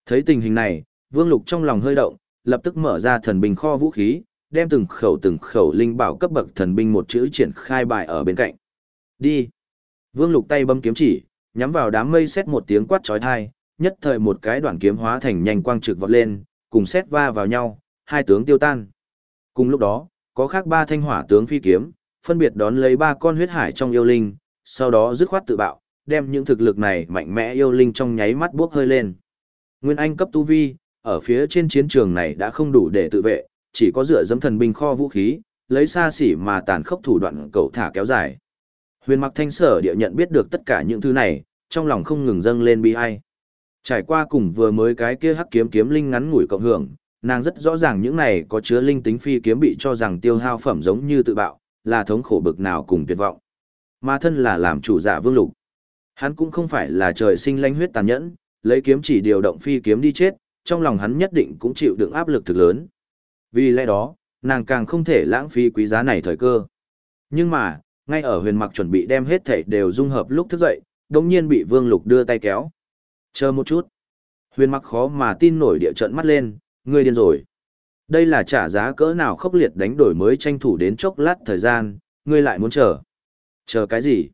Thấy tình hình này, Vương Lục trong lòng hơi động, lập tức mở ra thần binh kho vũ khí, đem từng khẩu từng khẩu linh bảo cấp bậc thần binh một chữ triển khai bài ở bên cạnh. Đi. Vương Lục tay bấm kiếm chỉ, nhắm vào đám mây xét một tiếng quát chói tai, nhất thời một cái đoạn kiếm hóa thành nhanh quang trực vọt lên, cùng xét va vào nhau, hai tướng tiêu tan. Cùng lúc đó, có khác ba thanh hỏa tướng phi kiếm, phân biệt đón lấy ba con huyết hải trong yêu linh, sau đó dứt khoát tự bạo, đem những thực lực này mạnh mẽ yêu linh trong nháy mắt bốc hơi lên. Nguyên Anh cấp tu vi, ở phía trên chiến trường này đã không đủ để tự vệ, chỉ có dựa dẫm thần binh kho vũ khí, lấy xa xỉ mà tàn khốc thủ đoạn cầu thả kéo dài. Huyền mặc thanh sở địa nhận biết được tất cả những thứ này, trong lòng không ngừng dâng lên bi ai. Trải qua cùng vừa mới cái kia hắc kiếm kiếm linh ngắn ngủi cộng hưởng, nàng rất rõ ràng những này có chứa linh tính phi kiếm bị cho rằng tiêu hao phẩm giống như tự bạo, là thống khổ bực nào cùng tuyệt vọng. Mà thân là làm chủ giả vương lục. Hắn cũng không phải là trời sinh lãnh huyết tàn nhẫn, lấy kiếm chỉ điều động phi kiếm đi chết, trong lòng hắn nhất định cũng chịu đựng áp lực thực lớn. Vì lẽ đó, nàng càng không thể lãng phí quý giá này thời cơ. Nhưng mà, ngay ở huyền mặc chuẩn bị đem hết thảy đều dung hợp lúc thức dậy, đồng nhiên bị vương lục đưa tay kéo. Chờ một chút. Huyền mặc khó mà tin nổi địa trận mắt lên, ngươi điên rồi. Đây là trả giá cỡ nào khốc liệt đánh đổi mới tranh thủ đến chốc lát thời gian, ngươi lại muốn chờ. Chờ cái gì?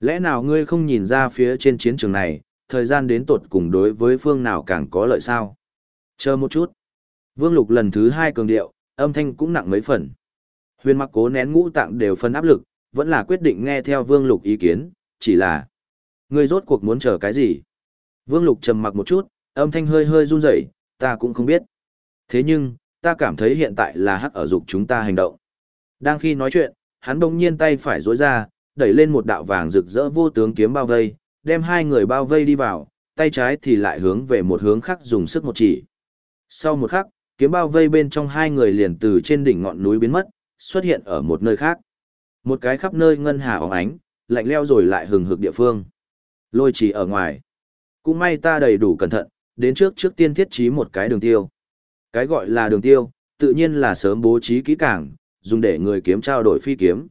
Lẽ nào ngươi không nhìn ra phía trên chiến trường này, thời gian đến tột cùng đối với phương nào càng có lợi sao? Chờ một chút. Vương Lục lần thứ hai cường điệu, âm thanh cũng nặng mấy phần. Huyền mặc cố nén ngũ tạng đều phân áp lực, vẫn là quyết định nghe theo Vương Lục ý kiến, chỉ là... Ngươi rốt cuộc muốn chờ cái gì? Vương Lục trầm mặc một chút, âm thanh hơi hơi run rẩy, ta cũng không biết. Thế nhưng, ta cảm thấy hiện tại là hắc ở dục chúng ta hành động. Đang khi nói chuyện, hắn bỗng nhiên tay phải duỗi ra, đẩy lên một đạo vàng rực rỡ vô tướng kiếm bao vây, đem hai người bao vây đi vào, tay trái thì lại hướng về một hướng khác dùng sức một chỉ. Sau một khắc, kiếm bao vây bên trong hai người liền từ trên đỉnh ngọn núi biến mất, xuất hiện ở một nơi khác. Một cái khắp nơi ngân hà óng ánh, lạnh leo rồi lại hừng hực địa phương. Lôi chỉ ở ngoài. Cũng may ta đầy đủ cẩn thận, đến trước trước tiên thiết trí một cái đường tiêu. Cái gọi là đường tiêu, tự nhiên là sớm bố trí kỹ càng, dùng để người kiếm trao đổi phi kiếm.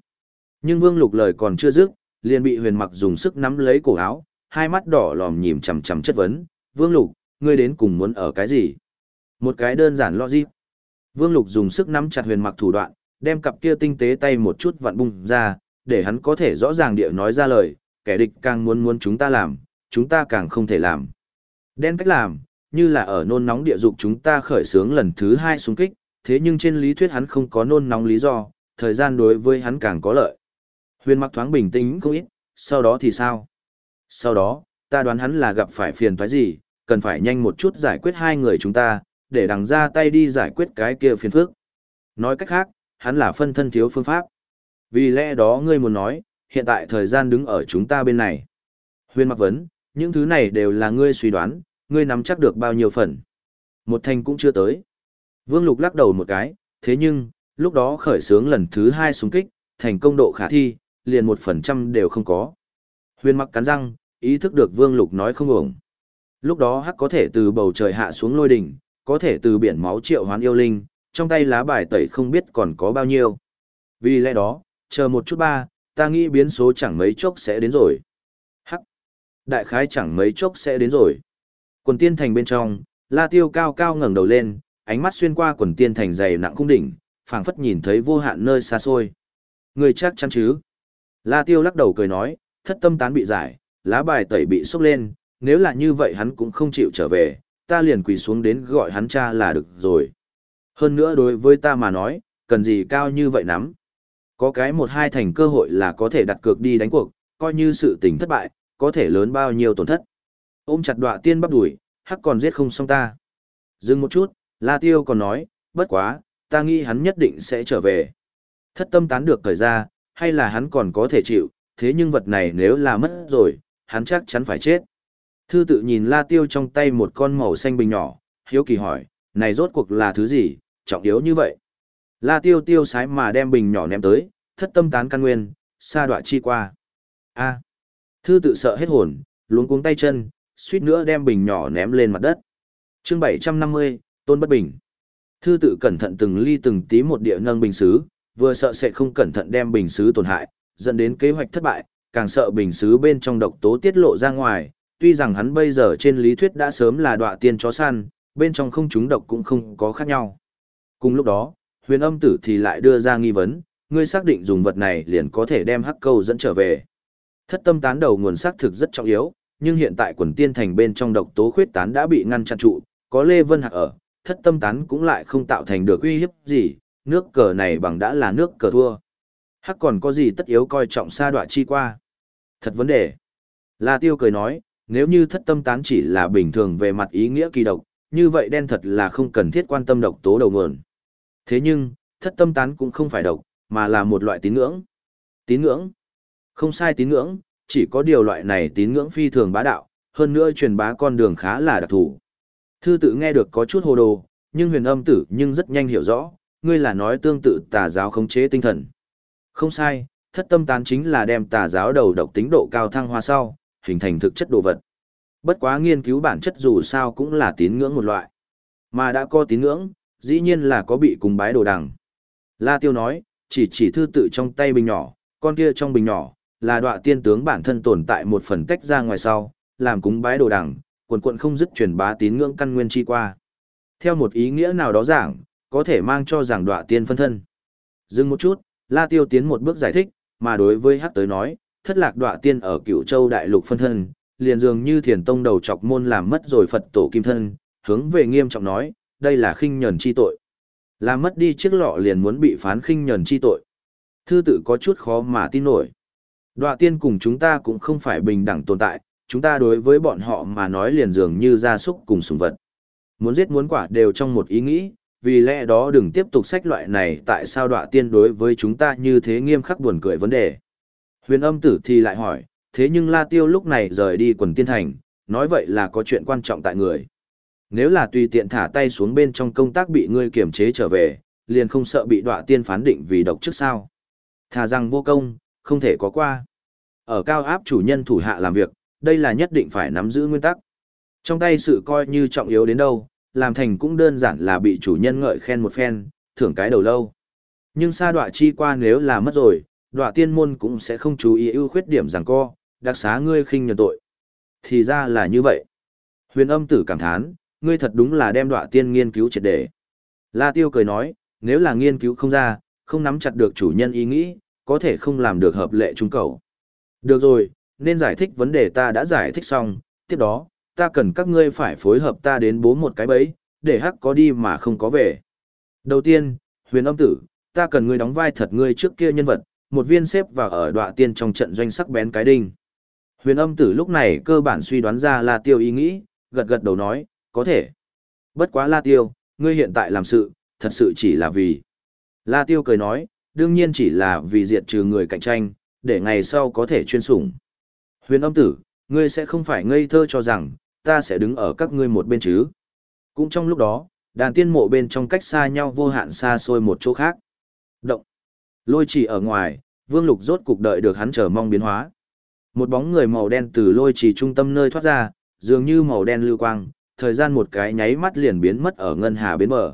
Nhưng Vương Lục lời còn chưa dứt, liền bị Huyền Mặc dùng sức nắm lấy cổ áo, hai mắt đỏ lòm nhìn chằm chằm chất vấn, "Vương Lục, ngươi đến cùng muốn ở cái gì?" Một cái đơn giản logic. Vương Lục dùng sức nắm chặt Huyền Mặc thủ đoạn, đem cặp kia tinh tế tay một chút vặn bung ra, để hắn có thể rõ ràng địa nói ra lời, kẻ địch càng muốn muốn chúng ta làm, chúng ta càng không thể làm. Đen cách làm, như là ở nôn nóng địa dục chúng ta khởi xướng lần thứ hai xung kích, thế nhưng trên lý thuyết hắn không có nôn nóng lý do, thời gian đối với hắn càng có lợi. Huyền mặc thoáng bình tĩnh không ít, sau đó thì sao? Sau đó, ta đoán hắn là gặp phải phiền toái gì, cần phải nhanh một chút giải quyết hai người chúng ta, để đằng ra tay đi giải quyết cái kia phiền phức. Nói cách khác, hắn là phân thân thiếu phương pháp. Vì lẽ đó ngươi muốn nói, hiện tại thời gian đứng ở chúng ta bên này. Huyền mặc vấn, những thứ này đều là ngươi suy đoán, ngươi nắm chắc được bao nhiêu phần. Một thành cũng chưa tới. Vương Lục lắc đầu một cái, thế nhưng, lúc đó khởi xướng lần thứ hai súng kích, thành công độ khả thi, liền một phần trăm đều không có. Huyền mặc cắn răng, ý thức được Vương Lục nói không ổng. Lúc đó hắc có thể từ bầu trời hạ xuống lôi đỉnh, có thể từ biển máu triệu hoán yêu linh, trong tay lá bài tẩy không biết còn có bao nhiêu. Vì lẽ đó, chờ một chút ba, ta nghĩ biến số chẳng mấy chốc sẽ đến rồi. Hắc. Đại khái chẳng mấy chốc sẽ đến rồi. Quần tiên thành bên trong, La Tiêu cao cao ngẩng đầu lên, ánh mắt xuyên qua quần tiên thành dày nặng cung đỉnh, phảng phất nhìn thấy vô hạn nơi xa xôi. Người chắc chắn chứ? La Tiêu lắc đầu cười nói, thất tâm tán bị giải, lá bài tẩy bị xúc lên, nếu là như vậy hắn cũng không chịu trở về, ta liền quỳ xuống đến gọi hắn cha là được rồi. Hơn nữa đối với ta mà nói, cần gì cao như vậy nắm. Có cái một hai thành cơ hội là có thể đặt cược đi đánh cuộc, coi như sự tình thất bại, có thể lớn bao nhiêu tổn thất. Ôm chặt đọa tiên bắp đuổi, hắc còn giết không xong ta. Dừng một chút, La Tiêu còn nói, bất quá, ta nghĩ hắn nhất định sẽ trở về. Thất tâm tán được thời ra, hay là hắn còn có thể chịu, thế nhưng vật này nếu là mất rồi, hắn chắc chắn phải chết. Thư tự nhìn La Tiêu trong tay một con màu xanh bình nhỏ, hiếu kỳ hỏi, này rốt cuộc là thứ gì, trọng yếu như vậy. La Tiêu tiêu sái mà đem bình nhỏ ném tới, thất tâm tán căn nguyên, xa đoạn chi qua. A. Thư tự sợ hết hồn, luống cuống tay chân, suýt nữa đem bình nhỏ ném lên mặt đất. Chương 750, Tôn Bất Bình. Thư tự cẩn thận từng ly từng tí một địa nâng bình xứ, vừa sợ sẽ không cẩn thận đem bình xứ tổn hại, dẫn đến kế hoạch thất bại, càng sợ bình xứ bên trong độc tố tiết lộ ra ngoài, tuy rằng hắn bây giờ trên lý thuyết đã sớm là đọa tiên chó săn, bên trong không chúng độc cũng không có khác nhau. Cùng lúc đó, huyền âm tử thì lại đưa ra nghi vấn, ngươi xác định dùng vật này liền có thể đem hắc câu dẫn trở về. Thất tâm tán đầu nguồn xác thực rất trọng yếu, nhưng hiện tại quần tiên thành bên trong độc tố khuyết tán đã bị ngăn chặn trụ, có Lê Vân Hạc ở, thất tâm tán cũng lại không tạo thành được uy hiếp gì, nước cờ này bằng đã là nước cờ thua. Hắc còn có gì tất yếu coi trọng xa đoạ chi qua. Thật vấn đề. La Tiêu cười nói, nếu như thất tâm tán chỉ là bình thường về mặt ý nghĩa kỳ độc, như vậy đen thật là không cần thiết quan tâm độc tố đầu nguồn. Thế nhưng, thất tâm tán cũng không phải độc, mà là một loại tín ngưỡng. Tín ngưỡng? Không sai tín ngưỡng, chỉ có điều loại này tín ngưỡng phi thường bá đạo, hơn nữa truyền bá con đường khá là đặc thù. Thư tự nghe được có chút hồ đồ, nhưng huyền âm tử nhưng rất nhanh hiểu rõ, ngươi là nói tương tự tà giáo khống chế tinh thần. Không sai, thất tâm tán chính là đem tà giáo đầu độc tính độ cao thăng hoa sau, hình thành thực chất đồ vật. Bất quá nghiên cứu bản chất dù sao cũng là tín ngưỡng một loại. Mà đã có tín ngưỡng, dĩ nhiên là có bị cùng bái đồ đằng. La Tiêu nói, chỉ chỉ thư tự trong tay bình nhỏ, con kia trong bình nhỏ, là đọa tiên tướng bản thân tồn tại một phần tách ra ngoài sau, làm cúng bái đồ đằng, quần quận không dứt truyền bá tín ngưỡng căn nguyên chi qua. Theo một ý nghĩa nào đó giảng, có thể mang cho giảng đọa tiên phân thân. Dừng một chút, La Tiêu tiến một bước giải thích, mà đối với Hắc tới nói, thất lạc đọa tiên ở cựu châu đại lục phân thân, liền dường như thiền tông đầu chọc môn làm mất rồi Phật tổ kim thân, hướng về nghiêm trọng nói, đây là khinh nhẫn chi tội. Làm mất đi chiếc lọ liền muốn bị phán khinh nhẫn chi tội. Thư tự có chút khó mà tin nổi. Đọa tiên cùng chúng ta cũng không phải bình đẳng tồn tại, chúng ta đối với bọn họ mà nói liền dường như gia súc cùng sùng vật. Muốn giết muốn quả đều trong một ý nghĩ, vì lẽ đó đừng tiếp tục sách loại này tại sao đọa tiên đối với chúng ta như thế nghiêm khắc buồn cười vấn đề. Huyền âm tử thì lại hỏi, thế nhưng La Tiêu lúc này rời đi quần tiên thành, nói vậy là có chuyện quan trọng tại người. Nếu là tùy tiện thả tay xuống bên trong công tác bị ngươi kiểm chế trở về, liền không sợ bị đọa tiên phán định vì độc trước sao. Thà rằng vô công, không thể có qua. Ở cao áp chủ nhân thủ hạ làm việc, đây là nhất định phải nắm giữ nguyên tắc. Trong tay sự coi như trọng yếu đến đâu, làm thành cũng đơn giản là bị chủ nhân ngợi khen một phen, thưởng cái đầu lâu. Nhưng sa đoạ chi qua nếu là mất rồi, đoạ tiên môn cũng sẽ không chú ý ưu khuyết điểm rằng co, đặc xá ngươi khinh nhẫn tội. Thì ra là như vậy. Huyền âm tử cảm thán, ngươi thật đúng là đem đoạ tiên nghiên cứu triệt đề. La tiêu cười nói, nếu là nghiên cứu không ra, không nắm chặt được chủ nhân ý nghĩ, có thể không làm được hợp lệ trung cầu. Được rồi, nên giải thích vấn đề ta đã giải thích xong, tiếp đó, ta cần các ngươi phải phối hợp ta đến bố một cái bẫy, để hắc có đi mà không có về. Đầu tiên, huyền âm tử, ta cần ngươi đóng vai thật ngươi trước kia nhân vật, một viên xếp vào ở đọa tiên trong trận doanh sắc bén cái đinh. Huyền âm tử lúc này cơ bản suy đoán ra La Tiêu ý nghĩ, gật gật đầu nói, có thể. Bất quá La Tiêu, ngươi hiện tại làm sự, thật sự chỉ là vì. La Tiêu cười nói, đương nhiên chỉ là vì diệt trừ người cạnh tranh, để ngày sau có thể chuyên sủng. Huyền âm tử, ngươi sẽ không phải ngây thơ cho rằng, ta sẽ đứng ở các ngươi một bên chứ. Cũng trong lúc đó, đàn tiên mộ bên trong cách xa nhau vô hạn xa xôi một chỗ khác. Động. Lôi chỉ ở ngoài, Vương Lục rốt cục đợi được hắn chờ mong biến hóa. Một bóng người màu đen từ lôi chỉ trung tâm nơi thoát ra, dường như màu đen lưu quang, thời gian một cái nháy mắt liền biến mất ở ngân hà bến bờ.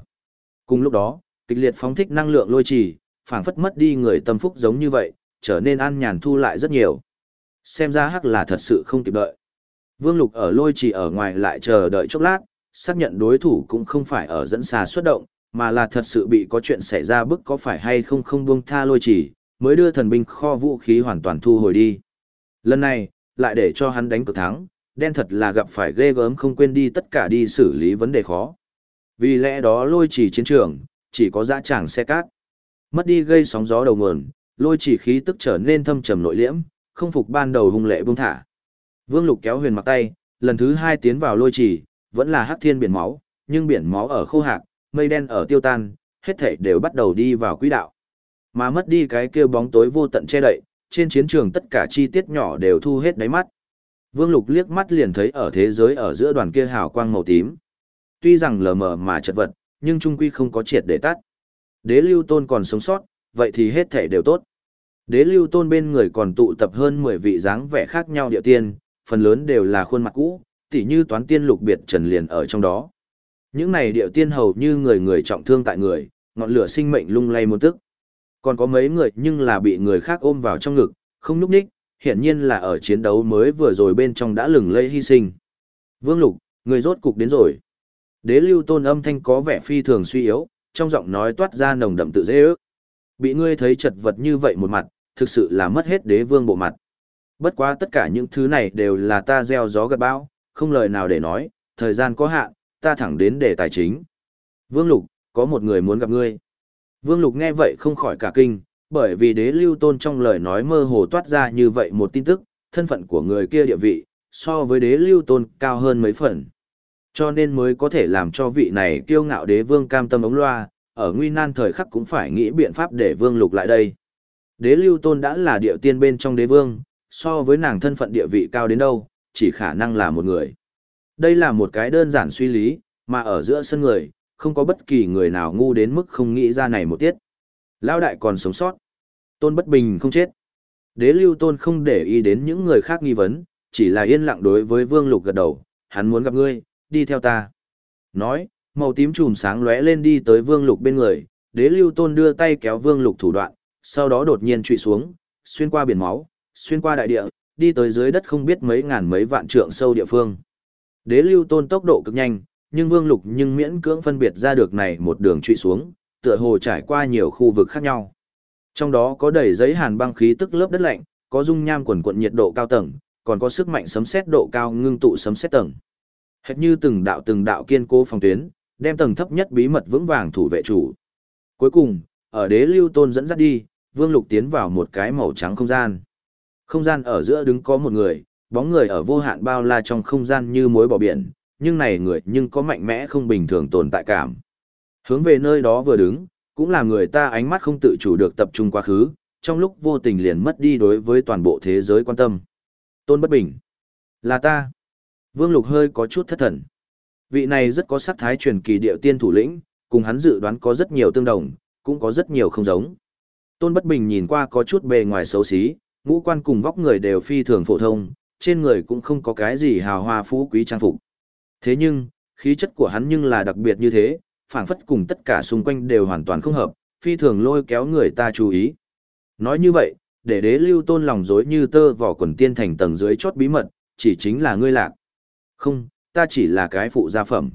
Cùng lúc đó, kịch liệt phóng thích năng lượng lôi trì, phảng phất mất đi người tâm phúc giống như vậy, trở nên an nhàn thu lại rất nhiều. Xem ra hắc là thật sự không kịp đợi. Vương Lục ở lôi trì ở ngoài lại chờ đợi chốc lát, xác nhận đối thủ cũng không phải ở dẫn xà xuất động, mà là thật sự bị có chuyện xảy ra bức có phải hay không không buông tha lôi trì, mới đưa thần binh kho vũ khí hoàn toàn thu hồi đi. Lần này, lại để cho hắn đánh cực thắng, đen thật là gặp phải ghê gớm không quên đi tất cả đi xử lý vấn đề khó. Vì lẽ đó lôi chỉ chiến trường, chỉ có dã tràng xe cát. Mất đi gây sóng gió đầu nguồn, lôi chỉ khí tức trở nên thâm trầm nội liễm, không phục ban đầu hung lệ buông thả. Vương Lục kéo huyền mặc tay, lần thứ hai tiến vào lôi chỉ, vẫn là hắc thiên biển máu, nhưng biển máu ở khô hạc, mây đen ở tiêu tan, hết thảy đều bắt đầu đi vào quỹ đạo. Mà mất đi cái kia bóng tối vô tận che đậy, trên chiến trường tất cả chi tiết nhỏ đều thu hết đáy mắt. Vương Lục liếc mắt liền thấy ở thế giới ở giữa đoàn kia hào quang màu tím. Tuy rằng lờ mờ mà chật vật, nhưng trung quy không có triệt để tắt. Đế lưu tôn còn sống sót, vậy thì hết thể đều tốt. Đế lưu tôn bên người còn tụ tập hơn 10 vị dáng vẻ khác nhau địa tiên, phần lớn đều là khuôn mặt cũ, tỉ như toán tiên lục biệt trần liền ở trong đó. Những này địa tiên hầu như người người trọng thương tại người, ngọn lửa sinh mệnh lung lay một tức. Còn có mấy người nhưng là bị người khác ôm vào trong ngực, không núp ních, hiển nhiên là ở chiến đấu mới vừa rồi bên trong đã lừng lây hy sinh. Vương Lục, người rốt cục đến rồi. Đế lưu tôn âm thanh có vẻ phi thường suy yếu, trong giọng nói toát ra nồng đậm tự dễ ước. Bị ngươi thấy chật vật như vậy một mặt, thực sự là mất hết đế vương bộ mặt. Bất quá tất cả những thứ này đều là ta gieo gió gật bão, không lời nào để nói, thời gian có hạn, ta thẳng đến để tài chính. Vương Lục, có một người muốn gặp ngươi. Vương Lục nghe vậy không khỏi cả kinh, bởi vì đế lưu tôn trong lời nói mơ hồ toát ra như vậy một tin tức, thân phận của người kia địa vị, so với đế lưu tôn cao hơn mấy phần. Cho nên mới có thể làm cho vị này kiêu ngạo đế vương cam tâm ống loa, ở nguy nan thời khắc cũng phải nghĩ biện pháp để vương lục lại đây. Đế lưu tôn đã là địa tiên bên trong đế vương, so với nàng thân phận địa vị cao đến đâu, chỉ khả năng là một người. Đây là một cái đơn giản suy lý, mà ở giữa sân người, không có bất kỳ người nào ngu đến mức không nghĩ ra này một tiết. Lao đại còn sống sót. Tôn bất bình không chết. Đế lưu tôn không để ý đến những người khác nghi vấn, chỉ là yên lặng đối với vương lục gật đầu, hắn muốn gặp ngươi, đi theo ta. Nói, màu tím chùm sáng lóe lên đi tới vương lục bên người, đế lưu tôn đưa tay kéo vương lục thủ đoạn, sau đó đột nhiên trụy xuống, xuyên qua biển máu, xuyên qua đại địa, đi tới dưới đất không biết mấy ngàn mấy vạn trượng sâu địa phương. Đế lưu tôn tốc độ cực nhanh, nhưng vương lục nhưng miễn cưỡng phân biệt ra được này một đường trụy xuống, tựa hồ trải qua nhiều khu vực khác nhau. Trong đó có đầy giấy hàn băng khí tức lớp đất lạnh, có dung nham quần quận nhiệt độ cao tầng, còn có sức mạnh sấm sét độ cao ngưng tụ sấm sét tầng. Hệt như từng đạo từng đạo kiên cố phòng tuyến, đem tầng thấp nhất bí mật vững vàng thủ vệ chủ. Cuối cùng, ở đế lưu tôn dẫn dắt đi, Vương Lục tiến vào một cái màu trắng không gian. Không gian ở giữa đứng có một người, bóng người ở vô hạn bao la trong không gian như mối bỏ biển, nhưng này người nhưng có mạnh mẽ không bình thường tồn tại cảm. Hướng về nơi đó vừa đứng, cũng là người ta ánh mắt không tự chủ được tập trung quá khứ, trong lúc vô tình liền mất đi đối với toàn bộ thế giới quan tâm. Tôn bất bình. Là ta. Vương Lục hơi có chút thất thần. Vị này rất có sắc thái truyền kỳ điệu tiên thủ lĩnh, cùng hắn dự đoán có rất nhiều tương đồng, cũng có rất nhiều không giống. Tôn Bất Bình nhìn qua có chút bề ngoài xấu xí, ngũ quan cùng vóc người đều phi thường phổ thông, trên người cũng không có cái gì hào hoa phú quý trang phục. Thế nhưng, khí chất của hắn nhưng là đặc biệt như thế, phảng phất cùng tất cả xung quanh đều hoàn toàn không hợp, phi thường lôi kéo người ta chú ý. Nói như vậy, để đế lưu tôn lòng dối như tơ vỏ quần tiên thành tầng dưới chót bí mật, chỉ chính là ngươi lạc. Không, ta chỉ là cái phụ gia phẩm.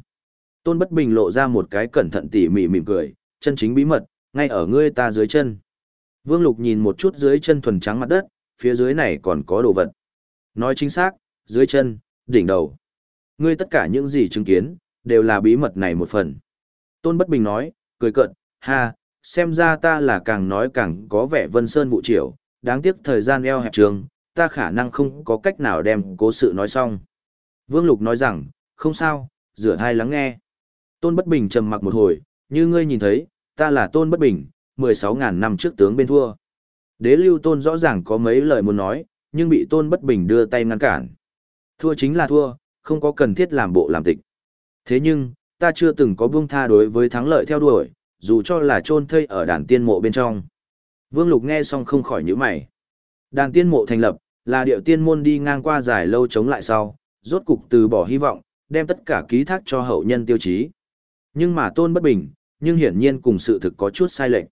Tôn bất bình lộ ra một cái cẩn thận tỉ mỉ mỉm cười, chân chính bí mật, ngay ở ngươi ta dưới chân. Vương Lục nhìn một chút dưới chân thuần trắng mặt đất, phía dưới này còn có đồ vật. Nói chính xác, dưới chân, đỉnh đầu. Ngươi tất cả những gì chứng kiến, đều là bí mật này một phần. Tôn Bất Bình nói, cười cợt, ha, xem ra ta là càng nói càng có vẻ vân sơn vụ triều, đáng tiếc thời gian eo hẹp trường, ta khả năng không có cách nào đem cố sự nói xong. Vương Lục nói rằng, không sao, rửa hai lắng nghe. Tôn Bất Bình trầm mặc một hồi, như ngươi nhìn thấy, ta là Tôn Bất Bình, 16.000 năm trước tướng bên thua. Đế lưu Tôn rõ ràng có mấy lời muốn nói, nhưng bị Tôn Bất Bình đưa tay ngăn cản. Thua chính là thua, không có cần thiết làm bộ làm tịch. Thế nhưng, ta chưa từng có buông tha đối với thắng lợi theo đuổi, dù cho là chôn thây ở đàn tiên mộ bên trong. Vương Lục nghe xong không khỏi nhíu mày. Đàn tiên mộ thành lập, là điệu tiên môn đi ngang qua dài lâu chống lại sau, rốt cục từ bỏ hy vọng, đem tất cả ký thác cho hậu nhân tiêu chí. Nhưng mà tôn bất bình, nhưng hiển nhiên cùng sự thực có chút sai lệch.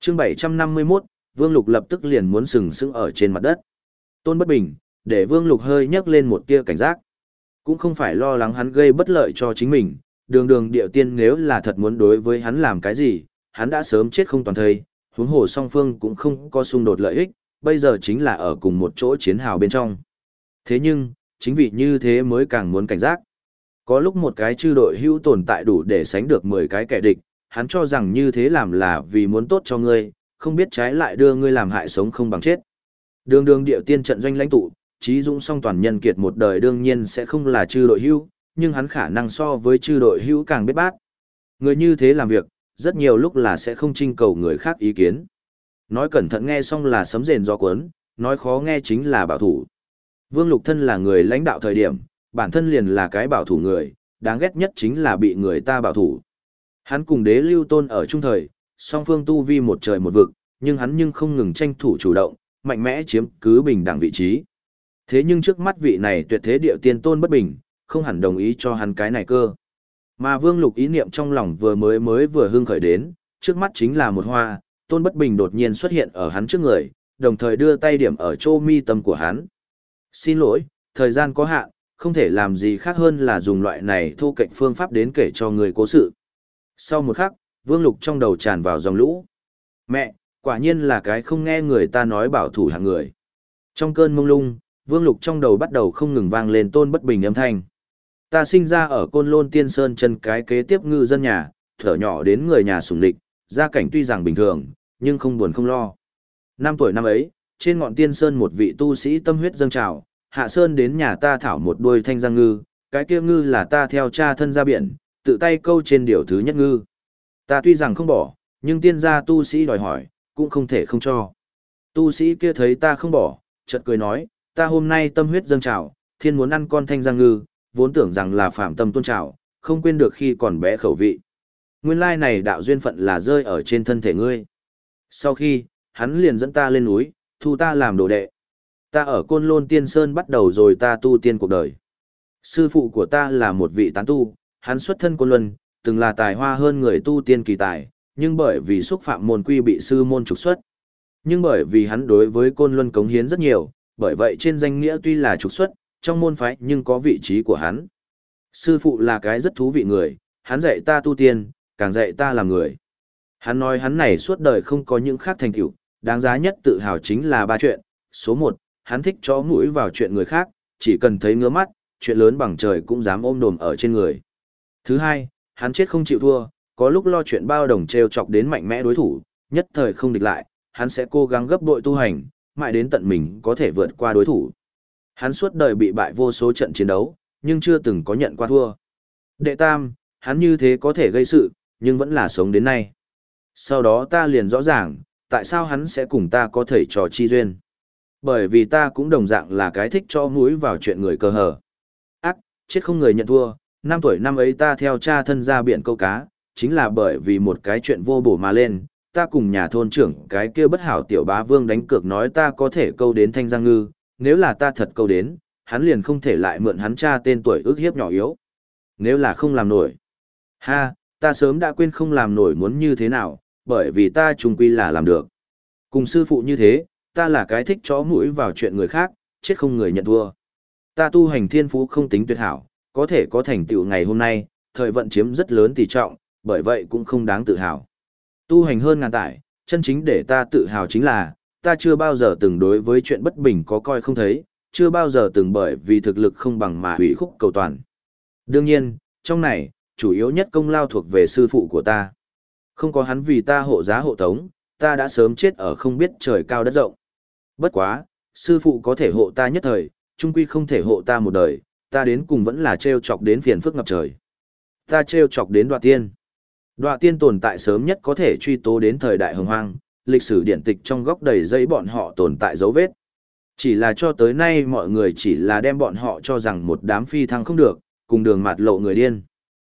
Chương 751, Vương Lục lập tức liền muốn sừng sững ở trên mặt đất. Tôn bất bình, để Vương Lục hơi nhấc lên một tia cảnh giác. Cũng không phải lo lắng hắn gây bất lợi cho chính mình, đường đường điệu tiên nếu là thật muốn đối với hắn làm cái gì, hắn đã sớm chết không toàn thây, huống hồ song phương cũng không có xung đột lợi ích, bây giờ chính là ở cùng một chỗ chiến hào bên trong. Thế nhưng, chính vì như thế mới càng muốn cảnh giác. Có lúc một cái chư đội hữu tồn tại đủ để sánh được 10 cái kẻ địch, hắn cho rằng như thế làm là vì muốn tốt cho ngươi, không biết trái lại đưa ngươi làm hại sống không bằng chết. Đường đường điệu tiên trận doanh lãnh tụ, trí dũng song toàn nhân kiệt một đời đương nhiên sẽ không là chư đội hữu, nhưng hắn khả năng so với chư đội hữu càng biết bát. Người như thế làm việc, rất nhiều lúc là sẽ không trinh cầu người khác ý kiến. Nói cẩn thận nghe xong là sấm rền do cuốn, nói khó nghe chính là bảo thủ. Vương Lục Thân là người lãnh đạo thời điểm, bản thân liền là cái bảo thủ người, đáng ghét nhất chính là bị người ta bảo thủ. Hắn cùng đế lưu tôn ở trung thời, song phương tu vi một trời một vực, nhưng hắn nhưng không ngừng tranh thủ chủ động, mạnh mẽ chiếm cứ bình đẳng vị trí. Thế nhưng trước mắt vị này tuyệt thế địa tiên tôn bất bình, không hẳn đồng ý cho hắn cái này cơ. Mà Vương Lục ý niệm trong lòng vừa mới mới vừa hưng khởi đến, trước mắt chính là một hoa, tôn bất bình đột nhiên xuất hiện ở hắn trước người, đồng thời đưa tay điểm ở chỗ mi tâm của hắn. Xin lỗi, thời gian có hạn, không thể làm gì khác hơn là dùng loại này thô cạnh phương pháp đến kể cho người cố sự. Sau một khắc, Vương Lục trong đầu tràn vào dòng lũ. Mẹ, quả nhiên là cái không nghe người ta nói bảo thủ hạng người. Trong cơn mông lung, Vương Lục trong đầu bắt đầu không ngừng vang lên tôn bất bình âm thanh. Ta sinh ra ở côn lôn tiên sơn chân cái kế tiếp ngư dân nhà, thở nhỏ đến người nhà sủng địch, gia cảnh tuy rằng bình thường, nhưng không buồn không lo. Năm tuổi năm ấy, trên ngọn tiên sơn một vị tu sĩ tâm huyết dâng trào, hạ sơn đến nhà ta thảo một đuôi thanh giang ngư, cái kia ngư là ta theo cha thân ra biển, tự tay câu trên điều thứ nhất ngư. Ta tuy rằng không bỏ, nhưng tiên gia tu sĩ đòi hỏi, cũng không thể không cho. Tu sĩ kia thấy ta không bỏ, chợt cười nói, ta hôm nay tâm huyết dâng trào, thiên muốn ăn con thanh giang ngư, vốn tưởng rằng là phạm tâm tôn trào, không quên được khi còn bé khẩu vị. Nguyên lai này đạo duyên phận là rơi ở trên thân thể ngươi. Sau khi, hắn liền dẫn ta lên núi, thu ta làm đồ đệ. Ta ở Côn Lôn Tiên Sơn bắt đầu rồi ta tu tiên cuộc đời. Sư phụ của ta là một vị tán tu, hắn xuất thân Côn Luân, từng là tài hoa hơn người tu tiên kỳ tài, nhưng bởi vì xúc phạm môn quy bị sư môn trục xuất. Nhưng bởi vì hắn đối với Côn Luân cống hiến rất nhiều, bởi vậy trên danh nghĩa tuy là trục xuất, trong môn phái nhưng có vị trí của hắn. Sư phụ là cái rất thú vị người, hắn dạy ta tu tiên, càng dạy ta làm người. Hắn nói hắn này suốt đời không có những khác thành tựu, đáng giá nhất tự hào chính là ba chuyện. Số một, hắn thích chó mũi vào chuyện người khác, chỉ cần thấy ngứa mắt, chuyện lớn bằng trời cũng dám ôm đồm ở trên người. Thứ hai, hắn chết không chịu thua, có lúc lo chuyện bao đồng treo chọc đến mạnh mẽ đối thủ, nhất thời không địch lại, hắn sẽ cố gắng gấp bội tu hành, mãi đến tận mình có thể vượt qua đối thủ. Hắn suốt đời bị bại vô số trận chiến đấu, nhưng chưa từng có nhận qua thua. Đệ tam, hắn như thế có thể gây sự, nhưng vẫn là sống đến nay. Sau đó ta liền rõ ràng, tại sao hắn sẽ cùng ta có thể trò chi duyên. Bởi vì ta cũng đồng dạng là cái thích cho mũi vào chuyện người cơ hở. Ác, chết không người nhận thua, năm tuổi năm ấy ta theo cha thân ra biển câu cá, chính là bởi vì một cái chuyện vô bổ mà lên, ta cùng nhà thôn trưởng cái kia bất hảo tiểu bá vương đánh cược nói ta có thể câu đến thanh giang ngư, nếu là ta thật câu đến, hắn liền không thể lại mượn hắn cha tên tuổi ước hiếp nhỏ yếu. Nếu là không làm nổi. Ha, ta sớm đã quên không làm nổi muốn như thế nào, bởi vì ta trùng quy là làm được. Cùng sư phụ như thế, ta là cái thích chó mũi vào chuyện người khác, chết không người nhận thua. Ta tu hành thiên phú không tính tuyệt hảo, có thể có thành tựu ngày hôm nay, thời vận chiếm rất lớn tỷ trọng, bởi vậy cũng không đáng tự hào. Tu hành hơn ngàn tải, chân chính để ta tự hào chính là, ta chưa bao giờ từng đối với chuyện bất bình có coi không thấy, chưa bao giờ từng bởi vì thực lực không bằng mà hủy khúc cầu toàn. Đương nhiên, trong này, chủ yếu nhất công lao thuộc về sư phụ của ta. Không có hắn vì ta hộ giá hộ tống, ta đã sớm chết ở không biết trời cao đất rộng. Bất quá, sư phụ có thể hộ ta nhất thời, trung quy không thể hộ ta một đời, ta đến cùng vẫn là treo chọc đến phiền phức ngập trời. Ta treo chọc đến đoạ tiên. Đoạ tiên tồn tại sớm nhất có thể truy tố đến thời đại hồng hoang, lịch sử điển tịch trong góc đầy giấy bọn họ tồn tại dấu vết. Chỉ là cho tới nay mọi người chỉ là đem bọn họ cho rằng một đám phi thăng không được, cùng đường mặt lộ người điên.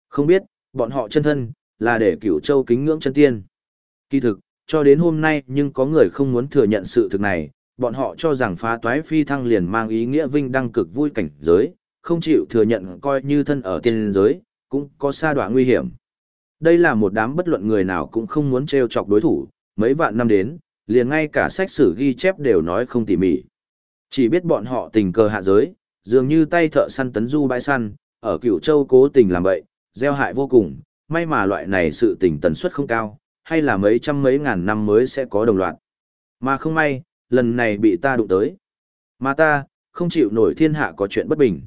Không biết, bọn họ chân thân, là để cửu châu kính ngưỡng chân tiên. Kỳ thực, cho đến hôm nay nhưng có người không muốn thừa nhận sự thực này, bọn họ cho rằng phá toái phi thăng liền mang ý nghĩa vinh đăng cực vui cảnh giới, không chịu thừa nhận coi như thân ở tiên giới, cũng có xa đoạn nguy hiểm. Đây là một đám bất luận người nào cũng không muốn trêu chọc đối thủ, mấy vạn năm đến, liền ngay cả sách sử ghi chép đều nói không tỉ mỉ. Chỉ biết bọn họ tình cờ hạ giới, dường như tay thợ săn tấn du bãi săn, ở cửu châu cố tình làm vậy gieo hại vô cùng, may mà loại này sự tình tần suất không cao, hay là mấy trăm mấy ngàn năm mới sẽ có đồng loạt. Mà không may, lần này bị ta đụng tới. Mà ta, không chịu nổi thiên hạ có chuyện bất bình.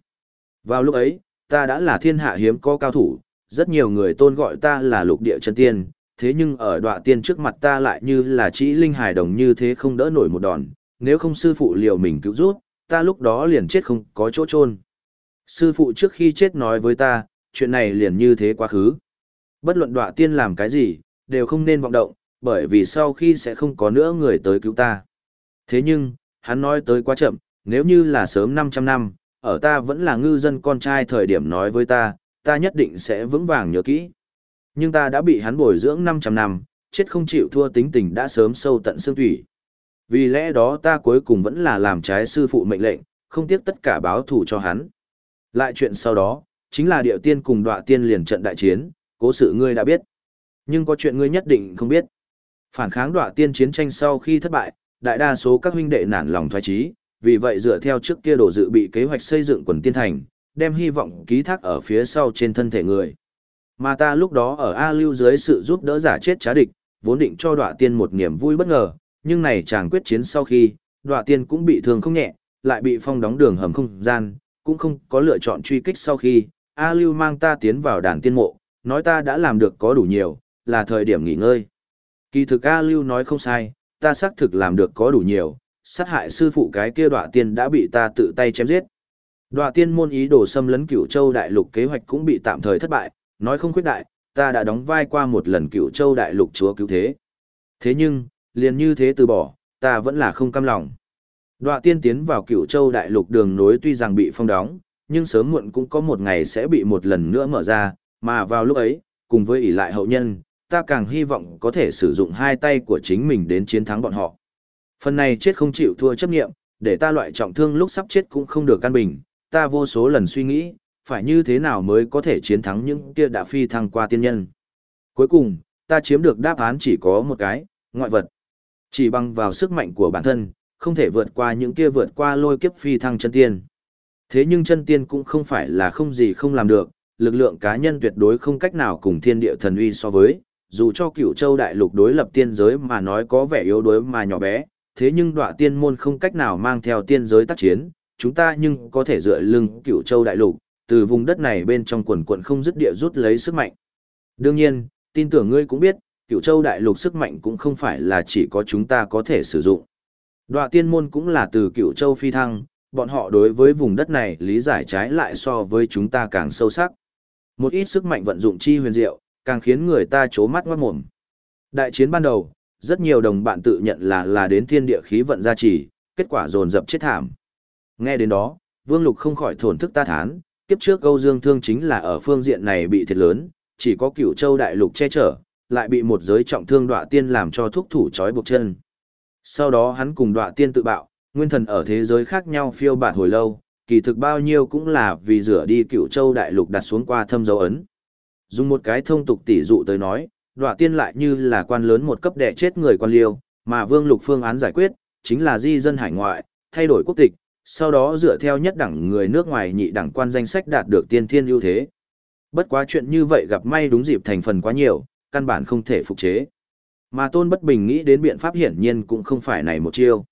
Vào lúc ấy, ta đã là thiên hạ hiếm có cao thủ, rất nhiều người tôn gọi ta là lục địa chân tiên, thế nhưng ở đọa tiên trước mặt ta lại như là chỉ linh hài đồng như thế không đỡ nổi một đòn, nếu không sư phụ liều mình cứu rút, ta lúc đó liền chết không có chỗ chôn. Sư phụ trước khi chết nói với ta, chuyện này liền như thế quá khứ. Bất luận đọa tiên làm cái gì, đều không nên vọng động, bởi vì sau khi sẽ không có nữa người tới cứu ta. Thế nhưng, hắn nói tới quá chậm, nếu như là sớm 500 năm, ở ta vẫn là ngư dân con trai thời điểm nói với ta, ta nhất định sẽ vững vàng nhớ kỹ. Nhưng ta đã bị hắn bồi dưỡng 500 năm, chết không chịu thua tính tình đã sớm sâu tận xương thủy. Vì lẽ đó ta cuối cùng vẫn là làm trái sư phụ mệnh lệnh, không tiếc tất cả báo thù cho hắn. Lại chuyện sau đó, chính là điệu tiên cùng đọa tiên liền trận đại chiến, cố sự ngươi đã biết. Nhưng có chuyện ngươi nhất định không biết. Phản kháng đọa tiên chiến tranh sau khi thất bại, đại đa số các huynh đệ nản lòng thoái trí, vì vậy dựa theo trước kia đổ dự bị kế hoạch xây dựng quần tiên thành, đem hy vọng ký thác ở phía sau trên thân thể người. Mà ta lúc đó ở A Lưu dưới sự giúp đỡ giả chết trá địch, vốn định cho đọa tiên một niềm vui bất ngờ, nhưng này chàng quyết chiến sau khi, đọa tiên cũng bị thương không nhẹ, lại bị phong đóng đường hầm không gian, cũng không có lựa chọn truy kích sau khi, A Lưu mang ta tiến vào đàn tiên mộ, nói ta đã làm được có đủ nhiều, là thời điểm nghỉ ngơi. Kỳ thực A Lưu nói không sai, ta xác thực làm được có đủ nhiều, sát hại sư phụ cái kia đọa tiên đã bị ta tự tay chém giết. Đọa tiên môn ý đồ xâm lấn cửu châu đại lục kế hoạch cũng bị tạm thời thất bại, nói không khuyết đại, ta đã đóng vai qua một lần cửu châu đại lục chúa cứu thế. Thế nhưng, liền như thế từ bỏ, ta vẫn là không cam lòng. Đọa tiên tiến vào cửu châu đại lục đường nối tuy rằng bị phong đóng, nhưng sớm muộn cũng có một ngày sẽ bị một lần nữa mở ra, mà vào lúc ấy, cùng với ỷ lại hậu nhân, ta càng hy vọng có thể sử dụng hai tay của chính mình đến chiến thắng bọn họ. Phần này chết không chịu thua chấp nghiệm, để ta loại trọng thương lúc sắp chết cũng không được căn bình, ta vô số lần suy nghĩ, phải như thế nào mới có thể chiến thắng những kia đã phi thăng qua tiên nhân. Cuối cùng, ta chiếm được đáp án chỉ có một cái, ngoại vật. Chỉ bằng vào sức mạnh của bản thân, không thể vượt qua những kia vượt qua lôi kiếp phi thăng chân tiên. Thế nhưng chân tiên cũng không phải là không gì không làm được, lực lượng cá nhân tuyệt đối không cách nào cùng thiên địa thần uy so với, dù cho cửu châu đại lục đối lập tiên giới mà nói có vẻ yếu đuối mà nhỏ bé, thế nhưng đọa tiên môn không cách nào mang theo tiên giới tác chiến, chúng ta nhưng có thể dựa lưng cửu châu đại lục, từ vùng đất này bên trong quần quận không dứt địa rút lấy sức mạnh. Đương nhiên, tin tưởng ngươi cũng biết, cửu châu đại lục sức mạnh cũng không phải là chỉ có chúng ta có thể sử dụng. Đọa tiên môn cũng là từ cửu châu phi thăng, bọn họ đối với vùng đất này lý giải trái lại so với chúng ta càng sâu sắc. Một ít sức mạnh vận dụng chi huyền diệu, càng khiến người ta chố mắt ngoát mồm. Đại chiến ban đầu, rất nhiều đồng bạn tự nhận là là đến thiên địa khí vận gia trì, kết quả dồn dập chết thảm. Nghe đến đó, Vương Lục không khỏi thổn thức ta thán, kiếp trước Âu Dương Thương chính là ở phương diện này bị thiệt lớn, chỉ có Cửu Châu đại lục che chở, lại bị một giới trọng thương đọa tiên làm cho thúc thủ trói buộc chân. Sau đó hắn cùng đọa tiên tự bạo, nguyên thần ở thế giới khác nhau phiêu bạt hồi lâu, kỳ thực bao nhiêu cũng là vì rửa đi cựu Châu đại lục đặt xuống qua thâm dấu ấn. Dùng một cái thông tục tỷ dụ tới nói, đọa tiên lại như là quan lớn một cấp đệ chết người quan liêu, mà Vương Lục phương án giải quyết, chính là di dân hải ngoại, thay đổi quốc tịch, sau đó dựa theo nhất đẳng người nước ngoài nhị đẳng quan danh sách đạt được tiên thiên ưu thế. Bất quá chuyện như vậy gặp may đúng dịp thành phần quá nhiều, căn bản không thể phục chế. Mà Tôn Bất Bình nghĩ đến biện pháp hiển nhiên cũng không phải này một chiêu.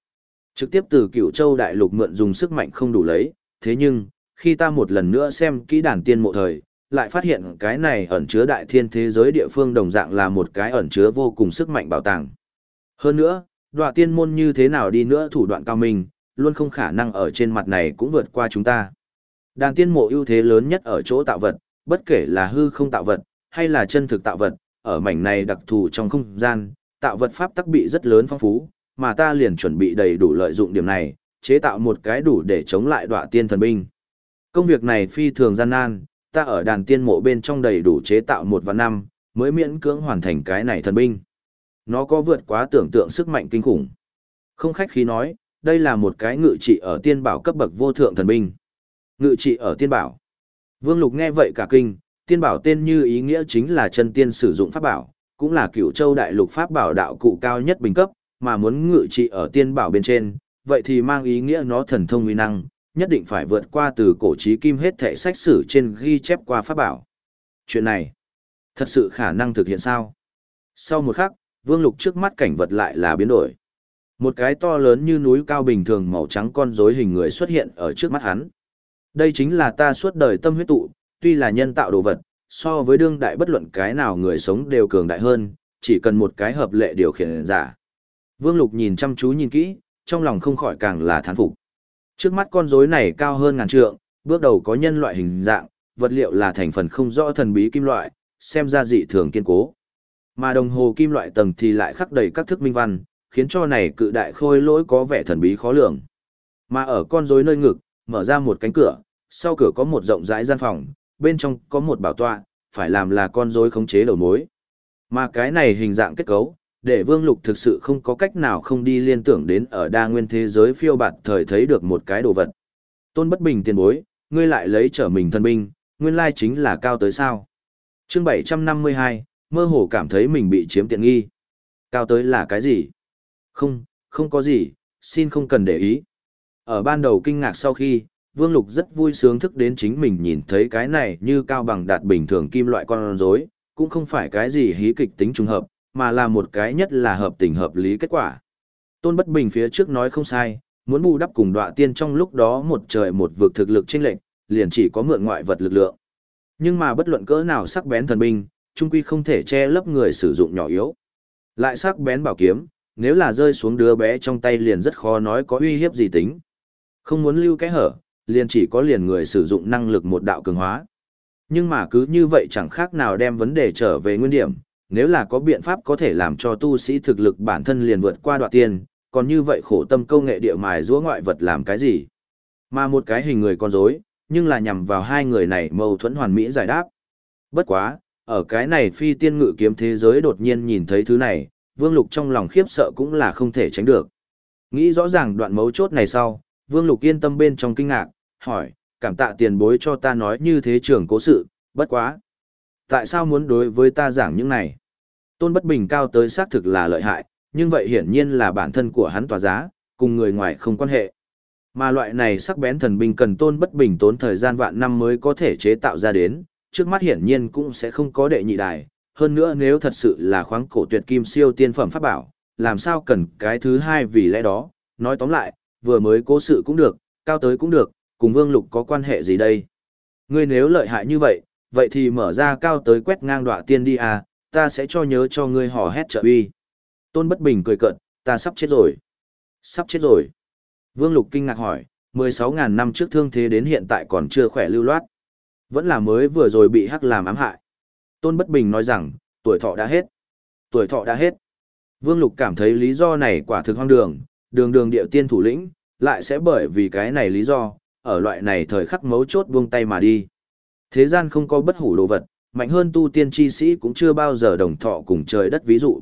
Trực tiếp từ cửu châu đại lục mượn dùng sức mạnh không đủ lấy, thế nhưng, khi ta một lần nữa xem kỹ đàn tiên mộ thời, lại phát hiện cái này ẩn chứa đại thiên thế giới địa phương đồng dạng là một cái ẩn chứa vô cùng sức mạnh bảo tàng. Hơn nữa, đoạn tiên môn như thế nào đi nữa thủ đoạn cao minh, luôn không khả năng ở trên mặt này cũng vượt qua chúng ta. Đàn tiên mộ ưu thế lớn nhất ở chỗ tạo vật, bất kể là hư không tạo vật, hay là chân thực tạo vật, ở mảnh này đặc thù trong không gian, tạo vật pháp tắc bị rất lớn phong phú, mà ta liền chuẩn bị đầy đủ lợi dụng điểm này, chế tạo một cái đủ để chống lại đọa tiên thần binh. Công việc này phi thường gian nan, ta ở đàn tiên mộ bên trong đầy đủ chế tạo một và năm, mới miễn cưỡng hoàn thành cái này thần binh. Nó có vượt quá tưởng tượng sức mạnh kinh khủng. Không khách khí nói, đây là một cái ngự trị ở tiên bảo cấp bậc vô thượng thần binh. Ngự trị ở tiên bảo. Vương Lục nghe vậy cả kinh, tiên bảo tên như ý nghĩa chính là chân tiên sử dụng pháp bảo, cũng là cửu châu đại lục pháp bảo đạo cụ cao nhất bình cấp, mà muốn ngự trị ở tiên bảo bên trên, vậy thì mang ý nghĩa nó thần thông uy năng, nhất định phải vượt qua từ cổ trí kim hết thể sách sử trên ghi chép qua pháp bảo. Chuyện này, thật sự khả năng thực hiện sao? Sau một khắc, Vương Lục trước mắt cảnh vật lại là biến đổi. Một cái to lớn như núi cao bình thường màu trắng con rối hình người xuất hiện ở trước mắt hắn. Đây chính là ta suốt đời tâm huyết tụ, tuy là nhân tạo đồ vật, so với đương đại bất luận cái nào người sống đều cường đại hơn, chỉ cần một cái hợp lệ điều khiển giả. Vương Lục nhìn chăm chú nhìn kỹ, trong lòng không khỏi càng là thán phục. Trước mắt con rối này cao hơn ngàn trượng, bước đầu có nhân loại hình dạng, vật liệu là thành phần không rõ thần bí kim loại, xem ra dị thường kiên cố. Mà đồng hồ kim loại tầng thì lại khắc đầy các thức minh văn, khiến cho này cự đại khôi lỗi có vẻ thần bí khó lường. Mà ở con rối nơi ngực, mở ra một cánh cửa, sau cửa có một rộng rãi gian phòng, bên trong có một bảo tọa, phải làm là con rối khống chế đầu mối. Mà cái này hình dạng kết cấu, để Vương Lục thực sự không có cách nào không đi liên tưởng đến ở đa nguyên thế giới phiêu bạt thời thấy được một cái đồ vật. Tôn bất bình tiền bối, ngươi lại lấy trở mình thân binh, nguyên lai chính là cao tới sao. chương 752, mơ hồ cảm thấy mình bị chiếm tiện nghi. Cao tới là cái gì? Không, không có gì, xin không cần để ý. Ở ban đầu kinh ngạc sau khi, Vương Lục rất vui sướng thức đến chính mình nhìn thấy cái này như cao bằng đạt bình thường kim loại con rối, cũng không phải cái gì hí kịch tính trùng hợp, mà là một cái nhất là hợp tình hợp lý kết quả. Tôn Bất Bình phía trước nói không sai, muốn bù đắp cùng đọa tiên trong lúc đó một trời một vực thực lực chênh lệnh, liền chỉ có mượn ngoại vật lực lượng. Nhưng mà bất luận cỡ nào sắc bén thần binh, trung quy không thể che lấp người sử dụng nhỏ yếu. Lại sắc bén bảo kiếm, nếu là rơi xuống đứa bé trong tay liền rất khó nói có uy hiếp gì tính. Không muốn lưu cái hở, liền chỉ có liền người sử dụng năng lực một đạo cường hóa. Nhưng mà cứ như vậy chẳng khác nào đem vấn đề trở về nguyên điểm, nếu là có biện pháp có thể làm cho tu sĩ thực lực bản thân liền vượt qua đoạn tiên, còn như vậy khổ tâm công nghệ địa mài giũa ngoại vật làm cái gì? Mà một cái hình người con rối, nhưng là nhằm vào hai người này mâu thuẫn hoàn mỹ giải đáp. Bất quá, ở cái này phi tiên ngự kiếm thế giới đột nhiên nhìn thấy thứ này, Vương Lục trong lòng khiếp sợ cũng là không thể tránh được. Nghĩ rõ ràng đoạn mấu chốt này sau, Vương Lục yên tâm bên trong kinh ngạc, hỏi, cảm tạ tiền bối cho ta nói như thế trưởng cố sự, bất quá. Tại sao muốn đối với ta giảng những này? Tôn bất bình cao tới xác thực là lợi hại, nhưng vậy hiển nhiên là bản thân của hắn tòa giá, cùng người ngoài không quan hệ. Mà loại này sắc bén thần binh cần tôn bất bình tốn thời gian vạn năm mới có thể chế tạo ra đến, trước mắt hiển nhiên cũng sẽ không có đệ nhị đài. Hơn nữa nếu thật sự là khoáng cổ tuyệt kim siêu tiên phẩm pháp bảo, làm sao cần cái thứ hai vì lẽ đó, nói tóm lại, vừa mới cố sự cũng được, cao tới cũng được, cùng vương lục có quan hệ gì đây? Ngươi nếu lợi hại như vậy, vậy thì mở ra cao tới quét ngang đọa tiên đi à, ta sẽ cho nhớ cho ngươi hò hét trợ uy. Tôn Bất Bình cười cợt, ta sắp chết rồi. Sắp chết rồi. Vương Lục kinh ngạc hỏi, 16.000 năm trước thương thế đến hiện tại còn chưa khỏe lưu loát. Vẫn là mới vừa rồi bị hắc làm ám hại. Tôn Bất Bình nói rằng, tuổi thọ đã hết. Tuổi thọ đã hết. Vương Lục cảm thấy lý do này quả thực hoang đường, đường đường điệu tiên thủ lĩnh, lại sẽ bởi vì cái này lý do, ở loại này thời khắc mấu chốt buông tay mà đi. Thế gian không có bất hủ đồ vật, mạnh hơn tu tiên chi sĩ cũng chưa bao giờ đồng thọ cùng trời đất ví dụ.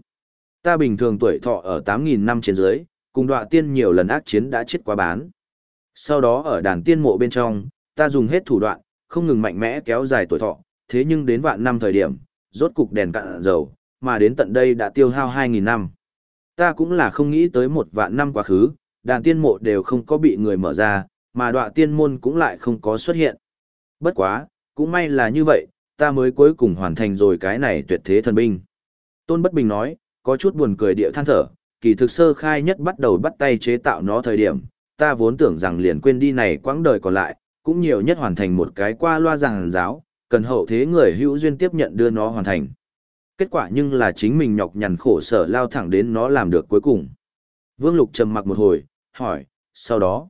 Ta bình thường tuổi thọ ở 8.000 năm trên dưới, cùng đọa tiên nhiều lần ác chiến đã chết quá bán. Sau đó ở đàn tiên mộ bên trong, ta dùng hết thủ đoạn, không ngừng mạnh mẽ kéo dài tuổi thọ, thế nhưng đến vạn năm thời điểm, rốt cục đèn cạn dầu, mà đến tận đây đã tiêu hao 2.000 năm. Ta cũng là không nghĩ tới một vạn năm quá khứ, đàn tiên mộ đều không có bị người mở ra, mà đọa tiên môn cũng lại không có xuất hiện. Bất quá, cũng may là như vậy, ta mới cuối cùng hoàn thành rồi cái này tuyệt thế thần binh. Tôn Bất Bình nói, có chút buồn cười địa than thở, kỳ thực sơ khai nhất bắt đầu bắt tay chế tạo nó thời điểm, ta vốn tưởng rằng liền quên đi này quãng đời còn lại, cũng nhiều nhất hoàn thành một cái qua loa giảng giáo, cần hậu thế người hữu duyên tiếp nhận đưa nó hoàn thành. Kết quả nhưng là chính mình nhọc nhằn khổ sở lao thẳng đến nó làm được cuối cùng. Vương Lục trầm mặc một hồi, hỏi, sau đó,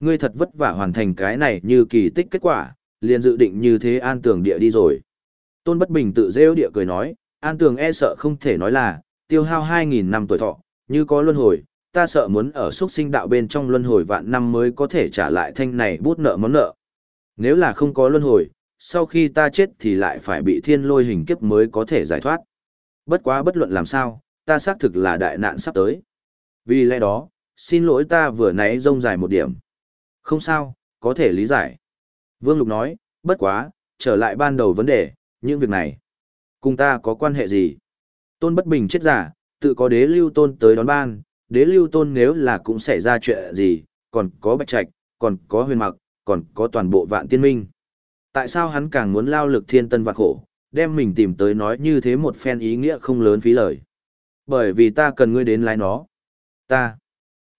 ngươi thật vất vả hoàn thành cái này như kỳ tích kết quả, liền dự định như thế an tường địa đi rồi. Tôn Bất Bình tự rêu địa cười nói, an tường e sợ không thể nói là, tiêu hao 2.000 năm tuổi thọ, như có luân hồi, ta sợ muốn ở xuất sinh đạo bên trong luân hồi vạn năm mới có thể trả lại thanh này bút nợ món nợ. Nếu là không có luân hồi, sau khi ta chết thì lại phải bị thiên lôi hình kiếp mới có thể giải thoát. Bất quá bất luận làm sao, ta xác thực là đại nạn sắp tới. Vì lẽ đó, xin lỗi ta vừa nãy rông dài một điểm. Không sao, có thể lý giải. Vương Lục nói, bất quá, trở lại ban đầu vấn đề, những việc này. Cùng ta có quan hệ gì? Tôn bất bình chết giả, tự có đế lưu tôn tới đón ban, đế lưu tôn nếu là cũng xảy ra chuyện gì, còn có bạch trạch, còn có huyền mặc, còn có toàn bộ vạn tiên minh. Tại sao hắn càng muốn lao lực thiên tân vạn khổ, đem mình tìm tới nói như thế một phen ý nghĩa không lớn phí lời. Bởi vì ta cần ngươi đến lái nó. Ta.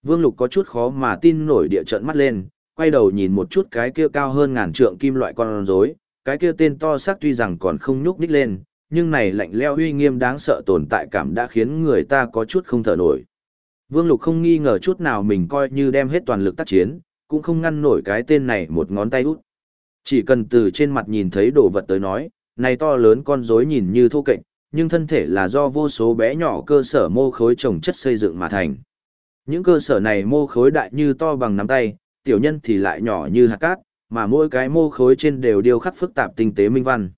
Vương Lục có chút khó mà tin nổi địa trận mắt lên, quay đầu nhìn một chút cái kia cao hơn ngàn trượng kim loại con rối, cái kia tên to xác tuy rằng còn không nhúc nhích lên, nhưng này lạnh leo uy nghiêm đáng sợ tồn tại cảm đã khiến người ta có chút không thở nổi. Vương Lục không nghi ngờ chút nào mình coi như đem hết toàn lực tác chiến, cũng không ngăn nổi cái tên này một ngón tay út. Chỉ cần từ trên mặt nhìn thấy đồ vật tới nói, này to lớn con rối nhìn như thô kệch, nhưng thân thể là do vô số bé nhỏ cơ sở mô khối trồng chất xây dựng mà thành. Những cơ sở này mô khối đại như to bằng nắm tay, tiểu nhân thì lại nhỏ như hạt cát, mà mỗi cái mô khối trên đều điêu khắc phức tạp tinh tế minh văn.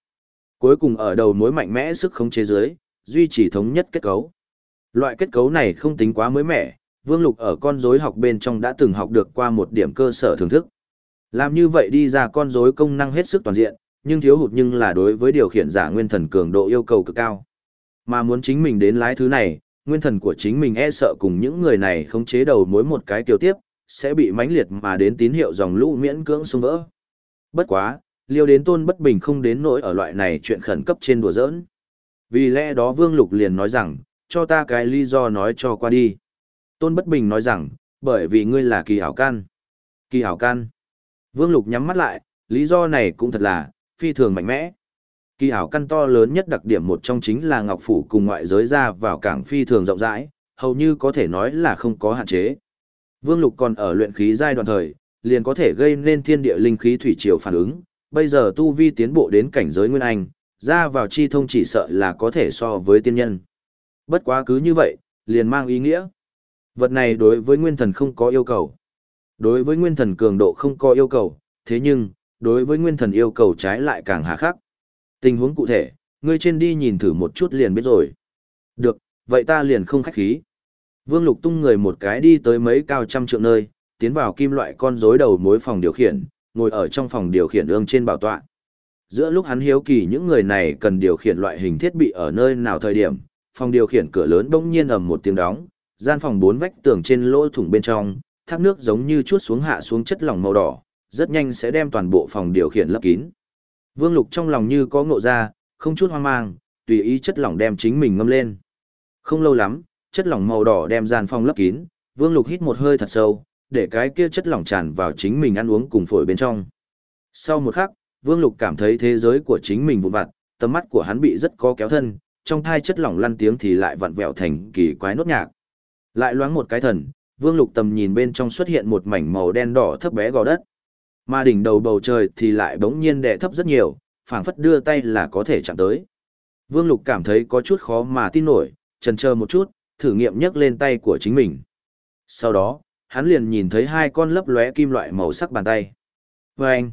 Cuối cùng ở đầu mối mạnh mẽ sức khống chế dưới, duy trì thống nhất kết cấu. Loại kết cấu này không tính quá mới mẻ, Vương Lục ở con rối học bên trong đã từng học được qua một điểm cơ sở thưởng thức. Làm như vậy đi ra con rối công năng hết sức toàn diện, nhưng thiếu hụt nhưng là đối với điều khiển giả nguyên thần cường độ yêu cầu cực cao. Mà muốn chính mình đến lái thứ này, nguyên thần của chính mình e sợ cùng những người này không chế đầu mối một cái tiểu tiếp, sẽ bị mãnh liệt mà đến tín hiệu dòng lũ miễn cưỡng xung vỡ. Bất quá, liêu đến tôn bất bình không đến nỗi ở loại này chuyện khẩn cấp trên đùa giỡn. Vì lẽ đó Vương Lục liền nói rằng, cho ta cái lý do nói cho qua đi. Tôn bất bình nói rằng, bởi vì ngươi là kỳ hảo can. Kỳ hảo can. Vương Lục nhắm mắt lại, lý do này cũng thật là, phi thường mạnh mẽ. Kỳ hảo căn to lớn nhất đặc điểm một trong chính là Ngọc Phủ cùng ngoại giới ra vào cảng phi thường rộng rãi, hầu như có thể nói là không có hạn chế. Vương Lục còn ở luyện khí giai đoạn thời, liền có thể gây nên thiên địa linh khí thủy triều phản ứng, bây giờ tu vi tiến bộ đến cảnh giới nguyên anh, ra vào chi thông chỉ sợ là có thể so với tiên nhân. Bất quá cứ như vậy, liền mang ý nghĩa. Vật này đối với nguyên thần không có yêu cầu. Đối với nguyên thần cường độ không có yêu cầu, thế nhưng, đối với nguyên thần yêu cầu trái lại càng hà khắc. Tình huống cụ thể, ngươi trên đi nhìn thử một chút liền biết rồi. Được, vậy ta liền không khách khí. Vương Lục tung người một cái đi tới mấy cao trăm trượng nơi, tiến vào kim loại con rối đầu mối phòng điều khiển, ngồi ở trong phòng điều khiển ương trên bảo tọa. Giữa lúc hắn hiếu kỳ những người này cần điều khiển loại hình thiết bị ở nơi nào thời điểm, phòng điều khiển cửa lớn bỗng nhiên ầm một tiếng đóng, gian phòng bốn vách tường trên lỗ thủng bên trong, thác nước giống như chuốt xuống hạ xuống chất lỏng màu đỏ, rất nhanh sẽ đem toàn bộ phòng điều khiển lấp kín. Vương Lục trong lòng như có ngộ ra, không chút hoang mang, tùy ý chất lỏng đem chính mình ngâm lên. Không lâu lắm, chất lỏng màu đỏ đem gian phòng lấp kín, Vương Lục hít một hơi thật sâu, để cái kia chất lỏng tràn vào chính mình ăn uống cùng phổi bên trong. Sau một khắc, Vương Lục cảm thấy thế giới của chính mình vụn vặt, tầm mắt của hắn bị rất có kéo thân, trong thai chất lỏng lăn tiếng thì lại vặn vẹo thành kỳ quái nốt nhạc. Lại loáng một cái thần, Vương Lục tầm nhìn bên trong xuất hiện một mảnh màu đen đỏ thấp bé gò đất. Mà đỉnh đầu bầu trời thì lại bỗng nhiên đè thấp rất nhiều, phảng phất đưa tay là có thể chạm tới. Vương Lục cảm thấy có chút khó mà tin nổi, chần chờ một chút, thử nghiệm nhấc lên tay của chính mình. Sau đó, hắn liền nhìn thấy hai con lấp lóe kim loại màu sắc bàn tay. Vâng!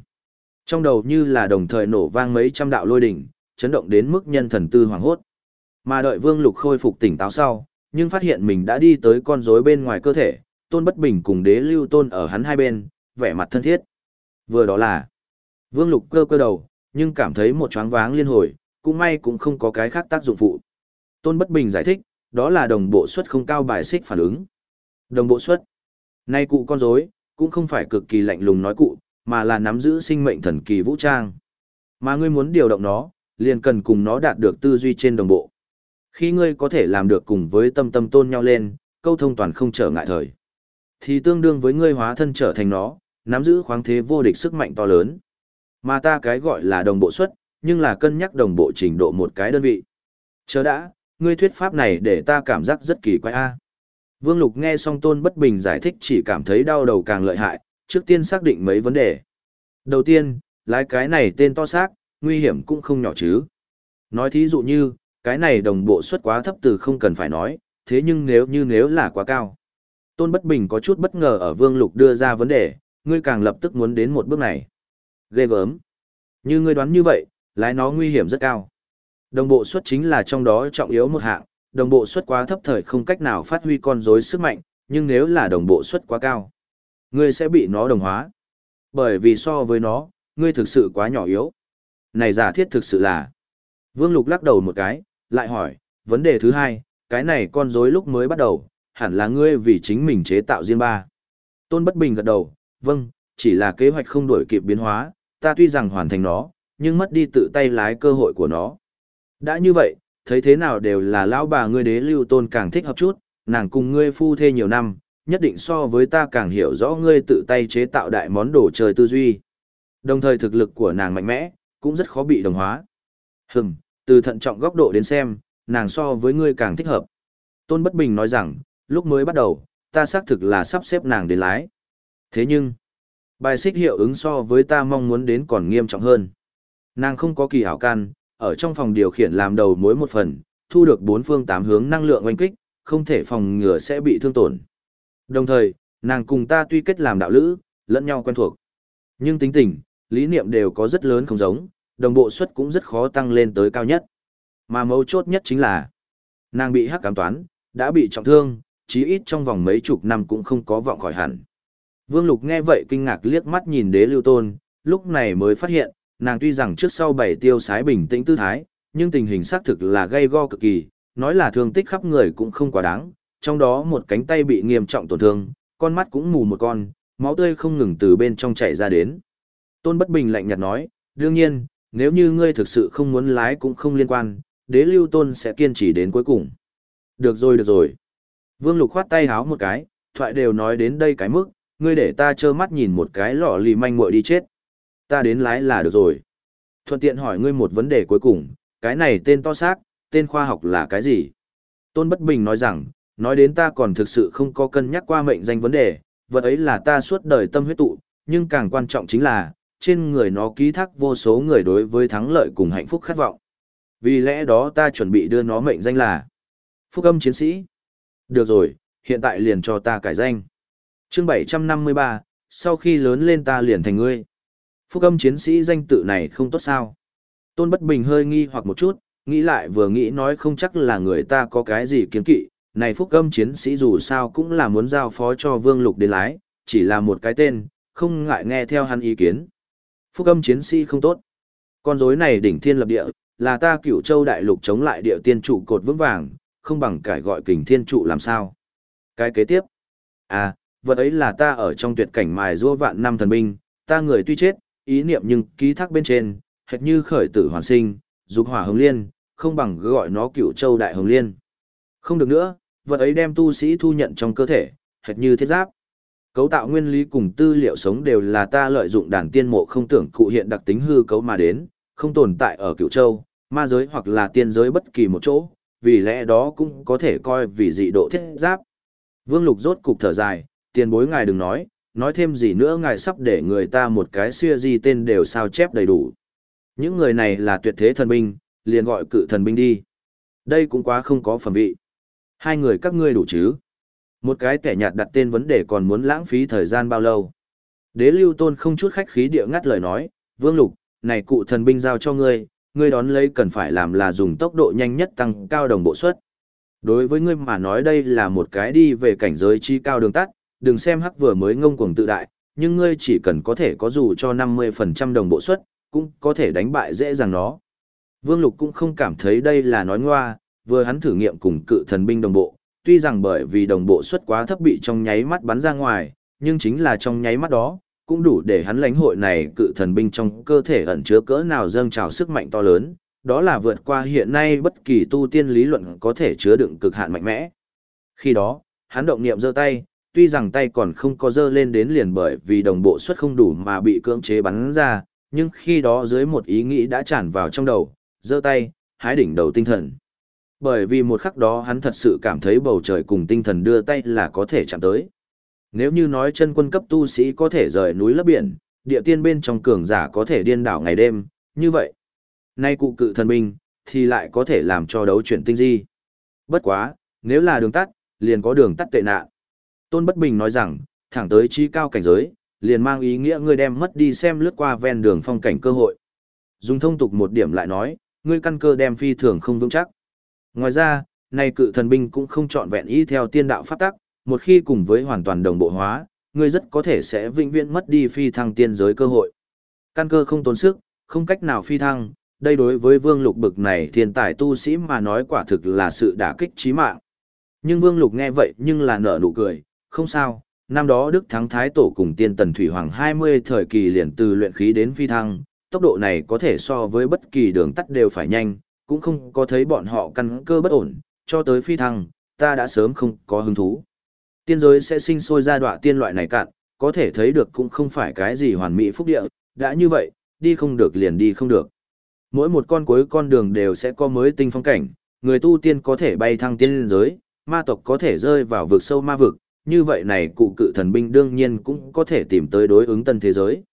Trong đầu như là đồng thời nổ vang mấy trăm đạo lôi đỉnh, chấn động đến mức nhân thần tư hoàng hốt. Mà đợi Vương Lục khôi phục tỉnh táo sau, nhưng phát hiện mình đã đi tới con rối bên ngoài cơ thể, Tôn Bất Bình cùng Đế Lưu Tôn ở hắn hai bên, vẻ mặt thân thiết. Vừa đó là, Vương Lục cơ cơ đầu, nhưng cảm thấy một choáng váng liên hồi, cũng may cũng không có cái khác tác dụng phụ. Tôn Bất Bình giải thích, đó là đồng bộ suất không cao bài xích phản ứng. Đồng bộ suất. Nay cụ con rối cũng không phải cực kỳ lạnh lùng nói cụ, mà là nắm giữ sinh mệnh thần kỳ vũ trang. Mà ngươi muốn điều động nó, liền cần cùng nó đạt được tư duy trên đồng bộ. Khi ngươi có thể làm được cùng với tâm tâm tôn nhau lên, câu thông toàn không trở ngại thời. Thì tương đương với ngươi hóa thân trở thành nó, nắm giữ khoáng thế vô địch sức mạnh to lớn. Mà ta cái gọi là đồng bộ suất, nhưng là cân nhắc đồng bộ trình độ một cái đơn vị. Chờ đã, ngươi thuyết pháp này để ta cảm giác rất kỳ quái a. Vương Lục nghe xong Tôn Bất Bình giải thích chỉ cảm thấy đau đầu càng lợi hại, trước tiên xác định mấy vấn đề. Đầu tiên, lái cái này tên to xác, nguy hiểm cũng không nhỏ chứ. Nói thí dụ như, cái này đồng bộ suất quá thấp từ không cần phải nói, thế nhưng nếu như nếu là quá cao. Tôn Bất Bình có chút bất ngờ ở Vương Lục đưa ra vấn đề, ngươi càng lập tức muốn đến một bước này. Ghê gớm. Như ngươi đoán như vậy, lái nó nguy hiểm rất cao. Đồng bộ suất chính là trong đó trọng yếu một hạng, đồng bộ suất quá thấp thời không cách nào phát huy con rối sức mạnh, nhưng nếu là đồng bộ suất quá cao, ngươi sẽ bị nó đồng hóa. Bởi vì so với nó, ngươi thực sự quá nhỏ yếu. Này giả thiết thực sự là. Vương Lục lắc đầu một cái, lại hỏi, vấn đề thứ hai, cái này con rối lúc mới bắt đầu, hẳn là ngươi vì chính mình chế tạo riêng ba. Tôn Bất Bình gật đầu, vâng, chỉ là kế hoạch không đổi kịp biến hóa, ta tuy rằng hoàn thành nó, nhưng mất đi tự tay lái cơ hội của nó. Đã như vậy, thấy thế nào đều là lão bà ngươi đế lưu tôn càng thích hợp chút, nàng cùng ngươi phu thê nhiều năm, nhất định so với ta càng hiểu rõ ngươi tự tay chế tạo đại món đồ chơi tư duy. Đồng thời thực lực của nàng mạnh mẽ, cũng rất khó bị đồng hóa. Hừm, từ thận trọng góc độ đến xem, nàng so với ngươi càng thích hợp. Tôn Bất Bình nói rằng, lúc mới bắt đầu, ta xác thực là sắp xếp nàng đến lái. Thế nhưng, bài xích hiệu ứng so với ta mong muốn đến còn nghiêm trọng hơn. Nàng không có kỳ hảo can, ở trong phòng điều khiển làm đầu mối một phần, thu được bốn phương tám hướng năng lượng oanh kích, không thể phòng ngừa sẽ bị thương tổn. Đồng thời, nàng cùng ta tuy kết làm đạo lữ, lẫn nhau quen thuộc. Nhưng tính tình, lý niệm đều có rất lớn không giống, đồng bộ suất cũng rất khó tăng lên tới cao nhất. Mà mấu chốt nhất chính là, nàng bị hắc cám toán, đã bị trọng thương, chí ít trong vòng mấy chục năm cũng không có vọng khỏi hẳn. Vương Lục nghe vậy kinh ngạc liếc mắt nhìn đế lưu tôn, lúc này mới phát hiện, nàng tuy rằng trước sau bảy tiêu sái bình tĩnh tư thái, nhưng tình hình xác thực là gây go cực kỳ, nói là thương tích khắp người cũng không quá đáng, trong đó một cánh tay bị nghiêm trọng tổn thương, con mắt cũng mù một con, máu tươi không ngừng từ bên trong chảy ra đến. Tôn Bất Bình lạnh nhạt nói, đương nhiên, nếu như ngươi thực sự không muốn lái cũng không liên quan, đế lưu tôn sẽ kiên trì đến cuối cùng. Được rồi được rồi. Vương Lục khoát tay háo một cái, thoại đều nói đến đây cái mức, ngươi để ta trơ mắt nhìn một cái lọ lì manh muội đi chết. Ta đến lái là được rồi. Thuận tiện hỏi ngươi một vấn đề cuối cùng, cái này tên to xác, tên khoa học là cái gì? Tôn Bất Bình nói rằng, nói đến ta còn thực sự không có cân nhắc qua mệnh danh vấn đề, vật ấy là ta suốt đời tâm huyết tụ, nhưng càng quan trọng chính là, trên người nó ký thác vô số người đối với thắng lợi cùng hạnh phúc khát vọng. Vì lẽ đó ta chuẩn bị đưa nó mệnh danh là Phúc âm chiến sĩ. Được rồi, hiện tại liền cho ta cải danh. chương 753, sau khi lớn lên ta liền thành ngươi. Phúc âm chiến sĩ danh tự này không tốt sao. Tôn Bất Bình hơi nghi hoặc một chút, nghĩ lại vừa nghĩ nói không chắc là người ta có cái gì kiến kỵ. Này Phúc âm chiến sĩ dù sao cũng là muốn giao phó cho Vương Lục đến lái, chỉ là một cái tên, không ngại nghe theo hắn ý kiến. Phúc âm chiến sĩ không tốt. Con rối này đỉnh thiên lập địa, là ta cửu châu đại lục chống lại địa tiên trụ cột vững vàng, không bằng cải gọi kình thiên trụ làm sao. Cái kế tiếp. À, vật ấy là ta ở trong tuyệt cảnh mài rua vạn năm thần binh, ta người tuy chết, ý niệm nhưng ký thác bên trên, hệt như khởi tử hoàn sinh, dục hỏa hồng liên, không bằng gọi nó cửu châu đại hồng liên. Không được nữa, vật ấy đem tu sĩ thu nhận trong cơ thể, hệt như thiết giáp. Cấu tạo nguyên lý cùng tư liệu sống đều là ta lợi dụng đàn tiên mộ không tưởng cụ hiện đặc tính hư cấu mà đến, không tồn tại ở cửu châu, ma giới hoặc là tiên giới bất kỳ một chỗ, vì lẽ đó cũng có thể coi vì dị độ thiết giáp. Vương Lục rốt cục thở dài, tiền bối ngài đừng nói, nói thêm gì nữa ngài sắp để người ta một cái xưa gì tên đều sao chép đầy đủ. Những người này là tuyệt thế thần binh, liền gọi cự thần binh đi. Đây cũng quá không có phẩm vị. Hai người các ngươi đủ chứ. Một cái kẻ nhạt đặt tên vấn đề còn muốn lãng phí thời gian bao lâu. Đế lưu tôn không chút khách khí địa ngắt lời nói, Vương Lục, này cụ thần binh giao cho ngươi, ngươi đón lấy cần phải làm là dùng tốc độ nhanh nhất tăng cao đồng bộ suất. Đối với ngươi mà nói đây là một cái đi về cảnh giới chi cao đường tắt, đừng xem hắc vừa mới ngông cuồng tự đại, nhưng ngươi chỉ cần có thể có dù cho 50% đồng bộ suất, cũng có thể đánh bại dễ dàng nó. Vương Lục cũng không cảm thấy đây là nói ngoa, vừa hắn thử nghiệm cùng cự thần binh đồng bộ, tuy rằng bởi vì đồng bộ suất quá thấp bị trong nháy mắt bắn ra ngoài, nhưng chính là trong nháy mắt đó, cũng đủ để hắn lãnh hội này cự thần binh trong cơ thể ẩn chứa cỡ nào dâng trào sức mạnh to lớn, đó là vượt qua hiện nay bất kỳ tu tiên lý luận có thể chứa đựng cực hạn mạnh mẽ. Khi đó, hắn động niệm giơ tay, tuy rằng tay còn không có dơ lên đến liền bởi vì đồng bộ suất không đủ mà bị cưỡng chế bắn ra, nhưng khi đó dưới một ý nghĩ đã tràn vào trong đầu, dơ tay, hái đỉnh đầu tinh thần. Bởi vì một khắc đó hắn thật sự cảm thấy bầu trời cùng tinh thần đưa tay là có thể chạm tới. Nếu như nói chân quân cấp tu sĩ có thể rời núi lấp biển, địa tiên bên trong cường giả có thể điên đảo ngày đêm, như vậy. Nay cụ cự thần binh, thì lại có thể làm cho đấu chuyển tinh di. Bất quá, nếu là đường tắt, liền có đường tắt tệ nạn. Tôn Bất Bình nói rằng, thẳng tới chi cao cảnh giới, liền mang ý nghĩa ngươi đem mất đi xem lướt qua ven đường phong cảnh cơ hội. Dùng thông tục một điểm lại nói, ngươi căn cơ đem phi thường không vững chắc. Ngoài ra, này cự thần binh cũng không chọn vẹn ý theo tiên đạo pháp tắc, một khi cùng với hoàn toàn đồng bộ hóa, ngươi rất có thể sẽ vĩnh viễn mất đi phi thăng tiên giới cơ hội. Căn cơ không tốn sức, không cách nào phi thăng, đây đối với vương lục bực này thiên tài tu sĩ mà nói quả thực là sự đả kích chí mạng. Nhưng vương lục nghe vậy nhưng là nở nụ cười, không sao, năm đó Đức Thắng Thái Tổ cùng tiên tần Thủy Hoàng 20 thời kỳ liền từ luyện khí đến phi thăng, tốc độ này có thể so với bất kỳ đường tắt đều phải nhanh, cũng không có thấy bọn họ căn cơ bất ổn, cho tới phi thăng, ta đã sớm không có hứng thú. Tiên giới sẽ sinh sôi ra đoạn tiên loại này cạn, có thể thấy được cũng không phải cái gì hoàn mỹ phúc địa, đã như vậy, đi không được liền đi không được. Mỗi một con cuối con đường đều sẽ có mới tinh phong cảnh, người tu tiên có thể bay thăng tiên giới, ma tộc có thể rơi vào vực sâu ma vực, như vậy này cụ cự thần binh đương nhiên cũng có thể tìm tới đối ứng tân thế giới.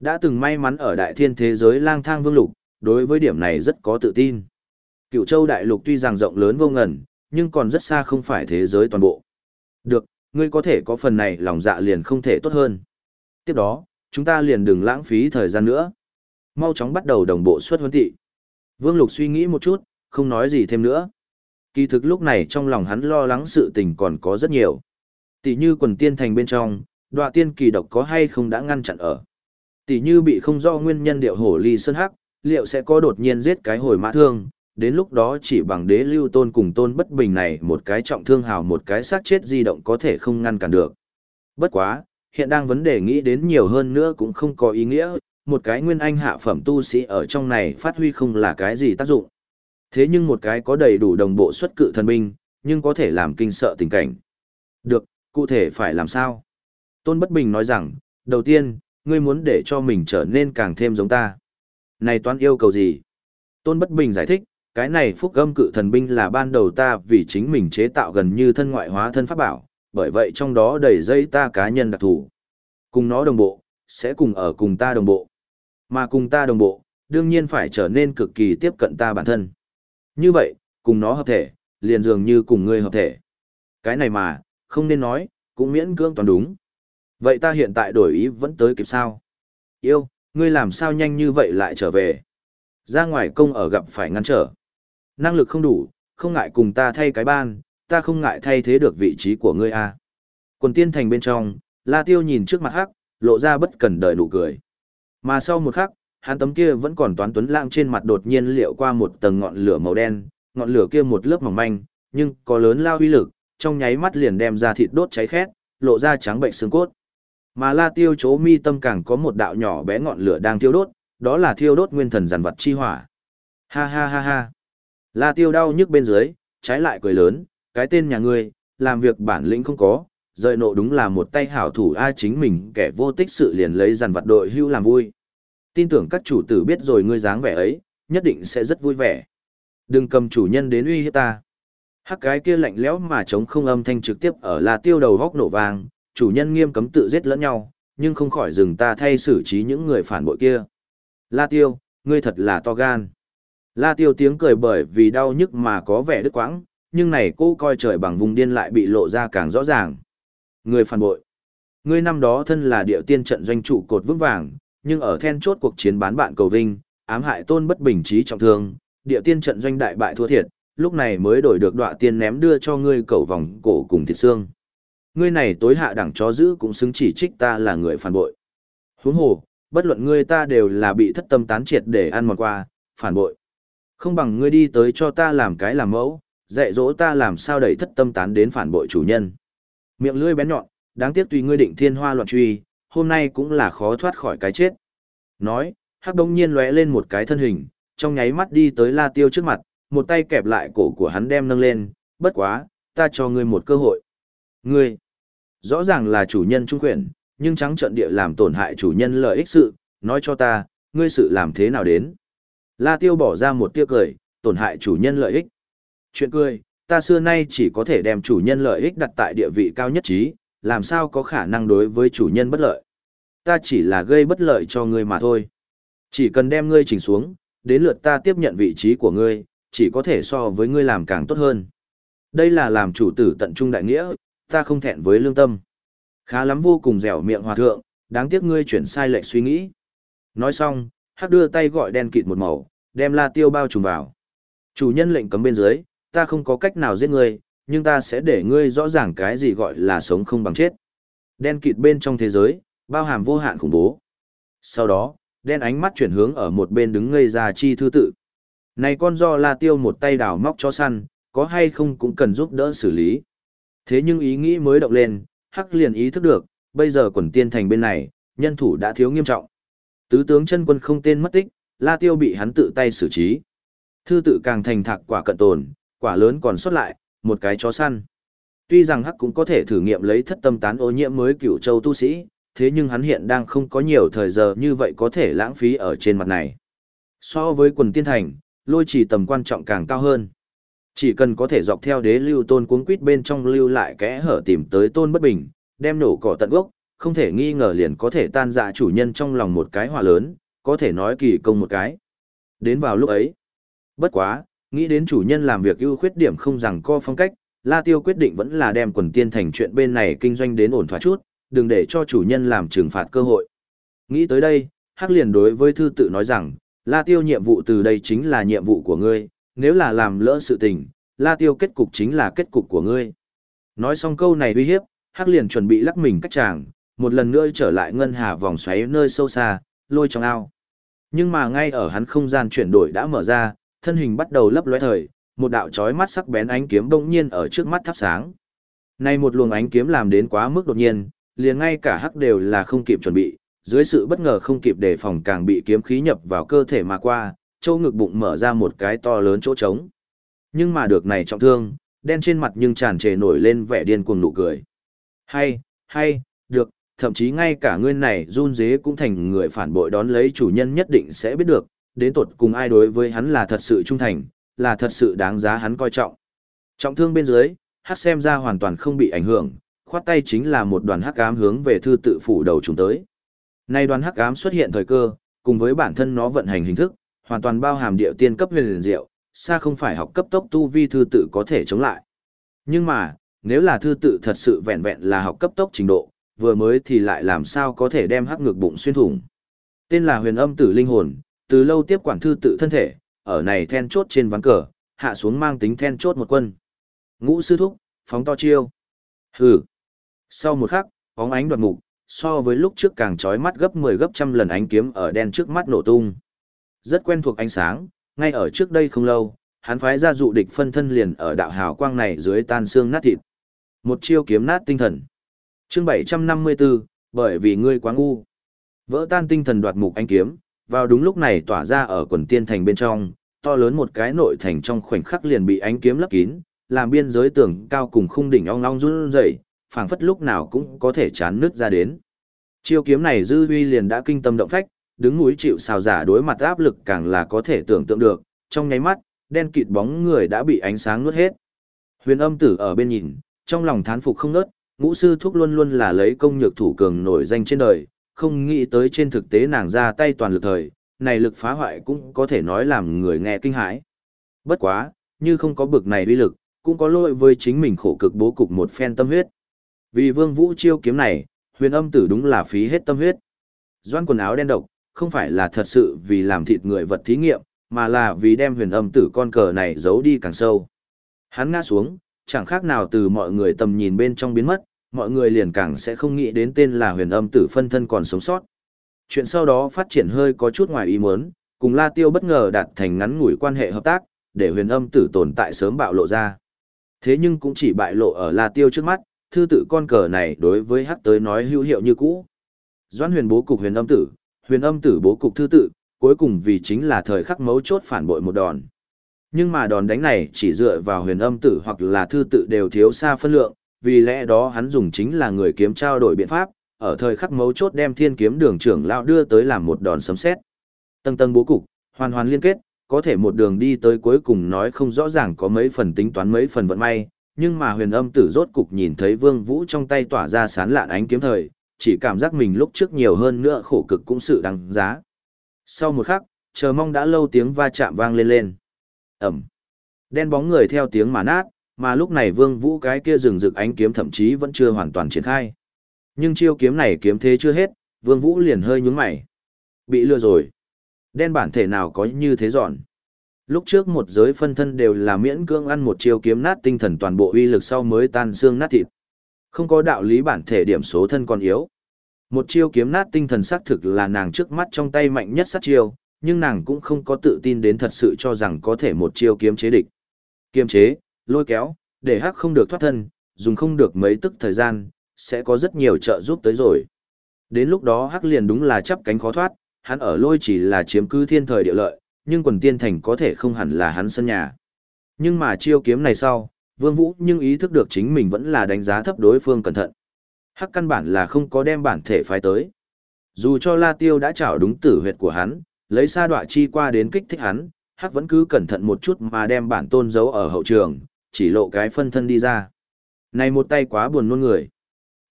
Đã từng may mắn ở đại thiên thế giới lang thang vương lục, đối với điểm này rất có tự tin. Cựu châu đại lục tuy rằng rộng lớn vô ngần, nhưng còn rất xa không phải thế giới toàn bộ. Được, ngươi có thể có phần này lòng dạ liền không thể tốt hơn. Tiếp đó, chúng ta liền đừng lãng phí thời gian nữa. Mau chóng bắt đầu đồng bộ xuất huấn thị. Vương Lục suy nghĩ một chút, không nói gì thêm nữa. Kỳ thực lúc này trong lòng hắn lo lắng sự tình còn có rất nhiều. Tỷ như quần tiên thành bên trong, đọa tiên kỳ độc có hay không đã ngăn chặn ở. Tỷ như bị không do nguyên nhân điệu hổ ly sơn hắc, liệu sẽ có đột nhiên giết cái hồi mã thương, đến lúc đó chỉ bằng đế lưu tôn cùng tôn bất bình này một cái trọng thương hào một cái sát chết di động có thể không ngăn cản được. Bất quá, hiện đang vấn đề nghĩ đến nhiều hơn nữa cũng không có ý nghĩa, một cái nguyên anh hạ phẩm tu sĩ ở trong này phát huy không là cái gì tác dụng. Thế nhưng một cái có đầy đủ đồng bộ xuất cự thần binh, nhưng có thể làm kinh sợ tình cảnh. Được, cụ thể phải làm sao? Tôn Bất Bình nói rằng, đầu tiên, ngươi muốn để cho mình trở nên càng thêm giống ta. Này toán yêu cầu gì? Tôn Bất Bình giải thích, cái này phúc âm cự thần binh là ban đầu ta vì chính mình chế tạo gần như thân ngoại hóa thân pháp bảo, bởi vậy trong đó đầy dây ta cá nhân đặc thù. Cùng nó đồng bộ, sẽ cùng ở cùng ta đồng bộ. Mà cùng ta đồng bộ, đương nhiên phải trở nên cực kỳ tiếp cận ta bản thân. Như vậy, cùng nó hợp thể, liền dường như cùng ngươi hợp thể. Cái này mà, không nên nói, cũng miễn cưỡng toàn đúng. Vậy ta hiện tại đổi ý vẫn tới kịp sao? Yêu, ngươi làm sao nhanh như vậy lại trở về? Ra ngoài công ở gặp phải ngăn trở. Năng lực không đủ, không ngại cùng ta thay cái ban, ta không ngại thay thế được vị trí của ngươi a. À. Quần tiên thành bên trong, La Tiêu nhìn trước mặt hắc, lộ ra bất cần đợi nụ cười. Mà sau một khắc, hắn tấm kia vẫn còn toán tuấn lãng trên mặt đột nhiên liệu qua một tầng ngọn lửa màu đen, ngọn lửa kia một lớp mỏng manh, nhưng có lớn lao uy lực, trong nháy mắt liền đem ra thịt đốt cháy khét, lộ ra trắng bệnh xương cốt. Mà La Tiêu chỗ mi tâm càng có một đạo nhỏ bé ngọn lửa đang thiêu đốt, đó là thiêu đốt nguyên thần giàn vật chi hỏa. Ha ha ha ha. La Tiêu đau nhức bên dưới, trái lại cười lớn, cái tên nhà ngươi, làm việc bản lĩnh không có, rời nộ đúng là một tay hảo thủ ai chính mình kẻ vô tích sự liền lấy giàn vật đội hưu làm vui. Tin tưởng các chủ tử biết rồi ngươi dáng vẻ ấy, nhất định sẽ rất vui vẻ. Đừng cầm chủ nhân đến uy hiếp ta. Hắc cái kia lạnh lẽo mà chống không âm thanh trực tiếp ở là Tiêu đầu góc nổ vàng, chủ nhân nghiêm cấm tự giết lẫn nhau, nhưng không khỏi dừng ta thay xử trí những người phản bội kia. La Tiêu, ngươi thật là to gan. La Tiêu tiếng cười bởi vì đau nhức mà có vẻ đứt quãng, nhưng này cô coi trời bằng vùng điên lại bị lộ ra càng rõ ràng. Người phản bội. Ngươi năm đó thân là địa tiên trận doanh trụ cột vững vàng, nhưng ở then chốt cuộc chiến bán bạn cầu vinh, ám hại tôn bất bình trí trọng thương, địa tiên trận doanh đại bại thua thiệt, lúc này mới đổi được đọa tiên ném đưa cho ngươi cầu vòng cổ cùng thịt xương. Ngươi này tối hạ đẳng chó giữ cũng xứng chỉ trích ta là người phản bội. Huống hồ, bất luận ngươi ta đều là bị thất tâm tán triệt để ăn một qua, phản bội. Không bằng ngươi đi tới cho ta làm cái làm mẫu, dạy dỗ ta làm sao đẩy thất tâm tán đến phản bội chủ nhân. Miệng lưỡi bén nhọn, đáng tiếc tùy ngươi định thiên hoa loạn truy, hôm nay cũng là khó thoát khỏi cái chết. Nói, hắc đông nhiên lóe lên một cái thân hình, trong nháy mắt đi tới la tiêu trước mặt, một tay kẹp lại cổ của hắn đem nâng lên, bất quá, ta cho ngươi một cơ hội. Ngươi, rõ ràng là chủ nhân trung quyền, nhưng trắng trận địa làm tổn hại chủ nhân lợi ích sự, nói cho ta, ngươi sự làm thế nào đến. La tiêu bỏ ra một tia cười, tổn hại chủ nhân lợi ích. Chuyện cười, ta xưa nay chỉ có thể đem chủ nhân lợi ích đặt tại địa vị cao nhất trí, làm sao có khả năng đối với chủ nhân bất lợi. Ta chỉ là gây bất lợi cho ngươi mà thôi. Chỉ cần đem ngươi chỉnh xuống, đến lượt ta tiếp nhận vị trí của ngươi, chỉ có thể so với ngươi làm càng tốt hơn. Đây là làm chủ tử tận trung đại nghĩa, ta không thẹn với lương tâm. Khá lắm vô cùng dẻo miệng hòa thượng, đáng tiếc ngươi chuyển sai lệch suy nghĩ. Nói xong, hắc đưa tay gọi đen kịt một màu, đem La Tiêu bao trùm vào. Chủ nhân lệnh cấm bên dưới, ta không có cách nào giết ngươi, nhưng ta sẽ để ngươi rõ ràng cái gì gọi là sống không bằng chết. Đen kịt bên trong thế giới, bao hàm vô hạn khủng bố. Sau đó, đen ánh mắt chuyển hướng ở một bên đứng ngây ra chi thư tự. Này con do La Tiêu một tay đào móc cho săn, có hay không cũng cần giúp đỡ xử lý. Thế nhưng ý nghĩ mới động lên, Hắc liền ý thức được, bây giờ quần tiên thành bên này, nhân thủ đã thiếu nghiêm trọng. Tứ tướng chân quân không tên mất tích, La Tiêu bị hắn tự tay xử trí. Thư tự càng thành thạc quả cận tồn, quả lớn còn xuất lại, một cái chó săn. Tuy rằng Hắc cũng có thể thử nghiệm lấy thất tâm tán ô nhiễm mới cửu châu tu sĩ, thế nhưng hắn hiện đang không có nhiều thời giờ như vậy có thể lãng phí ở trên mặt này. So với quần tiên thành, lôi chỉ tầm quan trọng càng cao hơn. Chỉ cần có thể dọc theo đế lưu tôn cuống quýt bên trong lưu lại kẽ hở tìm tới tôn bất bình, đem nổ cỏ tận gốc, không thể nghi ngờ liền có thể tan dạ chủ nhân trong lòng một cái hỏa lớn, có thể nói kỳ công một cái. Đến vào lúc ấy, bất quá, nghĩ đến chủ nhân làm việc ưu khuyết điểm không rằng co phong cách, La Tiêu quyết định vẫn là đem quần tiên thành chuyện bên này kinh doanh đến ổn thỏa chút, đừng để cho chủ nhân làm trừng phạt cơ hội. Nghĩ tới đây, Hắc liền đối với thư tự nói rằng, La Tiêu nhiệm vụ từ đây chính là nhiệm vụ của ngươi, nếu là làm lỡ sự tình, La Tiêu kết cục chính là kết cục của ngươi. Nói xong câu này uy hiếp, Hắc liền chuẩn bị lắc mình cách chàng, một lần nữa trở lại ngân hà vòng xoáy nơi sâu xa, lôi trong ao. Nhưng mà ngay ở hắn không gian chuyển đổi đã mở ra, thân hình bắt đầu lấp lóe thời, một đạo chói mắt sắc bén ánh kiếm bỗng nhiên ở trước mắt thắp sáng. Nay một luồng ánh kiếm làm đến quá mức đột nhiên, liền ngay cả hắc đều là không kịp chuẩn bị, dưới sự bất ngờ không kịp đề phòng càng bị kiếm khí nhập vào cơ thể mà qua, châu ngực bụng mở ra một cái to lớn chỗ trống. Nhưng mà được này trọng thương, đen trên mặt nhưng tràn trề nổi lên vẻ điên cuồng nụ cười. Hay, hay, được, thậm chí ngay cả ngươi này run dế cũng thành người phản bội đón lấy chủ nhân nhất định sẽ biết được, đến tột cùng ai đối với hắn là thật sự trung thành, là thật sự đáng giá hắn coi trọng. Trọng thương bên dưới, hát xem ra hoàn toàn không bị ảnh hưởng, khoát tay chính là một đoàn hắc ám hướng về thư tự phủ đầu chúng tới. Nay đoàn hắc ám xuất hiện thời cơ, cùng với bản thân nó vận hành hình thức, hoàn toàn bao hàm địa tiên cấp huyền diệu, xa không phải học cấp tốc tu vi thư tự có thể chống lại. Nhưng mà, nếu là thư tự thật sự vẹn vẹn là học cấp tốc trình độ, vừa mới thì lại làm sao có thể đem hắc ngược bụng xuyên thủng. Tên là huyền âm tử linh hồn, từ lâu tiếp quản thư tự thân thể, ở này then chốt trên ván cờ, hạ xuống mang tính then chốt một quân. Ngũ sư thúc, phóng to chiêu. Hừ. Sau một khắc, bóng ánh đoạt mục, so với lúc trước càng chói mắt gấp 10 gấp trăm lần ánh kiếm ở đen trước mắt nổ tung. Rất quen thuộc ánh sáng, ngay ở trước đây không lâu, hắn phái ra dụ địch phân thân liền ở đạo hào quang này dưới tan xương nát thịt. Một chiêu kiếm nát tinh thần. Chương 754, bởi vì ngươi quá ngu. Vỡ tan tinh thần đoạt mục ánh kiếm, vào đúng lúc này tỏa ra ở quần tiên thành bên trong, to lớn một cái nội thành trong khoảnh khắc liền bị ánh kiếm lấp kín, làm biên giới tường cao cùng khung đỉnh ong ong run rẩy, phảng phất lúc nào cũng có thể chán nứt ra đến. Chiêu kiếm này dư huy liền đã kinh tâm động phách, đứng núi chịu sào giả đối mặt áp lực càng là có thể tưởng tượng được, trong nháy mắt, đen kịt bóng người đã bị ánh sáng nuốt hết. Huyền âm tử ở bên nhìn, trong lòng thán phục không nớt, ngũ sư thúc luôn luôn là lấy công nhược thủ cường nổi danh trên đời, không nghĩ tới trên thực tế nàng ra tay toàn lực thời, này lực phá hoại cũng có thể nói làm người nghe kinh hãi. Bất quá, như không có bực này uy lực, cũng có lỗi với chính mình khổ cực bố cục một phen tâm huyết. Vì vương vũ chiêu kiếm này, huyền âm tử đúng là phí hết tâm huyết. Doan quần áo đen độc, không phải là thật sự vì làm thịt người vật thí nghiệm, mà là vì đem huyền âm tử con cờ này giấu đi càng sâu. Hắn ngã xuống, chẳng khác nào từ mọi người tầm nhìn bên trong biến mất, mọi người liền càng sẽ không nghĩ đến tên là huyền âm tử phân thân còn sống sót. Chuyện sau đó phát triển hơi có chút ngoài ý muốn, cùng La Tiêu bất ngờ đạt thành ngắn ngủi quan hệ hợp tác, để huyền âm tử tồn tại sớm bạo lộ ra. Thế nhưng cũng chỉ bại lộ ở La Tiêu trước mắt, thư tự con cờ này đối với hắc tới nói hữu hiệu như cũ. Doãn huyền bố cục huyền âm tử, huyền âm tử bố cục thư tự, cuối cùng vì chính là thời khắc mấu chốt phản bội một đòn. Nhưng mà đòn đánh này chỉ dựa vào huyền âm tử hoặc là thư tự đều thiếu xa phân lượng, vì lẽ đó hắn dùng chính là người kiếm trao đổi biện pháp, ở thời khắc mấu chốt đem thiên kiếm đường trưởng lão đưa tới làm một đòn sấm xét. Tầng tầng bố cục, hoàn hoàn liên kết, có thể một đường đi tới cuối cùng nói không rõ ràng có mấy phần tính toán mấy phần vận may, nhưng mà huyền âm tử rốt cục nhìn thấy vương vũ trong tay tỏa ra sán lạn ánh kiếm thời, chỉ cảm giác mình lúc trước nhiều hơn nữa khổ cực cũng sự đáng giá. Sau một khắc, chờ mong đã lâu tiếng va chạm vang lên lên. Ẩm. Đen bóng người theo tiếng mà nát, mà lúc này vương vũ cái kia rừng rực ánh kiếm thậm chí vẫn chưa hoàn toàn triển khai. Nhưng chiêu kiếm này kiếm thế chưa hết, vương vũ liền hơi nhún mày. Bị lừa rồi. Đen bản thể nào có như thế giòn. Lúc trước một giới phân thân đều là miễn cưỡng ăn một chiêu kiếm nát tinh thần toàn bộ uy lực sau mới tan xương nát thịt. Không có đạo lý bản thể điểm số thân còn yếu. Một chiêu kiếm nát tinh thần xác thực là nàng trước mắt trong tay mạnh nhất sát chiêu, nhưng nàng cũng không có tự tin đến thật sự cho rằng có thể một chiêu kiếm chế địch. Kiềm chế, lôi kéo, để hắc không được thoát thân, dùng không được mấy tức thời gian, sẽ có rất nhiều trợ giúp tới rồi. Đến lúc đó hắc liền đúng là chắp cánh khó thoát, hắn ở lôi chỉ là chiếm cứ thiên thời địa lợi, nhưng quần tiên thành có thể không hẳn là hắn sân nhà. Nhưng mà chiêu kiếm này sau, Vương Vũ nhưng ý thức được chính mình vẫn là đánh giá thấp đối phương cẩn thận. Hắc căn bản là không có đem bản thể phái tới. Dù cho La Tiêu đã trảo đúng tử huyệt của hắn, lấy sa đoạ chi qua đến kích thích hắn, Hắc vẫn cứ cẩn thận một chút mà đem bản tôn giấu ở hậu trường, chỉ lộ cái phân thân đi ra. Này một tay quá buồn nôn người.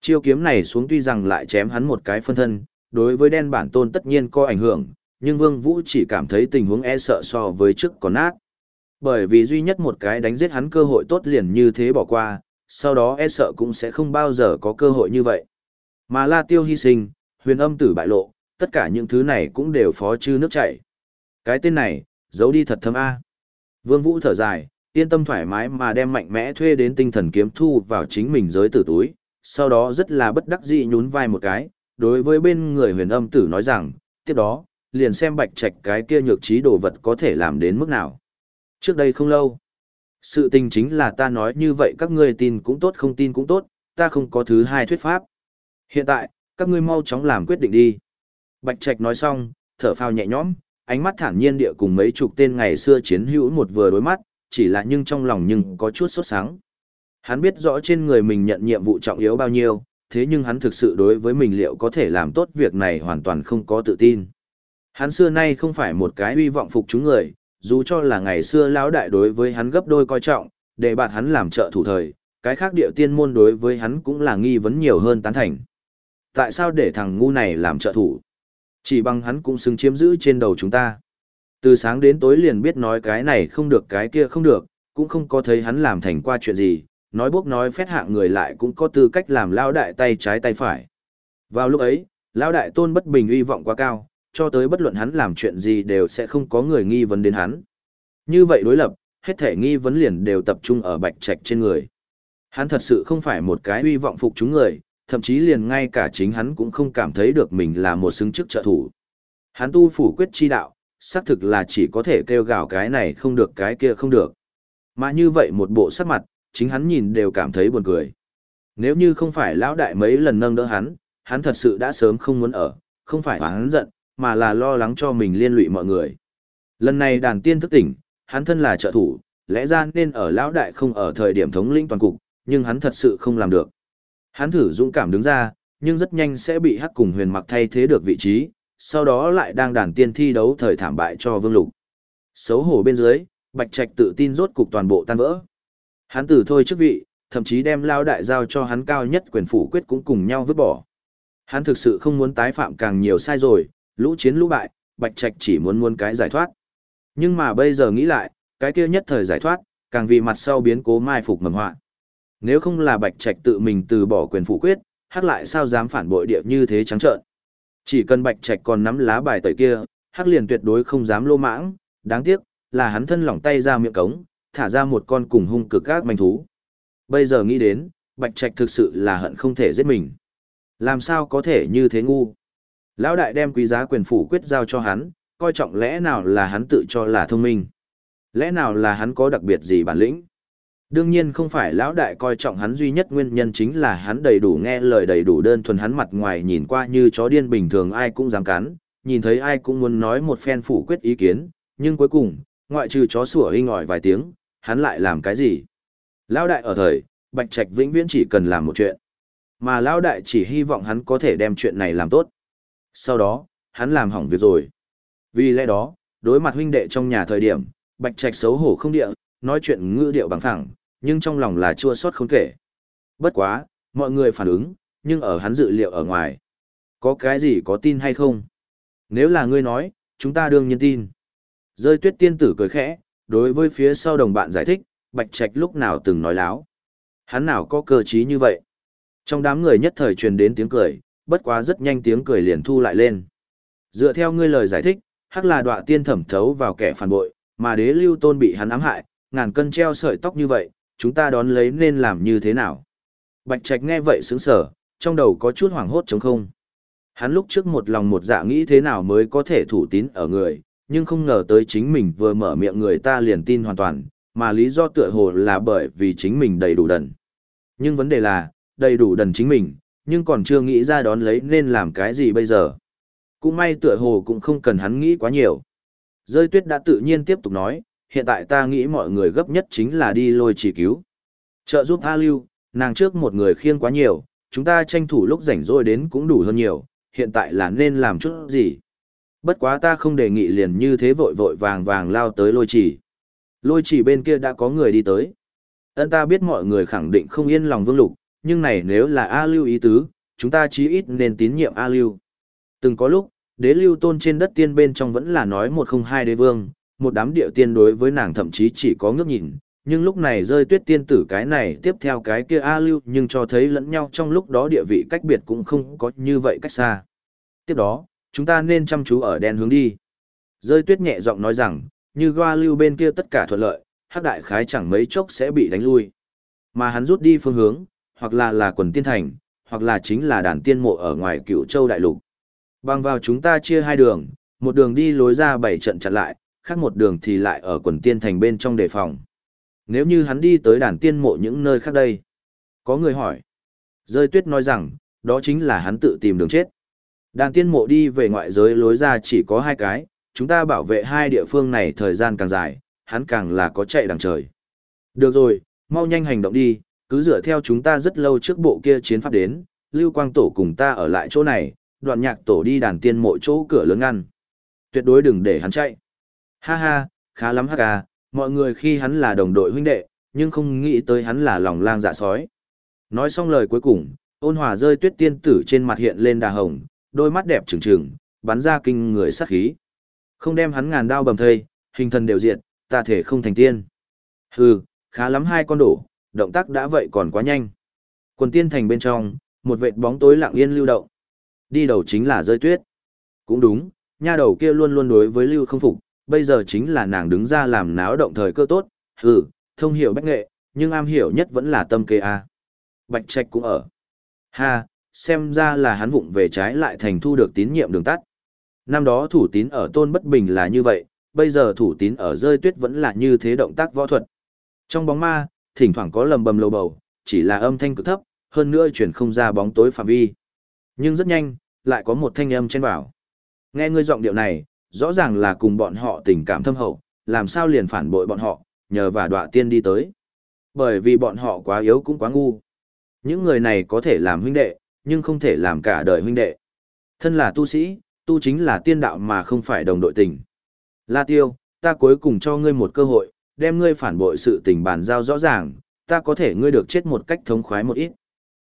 Chiêu kiếm này xuống tuy rằng lại chém hắn một cái phân thân, đối với đen bản tôn tất nhiên có ảnh hưởng, nhưng Vương Vũ chỉ cảm thấy tình huống e sợ so với trước còn nát. Bởi vì duy nhất một cái đánh giết hắn cơ hội tốt liền như thế bỏ qua, sau đó e sợ cũng sẽ không bao giờ có cơ hội như vậy. Mà La Tiêu hy sinh, huyền âm tử bại lộ, tất cả những thứ này cũng đều phó chư nước chảy. Cái tên này, giấu đi thật thâm A. Vương Vũ thở dài, yên tâm thoải mái mà đem mạnh mẽ thuê đến tinh thần kiếm thu vào chính mình giới tử túi, sau đó rất là bất đắc dĩ nhún vai một cái, đối với bên người huyền âm tử nói rằng, tiếp đó, liền xem bạch trạch cái kia nhược trí đồ vật có thể làm đến mức nào. Trước đây không lâu, sự tình chính là ta nói như vậy các ngươi tin cũng tốt không tin cũng tốt, ta không có thứ hai thuyết pháp. Hiện tại, các ngươi mau chóng làm quyết định đi. Bạch Trạch nói xong, thở phào nhẹ nhõm, ánh mắt thản nhiên địa cùng mấy chục tên ngày xưa chiến hữu một vừa đối mắt, chỉ là nhưng trong lòng nhưng có chút sốt sáng. Hắn biết rõ trên người mình nhận nhiệm vụ trọng yếu bao nhiêu, thế nhưng hắn thực sự đối với mình liệu có thể làm tốt việc này hoàn toàn không có tự tin. Hắn xưa nay không phải một cái uy vọng phục chúng người, dù cho là ngày xưa lão đại đối với hắn gấp đôi coi trọng, để bạn hắn làm trợ thủ thời, cái khác địa tiên môn đối với hắn cũng là nghi vấn nhiều hơn tán thành. Tại sao để thằng ngu này làm trợ thủ? Chỉ bằng hắn cũng xứng chiếm giữ trên đầu chúng ta. Từ sáng đến tối liền biết nói cái này không được cái kia không được, cũng không có thấy hắn làm thành qua chuyện gì, nói bốc nói phét hạng người lại cũng có tư cách làm lao đại tay trái tay phải. Vào lúc ấy, lao đại tôn bất bình uy vọng quá cao, cho tới bất luận hắn làm chuyện gì đều sẽ không có người nghi vấn đến hắn. Như vậy đối lập, hết thể nghi vấn liền đều tập trung ở bạch trạch trên người. Hắn thật sự không phải một cái uy vọng phục chúng người, thậm chí liền ngay cả chính hắn cũng không cảm thấy được mình là một xứng chức trợ thủ. Hắn tu phủ quyết chi đạo, xác thực là chỉ có thể kêu gào cái này không được cái kia không được. Mà như vậy một bộ sắc mặt, chính hắn nhìn đều cảm thấy buồn cười. Nếu như không phải lão đại mấy lần nâng đỡ hắn, hắn thật sự đã sớm không muốn ở, không phải hắn giận, mà là lo lắng cho mình liên lụy mọi người. Lần này đàn tiên thức tỉnh, hắn thân là trợ thủ, lẽ ra nên ở lão đại không ở thời điểm thống lĩnh toàn cục, nhưng hắn thật sự không làm được. Hắn thử dũng cảm đứng ra, nhưng rất nhanh sẽ bị hắc cùng huyền mặc thay thế được vị trí, sau đó lại đang đàn tiên thi đấu thời thảm bại cho vương lục. Xấu hổ bên dưới, bạch trạch tự tin rốt cục toàn bộ tan vỡ. Hắn tử thôi chức vị, thậm chí đem lao đại giao cho hắn cao nhất quyền phủ quyết cũng cùng nhau vứt bỏ. Hắn thực sự không muốn tái phạm càng nhiều sai rồi, lũ chiến lũ bại, Bạch Trạch chỉ muốn muốn cái giải thoát. Nhưng mà bây giờ nghĩ lại, cái kia nhất thời giải thoát, càng vì mặt sau biến cố mai phục mầm họa. Nếu không là Bạch Trạch tự mình từ bỏ quyền phủ quyết, hắc lại sao dám phản bội địa như thế trắng trợn. Chỉ cần Bạch Trạch còn nắm lá bài tẩy kia, hắc liền tuyệt đối không dám lô mãng, đáng tiếc, là hắn thân lỏng tay ra miệng cống, thả ra một con cùng hung cực các manh thú. Bây giờ nghĩ đến, Bạch Trạch thực sự là hận không thể giết mình. Làm sao có thể như thế ngu? Lão đại đem quý giá quyền phủ quyết giao cho hắn, coi trọng lẽ nào là hắn tự cho là thông minh. Lẽ nào là hắn có đặc biệt gì bản lĩnh. Đương nhiên không phải lão đại coi trọng hắn duy nhất nguyên nhân chính là hắn đầy đủ nghe lời đầy đủ đơn thuần hắn mặt ngoài nhìn qua như chó điên bình thường ai cũng dám cắn, nhìn thấy ai cũng muốn nói một phen phủ quyết ý kiến, nhưng cuối cùng, ngoại trừ chó sủa hinh ỏi vài tiếng, hắn lại làm cái gì? Lão đại ở thời, Bạch Trạch vĩnh viễn chỉ cần làm một chuyện. Mà lão đại chỉ hy vọng hắn có thể đem chuyện này làm tốt sau đó, hắn làm hỏng việc rồi. Vì lẽ đó, đối mặt huynh đệ trong nhà thời điểm, Bạch Trạch xấu hổ không địa, nói chuyện ngữ điệu bằng phẳng, nhưng trong lòng là chua xót khốn kể. Bất quá, mọi người phản ứng, nhưng ở hắn dự liệu ở ngoài. Có cái gì có tin hay không? Nếu là ngươi nói, chúng ta đương nhiên tin. Rơi tuyết tiên tử cười khẽ, đối với phía sau đồng bạn giải thích, Bạch Trạch lúc nào từng nói láo. Hắn nào có cơ trí như vậy? Trong đám người nhất thời truyền đến tiếng cười, bất quá rất nhanh tiếng cười liền thu lại lên. Dựa theo ngươi lời giải thích, hắc là đọa tiên thẩm thấu vào kẻ phản bội, mà đế lưu tôn bị hắn ám hại, ngàn cân treo sợi tóc như vậy, chúng ta đón lấy nên làm như thế nào? Bạch Trạch nghe vậy sững sờ, trong đầu có chút hoảng hốt trống không. Hắn lúc trước một lòng một dạ nghĩ thế nào mới có thể thủ tín ở người, nhưng không ngờ tới chính mình vừa mở miệng người ta liền tin hoàn toàn, mà lý do tựa hồ là bởi vì chính mình đầy đủ đần. Nhưng vấn đề là, đầy đủ đần chính mình, nhưng còn chưa nghĩ ra đón lấy nên làm cái gì bây giờ. Cũng may tựa hồ cũng không cần hắn nghĩ quá nhiều. Rơi tuyết đã tự nhiên tiếp tục nói, hiện tại ta nghĩ mọi người gấp nhất chính là đi lôi chỉ cứu. Trợ giúp A Lưu, nàng trước một người khiêng quá nhiều, chúng ta tranh thủ lúc rảnh rỗi đến cũng đủ hơn nhiều, hiện tại là nên làm chút gì. Bất quá ta không đề nghị liền như thế vội vội vàng vàng lao tới lôi chỉ. Lôi chỉ bên kia đã có người đi tới. Ân ta biết mọi người khẳng định không yên lòng vương lục, nhưng này nếu là A Lưu ý tứ, chúng ta chí ít nên tín nhiệm A Lưu. Từng có lúc, đế lưu tôn trên đất tiên bên trong vẫn là nói một không hai đế vương, một đám địa tiên đối với nàng thậm chí chỉ có ngước nhìn, nhưng lúc này rơi tuyết tiên tử cái này tiếp theo cái kia A lưu nhưng cho thấy lẫn nhau trong lúc đó địa vị cách biệt cũng không có như vậy cách xa. Tiếp đó, chúng ta nên chăm chú ở đen hướng đi. Rơi tuyết nhẹ giọng nói rằng, như goa lưu bên kia tất cả thuận lợi, hắc đại khái chẳng mấy chốc sẽ bị đánh lui. Mà hắn rút đi phương hướng, hoặc là là quần tiên thành, hoặc là chính là đàn tiên mộ ở ngoài cựu châu đại lục. Bằng vào chúng ta chia hai đường, một đường đi lối ra bảy trận chặn lại, khác một đường thì lại ở quần tiên thành bên trong đề phòng. Nếu như hắn đi tới đàn tiên mộ những nơi khác đây. Có người hỏi. Rơi tuyết nói rằng, đó chính là hắn tự tìm đường chết. Đàn tiên mộ đi về ngoại giới lối ra chỉ có hai cái, chúng ta bảo vệ hai địa phương này thời gian càng dài, hắn càng là có chạy đằng trời. Được rồi, mau nhanh hành động đi, cứ dựa theo chúng ta rất lâu trước bộ kia chiến pháp đến, Lưu Quang Tổ cùng ta ở lại chỗ này, đoạn nhạc tổ đi đàn tiên mộ chỗ cửa lớn ngăn. Tuyệt đối đừng để hắn chạy. Ha ha, khá lắm hắc à, mọi người khi hắn là đồng đội huynh đệ, nhưng không nghĩ tới hắn là lòng lang dạ sói. Nói xong lời cuối cùng, ôn hòa rơi tuyết tiên tử trên mặt hiện lên đà hồng, đôi mắt đẹp trừng trừng, bắn ra kinh người sát khí. Không đem hắn ngàn đao bầm thây, hình thần đều diệt, ta thể không thành tiên. Hừ, khá lắm hai con đổ, động tác đã vậy còn quá nhanh. Quần tiên thành bên trong, một vệt bóng tối lặng yên lưu động. Đi đầu chính là rơi tuyết. Cũng đúng, nha đầu kia luôn luôn đối với lưu không phục, bây giờ chính là nàng đứng ra làm náo động thời cơ tốt, hừ, thông hiểu bách nghệ, nhưng am hiểu nhất vẫn là tâm kế a. Bạch Trạch cũng ở. Ha, xem ra là hắn vụng về trái lại thành thu được tín nhiệm đường tắt. Năm đó thủ tín ở Tôn Bất Bình là như vậy, bây giờ thủ tín ở rơi tuyết vẫn là như thế động tác võ thuật. Trong bóng ma, thỉnh thoảng có lầm bầm lầu bầu, chỉ là âm thanh cực thấp, hơn nữa chuyển không ra bóng tối phạm vi. Nhưng rất nhanh, lại có một thanh âm chen vào. Nghe ngươi giọng điệu này, rõ ràng là cùng bọn họ tình cảm thâm hậu, làm sao liền phản bội bọn họ, nhờ và đọa tiên đi tới. Bởi vì bọn họ quá yếu cũng quá ngu. Những người này có thể làm huynh đệ, nhưng không thể làm cả đời huynh đệ. Thân là tu sĩ, tu chính là tiên đạo mà không phải đồng đội tình. La Tiêu, ta cuối cùng cho ngươi một cơ hội, đem ngươi phản bội sự tình bàn giao rõ ràng, ta có thể ngươi được chết một cách thống khoái một ít.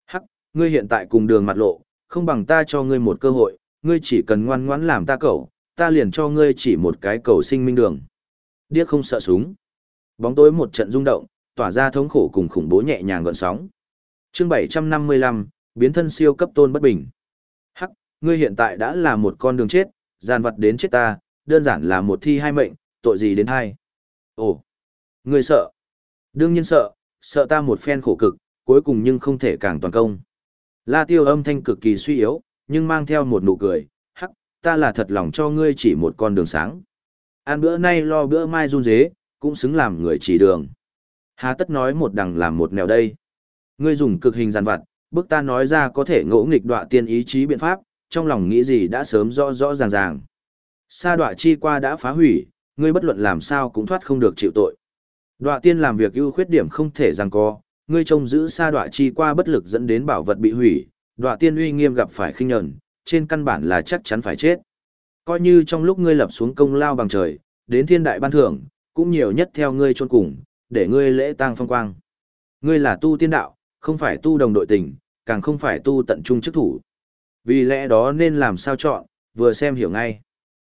Hắc, ngươi hiện tại cùng đường mặt lộ, không bằng ta cho ngươi một cơ hội, ngươi chỉ cần ngoan ngoãn làm ta cầu, ta liền cho ngươi chỉ một cái cầu sinh minh đường. Điếc không sợ súng. Bóng tối một trận rung động, tỏa ra thống khổ cùng khủng bố nhẹ nhàng gợn sóng. Chương 755, biến thân siêu cấp tôn bất bình. Hắc, ngươi hiện tại đã là một con đường chết, gian vật đến chết ta, đơn giản là một thi hai mệnh, tội gì đến hai. Ồ, ngươi sợ. Đương nhiên sợ, sợ ta một phen khổ cực, cuối cùng nhưng không thể càng toàn công. La tiêu âm thanh cực kỳ suy yếu, nhưng mang theo một nụ cười, hắc, ta là thật lòng cho ngươi chỉ một con đường sáng. Ăn bữa nay lo bữa mai run dế, cũng xứng làm người chỉ đường. Hà tất nói một đằng làm một nẻo đây. Ngươi dùng cực hình giàn vặt, bức ta nói ra có thể ngỗ nghịch đọa tiên ý chí biện pháp, trong lòng nghĩ gì đã sớm rõ rõ ràng ràng. Sa đọa chi qua đã phá hủy, ngươi bất luận làm sao cũng thoát không được chịu tội. Đoạ tiên làm việc ưu khuyết điểm không thể rằng co, ngươi trông giữ sa đoạ chi qua bất lực dẫn đến bảo vật bị hủy, đoạ tiên uy nghiêm gặp phải khinh nhẫn, trên căn bản là chắc chắn phải chết. Coi như trong lúc ngươi lập xuống công lao bằng trời, đến thiên đại ban thưởng, cũng nhiều nhất theo ngươi chôn cùng, để ngươi lễ tang phong quang. Ngươi là tu tiên đạo, không phải tu đồng đội tình, càng không phải tu tận trung chức thủ. Vì lẽ đó nên làm sao chọn, vừa xem hiểu ngay.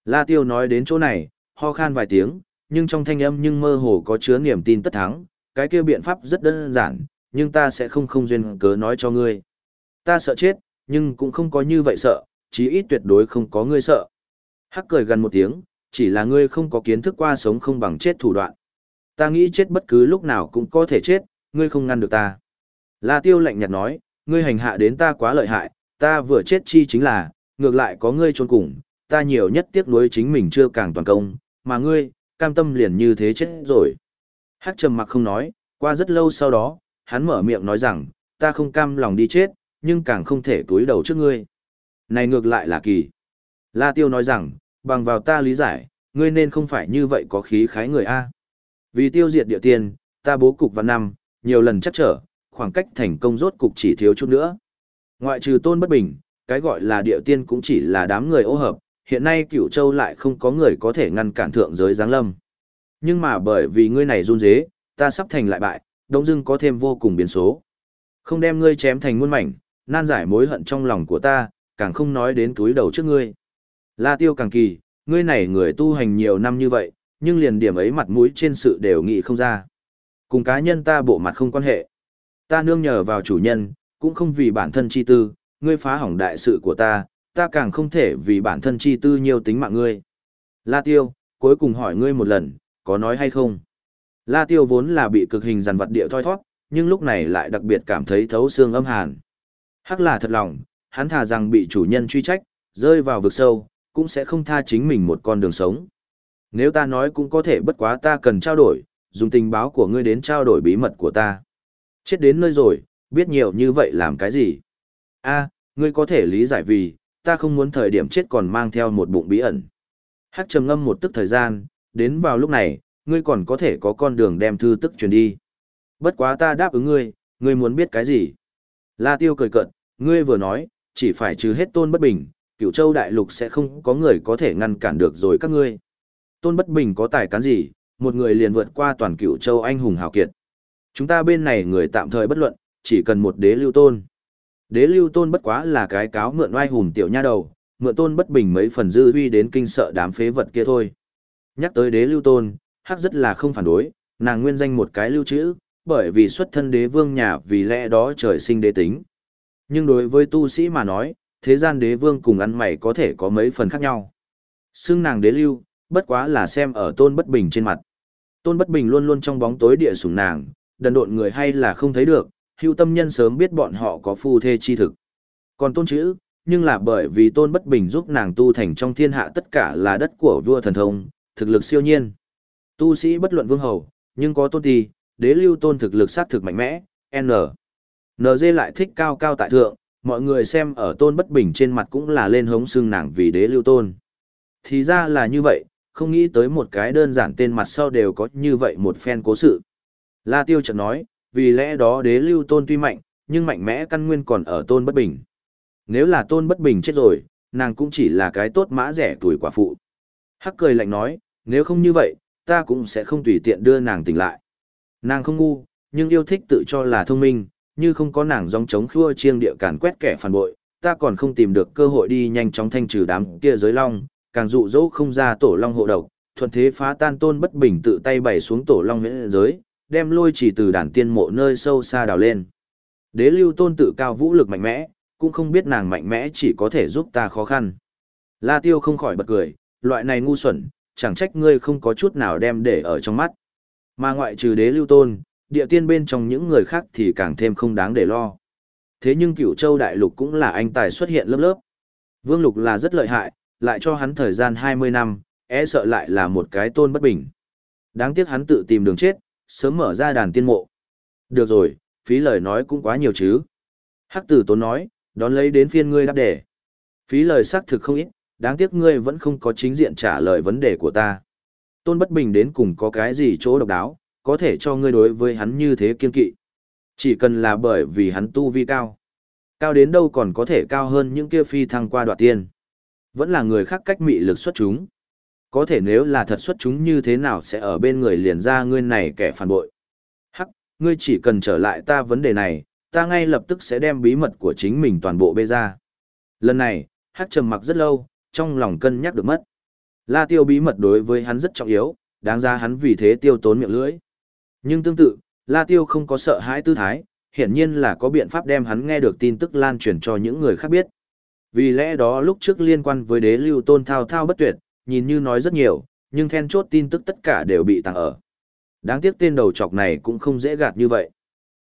La Tiêu nói đến chỗ này, ho khan vài tiếng, nhưng trong thanh âm nhưng mơ hồ có chứa niềm tin tất thắng, cái kia biện pháp rất đơn giản, nhưng ta sẽ không không duyên cớ nói cho ngươi. Ta sợ chết, nhưng cũng không có như vậy sợ, chí ít tuyệt đối không có ngươi sợ. Hắc cười gần một tiếng, chỉ là ngươi không có kiến thức qua sống không bằng chết thủ đoạn. Ta nghĩ chết bất cứ lúc nào cũng có thể chết, ngươi không ngăn được ta. La Tiêu lạnh nhạt nói, ngươi hành hạ đến ta quá lợi hại, ta vừa chết chi chính là, ngược lại có ngươi trốn cùng, ta nhiều nhất tiếc nuối chính mình chưa càng toàn công, mà ngươi, cam tâm liền như thế chết rồi. Hắc trầm mặc không nói, qua rất lâu sau đó, hắn mở miệng nói rằng, ta không cam lòng đi chết, nhưng càng không thể túi đầu trước ngươi. Này ngược lại là kỳ. La Tiêu nói rằng, bằng vào ta lý giải, ngươi nên không phải như vậy có khí khái người A. Vì tiêu diệt địa tiên, ta bố cục vào năm, nhiều lần chắc trở, khoảng cách thành công rốt cục chỉ thiếu chút nữa. Ngoại trừ tôn bất bình, cái gọi là địa tiên cũng chỉ là đám người ô hợp, hiện nay cửu châu lại không có người có thể ngăn cản thượng giới giáng lâm. Nhưng mà bởi vì ngươi này run dế, ta sắp thành lại bại, đông dưng có thêm vô cùng biến số. Không đem ngươi chém thành muôn mảnh, nan giải mối hận trong lòng của ta, càng không nói đến túi đầu trước ngươi. La tiêu càng kỳ, ngươi này người tu hành nhiều năm như vậy, nhưng liền điểm ấy mặt mũi trên sự đều nghĩ không ra. Cùng cá nhân ta bộ mặt không quan hệ. Ta nương nhờ vào chủ nhân, cũng không vì bản thân chi tư, ngươi phá hỏng đại sự của ta, ta càng không thể vì bản thân chi tư nhiều tính mạng ngươi. La Tiêu, cuối cùng hỏi ngươi một lần, có nói hay không? La Tiêu vốn là bị cực hình dằn vật địa thoi thoát, nhưng lúc này lại đặc biệt cảm thấy thấu xương âm hàn. Hắc là thật lòng, hắn thà rằng bị chủ nhân truy trách, rơi vào vực sâu, cũng sẽ không tha chính mình một con đường sống. Nếu ta nói cũng có thể bất quá ta cần trao đổi, dùng tình báo của ngươi đến trao đổi bí mật của ta. Chết đến nơi rồi, biết nhiều như vậy làm cái gì? a ngươi có thể lý giải vì, ta không muốn thời điểm chết còn mang theo một bụng bí ẩn. Hắc trầm ngâm một tức thời gian, đến vào lúc này, ngươi còn có thể có con đường đem thư tức truyền đi. Bất quá ta đáp ứng ngươi, ngươi muốn biết cái gì? La Tiêu cười cợt, ngươi vừa nói, chỉ phải trừ hết tôn bất bình, cửu châu đại lục sẽ không có người có thể ngăn cản được rồi các ngươi. Tôn bất bình có tài cán gì, một người liền vượt qua toàn cửu châu anh hùng hào kiệt. Chúng ta bên này người tạm thời bất luận, chỉ cần một đế lưu tôn. Đế lưu tôn bất quá là cái cáo mượn oai hùng tiểu nha đầu, mượn tôn bất bình mấy phần dư huy đến kinh sợ đám phế vật kia thôi. Nhắc tới đế lưu tôn, hắc rất là không phản đối, nàng nguyên danh một cái lưu trữ, bởi vì xuất thân đế vương nhà vì lẽ đó trời sinh đế tính. Nhưng đối với tu sĩ mà nói, thế gian đế vương cùng ăn mày có thể có mấy phần khác nhau. Xưng nàng đế lưu, bất quá là xem ở tôn bất bình trên mặt. Tôn bất bình luôn luôn trong bóng tối địa sủng nàng, đần độn người hay là không thấy được, hưu tâm nhân sớm biết bọn họ có phu thê chi thực. Còn tôn chữ, nhưng là bởi vì tôn bất bình giúp nàng tu thành trong thiên hạ tất cả là đất của vua thần thông, thực lực siêu nhiên. Tu sĩ bất luận vương hầu, nhưng có tôn thì đế lưu tôn thực lực sát thực mạnh mẽ, N. NG lại thích cao cao tại thượng, mọi người xem ở tôn bất bình trên mặt cũng là lên hống xương nàng vì đế lưu tôn. Thì ra là như vậy, không nghĩ tới một cái đơn giản tên mặt sau đều có như vậy một phen cố sự. La Tiêu chợt nói, vì lẽ đó đế lưu tôn tuy mạnh, nhưng mạnh mẽ căn nguyên còn ở tôn bất bình. Nếu là tôn bất bình chết rồi, nàng cũng chỉ là cái tốt mã rẻ tuổi quả phụ. Hắc cười lạnh nói, nếu không như vậy, ta cũng sẽ không tùy tiện đưa nàng tỉnh lại. Nàng không ngu, nhưng yêu thích tự cho là thông minh, như không có nàng dòng chống khua chiêng địa càn quét kẻ phản bội, ta còn không tìm được cơ hội đi nhanh chóng thanh trừ đám kia giới long, càng dụ dỗ không ra tổ long hộ độc, thuận thế phá tan tôn bất bình tự tay bày xuống tổ long huyện giới, đem lôi chỉ từ đàn tiên mộ nơi sâu xa đào lên. Đế lưu tôn tự cao vũ lực mạnh mẽ, cũng không biết nàng mạnh mẽ chỉ có thể giúp ta khó khăn. La tiêu không khỏi bật cười, loại này ngu xuẩn, chẳng trách ngươi không có chút nào đem để ở trong mắt. Mà ngoại trừ đế lưu tôn, địa tiên bên trong những người khác thì càng thêm không đáng để lo. Thế nhưng cửu châu đại lục cũng là anh tài xuất hiện lớp lớp. Vương lục là rất lợi hại, lại cho hắn thời gian 20 năm, e sợ lại là một cái tôn bất bình. Đáng tiếc hắn tự tìm đường chết, sớm mở ra đàn tiên mộ. Được rồi, phí lời nói cũng quá nhiều chứ. Hắc tử tốn nói, đón lấy đến phiên ngươi đáp đề. Phí lời xác thực không ít, đáng tiếc ngươi vẫn không có chính diện trả lời vấn đề của ta. Tôn bất bình đến cùng có cái gì chỗ độc đáo, có thể cho ngươi đối với hắn như thế kiên kỵ. Chỉ cần là bởi vì hắn tu vi cao. Cao đến đâu còn có thể cao hơn những kia phi thăng qua đoạt tiên. Vẫn là người khác cách mị lực xuất chúng. Có thể nếu là thật xuất chúng như thế nào sẽ ở bên người liền ra ngươi này kẻ phản bội. Hắc, ngươi chỉ cần trở lại ta vấn đề này, ta ngay lập tức sẽ đem bí mật của chính mình toàn bộ bê ra. Lần này, Hắc trầm mặc rất lâu, trong lòng cân nhắc được mất. La tiêu bí mật đối với hắn rất trọng yếu, đáng ra hắn vì thế tiêu tốn miệng lưỡi. Nhưng tương tự, La tiêu không có sợ hãi tư thái, hiển nhiên là có biện pháp đem hắn nghe được tin tức lan truyền cho những người khác biết. Vì lẽ đó lúc trước liên quan với đế lưu tôn thao thao bất tuyệt, nhìn như nói rất nhiều, nhưng then chốt tin tức tất cả đều bị tàng ở. Đáng tiếc tên đầu chọc này cũng không dễ gạt như vậy.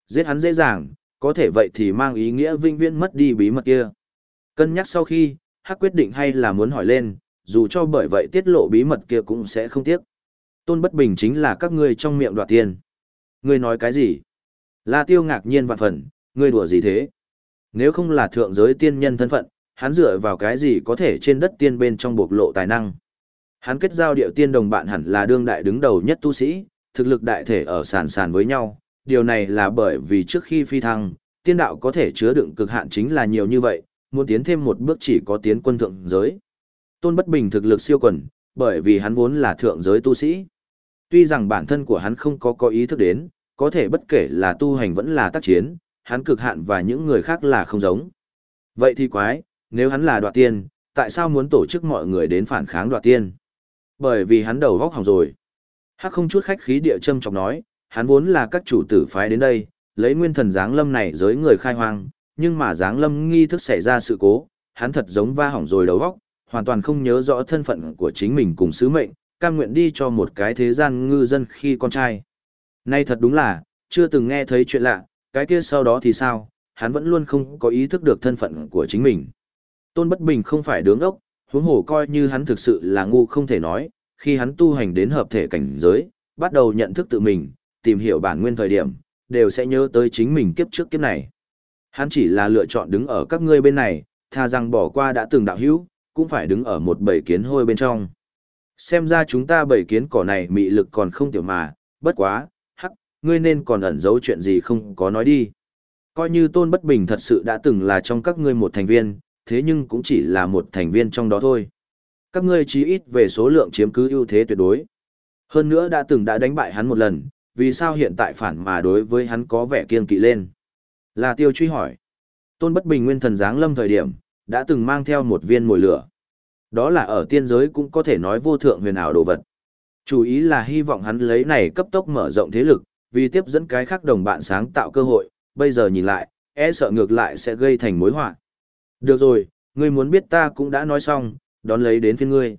Giết hắn dễ dàng, có thể vậy thì mang ý nghĩa vinh viễn mất đi bí mật kia. Cân nhắc sau khi, Hắc quyết định hay là muốn hỏi lên, dù cho bởi vậy tiết lộ bí mật kia cũng sẽ không tiếc. Tôn bất bình chính là các ngươi trong miệng đoạt tiền. Ngươi nói cái gì? La tiêu ngạc nhiên vạn phần, ngươi đùa gì thế? Nếu không là thượng giới tiên nhân thân phận, hắn dựa vào cái gì có thể trên đất tiên bên trong bộc lộ tài năng? Hắn kết giao điệu tiên đồng bạn hẳn là đương đại đứng đầu nhất tu sĩ, thực lực đại thể ở sàn sàn với nhau. Điều này là bởi vì trước khi phi thăng, tiên đạo có thể chứa đựng cực hạn chính là nhiều như vậy, muốn tiến thêm một bước chỉ có tiến quân thượng giới. Tôn Bất Bình thực lực siêu quần, bởi vì hắn vốn là thượng giới tu sĩ. Tuy rằng bản thân của hắn không có có ý thức đến, có thể bất kể là tu hành vẫn là tác chiến, hắn cực hạn và những người khác là không giống. Vậy thì quái, nếu hắn là đoạt tiên, tại sao muốn tổ chức mọi người đến phản kháng đoạt tiên? Bởi vì hắn đầu vóc hỏng rồi. Hắc không chút khách khí địa châm chọc nói, hắn vốn là các chủ tử phái đến đây, lấy nguyên thần giáng lâm này giới người khai hoang, nhưng mà giáng lâm nghi thức xảy ra sự cố, hắn thật giống va hỏng rồi đầu vóc, hoàn toàn không nhớ rõ thân phận của chính mình cùng sứ mệnh, cam nguyện đi cho một cái thế gian ngư dân khi con trai. Nay thật đúng là, chưa từng nghe thấy chuyện lạ, cái kia sau đó thì sao, hắn vẫn luôn không có ý thức được thân phận của chính mình. Tôn Bất Bình không phải đứng ốc, huống hồ coi như hắn thực sự là ngu không thể nói, khi hắn tu hành đến hợp thể cảnh giới, bắt đầu nhận thức tự mình, tìm hiểu bản nguyên thời điểm, đều sẽ nhớ tới chính mình kiếp trước kiếp này. Hắn chỉ là lựa chọn đứng ở các ngươi bên này, tha rằng bỏ qua đã từng đạo hữu, cũng phải đứng ở một bầy kiến hôi bên trong. Xem ra chúng ta bầy kiến cỏ này mị lực còn không tiểu mà, bất quá, hắc, ngươi nên còn ẩn giấu chuyện gì không có nói đi. Coi như tôn bất bình thật sự đã từng là trong các ngươi một thành viên, thế nhưng cũng chỉ là một thành viên trong đó thôi. Các ngươi chí ít về số lượng chiếm cứ ưu thế tuyệt đối. Hơn nữa đã từng đã đánh bại hắn một lần, vì sao hiện tại phản mà đối với hắn có vẻ kiên kỵ lên. Là tiêu truy hỏi. Tôn bất bình nguyên thần giáng lâm thời điểm, đã từng mang theo một viên mồi lửa. Đó là ở tiên giới cũng có thể nói vô thượng huyền ảo đồ vật. Chủ ý là hy vọng hắn lấy này cấp tốc mở rộng thế lực, vì tiếp dẫn cái khác đồng bạn sáng tạo cơ hội, bây giờ nhìn lại, e sợ ngược lại sẽ gây thành mối họa. Được rồi, ngươi muốn biết ta cũng đã nói xong, đón lấy đến phiên ngươi.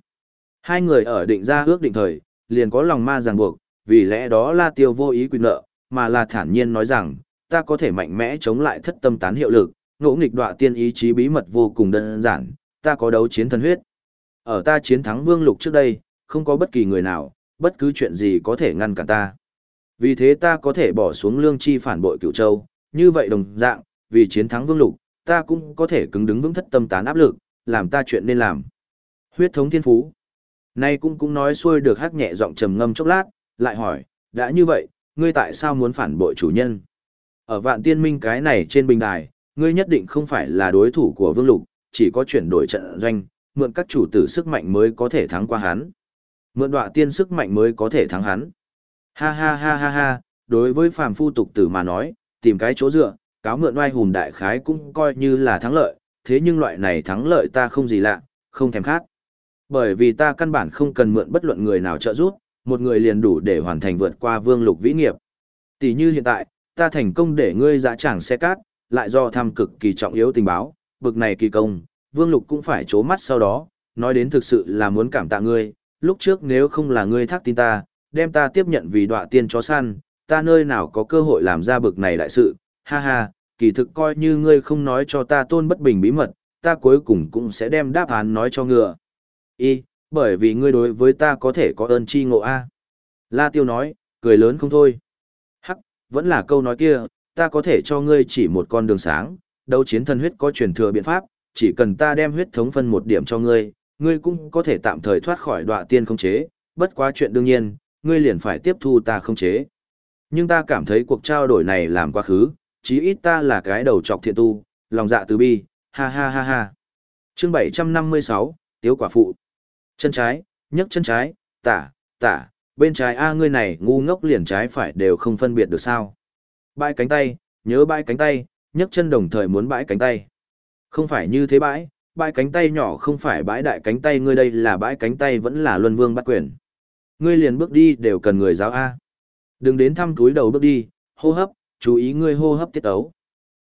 Hai người ở định ra ước định thời, liền có lòng ma ràng buộc, vì lẽ đó La Tiêu vô ý quy nợ, mà là thản nhiên nói rằng, ta có thể mạnh mẽ chống lại thất tâm tán hiệu lực, ngỗ nghịch đọa tiên ý chí bí mật vô cùng đơn giản, ta có đấu chiến thần huyết. Ở ta chiến thắng vương lục trước đây, không có bất kỳ người nào, bất cứ chuyện gì có thể ngăn cản ta. Vì thế ta có thể bỏ xuống lương chi phản bội cựu châu, như vậy đồng dạng, vì chiến thắng vương lục, ta cũng có thể cứng đứng vững thất tâm tán áp lực, làm ta chuyện nên làm. Huyết thống thiên phú. Nay cũng cũng nói xuôi được hát nhẹ giọng trầm ngâm chốc lát, lại hỏi, đã như vậy, ngươi tại sao muốn phản bội chủ nhân? Ở vạn tiên minh cái này trên bình đài, ngươi nhất định không phải là đối thủ của vương lục, chỉ có chuyển đổi trận doanh, mượn các chủ tử sức mạnh mới có thể thắng qua hắn. Mượn đọa tiên sức mạnh mới có thể thắng hắn. Ha ha ha ha ha, đối với phàm phu tục tử mà nói, tìm cái chỗ dựa, cáo mượn oai hùng đại khái cũng coi như là thắng lợi, thế nhưng loại này thắng lợi ta không gì lạ, không thèm khát. Bởi vì ta căn bản không cần mượn bất luận người nào trợ giúp, một người liền đủ để hoàn thành vượt qua vương lục vĩ nghiệp. Tỷ như hiện tại, ta thành công để ngươi dã tràng xe cát, lại do thăm cực kỳ trọng yếu tình báo, bực này kỳ công, vương lục cũng phải chố mắt sau đó, nói đến thực sự là muốn cảm tạ ngươi, lúc trước nếu không là ngươi thác tin ta, đem ta tiếp nhận vì đọa tiên chó săn, ta nơi nào có cơ hội làm ra bực này đại sự, ha ha, kỳ thực coi như ngươi không nói cho ta tôn bất bình bí mật, ta cuối cùng cũng sẽ đem đáp án nói cho ngựa. Y, bởi vì ngươi đối với ta có thể có ơn chi ngộ a. La Tiêu nói, cười lớn không thôi. Hắc, vẫn là câu nói kia, ta có thể cho ngươi chỉ một con đường sáng, đấu chiến thần huyết có truyền thừa biện pháp, chỉ cần ta đem huyết thống phân một điểm cho ngươi, ngươi cũng có thể tạm thời thoát khỏi đọa tiên không chế, bất quá chuyện đương nhiên, ngươi liền phải tiếp thu ta không chế. Nhưng ta cảm thấy cuộc trao đổi này làm quá khứ, chí ít ta là cái đầu chọc thiện tu, lòng dạ từ bi, ha ha ha ha. Chương 756, Tiếu quả phụ. Chân trái, nhấc chân trái, tả, tả, bên trái a ngươi này ngu ngốc liền trái phải đều không phân biệt được sao. Bãi cánh tay, nhớ bãi cánh tay, nhấc chân đồng thời muốn bãi cánh tay. Không phải như thế bãi, bãi cánh tay nhỏ không phải bãi đại cánh tay ngươi đây là bãi cánh tay vẫn là luân vương bắt quyền. Ngươi liền bước đi đều cần người giáo A. Đừng đến thăm túi đầu bước đi, hô hấp, chú ý ngươi hô hấp tiết ấu.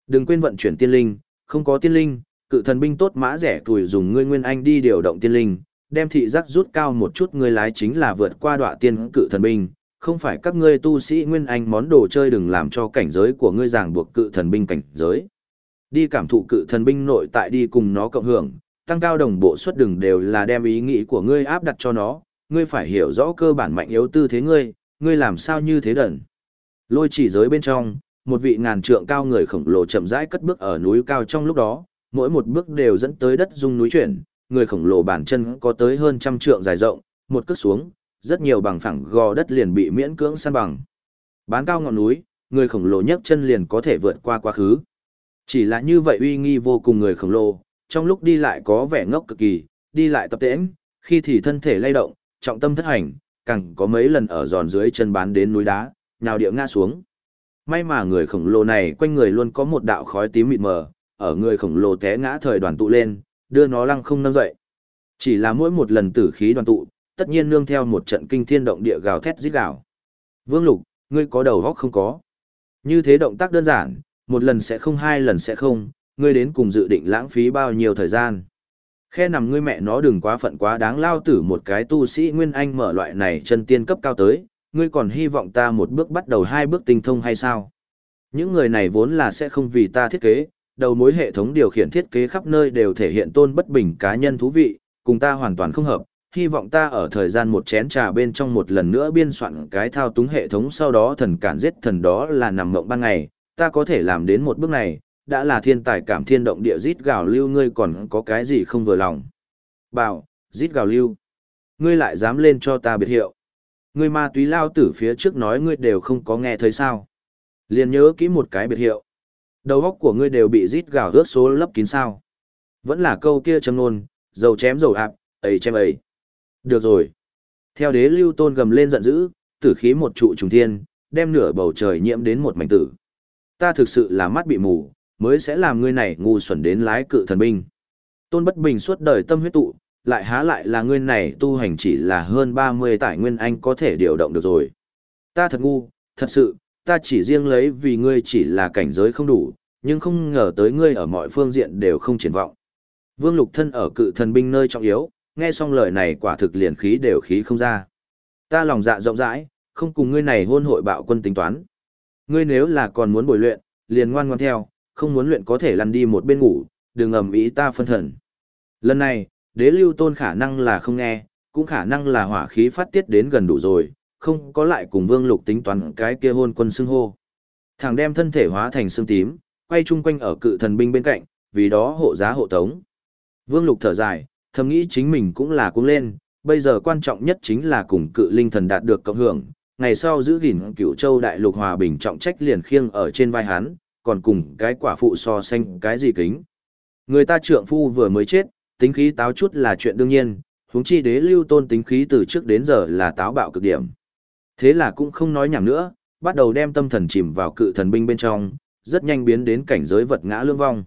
Đừng quên vận chuyển tiên linh, không có tiên linh, cự thần binh tốt mã rẻ tuổi dùng ngươi nguyên anh đi điều động tiên linh, đem thị giác rút cao một chút ngươi lái chính là vượt qua đọa tiên cự thần binh, không phải các ngươi tu sĩ nguyên anh món đồ chơi đừng làm cho cảnh giới của ngươi ràng buộc cự thần binh cảnh giới. Đi cảm thụ cự thần binh nội tại đi cùng nó cộng hưởng, tăng cao đồng bộ suất đừng đều là đem ý nghĩ của ngươi áp đặt cho nó, ngươi phải hiểu rõ cơ bản mạnh yếu tư thế ngươi, ngươi làm sao như thế đần. Lôi chỉ giới bên trong, một vị ngàn trượng cao người khổng lồ chậm rãi cất bước ở núi cao trong lúc đó, mỗi một bước đều dẫn tới đất rung núi chuyển, người khổng lồ bản chân có tới hơn trăm trượng dài rộng, một cước xuống, rất nhiều bằng phẳng gò đất liền bị miễn cưỡng san bằng. Bán cao ngọn núi, người khổng lồ nhấc chân liền có thể vượt qua quá khứ. Chỉ là như vậy uy nghi vô cùng người khổng lồ, trong lúc đi lại có vẻ ngốc cực kỳ, đi lại tập tễnh, khi thì thân thể lay động, trọng tâm thất hành, càng có mấy lần ở giòn dưới chân bán đến núi đá, nhào địa ngã xuống. May mà người khổng lồ này quanh người luôn có một đạo khói tím mịt mờ, ở người khổng lồ té ngã thời đoàn tụ lên, đưa nó lăng không nâng dậy. Chỉ là mỗi một lần tử khí đoàn tụ, tất nhiên nương theo một trận kinh thiên động địa gào thét rít gào. Vương Lục, ngươi có đầu óc không có? Như thế động tác đơn giản, một lần sẽ không hai lần sẽ không, ngươi đến cùng dự định lãng phí bao nhiêu thời gian. Khe nằm ngươi mẹ nó đừng quá phận quá đáng lao tử một cái tu sĩ nguyên anh mở loại này chân tiên cấp cao tới, ngươi còn hy vọng ta một bước bắt đầu hai bước tinh thông hay sao? Những người này vốn là sẽ không vì ta thiết kế, đầu mối hệ thống điều khiển thiết kế khắp nơi đều thể hiện tôn bất bình cá nhân thú vị, cùng ta hoàn toàn không hợp, hy vọng ta ở thời gian một chén trà bên trong một lần nữa biên soạn cái thao túng hệ thống sau đó thần cản giết thần đó là nằm mộng ban ngày, ta có thể làm đến một bước này, đã là thiên tài cảm thiên động địa rít gào lưu ngươi còn có cái gì không vừa lòng. Bảo, rít gào lưu. Ngươi lại dám lên cho ta biệt hiệu. Ngươi ma túy lao tử phía trước nói ngươi đều không có nghe thấy sao. Liền nhớ kỹ một cái biệt hiệu. Đầu óc của ngươi đều bị rít gào ướt số lấp kín sao. Vẫn là câu kia châm nôn, dầu chém dầu ạp, ấy chém ấy. Được rồi. Theo đế lưu tôn gầm lên giận dữ, tử khí một trụ trùng thiên, đem nửa bầu trời nhiễm đến một mảnh tử. Ta thực sự là mắt bị mù, mới sẽ làm ngươi này ngu xuẩn đến lái cự thần binh. Tôn bất bình suốt đời tâm huyết tụ, lại há lại là ngươi này tu hành chỉ là hơn 30 tải nguyên anh có thể điều động được rồi. Ta thật ngu, thật sự, ta chỉ riêng lấy vì ngươi chỉ là cảnh giới không đủ, nhưng không ngờ tới ngươi ở mọi phương diện đều không triển vọng. Vương Lục thân ở cự thần binh nơi trọng yếu, nghe xong lời này quả thực liền khí đều khí không ra. Ta lòng dạ rộng rãi, không cùng ngươi này hôn hội bạo quân tính toán. Ngươi nếu là còn muốn bồi luyện, liền ngoan ngoan theo, không muốn luyện có thể lăn đi một bên ngủ, đừng ầm ĩ ta phân thần. Lần này, đế lưu tôn khả năng là không nghe, cũng khả năng là hỏa khí phát tiết đến gần đủ rồi, không có lại cùng vương lục tính toán cái kia hôn quân xưng hô. Thằng đem thân thể hóa thành xương tím, quay chung quanh ở cự thần binh bên cạnh, vì đó hộ giá hộ tống. Vương lục thở dài, thầm nghĩ chính mình cũng là cũng lên, bây giờ quan trọng nhất chính là cùng cự linh thần đạt được cộng hưởng, ngày sau giữ gìn cửu châu đại lục hòa bình trọng trách liền khiêng ở trên vai hắn, còn cùng cái quả phụ so sánh cái gì kính. Người ta trượng phu vừa mới chết, tính khí táo chút là chuyện đương nhiên, huống chi đế lưu tôn tính khí từ trước đến giờ là táo bạo cực điểm. Thế là cũng không nói nhảm nữa, bắt đầu đem tâm thần chìm vào cự thần binh bên trong, rất nhanh biến đến cảnh giới vật ngã lương vong.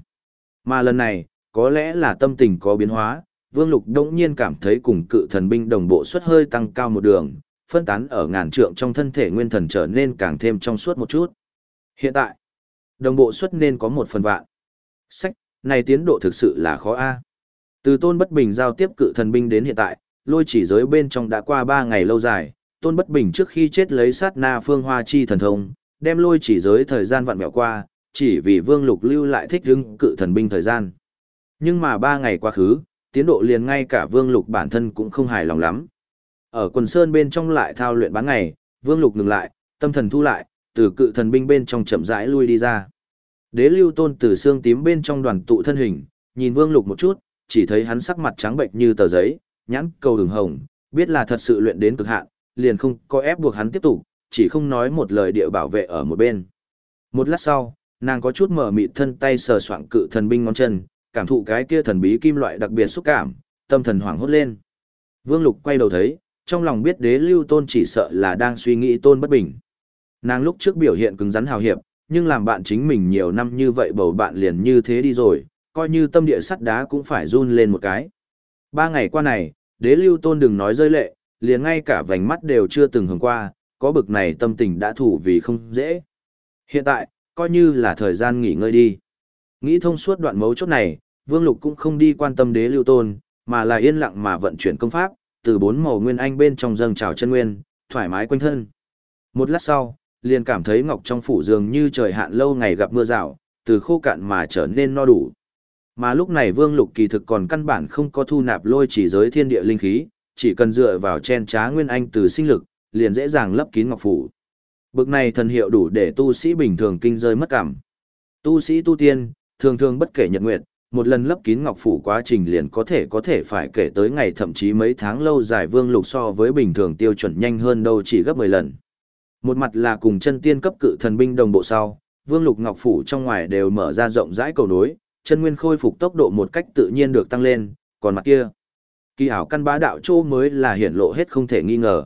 Mà lần này, có lẽ là tâm tình có biến hóa, Vương Lục đống nhiên cảm thấy cùng cự thần binh đồng bộ suất hơi tăng cao một đường, phân tán ở ngàn trượng trong thân thể nguyên thần trở nên càng thêm trong suốt một chút. Hiện tại, đồng bộ suất nên có một phần vạn. Sách, này tiến độ thực sự là khó a. Từ Tôn Bất Bình giao tiếp cự thần binh đến hiện tại, lôi chỉ giới bên trong đã qua 3 ngày lâu dài, Tôn Bất Bình trước khi chết lấy sát na phương hoa chi thần thông, đem lôi chỉ giới thời gian vặn mẹo qua, chỉ vì Vương Lục lưu lại thích hứng cự thần binh thời gian. Nhưng mà 3 ngày quá khứ, tiến độ liền ngay cả Vương Lục bản thân cũng không hài lòng lắm. Ở quần sơn bên trong lại thao luyện bán ngày, Vương Lục ngừng lại, tâm thần thu lại, từ cự thần binh bên trong chậm rãi lui đi ra. Đế Lưu Tôn từ xương tím bên trong đoàn tụ thân hình, nhìn Vương Lục một chút, chỉ thấy hắn sắc mặt trắng bệnh như tờ giấy, nhãn cầu đường hồng, biết là thật sự luyện đến cực hạn, liền không có ép buộc hắn tiếp tục, chỉ không nói một lời địa bảo vệ ở một bên. Một lát sau, nàng có chút mở mịt thân tay sờ soạng cự thần binh ngón chân, cảm thụ cái kia thần bí kim loại đặc biệt xúc cảm, tâm thần hoảng hốt lên. Vương Lục quay đầu thấy, trong lòng biết đế lưu tôn chỉ sợ là đang suy nghĩ tôn bất bình. Nàng lúc trước biểu hiện cứng rắn hào hiệp, nhưng làm bạn chính mình nhiều năm như vậy bầu bạn liền như thế đi rồi, coi như tâm địa sắt đá cũng phải run lên một cái. Ba ngày qua này, đế lưu tôn đừng nói rơi lệ, liền ngay cả vành mắt đều chưa từng hưởng qua, có bực này tâm tình đã thủ vì không dễ. Hiện tại, coi như là thời gian nghỉ ngơi đi. Nghĩ thông suốt đoạn mấu chốt này, Vương Lục cũng không đi quan tâm đế lưu tôn, mà là yên lặng mà vận chuyển công pháp, từ bốn màu nguyên anh bên trong dâng trào chân nguyên, thoải mái quanh thân. Một lát sau, liền cảm thấy ngọc trong phủ dường như trời hạn lâu ngày gặp mưa rào, từ khô cạn mà trở nên no đủ. Mà lúc này Vương Lục kỳ thực còn căn bản không có thu nạp lôi chỉ giới thiên địa linh khí, chỉ cần dựa vào chen trá nguyên anh từ sinh lực, liền dễ dàng lấp kín ngọc phủ. Bực này thần hiệu đủ để tu sĩ bình thường kinh rơi mất cảm. Tu sĩ tu tiên, thường thường bất kể nhật nguyện, một lần lấp kín ngọc phủ quá trình liền có thể có thể phải kể tới ngày thậm chí mấy tháng lâu dài vương lục so với bình thường tiêu chuẩn nhanh hơn đâu chỉ gấp 10 lần. Một mặt là cùng chân tiên cấp cự thần binh đồng bộ sau, vương lục ngọc phủ trong ngoài đều mở ra rộng rãi cầu nối, chân nguyên khôi phục tốc độ một cách tự nhiên được tăng lên, còn mặt kia, kỳ ảo căn bá đạo châu mới là hiển lộ hết không thể nghi ngờ.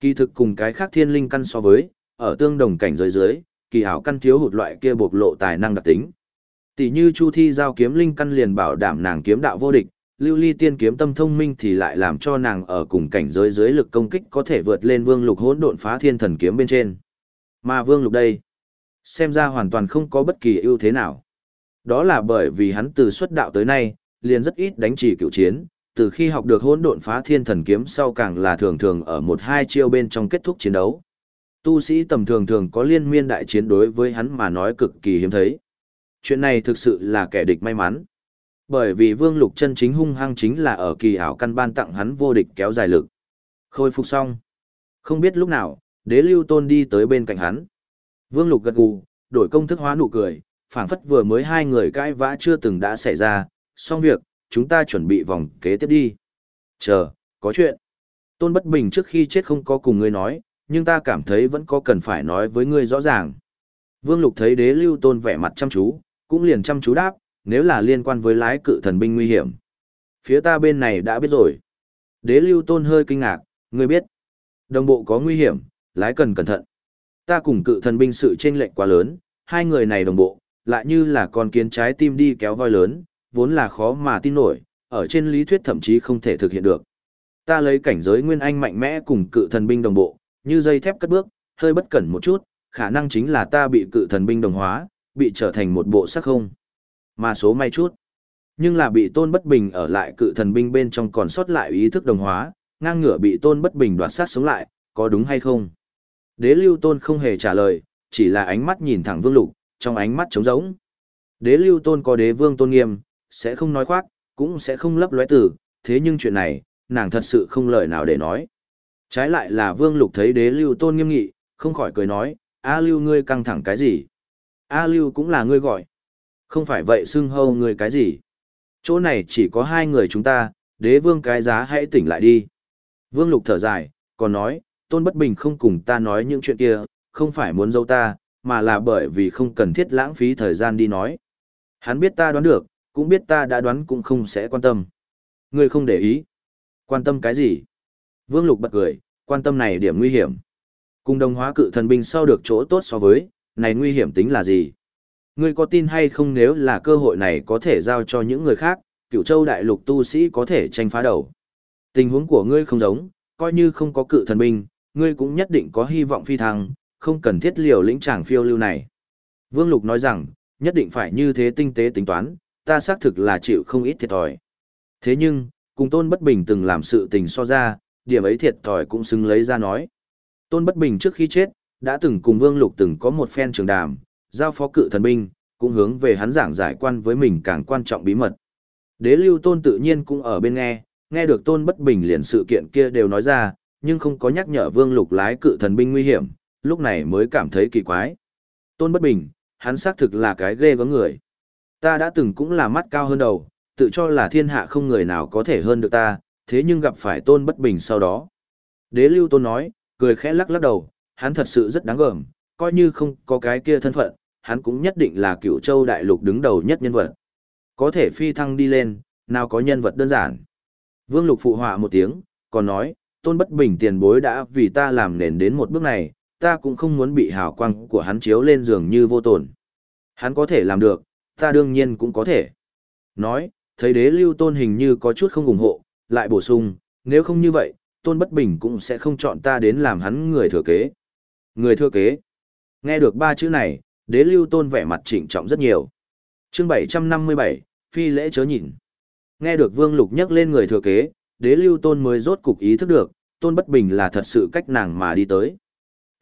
Kỳ thực cùng cái khác thiên linh căn so với, ở tương đồng cảnh giới dưới, kỳ ảo căn thiếu hụt loại kia bộc lộ tài năng đặc tính. Tỷ như Chu Thi giao kiếm linh căn liền bảo đảm nàng kiếm đạo vô địch, Lưu Ly tiên kiếm tâm thông minh thì lại làm cho nàng ở cùng cảnh giới dưới lực công kích có thể vượt lên Vương Lục hỗn độn phá thiên thần kiếm bên trên. Mà Vương Lục đây, xem ra hoàn toàn không có bất kỳ ưu thế nào. Đó là bởi vì hắn từ xuất đạo tới nay, liền rất ít đánh chỉ cựu chiến, từ khi học được hỗn độn phá thiên thần kiếm sau càng là thường thường ở một hai chiêu bên trong kết thúc chiến đấu. Tu sĩ tầm thường thường có liên miên đại chiến đối với hắn mà nói cực kỳ hiếm thấy. Chuyện này thực sự là kẻ địch may mắn. Bởi vì Vương Lục chân chính hung hăng chính là ở kỳ ảo căn ban tặng hắn vô địch kéo dài lực. Khôi phục xong. Không biết lúc nào, đế lưu tôn đi tới bên cạnh hắn. Vương Lục gật gù, đổi công thức hóa nụ cười, phảng phất vừa mới hai người cãi vã chưa từng đã xảy ra, xong việc, chúng ta chuẩn bị vòng kế tiếp đi. Chờ, có chuyện. Tôn Bất Bình trước khi chết không có cùng ngươi nói, nhưng ta cảm thấy vẫn có cần phải nói với ngươi rõ ràng. Vương Lục thấy đế lưu tôn vẻ mặt chăm chú, cũng liền chăm chú đáp, nếu là liên quan với lái cự thần binh nguy hiểm. Phía ta bên này đã biết rồi. Đế lưu tôn hơi kinh ngạc, ngươi biết. Đồng bộ có nguy hiểm, lái cần cẩn thận. Ta cùng cự thần binh sự chênh lệch quá lớn, hai người này đồng bộ, lại như là con kiến trái tim đi kéo voi lớn, vốn là khó mà tin nổi, ở trên lý thuyết thậm chí không thể thực hiện được. Ta lấy cảnh giới nguyên anh mạnh mẽ cùng cự thần binh đồng bộ, như dây thép cất bước, hơi bất cẩn một chút, khả năng chính là ta bị cự thần binh đồng hóa, bị trở thành một bộ sắc không. Mà số may chút. Nhưng là bị tôn bất bình ở lại cự thần binh bên trong còn sót lại ý thức đồng hóa, ngang ngửa bị tôn bất bình đoạt sát sống lại, có đúng hay không? Đế lưu tôn không hề trả lời, chỉ là ánh mắt nhìn thẳng vương lục, trong ánh mắt trống rỗng. Đế lưu tôn có đế vương tôn nghiêm, sẽ không nói khoác, cũng sẽ không lấp lóe tử, thế nhưng chuyện này, nàng thật sự không lời nào để nói. Trái lại là vương lục thấy đế lưu tôn nghiêm nghị, không khỏi cười nói, A lưu ngươi căng thẳng cái gì? A lưu cũng là ngươi gọi. Không phải vậy xưng hâu ngươi cái gì? Chỗ này chỉ có hai người chúng ta, đế vương cái giá hãy tỉnh lại đi. Vương lục thở dài, còn nói, tôn bất bình không cùng ta nói những chuyện kia, không phải muốn dâu ta, mà là bởi vì không cần thiết lãng phí thời gian đi nói. Hắn biết ta đoán được, cũng biết ta đã đoán cũng không sẽ quan tâm. Ngươi không để ý. Quan tâm cái gì? Vương Lục bật cười, quan tâm này điểm nguy hiểm. Cùng đồng hóa cự thần binh sau được chỗ tốt so với, này nguy hiểm tính là gì? Ngươi có tin hay không nếu là cơ hội này có thể giao cho những người khác, cựu châu đại lục tu sĩ có thể tranh phá đầu. Tình huống của ngươi không giống, coi như không có cự thần binh, ngươi cũng nhất định có hy vọng phi thăng, không cần thiết liều lĩnh chàng phiêu lưu này. Vương Lục nói rằng, nhất định phải như thế tinh tế tính toán, ta xác thực là chịu không ít thiệt thòi. Thế nhưng, cùng Tôn Bất Bình từng làm sự tình so ra, điểm ấy thiệt thòi cũng xứng lấy ra nói. Tôn Bất Bình trước khi chết, đã từng cùng Vương Lục từng có một phen trường đàm, giao phó cự thần binh, cũng hướng về hắn giảng giải quan với mình càng quan trọng bí mật. Đế lưu Tôn tự nhiên cũng ở bên nghe, nghe được Tôn Bất Bình liền sự kiện kia đều nói ra, nhưng không có nhắc nhở Vương Lục lái cự thần binh nguy hiểm, lúc này mới cảm thấy kỳ quái. Tôn Bất Bình, hắn xác thực là cái ghê có người. Ta đã từng cũng là mắt cao hơn đầu, tự cho là thiên hạ không người nào có thể hơn được ta, thế nhưng gặp phải tôn bất bình sau đó. Đế lưu tôn nói, cười khẽ lắc lắc đầu, hắn thật sự rất đáng gờm, coi như không có cái kia thân phận, hắn cũng nhất định là cựu châu đại lục đứng đầu nhất nhân vật. Có thể phi thăng đi lên, nào có nhân vật đơn giản. Vương lục phụ họa một tiếng, còn nói, tôn bất bình tiền bối đã vì ta làm nền đến một bước này, ta cũng không muốn bị hào quang của hắn chiếu lên giường như vô tổn. Hắn có thể làm được, ta đương nhiên cũng có thể. Nói, thấy đế lưu tôn hình như có chút không ủng hộ, lại bổ sung, nếu không như vậy, tôn bất bình cũng sẽ không chọn ta đến làm hắn người thừa kế. Người thừa kế. Nghe được ba chữ này, đế lưu tôn vẻ mặt trịnh trọng rất nhiều. chương 757, phi lễ chớ nhìn. Nghe được Vương Lục nhắc lên người thừa kế, đế lưu tôn mới rốt cục ý thức được, tôn bất bình là thật sự cách nàng mà đi tới.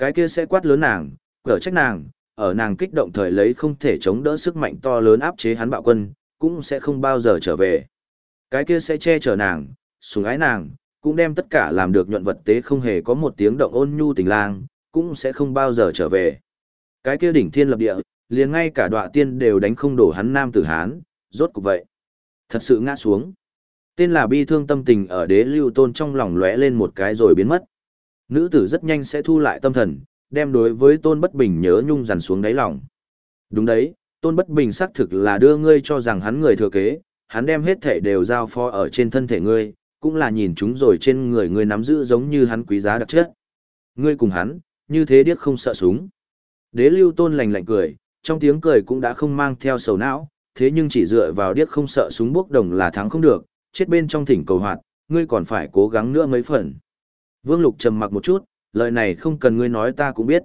Cái kia sẽ quát lớn nàng, cở trách nàng, ở nàng kích động thời lấy không thể chống đỡ sức mạnh to lớn áp chế hắn bạo quân, cũng sẽ không bao giờ trở về. Cái kia sẽ che chở nàng, sủng ái nàng, cũng đem tất cả làm được nhuận vật tế không hề có một tiếng động ôn nhu tình lang, cũng sẽ không bao giờ trở về. Cái kia đỉnh thiên lập địa, liền ngay cả đọa tiên đều đánh không đổ hắn nam tử Hán, rốt cục vậy. Thật sự ngã xuống. Tên là bi thương tâm tình ở đế lưu tôn trong lòng lóe lên một cái rồi biến mất. Nữ tử rất nhanh sẽ thu lại tâm thần, đem đối với tôn bất bình nhớ nhung dằn xuống đáy lòng. Đúng đấy, tôn bất bình xác thực là đưa ngươi cho rằng hắn người thừa kế, hắn đem hết thể đều giao phó ở trên thân thể ngươi, cũng là nhìn chúng rồi trên người ngươi nắm giữ giống như hắn quý giá đặc chất. Ngươi cùng hắn, như thế điếc không sợ súng. Đế lưu tôn lành lạnh cười, trong tiếng cười cũng đã không mang theo sầu não, thế nhưng chỉ dựa vào điếc không sợ súng bốc đồng là thắng không được, chết bên trong thỉnh cầu hoạt, ngươi còn phải cố gắng nữa mấy phần. Vương Lục trầm mặc một chút, lời này không cần ngươi nói ta cũng biết.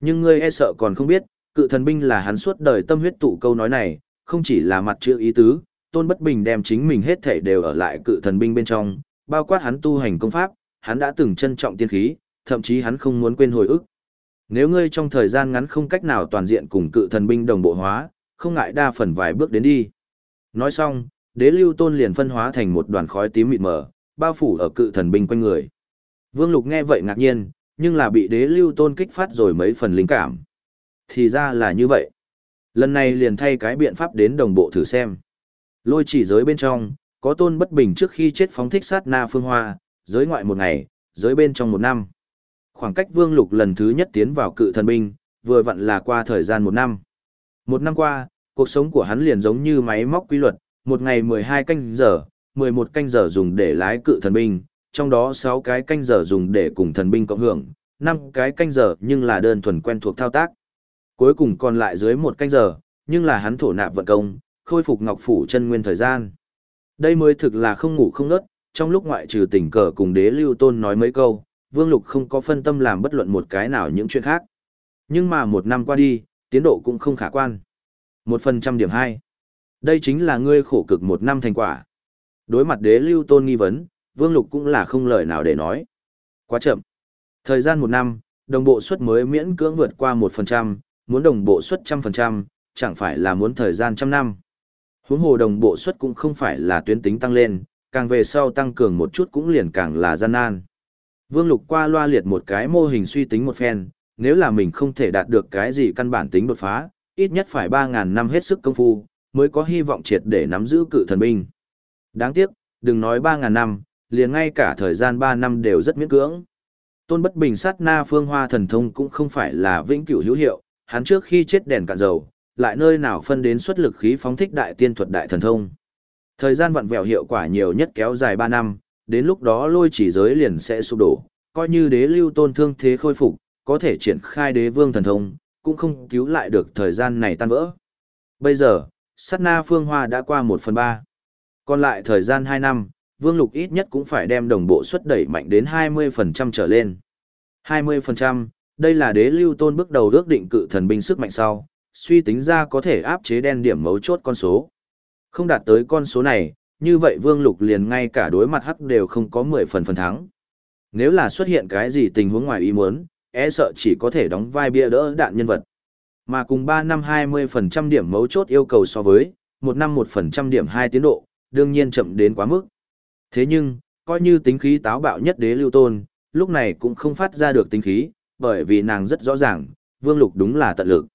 Nhưng ngươi e sợ còn không biết, cự thần binh là hắn suốt đời tâm huyết tụ câu nói này, không chỉ là mặt chữ ý tứ, tôn bất bình đem chính mình hết thể đều ở lại cự thần binh bên trong, bao quát hắn tu hành công pháp, hắn đã từng trân trọng tiên khí, thậm chí hắn không muốn quên hồi ức. Nếu ngươi trong thời gian ngắn không cách nào toàn diện cùng cự thần binh đồng bộ hóa, không ngại đa phần vài bước đến đi. Nói xong, đế lưu tôn liền phân hóa thành một đoàn khói tím mịt mờ, bao phủ ở cự thần binh quanh người. Vương Lục nghe vậy ngạc nhiên, nhưng là bị đế lưu tôn kích phát rồi mấy phần linh cảm. Thì ra là như vậy. Lần này liền thay cái biện pháp đến đồng bộ thử xem. Lôi chỉ giới bên trong, có tôn bất bình trước khi chết phóng thích sát na phương hoa, giới ngoại một ngày, giới bên trong một năm. Khoảng cách vương lục lần thứ nhất tiến vào cự thần binh, vừa vặn là qua thời gian một năm. Một năm qua, cuộc sống của hắn liền giống như máy móc quy luật, một ngày 12 canh giờ, 11 canh giờ dùng để lái cự thần binh, trong đó 6 cái canh giờ dùng để cùng thần binh cộng hưởng, 5 cái canh giờ nhưng là đơn thuần quen thuộc thao tác. Cuối cùng còn lại dưới một canh giờ, nhưng là hắn thổ nạp vận công, khôi phục ngọc phủ chân nguyên thời gian. Đây mới thực là không ngủ không nớt, trong lúc ngoại trừ tình cờ cùng đế lưu tôn nói mấy câu, Vương Lục không có phân tâm làm bất luận một cái nào những chuyện khác. Nhưng mà một năm qua đi, tiến độ cũng không khả quan. Một phần trăm điểm hai. Đây chính là ngươi khổ cực một năm thành quả. Đối mặt đế lưu tôn nghi vấn, Vương Lục cũng là không lời nào để nói. Quá chậm. Thời gian một năm, đồng bộ suất mới miễn cưỡng vượt qua một phần trăm, muốn đồng bộ suất trăm phần trăm, chẳng phải là muốn thời gian trăm năm. Huống hồ đồng bộ suất cũng không phải là tuyến tính tăng lên, càng về sau tăng cường một chút cũng liền càng là gian nan. Vương Lục qua loa liệt một cái mô hình suy tính một phen, nếu là mình không thể đạt được cái gì căn bản tính đột phá, ít nhất phải 3.000 năm hết sức công phu, mới có hy vọng triệt để nắm giữ cự thần binh. Đáng tiếc, đừng nói 3.000 năm, liền ngay cả thời gian 3 năm đều rất miễn cưỡng. Tôn bất bình sát na phương hoa thần thông cũng không phải là vĩnh cửu hữu hiệu, hắn trước khi chết đèn cạn dầu, lại nơi nào phân đến xuất lực khí phóng thích đại tiên thuật đại thần thông. Thời gian vặn vẹo hiệu quả nhiều nhất kéo dài 3 năm, đến lúc đó lôi chỉ giới liền sẽ sụp đổ, coi như đế lưu tôn thương thế khôi phục, có thể triển khai đế vương thần thông, cũng không cứu lại được thời gian này tan vỡ. Bây giờ, sát na phương hoa đã qua 1 phần 3. Còn lại thời gian 2 năm, vương lục ít nhất cũng phải đem đồng bộ suất đẩy mạnh đến 20% trở lên. 20%, đây là đế lưu tôn bước đầu ước định cự thần binh sức mạnh sau, suy tính ra có thể áp chế đen điểm mấu chốt con số. Không đạt tới con số này, như vậy Vương Lục liền ngay cả đối mặt hắc đều không có 10 phần phần thắng. Nếu là xuất hiện cái gì tình huống ngoài ý muốn, e sợ chỉ có thể đóng vai bia đỡ đạn nhân vật. Mà cùng 3 năm 20% điểm mấu chốt yêu cầu so với, 1 năm 1% điểm 2 tiến độ, đương nhiên chậm đến quá mức. Thế nhưng, coi như tính khí táo bạo nhất đế lưu tôn, lúc này cũng không phát ra được tính khí, bởi vì nàng rất rõ ràng, Vương Lục đúng là tận lực.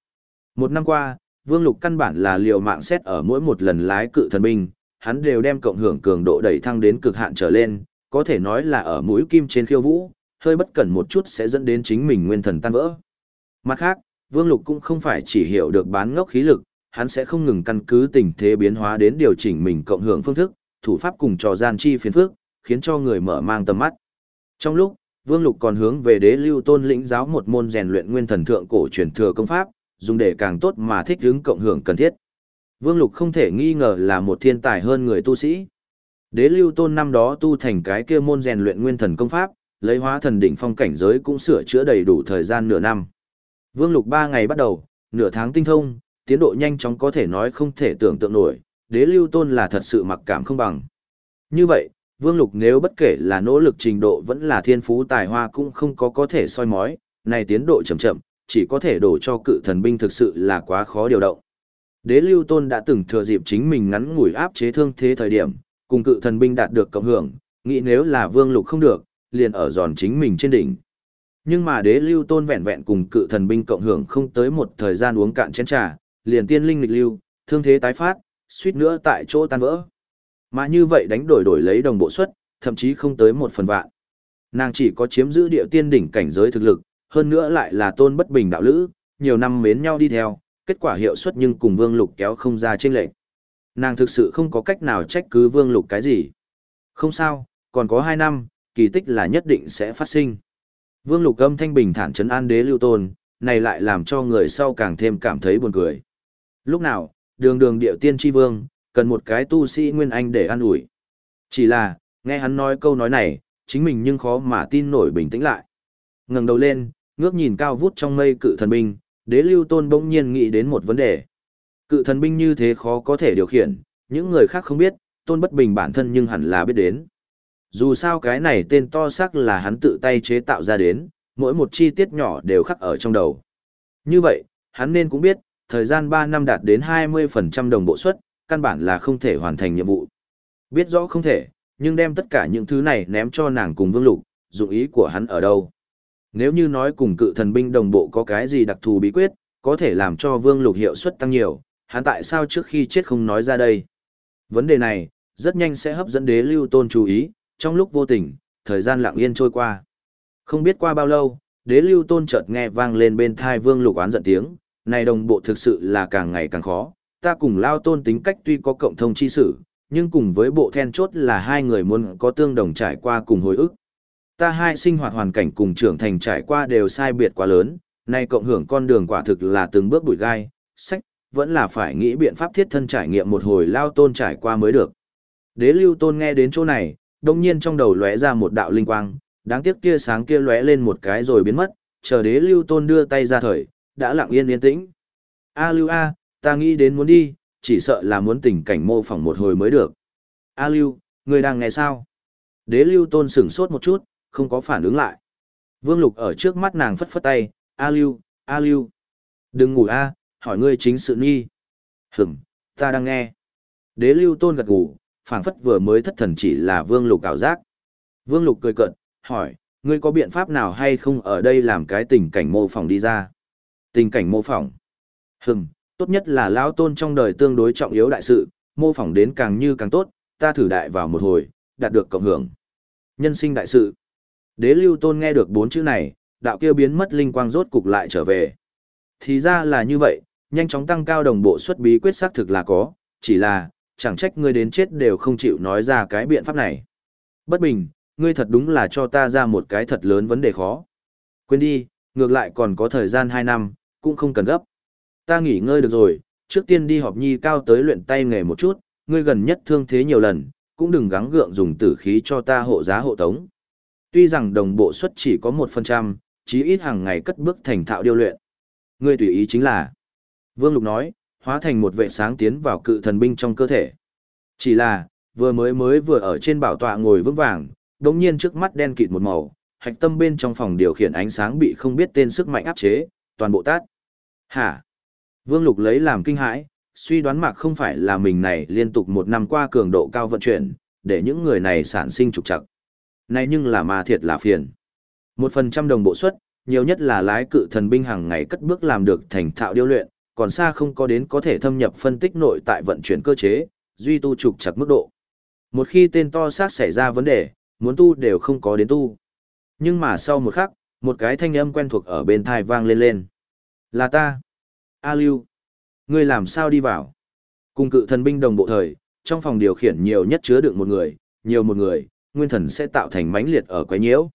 Một năm qua, Vương Lục căn bản là liều mạng xét ở mỗi một lần lái cự thần binh, hắn đều đem cộng hưởng cường độ đẩy thăng đến cực hạn trở lên, có thể nói là ở mũi kim trên khiêu vũ, hơi bất cẩn một chút sẽ dẫn đến chính mình nguyên thần tan vỡ. Mặt khác, Vương Lục cũng không phải chỉ hiểu được bán ngốc khí lực, hắn sẽ không ngừng căn cứ tình thế biến hóa đến điều chỉnh mình cộng hưởng phương thức, thủ pháp cùng trò gian chi phiền phước, khiến cho người mở mang tầm mắt. Trong lúc, Vương Lục còn hướng về đế lưu tôn lĩnh giáo một môn rèn luyện nguyên thần thượng cổ truyền thừa công pháp, dùng để càng tốt mà thích ứng cộng hưởng cần thiết. Vương Lục không thể nghi ngờ là một thiên tài hơn người tu sĩ. Đế lưu tôn năm đó tu thành cái kia môn rèn luyện nguyên thần công pháp, lấy hóa thần đỉnh phong cảnh giới cũng sửa chữa đầy đủ thời gian nửa năm. Vương Lục ba ngày bắt đầu, nửa tháng tinh thông, tiến độ nhanh chóng có thể nói không thể tưởng tượng nổi, đế lưu tôn là thật sự mặc cảm không bằng. Như vậy, Vương Lục nếu bất kể là nỗ lực trình độ vẫn là thiên phú tài hoa cũng không có có thể soi mói, này tiến độ chậm chậm, chỉ có thể đổ cho cự thần binh thực sự là quá khó điều động. Đế Lưu Tôn đã từng thừa dịp chính mình ngắn ngủi áp chế thương thế thời điểm, cùng cự thần binh đạt được cộng hưởng, nghĩ nếu là Vương Lục không được, liền ở giòn chính mình trên đỉnh. Nhưng mà Đế Lưu Tôn vẹn vẹn cùng cự thần binh cộng hưởng không tới một thời gian uống cạn chén trà, liền tiên linh lịch lưu, thương thế tái phát, suýt nữa tại chỗ tan vỡ. Mà như vậy đánh đổi đổi lấy đồng bộ suất, thậm chí không tới một phần vạn. Nàng chỉ có chiếm giữ địa tiên đỉnh cảnh giới thực lực, hơn nữa lại là tôn bất bình đạo lữ, nhiều năm mến nhau đi theo, kết quả hiệu suất nhưng cùng Vương Lục kéo không ra trên lệnh. Nàng thực sự không có cách nào trách cứ Vương Lục cái gì. Không sao, còn có hai năm, kỳ tích là nhất định sẽ phát sinh. Vương Lục âm thanh bình thản trấn an đế lưu tôn, này lại làm cho người sau càng thêm cảm thấy buồn cười. Lúc nào, đường đường điệu tiên tri vương, cần một cái tu sĩ nguyên anh để an ủi. Chỉ là, nghe hắn nói câu nói này, chính mình nhưng khó mà tin nổi bình tĩnh lại. ngẩng đầu lên, ngước nhìn cao vút trong mây cự thần binh, đế lưu tôn bỗng nhiên nghĩ đến một vấn đề. Cự thần binh như thế khó có thể điều khiển, những người khác không biết, tôn bất bình bản thân nhưng hẳn là biết đến. Dù sao cái này tên to xác là hắn tự tay chế tạo ra đến, mỗi một chi tiết nhỏ đều khắc ở trong đầu. Như vậy, hắn nên cũng biết, thời gian 3 năm đạt đến 20% đồng bộ suất, căn bản là không thể hoàn thành nhiệm vụ. Biết rõ không thể, nhưng đem tất cả những thứ này ném cho nàng cùng Vương Lục, dụng ý của hắn ở đâu. Nếu như nói cùng cự thần binh đồng bộ có cái gì đặc thù bí quyết, có thể làm cho Vương Lục hiệu suất tăng nhiều, hắn tại sao trước khi chết không nói ra đây? Vấn đề này, rất nhanh sẽ hấp dẫn đế lưu tôn chú ý, trong lúc vô tình, thời gian lặng yên trôi qua. Không biết qua bao lâu, đế lưu tôn chợt nghe vang lên bên thai Vương Lục oán giận tiếng, này đồng bộ thực sự là càng ngày càng khó, ta cùng lao tôn tính cách tuy có cộng thông chi sử, nhưng cùng với bộ then chốt là hai người muốn có tương đồng trải qua cùng hồi ức. Ta hai sinh hoạt hoàn cảnh cùng trưởng thành trải qua đều sai biệt quá lớn, nay cộng hưởng con đường quả thực là từng bước bụi gai, sách, vẫn là phải nghĩ biện pháp thiết thân trải nghiệm một hồi lao tôn trải qua mới được. Đế lưu tôn nghe đến chỗ này, đồng nhiên trong đầu lóe ra một đạo linh quang, đáng tiếc tia sáng kia lóe lên một cái rồi biến mất, chờ đế lưu tôn đưa tay ra thời, đã lặng yên yên tĩnh. A lưu A, ta nghĩ đến muốn đi, chỉ sợ là muốn tình cảnh mô phỏng một hồi mới được. A lưu, người đang nghe sao? Đế lưu tôn sửng sốt một chút, không có phản ứng lại. Vương lục ở trước mắt nàng phất phất tay, A lưu, A lưu. Đừng ngủ A, hỏi ngươi chính sự nghi. Hửm, ta đang nghe. Đế lưu tôn gật ngủ, phảng phất vừa mới thất thần chỉ là vương lục ảo giác. Vương lục cười cận, hỏi, ngươi có biện pháp nào hay không ở đây làm cái tình cảnh mô phỏng đi ra? Tình cảnh mô phỏng. Hừm, tốt nhất là lão tôn trong đời tương đối trọng yếu đại sự, mô phỏng đến càng như càng tốt, ta thử đại vào một hồi, đạt được cộng hưởng. Nhân sinh đại sự. Đế lưu tôn nghe được bốn chữ này, đạo kia biến mất linh quang rốt cục lại trở về. Thì ra là như vậy, nhanh chóng tăng cao đồng bộ xuất bí quyết xác thực là có, chỉ là, chẳng trách ngươi đến chết đều không chịu nói ra cái biện pháp này. Bất bình, ngươi thật đúng là cho ta ra một cái thật lớn vấn đề khó. Quên đi, ngược lại còn có thời gian 2 năm, cũng không cần gấp. Ta nghỉ ngơi được rồi, trước tiên đi họp nhi cao tới luyện tay nghề một chút, ngươi gần nhất thương thế nhiều lần, cũng đừng gắng gượng dùng tử khí cho ta hộ giá hộ tống. Tuy rằng đồng bộ suất chỉ có 1%, chí ít hàng ngày cất bước thành thạo điêu luyện. Ngươi tùy ý chính là. Vương Lục nói, hóa thành một vệ sáng tiến vào cự thần binh trong cơ thể. Chỉ là, vừa mới mới vừa ở trên bảo tọa ngồi vững vàng, đống nhiên trước mắt đen kịt một màu, hạch tâm bên trong phòng điều khiển ánh sáng bị không biết tên sức mạnh áp chế, toàn bộ tát. Hả? Vương Lục lấy làm kinh hãi, suy đoán mạc không phải là mình này liên tục một năm qua cường độ cao vận chuyển, để những người này sản sinh trục trặc. Này nhưng là mà thiệt là phiền. Một phần trăm đồng bộ suất, nhiều nhất là lái cự thần binh hàng ngày cất bước làm được thành thạo điêu luyện, còn xa không có đến có thể thâm nhập phân tích nội tại vận chuyển cơ chế, duy tu trục chặt mức độ. Một khi tên to xác xảy ra vấn đề, muốn tu đều không có đến tu. Nhưng mà sau một khắc, một cái thanh âm quen thuộc ở bên thai vang lên lên. Là ta. A Lưu. Ngươi làm sao đi vào? Cùng cự thần binh đồng bộ thời, trong phòng điều khiển nhiều nhất chứa được một người, nhiều một người, nguyên thần sẽ tạo thành mãnh liệt ở quái nhiễu.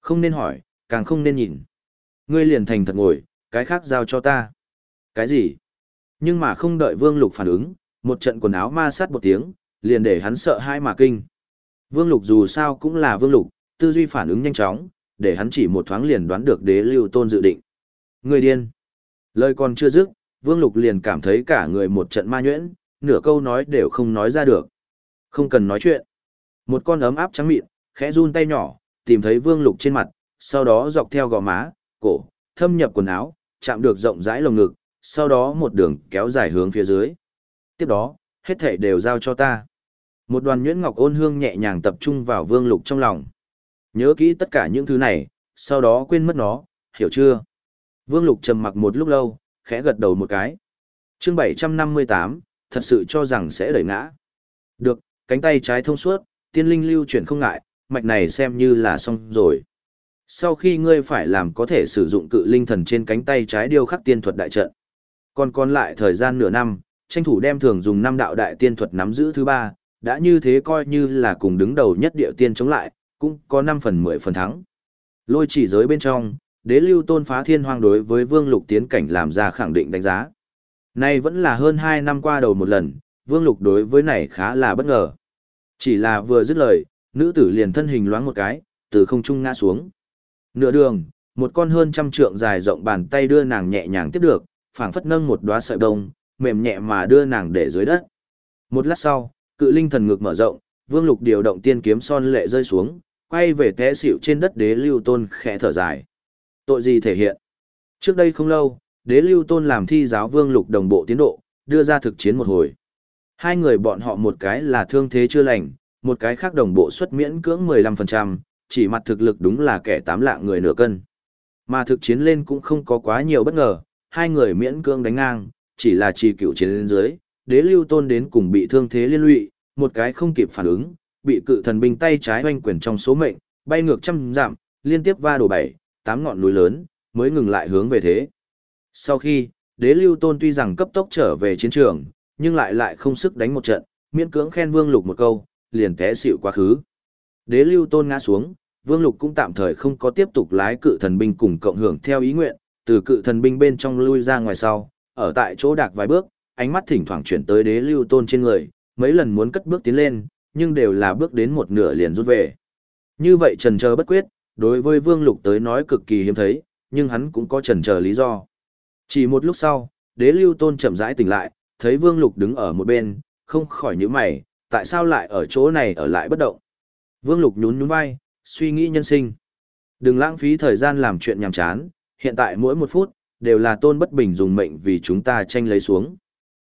Không nên hỏi, càng không nên nhìn. Ngươi liền thành thật ngồi, cái khác giao cho ta. Cái gì? Nhưng mà không đợi Vương Lục phản ứng, một trận quần áo ma sát một tiếng, liền để hắn sợ hai mà kinh. Vương Lục dù sao cũng là Vương Lục, tư duy phản ứng nhanh chóng, để hắn chỉ một thoáng liền đoán được đế lưu tôn dự định. Người điên. Lời còn chưa dứt, Vương Lục liền cảm thấy cả người một trận ma nhuyễn, nửa câu nói đều không nói ra được. Không cần nói chuyện. Một con ấm áp trắng mịn, khẽ run tay nhỏ, tìm thấy vương lục trên mặt, sau đó dọc theo gò má, cổ, thâm nhập quần áo, chạm được rộng rãi lồng ngực, sau đó một đường kéo dài hướng phía dưới. Tiếp đó, hết thảy đều giao cho ta. Một đoàn nhuyễn ngọc ôn hương nhẹ nhàng tập trung vào vương lục trong lòng. Nhớ kỹ tất cả những thứ này, sau đó quên mất nó, hiểu chưa? Vương lục trầm mặc một lúc lâu, khẽ gật đầu một cái. chương 758, thật sự cho rằng sẽ đẩy ngã. Được, cánh tay trái thông suốt, tiên linh lưu chuyển không ngại, mạch này xem như là xong rồi. Sau khi ngươi phải làm có thể sử dụng cự linh thần trên cánh tay trái điêu khắc tiên thuật đại trận. Còn còn lại thời gian nửa năm, tranh thủ đem thường dùng năm đạo đại tiên thuật nắm giữ thứ ba, đã như thế coi như là cùng đứng đầu nhất địa tiên chống lại, cũng có 5 phần 10 phần thắng. Lôi chỉ giới bên trong, đế lưu tôn phá thiên hoang đối với vương lục tiến cảnh làm ra khẳng định đánh giá. Nay vẫn là hơn 2 năm qua đầu một lần, vương lục đối với này khá là bất ngờ. Chỉ là vừa dứt lời, nữ tử liền thân hình loáng một cái, từ không trung ngã xuống. Nửa đường, một con hơn trăm trượng dài rộng bàn tay đưa nàng nhẹ nhàng tiếp được, phảng phất nâng một đóa sợi bông, mềm nhẹ mà đưa nàng để dưới đất. Một lát sau, cự linh thần ngực mở rộng, Vương Lục điều động tiên kiếm son lệ rơi xuống, quay về té xịu trên đất đế lưu tôn khẽ thở dài. Tội gì thể hiện? Trước đây không lâu, đế lưu tôn làm thi giáo Vương Lục đồng bộ tiến độ, đưa ra thực chiến một hồi. Hai người bọn họ một cái là thương thế chưa lành, một cái khác đồng bộ xuất miễn cưỡng 15%, chỉ mặt thực lực đúng là kẻ tám lạng người nửa cân. Mà thực chiến lên cũng không có quá nhiều bất ngờ, hai người miễn cưỡng đánh ngang, chỉ là trì cựu chiến lên dưới, đế lưu tôn đến cùng bị thương thế liên lụy, một cái không kịp phản ứng, bị cự thần binh tay trái oanh quyền trong số mệnh, bay ngược trăm dặm, liên tiếp va đổ bảy, tám ngọn núi lớn, mới ngừng lại hướng về thế. Sau khi, đế lưu tôn tuy rằng cấp tốc trở về chiến trường, nhưng lại lại không sức đánh một trận, miễn cưỡng khen vương lục một câu, liền té xịu quá khứ. Đế lưu tôn ngã xuống, vương lục cũng tạm thời không có tiếp tục lái cự thần binh cùng cộng hưởng theo ý nguyện, từ cự thần binh bên trong lui ra ngoài sau, ở tại chỗ đạc vài bước, ánh mắt thỉnh thoảng chuyển tới đế lưu tôn trên người, mấy lần muốn cất bước tiến lên, nhưng đều là bước đến một nửa liền rút về. Như vậy trần chờ bất quyết, đối với vương lục tới nói cực kỳ hiếm thấy, nhưng hắn cũng có trần chờ lý do. Chỉ một lúc sau, đế lưu tôn chậm rãi tỉnh lại, thấy vương lục đứng ở một bên, không khỏi nhíu mày, tại sao lại ở chỗ này ở lại bất động. Vương lục nhún nhún vai, suy nghĩ nhân sinh. Đừng lãng phí thời gian làm chuyện nhàm chán, hiện tại mỗi một phút, đều là tôn bất bình dùng mệnh vì chúng ta tranh lấy xuống.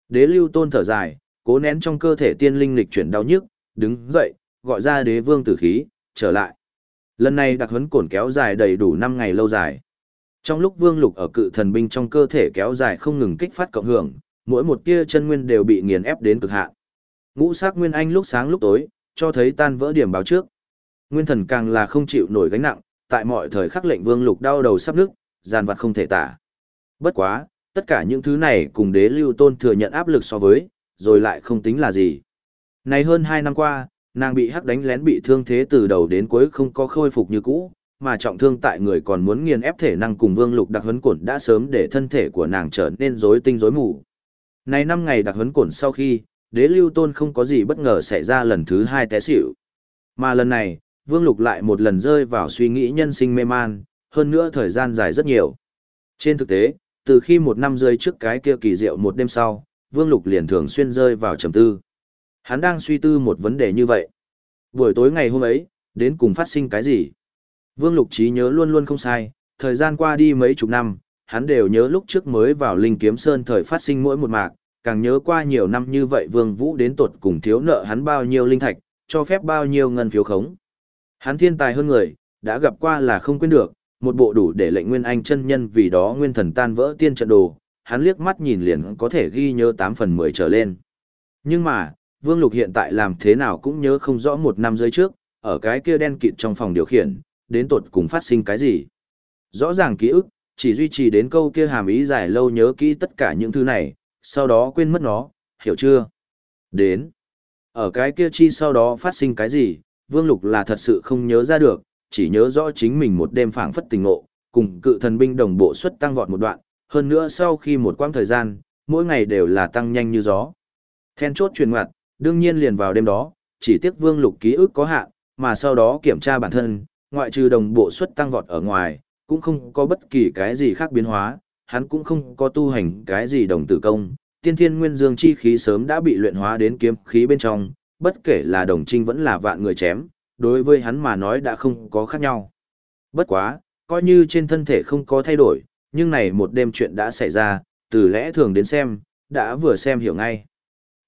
Đế lưu tôn thở dài, cố nén trong cơ thể tiên linh lịch chuyển đau nhức, đứng dậy, gọi ra đế vương tử khí, trở lại. Lần này đặc huấn cổn kéo dài đầy đủ 5 ngày lâu dài. Trong lúc vương lục ở cự thần binh trong cơ thể kéo dài không ngừng kích phát cộng hưởng, mỗi một tia chân nguyên đều bị nghiền ép đến cực hạn. Ngũ sắc nguyên anh lúc sáng lúc tối, cho thấy tan vỡ điểm báo trước. Nguyên thần càng là không chịu nổi gánh nặng, tại mọi thời khắc lệnh vương lục đau đầu sắp nước, gian vật không thể tả. Bất quá, tất cả những thứ này cùng đế lưu tôn thừa nhận áp lực so với, rồi lại không tính là gì. Này hơn 2 năm qua, nàng bị hắc đánh lén bị thương thế từ đầu đến cuối không có khôi phục như cũ, mà trọng thương tại người còn muốn nghiền ép thể năng cùng vương lục đặc huấn cổn đã sớm để thân thể của nàng trở nên rối tinh rối mù. Này 5 ngày đặc huấn cổn sau khi, đế lưu tôn không có gì bất ngờ xảy ra lần thứ hai té xỉu. Mà lần này, vương lục lại một lần rơi vào suy nghĩ nhân sinh mê man, hơn nữa thời gian dài rất nhiều. Trên thực tế, từ khi một năm rơi trước cái kia kỳ diệu một đêm sau, Vương Lục liền thường xuyên rơi vào trầm tư. Hắn đang suy tư một vấn đề như vậy. Buổi tối ngày hôm ấy, đến cùng phát sinh cái gì? Vương Lục trí nhớ luôn luôn không sai, thời gian qua đi mấy chục năm, hắn đều nhớ lúc trước mới vào Linh Kiếm Sơn thời phát sinh mỗi một mạc, càng nhớ qua nhiều năm như vậy Vương Vũ đến tột cùng thiếu nợ hắn bao nhiêu linh thạch, cho phép bao nhiêu ngân phiếu khống. Hắn thiên tài hơn người, đã gặp qua là không quên được, một bộ đủ để lệnh Nguyên Anh chân nhân vì đó nguyên thần tan vỡ tiên trận đồ, hắn liếc mắt nhìn liền có thể ghi nhớ 8 phần 10 trở lên. Nhưng mà, Vương Lục hiện tại làm thế nào cũng nhớ không rõ một năm dưới trước, ở cái kia đen kịt trong phòng điều khiển, đến tột cùng phát sinh cái gì. Rõ ràng ký ức, chỉ duy trì đến câu kia hàm ý dài lâu nhớ kỹ tất cả những thứ này, sau đó quên mất nó, hiểu chưa? Đến. Ở cái kia chi sau đó phát sinh cái gì, Vương Lục là thật sự không nhớ ra được, chỉ nhớ rõ chính mình một đêm phảng phất tình ngộ, cùng cự thần binh đồng bộ xuất tăng vọt một đoạn, hơn nữa sau khi một quãng thời gian, mỗi ngày đều là tăng nhanh như gió. Then chốt truyền ngoặt, đương nhiên liền vào đêm đó, chỉ tiếc Vương Lục ký ức có hạn, mà sau đó kiểm tra bản thân, ngoại trừ đồng bộ suất tăng vọt ở ngoài, cũng không có bất kỳ cái gì khác biến hóa, hắn cũng không có tu hành cái gì đồng tử công, tiên thiên nguyên dương chi khí sớm đã bị luyện hóa đến kiếm khí bên trong, bất kể là đồng trinh vẫn là vạn người chém, đối với hắn mà nói đã không có khác nhau. Bất quá, coi như trên thân thể không có thay đổi, nhưng này một đêm chuyện đã xảy ra, từ lẽ thường đến xem, đã vừa xem hiểu ngay.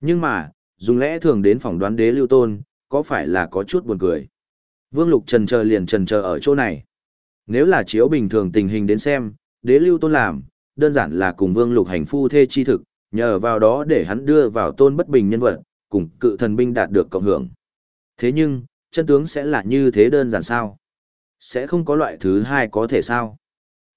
Nhưng mà, dùng lẽ thường đến phỏng đoán đế lưu tôn, có phải là có chút buồn cười. Vương Lục trần chờ liền trần chờ ở chỗ này. Nếu là chiếu bình thường tình hình đến xem, đế lưu tôn làm, đơn giản là cùng Vương Lục hành phu thê chi thực, nhờ vào đó để hắn đưa vào tôn bất bình nhân vật, cùng cự thần binh đạt được cộng hưởng. Thế nhưng, chân tướng sẽ là như thế đơn giản sao? Sẽ không có loại thứ hai có thể sao?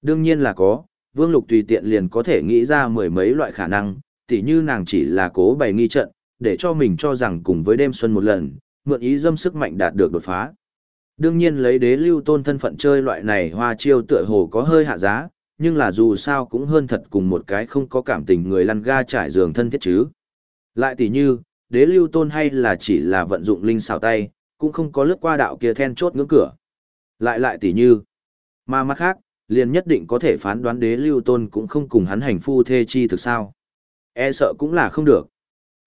Đương nhiên là có, Vương Lục tùy tiện liền có thể nghĩ ra mười mấy loại khả năng, tỉ như nàng chỉ là cố bày nghi trận, để cho mình cho rằng cùng với đêm xuân một lần, mượn ý dâm sức mạnh đạt được đột phá. Đương nhiên lấy đế lưu tôn thân phận chơi loại này hoa chiêu tựa hồ có hơi hạ giá, nhưng là dù sao cũng hơn thật cùng một cái không có cảm tình người lăn ga trải giường thân thiết chứ. Lại tỉ như, đế lưu tôn hay là chỉ là vận dụng linh xào tay, cũng không có lướt qua đạo kia then chốt ngưỡng cửa. Lại lại tỉ như, mà mặt khác, liền nhất định có thể phán đoán đế lưu tôn cũng không cùng hắn hành phu thê chi thực sao. E sợ cũng là không được.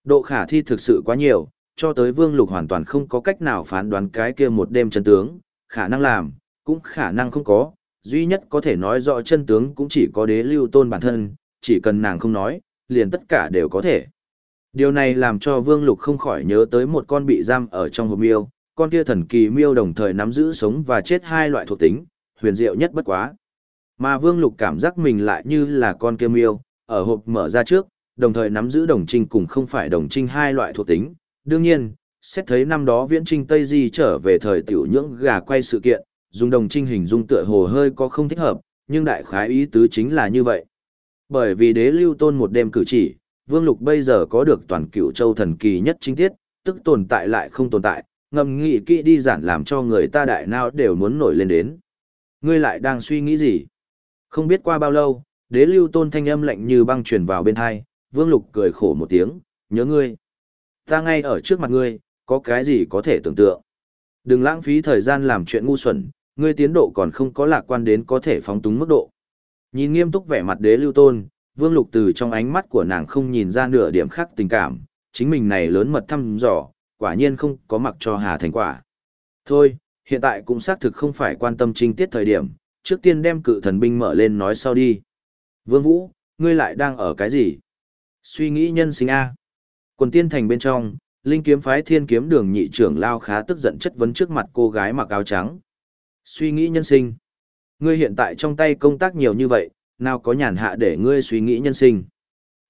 Độ khả thi thực sự quá nhiều, cho tới vương lục hoàn toàn không có cách nào phán đoán cái kia một đêm chân tướng, khả năng làm, cũng khả năng không có, duy nhất có thể nói rõ chân tướng cũng chỉ có đế lưu tôn bản thân, chỉ cần nàng không nói, liền tất cả đều có thể. Điều này làm cho Vương Lục không khỏi nhớ tới một con bị giam ở trong hộp miêu, con kia thần kỳ miêu đồng thời nắm giữ sống và chết hai loại thuộc tính, huyền diệu nhất bất quá. Mà Vương Lục cảm giác mình lại như là con kia miêu, ở hộp mở ra trước, đồng thời nắm giữ đồng trinh cùng không phải đồng trinh hai loại thuộc tính. Đương nhiên, xét thấy năm đó viễn trinh Tây Di trở về thời tiểu nhưỡng gà quay sự kiện, dùng đồng trinh hình dung tựa hồ hơi có không thích hợp, nhưng đại khái ý tứ chính là như vậy. Bởi vì đế lưu tôn một đêm cử chỉ, Vương Lục bây giờ có được toàn cựu châu thần kỳ nhất chính tiết, tức tồn tại lại không tồn tại, ngầm nghị kỹ đi giản làm cho người ta đại nào đều muốn nổi lên đến. Ngươi lại đang suy nghĩ gì? Không biết qua bao lâu, đế lưu tôn thanh âm lạnh như băng truyền vào bên thai, Vương Lục cười khổ một tiếng, nhớ ngươi. Ta ngay ở trước mặt ngươi, có cái gì có thể tưởng tượng. Đừng lãng phí thời gian làm chuyện ngu xuẩn, ngươi tiến độ còn không có lạc quan đến có thể phóng túng mức độ. Nhìn nghiêm túc vẻ mặt đế lưu tôn, Vương Lục từ trong ánh mắt của nàng không nhìn ra nửa điểm khác tình cảm, chính mình này lớn mật thăm dò, quả nhiên không có mặc cho Hà thành quả. Thôi, hiện tại cũng xác thực không phải quan tâm trinh tiết thời điểm, trước tiên đem cự thần binh mở lên nói sau đi. Vương Vũ, ngươi lại đang ở cái gì? Suy nghĩ nhân sinh A. Quần tiên thành bên trong, linh kiếm phái thiên kiếm đường nhị trưởng lao khá tức giận chất vấn trước mặt cô gái mặc áo trắng. Suy nghĩ nhân sinh. Ngươi hiện tại trong tay công tác nhiều như vậy, nào có nhàn hạ để ngươi suy nghĩ nhân sinh.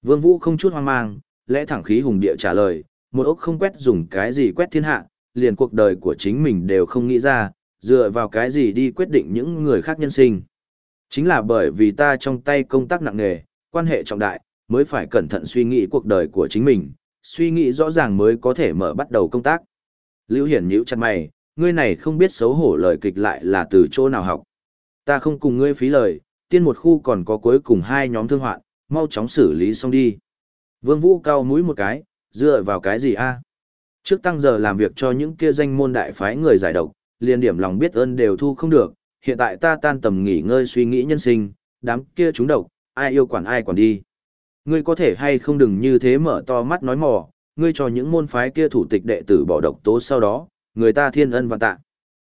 Vương Vũ không chút hoang mang, lẽ thẳng khí hùng địa trả lời, một ốc không quét dùng cái gì quét thiên hạ, liền cuộc đời của chính mình đều không nghĩ ra, dựa vào cái gì đi quyết định những người khác nhân sinh. Chính là bởi vì ta trong tay công tác nặng nề, quan hệ trọng đại, mới phải cẩn thận suy nghĩ cuộc đời của chính mình, suy nghĩ rõ ràng mới có thể mở bắt đầu công tác. Lưu Hiển nhíu chặt mày, ngươi này không biết xấu hổ lời kịch lại là từ chỗ nào học. Ta không cùng ngươi phí lời, tiên một khu còn có cuối cùng hai nhóm thương hoạn, mau chóng xử lý xong đi. Vương Vũ cao mũi một cái, dựa vào cái gì a? Trước tăng giờ làm việc cho những kia danh môn đại phái người giải độc, liền điểm lòng biết ơn đều thu không được, hiện tại ta tan tầm nghỉ ngơi suy nghĩ nhân sinh, đám kia chúng độc, ai yêu quản ai quản đi. Ngươi có thể hay không đừng như thế mở to mắt nói mò, ngươi cho những môn phái kia thủ tịch đệ tử bỏ độc tố sau đó, người ta thiên ân và tạ.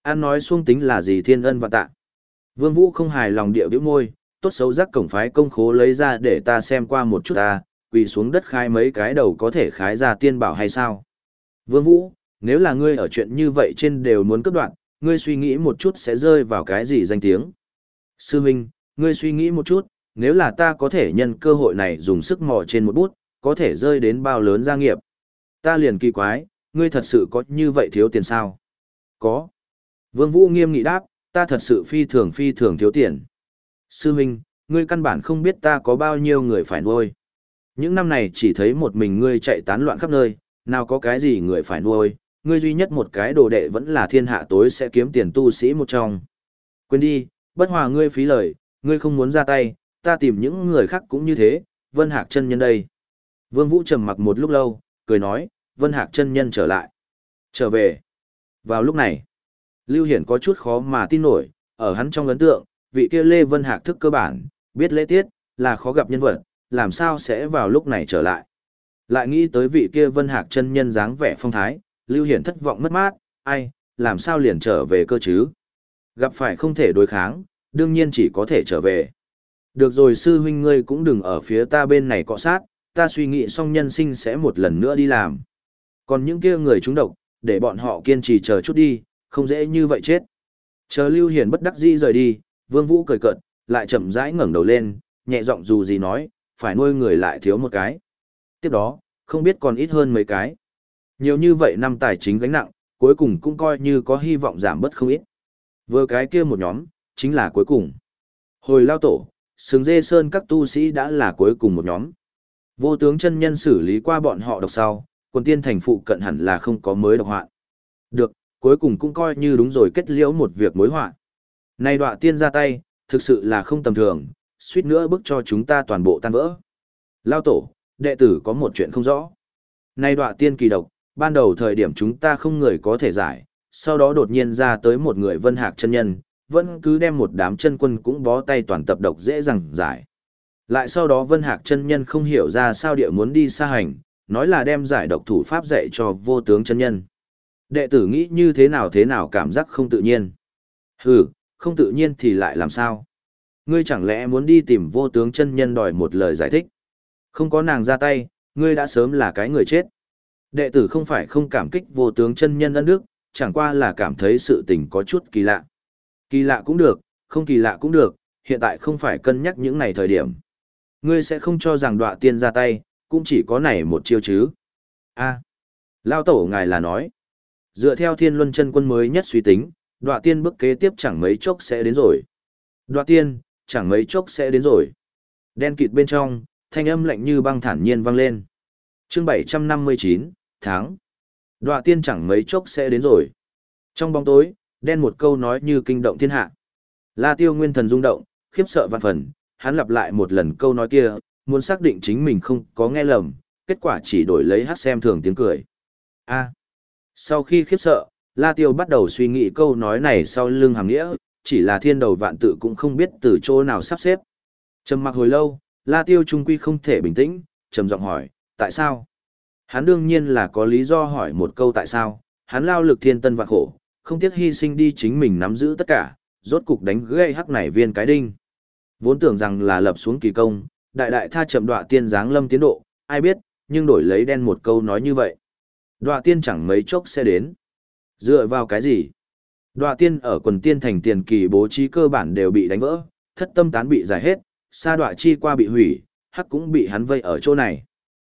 An nói xuông tính là gì thiên ân và tạ. Vương Vũ không hài lòng địa biểu môi, tốt xấu rắc cổng phái công khố lấy ra để ta xem qua một chút ta, quỳ xuống đất khai mấy cái đầu có thể khái ra tiên bảo hay sao. Vương Vũ, nếu là ngươi ở chuyện như vậy trên đều muốn cấp đoạn, ngươi suy nghĩ một chút sẽ rơi vào cái gì danh tiếng. Sư Minh, ngươi suy nghĩ một chút, nếu là ta có thể nhân cơ hội này dùng sức mò trên một bút, có thể rơi đến bao lớn gia nghiệp. Ta liền kỳ quái, ngươi thật sự có như vậy thiếu tiền sao? Có. Vương Vũ nghiêm nghị đáp, ta thật sự phi thường phi thường thiếu tiền. Sư Minh, ngươi căn bản không biết ta có bao nhiêu người phải nuôi. Những năm này chỉ thấy một mình ngươi chạy tán loạn khắp nơi, nào có cái gì người phải nuôi, ngươi duy nhất một cái đồ đệ vẫn là thiên hạ tối sẽ kiếm tiền tu sĩ một trong. Quên đi, bất hòa ngươi phí lời, ngươi không muốn ra tay, ta tìm những người khác cũng như thế, Vân Hạc chân nhân đây. Vương Vũ trầm mặc một lúc lâu, cười nói, Vân Hạc chân nhân trở lại. Trở về. Vào lúc này, Lưu Hiển có chút khó mà tin nổi, ở hắn trong ấn tượng, vị kia Lê Vân Hạc thức cơ bản, biết lễ tiết, là khó gặp nhân vật, làm sao sẽ vào lúc này trở lại. Lại nghĩ tới vị kia vân hạc chân nhân dáng vẻ phong thái, Lưu Hiển thất vọng mất mát, ai, làm sao liền trở về cơ chứ? Gặp phải không thể đối kháng, đương nhiên chỉ có thể trở về. Được rồi sư huynh ngươi cũng đừng ở phía ta bên này cọ sát, ta suy nghĩ xong nhân sinh sẽ một lần nữa đi làm. Còn những kia người trúng độc, để bọn họ kiên trì chờ chút đi, không dễ như vậy chết. Chờ Lưu Hiển bất đắc dĩ rời đi, Vương Vũ cười cợt, lại chậm rãi ngẩng đầu lên, nhẹ giọng dù gì nói, phải nuôi người lại thiếu một cái. Tiếp đó, không biết còn ít hơn mấy cái. Nhiều như vậy năm tài chính gánh nặng, cuối cùng cũng coi như có hy vọng giảm bớt không ít. Vừa cái kia một nhóm, chính là cuối cùng. Hồi lao tổ, sừng dê sơn các tu sĩ đã là cuối cùng một nhóm. Vô tướng chân nhân xử lý qua bọn họ độc sau, quần tiên thành phụ cận hẳn là không có mới độc hoạn. Được, cuối cùng cũng coi như đúng rồi kết liễu một việc mối họa. Này đọa tiên ra tay, thực sự là không tầm thường, suýt nữa bức cho chúng ta toàn bộ tan vỡ. Lao tổ, đệ tử có một chuyện không rõ. Này đọa tiên kỳ độc, ban đầu thời điểm chúng ta không người có thể giải, sau đó đột nhiên ra tới một người vân hạc chân nhân, vẫn cứ đem một đám chân quân cũng bó tay toàn tập độc dễ dàng giải. Lại sau đó vân hạc chân nhân không hiểu ra sao địa muốn đi xa hành, nói là đem giải độc thủ pháp dạy cho vô tướng chân nhân. Đệ tử nghĩ như thế nào thế nào cảm giác không tự nhiên. Hừ, không tự nhiên thì lại làm sao? Ngươi chẳng lẽ muốn đi tìm vô tướng chân nhân đòi một lời giải thích? Không có nàng ra tay, ngươi đã sớm là cái người chết. Đệ tử không phải không cảm kích vô tướng chân nhân ân đức, chẳng qua là cảm thấy sự tình có chút kỳ lạ. Kỳ lạ cũng được, không kỳ lạ cũng được, hiện tại không phải cân nhắc những này thời điểm. Ngươi sẽ không cho rằng đọa tiên ra tay, cũng chỉ có này một chiêu chứ. a Lao tổ ngài là nói. Dựa theo thiên luân chân quân mới nhất suy tính, đọa tiên bước kế tiếp chẳng mấy chốc sẽ đến rồi. Đọa tiên, chẳng mấy chốc sẽ đến rồi. Đen kịt bên trong, thanh âm lạnh như băng thản nhiên vang lên. chương 759, tháng. Đọa tiên chẳng mấy chốc sẽ đến rồi. Trong bóng tối, đen một câu nói như kinh động thiên hạ. La tiêu nguyên thần rung động, khiếp sợ vạn phần, hắn lặp lại một lần câu nói kia, muốn xác định chính mình không có nghe lầm, kết quả chỉ đổi lấy hát xem thường tiếng cười. a sau khi khiếp sợ, La Tiêu bắt đầu suy nghĩ câu nói này sau lưng hàng nghĩa, chỉ là thiên đầu vạn tự cũng không biết từ chỗ nào sắp xếp. Trầm mặc hồi lâu, La Tiêu trung quy không thể bình tĩnh, trầm giọng hỏi, tại sao? Hắn đương nhiên là có lý do hỏi một câu tại sao, hắn lao lực thiên tân vạn khổ, không tiếc hy sinh đi chính mình nắm giữ tất cả, rốt cục đánh gãy hắc này viên cái đinh. Vốn tưởng rằng là lập xuống kỳ công, đại đại tha chậm đọa tiên giáng lâm tiến độ, ai biết, nhưng đổi lấy đen một câu nói như vậy. Đọa tiên chẳng mấy chốc sẽ đến. Dựa vào cái gì? Đọa tiên ở quần tiên thành tiền kỳ bố trí cơ bản đều bị đánh vỡ, thất tâm tán bị giải hết, sa đọa chi qua bị hủy, hắc cũng bị hắn vây ở chỗ này.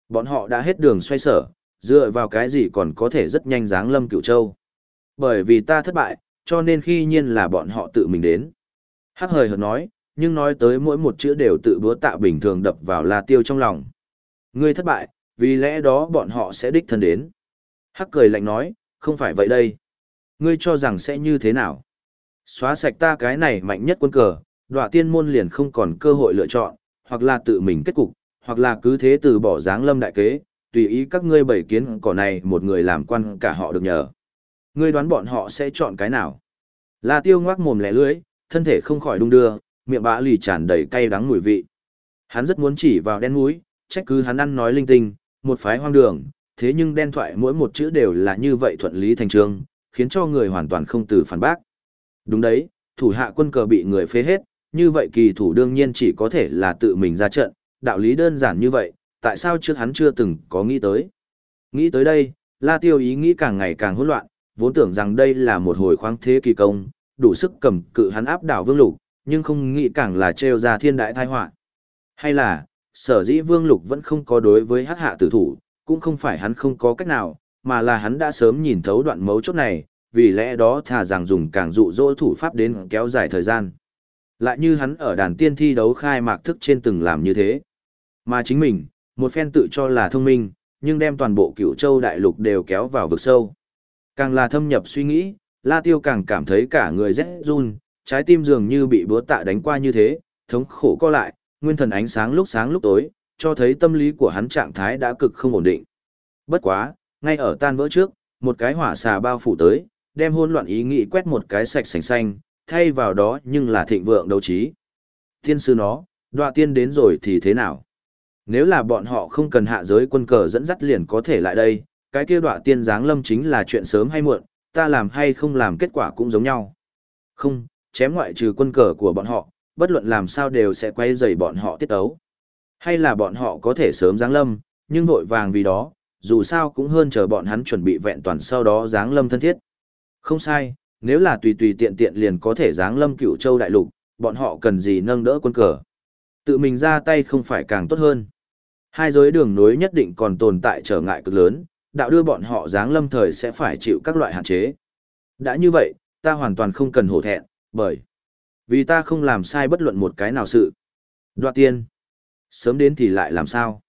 Bọn họ đã hết đường xoay sở, dựa vào cái gì còn có thể rất nhanh giáng lâm cửu châu. Bởi vì ta thất bại, cho nên khi nhiên là bọn họ tự mình đến. Hắc hời hợt nói, nhưng nói tới mỗi một chữ đều tự búa tạ bình thường đập vào La Tiêu trong lòng. Ngươi thất bại, vì lẽ đó bọn họ sẽ đích thân đến. Hắc cười lạnh nói, không phải vậy đây. Ngươi cho rằng sẽ như thế nào? Xóa sạch ta cái này mạnh nhất quân cờ, đọa tiên môn liền không còn cơ hội lựa chọn, hoặc là tự mình kết cục, hoặc là cứ thế từ bỏ dáng lâm đại kế, tùy ý các ngươi bảy kiến cỏ này một người làm quan cả họ được nhờ. Ngươi đoán bọn họ sẽ chọn cái nào? La tiêu ngoác mồm lẻ lưỡi, thân thể không khỏi đung đưa, miệng bã lì tràn đầy cay đắng mùi vị. Hắn rất muốn chỉ vào đen mũi, trách cứ hắn ăn nói linh tinh, một phái hoang đường, thế nhưng đen thoại mỗi một chữ đều là như vậy thuận lý thành trương, khiến cho người hoàn toàn không từ phản bác. Đúng đấy, thủ hạ quân cờ bị người phế hết, như vậy kỳ thủ đương nhiên chỉ có thể là tự mình ra trận, đạo lý đơn giản như vậy, tại sao trước hắn chưa từng có nghĩ tới. Nghĩ tới đây, La Tiêu ý nghĩ càng ngày càng hỗn loạn, vốn tưởng rằng đây là một hồi khoáng thế kỳ công, đủ sức cầm cự hắn áp đảo vương lục, nhưng không nghĩ càng là trêu ra thiên đại tai họa. Hay là, sở dĩ vương lục vẫn không có đối với hắc hạ tử thủ, cũng không phải hắn không có cách nào, mà là hắn đã sớm nhìn thấu đoạn mấu chốt này, vì lẽ đó thà rằng dùng càng dụ dỗ thủ pháp đến kéo dài thời gian. Lại như hắn ở đàn tiên thi đấu khai mạc thức trên từng làm như thế. Mà chính mình, một phen tự cho là thông minh, nhưng đem toàn bộ cửu châu đại lục đều kéo vào vực sâu. Càng là thâm nhập suy nghĩ, La Tiêu càng cảm thấy cả người rét run, trái tim dường như bị búa tạ đánh qua như thế, thống khổ co lại, nguyên thần ánh sáng lúc sáng lúc tối, cho thấy tâm lý của hắn trạng thái đã cực không ổn định. Bất quá, ngay ở tan vỡ trước, một cái hỏa xà bao phủ tới, đem hỗn loạn ý nghĩ quét một cái sạch sành xanh, thay vào đó nhưng là thịnh vượng đấu trí. Tiên sư nó, đọa tiên đến rồi thì thế nào? Nếu là bọn họ không cần hạ giới quân cờ dẫn dắt liền có thể lại đây, cái kia đọa tiên giáng lâm chính là chuyện sớm hay muộn, ta làm hay không làm kết quả cũng giống nhau. Không, chém ngoại trừ quân cờ của bọn họ, bất luận làm sao đều sẽ quay dày bọn họ tiết ấu. Hay là bọn họ có thể sớm giáng lâm, nhưng vội vàng vì đó, dù sao cũng hơn chờ bọn hắn chuẩn bị vẹn toàn sau đó giáng lâm thân thiết. Không sai, nếu là tùy tùy tiện tiện liền có thể giáng lâm cựu châu đại lục, bọn họ cần gì nâng đỡ quân cờ. Tự mình ra tay không phải càng tốt hơn. Hai giới đường nối nhất định còn tồn tại trở ngại cực lớn, đạo đưa bọn họ giáng lâm thời sẽ phải chịu các loại hạn chế. Đã như vậy, ta hoàn toàn không cần hổ thẹn, bởi vì ta không làm sai bất luận một cái nào sự. Đoạt tiên. Sớm đến thì lại làm sao?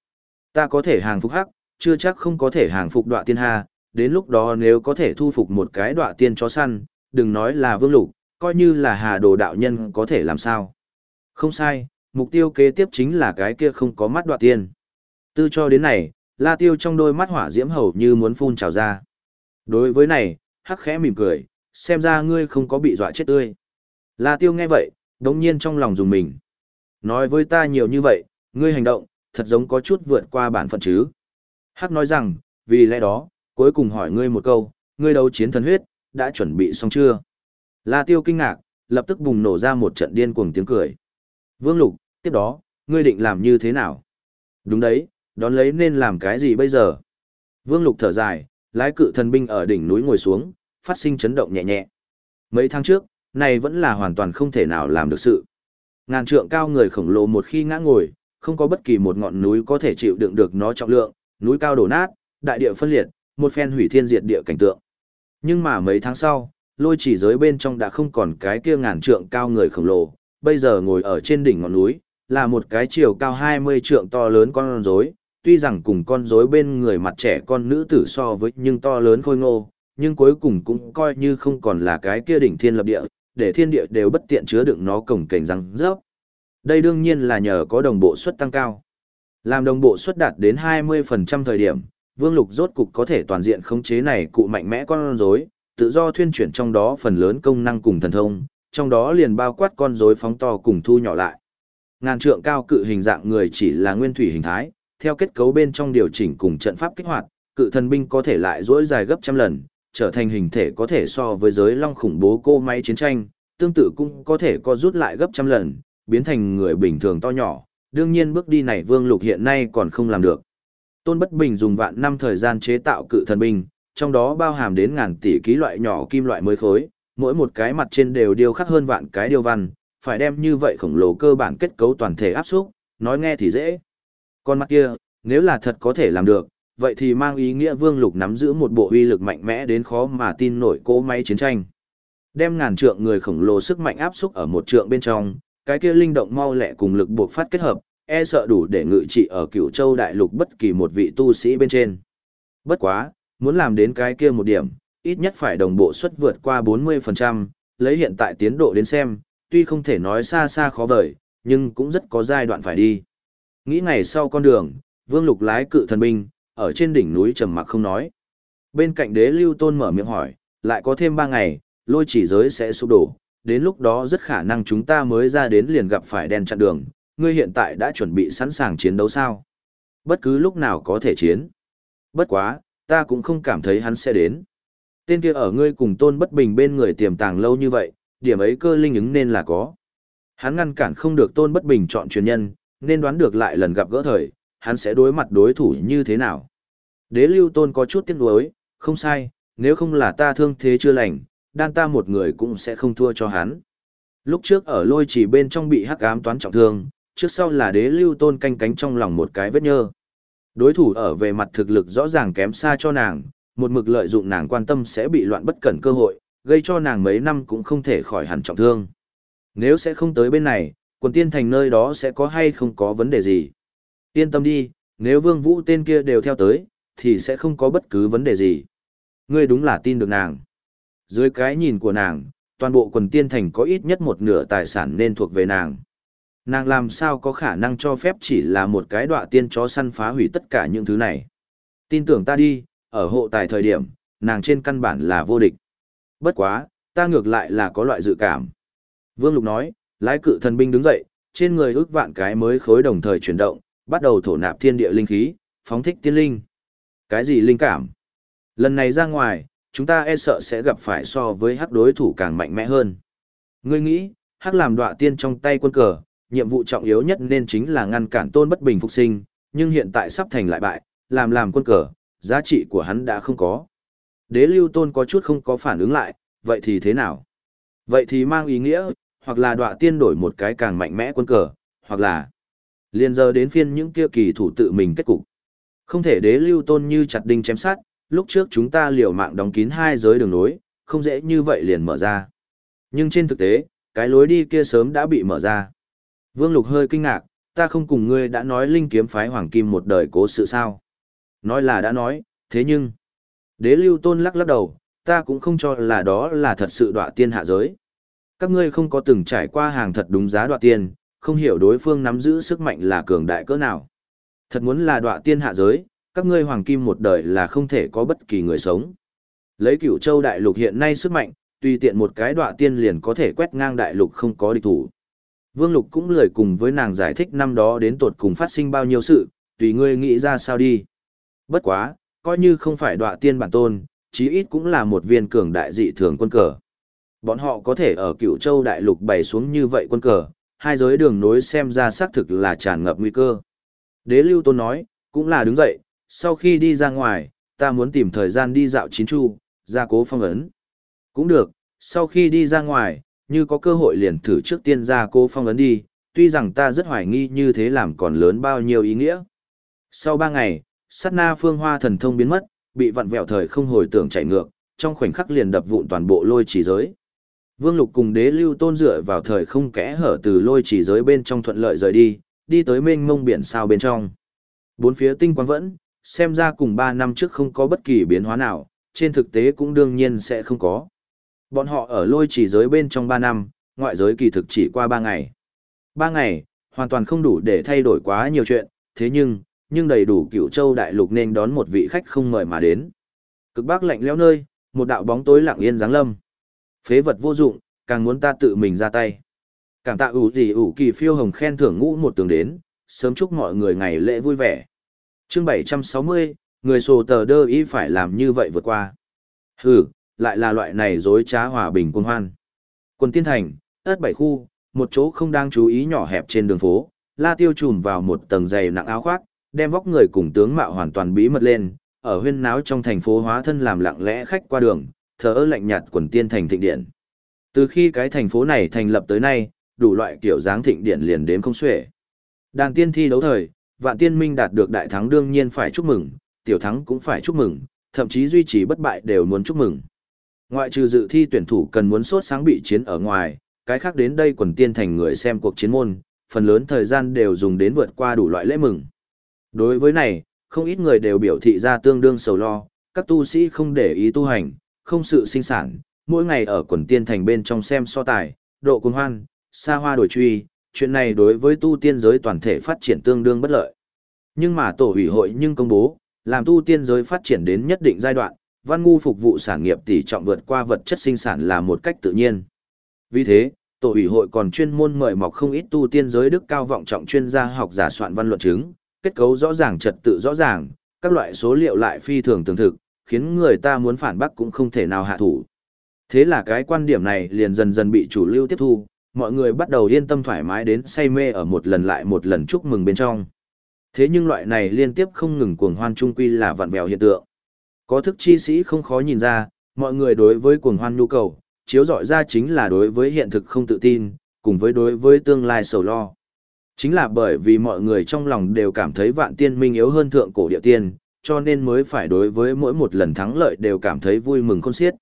Ta có thể hàng phục hắc, chưa chắc không có thể hàng phục đoạ tiên ha, đến lúc đó nếu có thể thu phục một cái đoạ tiên chó săn, đừng nói là vương lục, coi như là hà đồ đạo nhân có thể làm sao. Không sai, mục tiêu kế tiếp chính là cái kia không có mắt đoạ tiên. từ cho đến này, la tiêu trong đôi mắt hỏa diễm hầu như muốn phun trào ra. Đối với này, hắc khẽ mỉm cười, xem ra ngươi không có bị dọa chết tươi. La tiêu nghe vậy, đống nhiên trong lòng dùng mình. Nói với ta nhiều như vậy, ngươi hành động, thật giống có chút vượt qua bản phận chứ. Hắc nói rằng, vì lẽ đó, cuối cùng hỏi ngươi một câu, ngươi đấu chiến thần huyết, đã chuẩn bị xong chưa? La tiêu kinh ngạc, lập tức bùng nổ ra một trận điên cuồng tiếng cười. Vương Lục, tiếp đó, ngươi định làm như thế nào? Đúng đấy, đón lấy nên làm cái gì bây giờ? Vương Lục thở dài, lái cự thần binh ở đỉnh núi ngồi xuống, phát sinh chấn động nhẹ nhẹ. Mấy tháng trước, này vẫn là hoàn toàn không thể nào làm được sự. Ngàn trượng cao người khổng lồ một khi ngã ngồi, không có bất kỳ một ngọn núi có thể chịu đựng được nó trọng lượng, núi cao đổ nát, đại địa phân liệt, một phen hủy thiên diệt địa cảnh tượng. Nhưng mà mấy tháng sau, lôi chỉ giới bên trong đã không còn cái kia ngàn trượng cao người khổng lồ, bây giờ ngồi ở trên đỉnh ngọn núi, là một cái chiều cao 20 trượng to lớn con rối, tuy rằng cùng con rối bên người mặt trẻ con nữ tử so với nhưng to lớn khôi ngô, nhưng cuối cùng cũng coi như không còn là cái kia đỉnh thiên lập địa, để thiên địa đều bất tiện chứa đựng nó cổng cảnh răng rớp. Đây đương nhiên là nhờ có đồng bộ suất tăng cao. Làm đồng bộ suất đạt đến 20% thời điểm, Vương Lục rốt cục có thể toàn diện khống chế này cụ mạnh mẽ con rối, tự do thuyên chuyển trong đó phần lớn công năng cùng thần thông, trong đó liền bao quát con rối phóng to cùng thu nhỏ lại. Ngàn trượng cao cự hình dạng người chỉ là nguyên thủy hình thái, theo kết cấu bên trong điều chỉnh cùng trận pháp kích hoạt, cự thần binh có thể lại dỗi dài gấp trăm lần, trở thành hình thể có thể so với giới long khủng bố cô máy chiến tranh, tương tự cũng có thể co rút lại gấp trăm lần, biến thành người bình thường to nhỏ, đương nhiên bước đi này Vương Lục hiện nay còn không làm được. Tôn Bất Bình dùng vạn năm thời gian chế tạo cự thần binh, trong đó bao hàm đến ngàn tỷ ký loại nhỏ kim loại mới khối, mỗi một cái mặt trên đều điêu khắc hơn vạn cái điêu văn, phải đem như vậy khổng lồ cơ bản kết cấu toàn thể áp xúc, nói nghe thì dễ. Con mắt kia, nếu là thật có thể làm được, vậy thì mang ý nghĩa Vương Lục nắm giữ một bộ uy lực mạnh mẽ đến khó mà tin nổi cỗ máy chiến tranh. Đem ngàn trượng người khổng lồ sức mạnh áp xúc ở một trượng bên trong, cái kia linh động mau lẹ cùng lực buộc phát kết hợp, e sợ đủ để ngự trị ở cựu châu đại lục bất kỳ một vị tu sĩ bên trên. Bất quá, muốn làm đến cái kia một điểm, ít nhất phải đồng bộ suất vượt qua 40%, lấy hiện tại tiến độ đến xem, tuy không thể nói xa xa khó vời, nhưng cũng rất có giai đoạn phải đi. Nghĩ ngày sau con đường, Vương Lục lái cự thần binh, ở trên đỉnh núi trầm mặc không nói. Bên cạnh đế lưu tôn mở miệng hỏi, lại có thêm ba ngày, lôi chỉ giới sẽ sụp đổ, đến lúc đó rất khả năng chúng ta mới ra đến liền gặp phải đen chặn đường, ngươi hiện tại đã chuẩn bị sẵn sàng chiến đấu sao? Bất cứ lúc nào có thể chiến. Bất quá, ta cũng không cảm thấy hắn sẽ đến. Tên kia ở ngươi cùng tôn bất bình bên người tiềm tàng lâu như vậy, điểm ấy cơ linh ứng nên là có. Hắn ngăn cản không được tôn bất bình chọn truyền nhân, nên đoán được lại lần gặp gỡ thời, hắn sẽ đối mặt đối thủ như thế nào. Đế lưu tôn có chút tiếc nuối, không sai, nếu không là ta thương thế chưa lành, đan ta một người cũng sẽ không thua cho hắn. Lúc trước ở lôi chỉ bên trong bị hắc ám toán trọng thương, trước sau là đế lưu tôn canh cánh trong lòng một cái vết nhơ. Đối thủ ở về mặt thực lực rõ ràng kém xa cho nàng, một mực lợi dụng nàng quan tâm sẽ bị loạn bất cẩn cơ hội, gây cho nàng mấy năm cũng không thể khỏi hẳn trọng thương. Nếu sẽ không tới bên này, quần tiên thành nơi đó sẽ có hay không có vấn đề gì. Yên tâm đi, nếu vương vũ tên kia đều theo tới, thì sẽ không có bất cứ vấn đề gì. Ngươi đúng là tin được nàng. Dưới cái nhìn của nàng, toàn bộ quần tiên thành có ít nhất một nửa tài sản nên thuộc về nàng. Nàng làm sao có khả năng cho phép chỉ là một cái đọa tiên chó săn phá hủy tất cả những thứ này. Tin tưởng ta đi, ở hộ tài thời điểm, nàng trên căn bản là vô địch. Bất quá, ta ngược lại là có loại dự cảm. Vương Lục nói, lái cự thần binh đứng dậy, trên người ước vạn cái mới khối đồng thời chuyển động, bắt đầu thổ nạp thiên địa linh khí, phóng thích tiên linh. Cái gì linh cảm? Lần này ra ngoài, chúng ta e sợ sẽ gặp phải so với hắc đối thủ càng mạnh mẽ hơn. Ngươi nghĩ, hắc làm đọa tiên trong tay quân cờ, nhiệm vụ trọng yếu nhất nên chính là ngăn cản tôn bất bình phục sinh, nhưng hiện tại sắp thành lại bại, làm làm quân cờ, giá trị của hắn đã không có. Đế lưu tôn có chút không có phản ứng lại, vậy thì thế nào? Vậy thì mang ý nghĩa, hoặc là đọa tiên đổi một cái càng mạnh mẽ quân cờ, hoặc là liền giờ đến phiên những kia kỳ thủ tự mình kết cục. Không thể đế lưu tôn như chặt đinh chém sát, lúc trước chúng ta liều mạng đóng kín hai giới đường nối, không dễ như vậy liền mở ra. Nhưng trên thực tế, cái lối đi kia sớm đã bị mở ra. Vương Lục hơi kinh ngạc, ta không cùng ngươi đã nói linh kiếm phái hoàng kim một đời cố sự sao. Nói là đã nói, thế nhưng, đế lưu tôn lắc lắc đầu, ta cũng không cho là đó là thật sự đọa tiên hạ giới. Các ngươi không có từng trải qua hàng thật đúng giá đọa tiên, không hiểu đối phương nắm giữ sức mạnh là cường đại cỡ nào. Thật muốn là đọa tiên hạ giới, các ngươi hoàng kim một đời là không thể có bất kỳ người sống. Lấy cửu châu đại lục hiện nay sức mạnh, tùy tiện một cái đọa tiên liền có thể quét ngang đại lục không có địch thủ. Vương Lục cũng lười cùng với nàng giải thích năm đó đến tột cùng phát sinh bao nhiêu sự, tùy ngươi nghĩ ra sao đi. Bất quá, coi như không phải đọa tiên bản tôn, chí ít cũng là một viên cường đại dị thường quân cờ. Bọn họ có thể ở cựu châu đại lục bày xuống như vậy quân cờ, hai giới đường nối xem ra xác thực là tràn ngập nguy cơ. Đế lưu tôn nói, cũng là đứng dậy, sau khi đi ra ngoài, ta muốn tìm thời gian đi dạo chín chu, ra cố phong ấn. Cũng được, sau khi đi ra ngoài, như có cơ hội liền thử trước tiên ra cố phong ấn đi, tuy rằng ta rất hoài nghi như thế làm còn lớn bao nhiêu ý nghĩa. Sau ba ngày, sát na phương hoa thần thông biến mất, bị vặn vẹo thời không hồi tưởng chạy ngược, trong khoảnh khắc liền đập vụn toàn bộ lôi chỉ giới. Vương Lục cùng đế lưu tôn dựa vào thời không kẽ hở từ lôi chỉ giới bên trong thuận lợi rời đi, đi tới mênh mông biển sao bên trong. Bốn phía tinh quang vẫn, xem ra cùng ba năm trước không có bất kỳ biến hóa nào, trên thực tế cũng đương nhiên sẽ không có. Bọn họ ở lôi chỉ giới bên trong ba năm, ngoại giới kỳ thực chỉ qua ba ngày. Ba ngày, hoàn toàn không đủ để thay đổi quá nhiều chuyện, thế nhưng, nhưng đầy đủ cựu châu đại lục nên đón một vị khách không mời mà đến. Cực bắc lạnh lẽo nơi, một đạo bóng tối lặng yên giáng lâm. Phế vật vô dụng, càng muốn ta tự mình ra tay. Cảm tạ ủ gì ủ kỳ phiêu hồng khen thưởng ngũ một tường đến, sớm chúc mọi người ngày lễ vui vẻ. Chương 760, người sổ tờ đơ ý phải làm như vậy vượt qua. Hừ, lại là loại này dối trá hòa bình quân hoan. Quân tiên thành, ớt bảy khu, một chỗ không đang chú ý nhỏ hẹp trên đường phố, la tiêu trùm vào một tầng dày nặng áo khoác, đem vóc người cùng tướng mạo hoàn toàn bí mật lên, ở huyên náo trong thành phố hóa thân làm lặng lẽ khách qua đường, thờ ơ lạnh nhạt quần tiên thành thịnh điện. Từ khi cái thành phố này thành lập tới nay, đủ loại kiểu dáng thịnh điện liền đếm không xuể. Đàn tiên thi đấu thời, vạn tiên minh đạt được đại thắng đương nhiên phải chúc mừng, tiểu thắng cũng phải chúc mừng, thậm chí duy trì bất bại đều muốn chúc mừng. Ngoại trừ dự thi tuyển thủ cần muốn sốt sáng bị chiến ở ngoài, cái khác đến đây quần tiên thành người xem cuộc chiến môn, phần lớn thời gian đều dùng đến vượt qua đủ loại lễ mừng. Đối với này, không ít người đều biểu thị ra tương đương sầu lo, các tu sĩ không để ý tu hành, không sự sinh sản, mỗi ngày ở quần tiên thành bên trong xem so tài, độ cuồng hoan, xa hoa đổi truy, chuyện này đối với tu tiên giới toàn thể phát triển tương đương bất lợi. Nhưng mà tổ hủy hội nhưng công bố, làm tu tiên giới phát triển đến nhất định giai đoạn, văn ngu phục vụ sản nghiệp tỷ trọng vượt qua vật chất sinh sản là một cách tự nhiên. Vì thế, tổ ủy hội còn chuyên môn mời mọc không ít tu tiên giới đức cao vọng trọng chuyên gia học giả soạn văn luận chứng, kết cấu rõ ràng trật tự rõ ràng, các loại số liệu lại phi thường tường thực, khiến người ta muốn phản bác cũng không thể nào hạ thủ. Thế là cái quan điểm này liền dần dần bị chủ lưu tiếp thu, mọi người bắt đầu yên tâm thoải mái đến say mê ở một lần lại một lần chúc mừng bên trong. Thế nhưng loại này liên tiếp không ngừng cuồng hoan trung quy là vặn vẹo hiện tượng. Có thức chi sĩ không khó nhìn ra, mọi người đối với cuồng hoan nhu cầu, chiếu dọi ra chính là đối với hiện thực không tự tin, cùng với đối với tương lai sầu lo. Chính là bởi vì mọi người trong lòng đều cảm thấy vạn tiên minh yếu hơn thượng cổ địa tiên, cho nên mới phải đối với mỗi một lần thắng lợi đều cảm thấy vui mừng khôn xiết.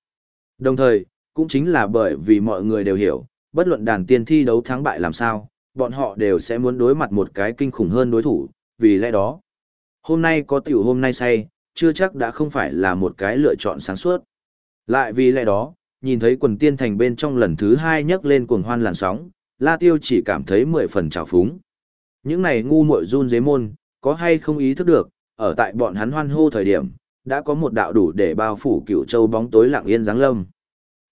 Đồng thời, cũng chính là bởi vì mọi người đều hiểu, bất luận đàn tiên thi đấu thắng bại làm sao, bọn họ đều sẽ muốn đối mặt một cái kinh khủng hơn đối thủ, vì lẽ đó. Hôm nay có tiểu hôm nay say, chưa chắc đã không phải là một cái lựa chọn sáng suốt. Lại vì lẽ đó, nhìn thấy quần tiên thành bên trong lần thứ hai nhấc lên cuồng hoan làn sóng, La Tiêu chỉ cảm thấy mười phần trào phúng. Những này ngu muội run dế môn, có hay không ý thức được, ở tại bọn hắn hoan hô thời điểm, đã có một đạo đủ để bao phủ cửu châu bóng tối lặng yên giáng lâm.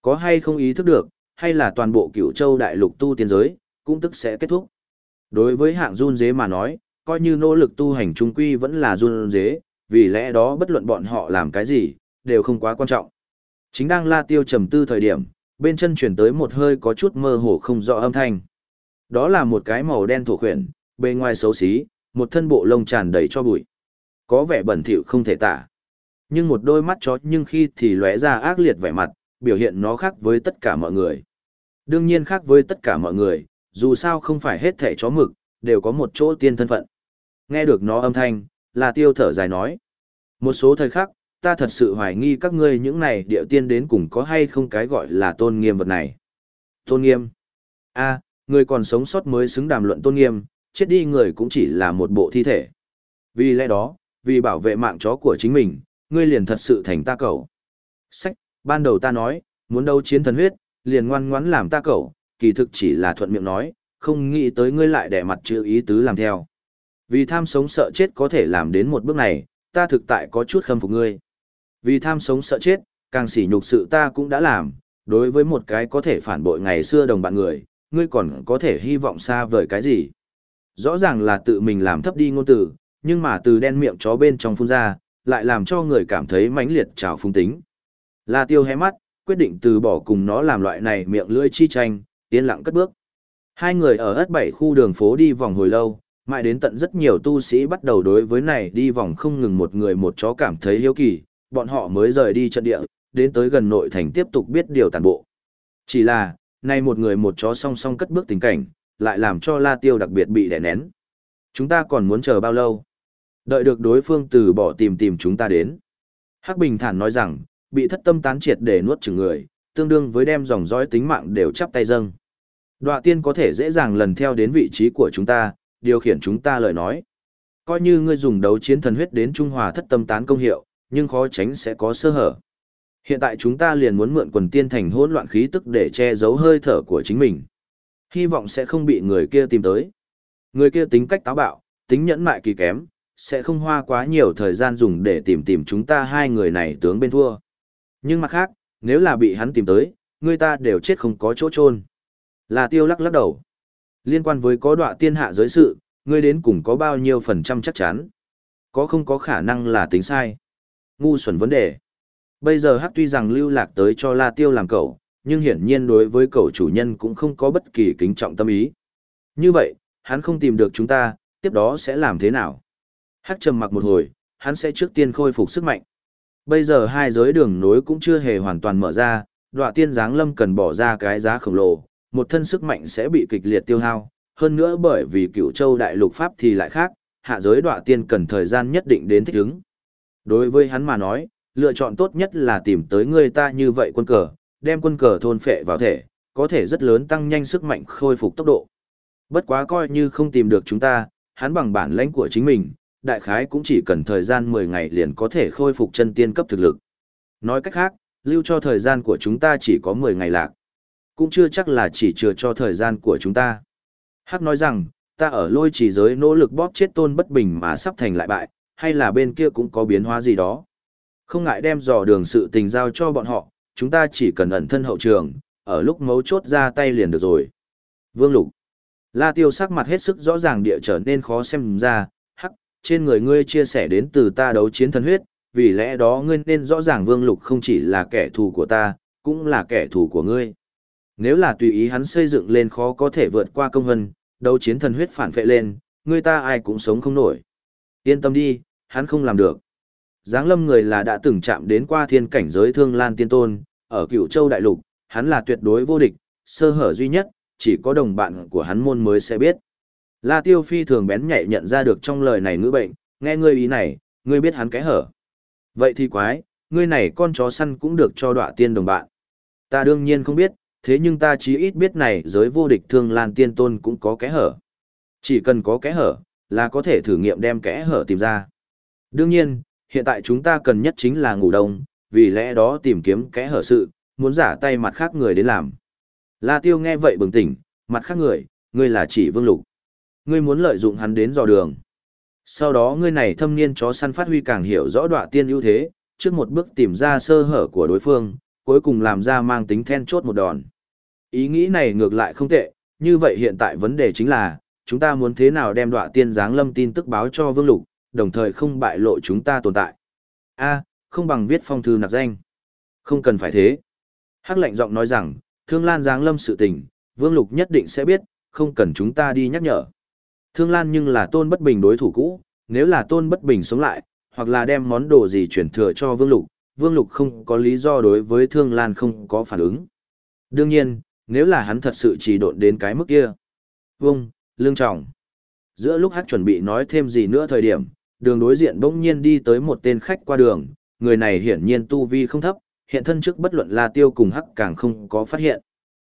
Có hay không ý thức được, hay là toàn bộ cửu châu đại lục tu tiên giới, cũng tức sẽ kết thúc. Đối với hạng run dế mà nói, coi như nỗ lực tu hành trung quy vẫn là run dế, vì lẽ đó bất luận bọn họ làm cái gì, đều không quá quan trọng. Chính đang la tiêu trầm tư thời điểm, bên chân chuyển tới một hơi có chút mơ hồ không rõ âm thanh. Đó là một cái màu đen thổ khuyển, bề ngoài xấu xí, một thân bộ lông tràn đầy cho bụi. Có vẻ bẩn thỉu không thể tả. Nhưng một đôi mắt chó nhưng khi thì lóe ra ác liệt vẻ mặt, biểu hiện nó khác với tất cả mọi người. Đương nhiên khác với tất cả mọi người, dù sao không phải hết thể chó mực, đều có một chỗ tiên thân phận. Nghe được nó âm thanh, là tiêu thở dài nói. Một số thời khắc, ta thật sự hoài nghi các ngươi những này địa tiên đến cùng có hay không cái gọi là tôn nghiêm vật này. Tôn nghiêm. a người còn sống sót mới xứng đàm luận tôn nghiêm, chết đi người cũng chỉ là một bộ thi thể. Vì lẽ đó, vì bảo vệ mạng chó của chính mình, ngươi liền thật sự thành ta cậu. Sách, ban đầu ta nói, muốn đấu chiến thần huyết, liền ngoan ngoãn làm ta cậu, kỳ thực chỉ là thuận miệng nói, không nghĩ tới ngươi lại đẻ mặt chữ ý tứ làm theo. Vì tham sống sợ chết có thể làm đến một bước này, ta thực tại có chút khâm phục ngươi. Vì tham sống sợ chết, càng sỉ nhục sự ta cũng đã làm, đối với một cái có thể phản bội ngày xưa đồng bạn người, ngươi còn có thể hy vọng xa vời cái gì. Rõ ràng là tự mình làm thấp đi ngôn từ, nhưng mà từ đen miệng chó bên trong phun ra, lại làm cho người cảm thấy mãnh liệt trào phung tính. La tiêu hé mắt, quyết định từ bỏ cùng nó làm loại này miệng lưỡi chi tranh, tiến lặng cất bước. Hai người ở ất bảy khu đường phố đi vòng hồi lâu, mãi đến tận rất nhiều tu sĩ bắt đầu đối với này đi vòng không ngừng một người một chó cảm thấy hiếu kỳ, bọn họ mới rời đi trận địa, đến tới gần nội thành tiếp tục biết điều tàn bộ. Chỉ là, nay một người một chó song song cất bước tình cảnh, lại làm cho La Tiêu đặc biệt bị đè nén. Chúng ta còn muốn chờ bao lâu? Đợi được đối phương từ bỏ tìm tìm chúng ta đến. Hắc Bình thản nói rằng, bị thất tâm tán triệt để nuốt chửng người, tương đương với đem dòng dõi tính mạng đều chắp tay dâng. Đoạ tiên có thể dễ dàng lần theo đến vị trí của chúng ta, điều khiển chúng ta lời nói. Coi như ngươi dùng đấu chiến thần huyết đến Trung Hòa thất tâm tán công hiệu, nhưng khó tránh sẽ có sơ hở. Hiện tại chúng ta liền muốn mượn quần tiên thành hỗn loạn khí tức để che giấu hơi thở của chính mình. Hy vọng sẽ không bị người kia tìm tới. Người kia tính cách táo bạo, tính nhẫn mại kỳ kém, sẽ không hoa quá nhiều thời gian dùng để tìm tìm chúng ta hai người này tướng bên thua. Nhưng mặt khác, nếu là bị hắn tìm tới, người ta đều chết không có chỗ chôn. Là tiêu lắc lắc đầu. Liên quan với có đọa tiên hạ giới sự, ngươi đến cùng có bao nhiêu phần trăm chắc chắn. Có không có khả năng là tính sai. Ngu xuẩn vấn đề. Bây giờ hắc tuy rằng lưu lạc tới cho La Tiêu làm cậu, nhưng hiển nhiên đối với cậu chủ nhân cũng không có bất kỳ kính trọng tâm ý. Như vậy, hắn không tìm được chúng ta, tiếp đó sẽ làm thế nào? Hắc trầm mặc một hồi, hắn sẽ trước tiên khôi phục sức mạnh. Bây giờ hai giới đường nối cũng chưa hề hoàn toàn mở ra, đọa tiên giáng lâm cần bỏ ra cái giá khổng lồ, một thân sức mạnh sẽ bị kịch liệt tiêu hao. Hơn nữa bởi vì cựu châu đại lục pháp thì lại khác, hạ giới đọa tiên cần thời gian nhất định đến thích ứng. Đối với hắn mà nói, lựa chọn tốt nhất là tìm tới người ta như vậy quân cờ, đem quân cờ thôn phệ vào thể, có thể rất lớn tăng nhanh sức mạnh khôi phục tốc độ. Bất quá coi như không tìm được chúng ta, hắn bằng bản lãnh của chính mình, đại khái cũng chỉ cần thời gian 10 ngày liền có thể khôi phục chân tiên cấp thực lực. Nói cách khác, lưu cho thời gian của chúng ta chỉ có 10 ngày lạc. Cũng chưa chắc là chỉ chừa cho thời gian của chúng ta. Hắc nói rằng, ta ở lôi chỉ giới nỗ lực bóp chết tôn bất bình mà sắp thành lại bại, hay là bên kia cũng có biến hóa gì đó. Không ngại đem dò đường sự tình giao cho bọn họ, chúng ta chỉ cần ẩn thân hậu trường, ở lúc mấu chốt ra tay liền được rồi. Vương Lục. La Tiêu sắc mặt hết sức rõ ràng địa trở nên khó xem ra, trên người ngươi chia sẻ đến từ ta đấu chiến thần huyết, vì lẽ đó ngươi nên rõ ràng Vương Lục không chỉ là kẻ thù của ta, cũng là kẻ thù của ngươi. Nếu là tùy ý hắn xây dựng lên khó có thể vượt qua công hân, đấu chiến thần huyết phản phệ lên, ngươi ta ai cũng sống không nổi. Yên tâm đi, hắn không làm được. Giáng lâm người là đã từng chạm đến qua thiên cảnh giới thương lan tiên tôn, ở cựu châu đại lục, hắn là tuyệt đối vô địch, sơ hở duy nhất, chỉ có đồng bạn của hắn môn mới sẽ biết. La Tiêu Phi thường bén nhạy nhận ra được trong lời này ngữ bệnh, nghe ngươi ý này, ngươi biết hắn cái hở. Vậy thì quái, ngươi này con chó săn cũng được cho đọa tiên đồng bạn. Ta đương nhiên không biết, thế nhưng ta chí ít biết này giới vô địch thương lan tiên tôn cũng có cái hở. Chỉ cần có cái hở, là có thể thử nghiệm đem kẽ hở tìm ra. Đương nhiên, hiện tại chúng ta cần nhất chính là ngủ đông, vì lẽ đó tìm kiếm kẽ hở sự, muốn giả tay mặt khác người đến làm. La Tiêu nghe vậy bừng tỉnh, mặt khác người, ngươi là chỉ Vương Lục. Ngươi muốn lợi dụng hắn đến dò đường. Sau đó ngươi này thâm niên chó săn phát huy càng hiểu rõ đọa tiên ưu thế, trước một bước tìm ra sơ hở của đối phương, cuối cùng làm ra mang tính then chốt một đòn. Ý nghĩ này ngược lại không tệ, như vậy hiện tại vấn đề chính là, chúng ta muốn thế nào đem đọa tiên giáng lâm tin tức báo cho Vương Lục, đồng thời không bại lộ chúng ta tồn tại. A, không bằng viết phong thư nạp danh. Không cần phải thế. Hắc lệnh giọng nói rằng, Thương Lan giáng lâm sự tình, Vương Lục nhất định sẽ biết, không cần chúng ta đi nhắc nhở. Thương Lan nhưng là tôn bất bình đối thủ cũ, nếu là tôn bất bình sống lại, hoặc là đem món đồ gì chuyển thừa cho Vương Lục, Vương Lục không có lý do đối với Thương Lan không có phản ứng. Đương nhiên, nếu là hắn thật sự chỉ độn đến cái mức kia. Vương, lương trọng. Giữa lúc hát chuẩn bị nói thêm gì nữa thời điểm, đường đối diện bỗng nhiên đi tới một tên khách qua đường, người này hiển nhiên tu vi không thấp, hiện thân trước bất luận là tiêu cùng hắc càng không có phát hiện.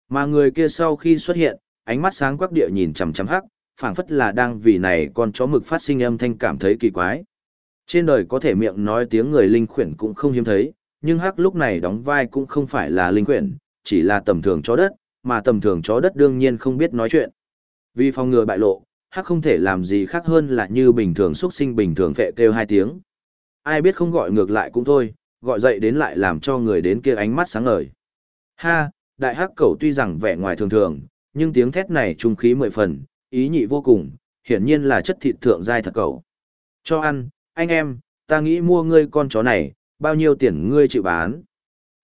Mà người kia sau khi xuất hiện, ánh mắt sáng quắc địa nhìn chằm chằm hắc, phảng phất là đang vì này con chó mực phát sinh âm thanh cảm thấy kỳ quái. Trên đời có thể miệng nói tiếng người linh khuyển cũng không hiếm thấy, nhưng hắc lúc này đóng vai cũng không phải là linh khuyển, chỉ là tầm thường chó đất, mà tầm thường chó đất đương nhiên không biết nói chuyện. Vì phòng ngừa bại lộ, hắc không thể làm gì khác hơn là như bình thường xuất sinh bình thường phệ kêu hai tiếng. Ai biết không gọi ngược lại cũng thôi, gọi dậy đến lại làm cho người đến kia ánh mắt sáng ngời. Ha, đại hắc cẩu tuy rằng vẻ ngoài thường thường, nhưng tiếng thét này trung khí mười phần, ý nhị vô cùng, hiển nhiên là chất thịt thượng giai thật cầu. Cho ăn, anh em, ta nghĩ mua ngươi con chó này, bao nhiêu tiền ngươi chịu bán.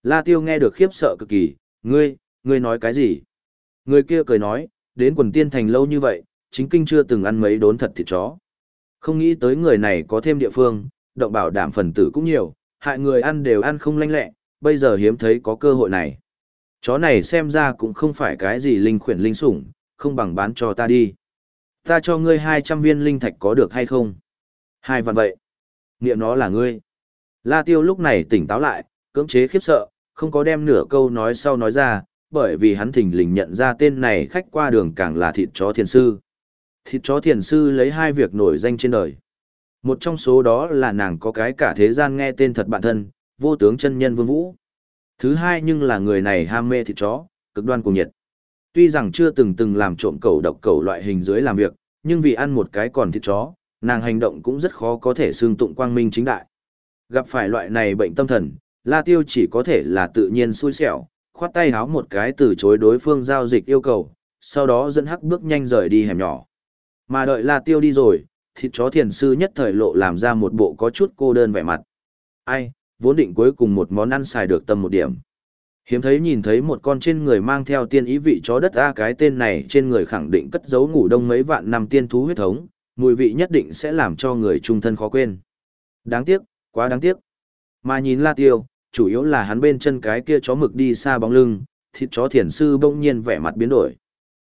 La tiêu nghe được khiếp sợ cực kỳ, ngươi, ngươi nói cái gì? Người kia cười nói, đến quần tiên thành lâu như vậy, chính kinh chưa từng ăn mấy đốn thật thịt chó. Không nghĩ tới người này có thêm địa phương, động bảo đảm phần tử cũng nhiều, hại người ăn đều ăn không lanh lẹ, bây giờ hiếm thấy có cơ hội này. Chó này xem ra cũng không phải cái gì linh khuyển linh sủng, không bằng bán cho ta đi. Ta cho ngươi 200 viên linh thạch có được hay không? Hai vạn vậy. Niệm nó là ngươi. La tiêu lúc này tỉnh táo lại, cưỡng chế khiếp sợ, không có đem nửa câu nói sau nói ra, bởi vì hắn thình lình nhận ra tên này khách qua đường càng là thịt chó thiền sư. Thịt chó thiền sư lấy hai việc nổi danh trên đời. Một trong số đó là nàng có cái cả thế gian nghe tên thật bản thân, vô tướng chân nhân vương vũ. Thứ hai nhưng là người này ham mê thịt chó, cực đoan cùng nhiệt. Tuy rằng chưa từng từng làm trộm cầu độc cầu loại hình dưới làm việc, nhưng vì ăn một cái còn thịt chó, nàng hành động cũng rất khó có thể xương tụng quang minh chính đại. Gặp phải loại này bệnh tâm thần, La Tiêu chỉ có thể là tự nhiên xui xẻo, khoát tay háo một cái từ chối đối phương giao dịch yêu cầu, sau đó dẫn hắc bước nhanh rời đi hẻm nhỏ. Mà đợi La Tiêu đi rồi, thịt chó thiền sư nhất thời lộ làm ra một bộ có chút cô đơn vẻ mặt. Ai, vốn định cuối cùng một món ăn xài được tâm một điểm. Hiếm thấy nhìn thấy một con trên người mang theo tiên ý vị chó đất a cái tên này trên người khẳng định cất giấu ngủ đông mấy vạn năm tiên thú huyết thống, mùi vị nhất định sẽ làm cho người trung thân khó quên. Đáng tiếc, quá đáng tiếc. Mà nhìn La Tiêu, chủ yếu là hắn bên chân cái kia chó mực đi xa bóng lưng, thịt chó thiền sư bỗng nhiên vẻ mặt biến đổi.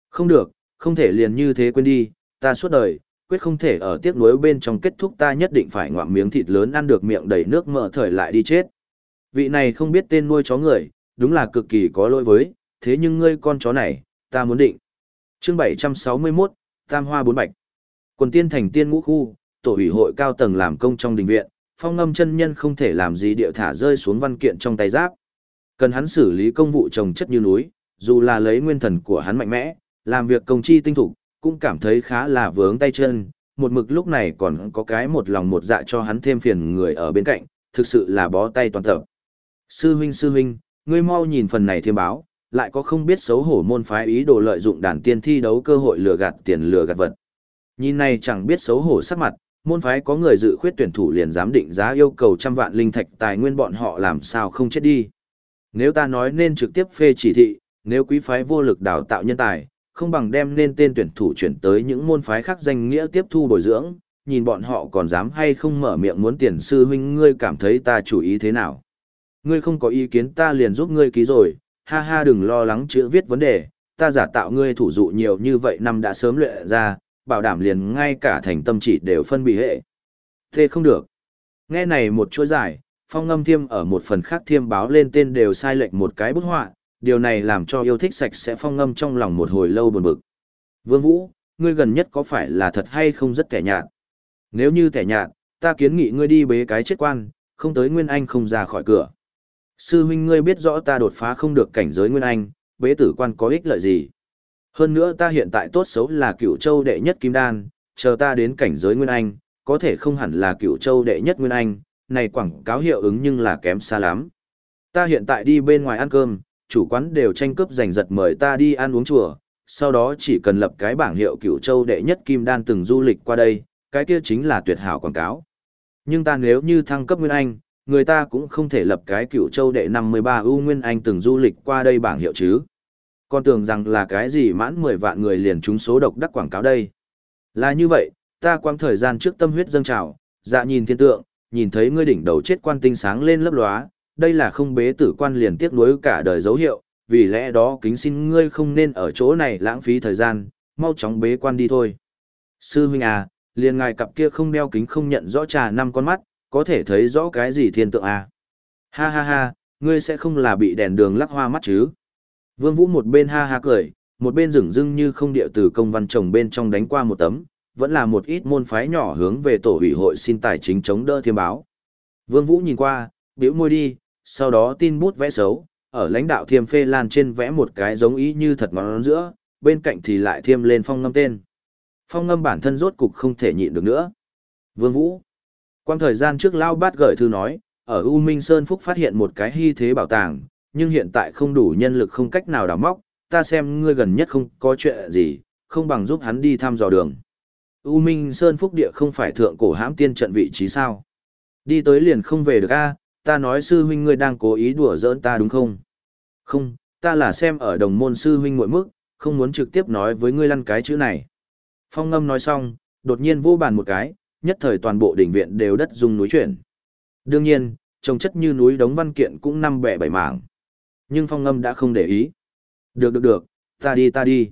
Không được, không thể liền như thế quên đi, ta suốt đời, quyết không thể ở tiếc nuối bên trong kết thúc ta nhất định phải ngoạm miếng thịt lớn ăn được miệng đầy nước mỡ thời lại đi chết. Vị này không biết tên nuôi chó người, đúng là cực kỳ có lỗi với, thế nhưng ngươi con chó này, ta muốn định. Chương 761, Tam Hoa Bốn Bạch. Quần tiên thành tiên ngũ khu, tổ ủy hội cao tầng làm công trong đình viện, phong ngâm chân nhân không thể làm gì điệu thả rơi xuống văn kiện trong tay giáp. Cần hắn xử lý công vụ trồng chất như núi, dù là lấy nguyên thần của hắn mạnh mẽ, làm việc công chi tinh thủ, cũng cảm thấy khá là vướng tay chân, một mực lúc này còn có cái một lòng một dạ cho hắn thêm phiền người ở bên cạnh, thực sự là bó tay toàn tập. Sư huynh sư huynh, ngươi mau nhìn phần này thêm báo, lại có không biết xấu hổ môn phái ý đồ lợi dụng đàn tiên thi đấu cơ hội lừa gạt tiền lừa gạt vật. Nhìn này chẳng biết xấu hổ sắc mặt, môn phái có người dự khuyết tuyển thủ liền dám định giá yêu cầu trăm vạn linh thạch tài nguyên bọn họ làm sao không chết đi. Nếu ta nói nên trực tiếp phê chỉ thị, nếu quý phái vô lực đào tạo nhân tài, không bằng đem nên tên tuyển thủ chuyển tới những môn phái khác danh nghĩa tiếp thu bồi dưỡng, nhìn bọn họ còn dám hay không mở miệng muốn tiền sư huynh ngươi cảm thấy ta chủ ý thế nào. Ngươi không có ý kiến ta liền giúp ngươi ký rồi, ha ha đừng lo lắng chữ viết vấn đề, ta giả tạo ngươi thủ dụ nhiều như vậy năm đã sớm luyện ra, bảo đảm liền ngay cả thành tâm chỉ đều phân bị hệ. Thế không được. Nghe này một chuỗi giải, phong ngâm thiêm ở một phần khác thiêm báo lên tên đều sai lệch một cái bút họa, điều này làm cho yêu thích sạch sẽ phong ngâm trong lòng một hồi lâu buồn bực. Vương Vũ, ngươi gần nhất có phải là thật hay không rất kẻ nhạt? Nếu như kẻ nhạt, ta kiến nghị ngươi đi bế cái chết quan, không tới Nguyên Anh không ra khỏi cửa. Sư huynh ngươi biết rõ ta đột phá không được cảnh giới Nguyên Anh, bế tử quan có ích lợi gì? Hơn nữa ta hiện tại tốt xấu là cựu châu đệ nhất kim đan, chờ ta đến cảnh giới Nguyên Anh, có thể không hẳn là cựu châu đệ nhất Nguyên Anh, này quảng cáo hiệu ứng nhưng là kém xa lắm. Ta hiện tại đi bên ngoài ăn cơm, chủ quán đều tranh cướp giành giật mời ta đi ăn uống chùa, sau đó chỉ cần lập cái bảng hiệu cựu châu đệ nhất kim đan từng du lịch qua đây, cái kia chính là tuyệt hảo quảng cáo. Nhưng ta nếu như thăng cấp Nguyên Anh, người ta cũng không thể lập cái cựu châu đệ 53 ưu Nguyên Anh từng du lịch qua đây bảng hiệu chứ. Con tưởng rằng là cái gì mãn 10 vạn người liền trúng số độc đắc quảng cáo đây. Là như vậy, ta quang thời gian trước tâm huyết dâng trào, dạ nhìn thiên tượng, nhìn thấy ngươi đỉnh đầu chết quan tinh sáng lên lấp lóa, đây là không bế tử quan liền tiếc nuối cả đời dấu hiệu, vì lẽ đó kính xin ngươi không nên ở chỗ này lãng phí thời gian, mau chóng bế quan đi thôi. Sư huynh à, liền ngài cặp kia không đeo kính không nhận rõ trà năm con mắt, có thể thấy rõ cái gì thiên tượng à. Ha ha ha, ngươi sẽ không là bị đèn đường lắc hoa mắt chứ. Vương Vũ một bên ha ha cười, một bên rừng rưng như không địa từ công văn chồng bên trong đánh qua một tấm, vẫn là một ít môn phái nhỏ hướng về tổ ủy hội xin tài chính chống đỡ thiêm báo. Vương Vũ nhìn qua, biểu môi đi, sau đó tin bút vẽ xấu, ở lãnh đạo thiêm phê lan trên vẽ một cái giống ý như thật ngón giữa, bên cạnh thì lại thiêm lên phong ngâm tên. Phong ngâm bản thân rốt cục không thể nhịn được nữa. Vương Vũ. Quang thời gian trước Lao Bát gửi thư nói, ở U Minh Sơn Phúc phát hiện một cái hy thế bảo tàng, nhưng hiện tại không đủ nhân lực không cách nào đào móc, ta xem ngươi gần nhất không có chuyện gì, không bằng giúp hắn đi thăm dò đường. U Minh Sơn Phúc Địa không phải thượng cổ hãm tiên trận vị trí sao? Đi tới liền không về được a, ta nói sư huynh ngươi đang cố ý đùa giỡn ta đúng không? Không, ta là xem ở đồng môn sư huynh muội mức, không muốn trực tiếp nói với ngươi lăn cái chữ này. Phong ngâm nói xong, đột nhiên vô bàn một cái, nhất thời toàn bộ đỉnh viện đều đất dung núi chuyển. Đương nhiên, trông chất như núi đống văn kiện cũng năm bẻ bảy mảng. Nhưng phong ngâm đã không để ý. Được được được, ta đi ta đi.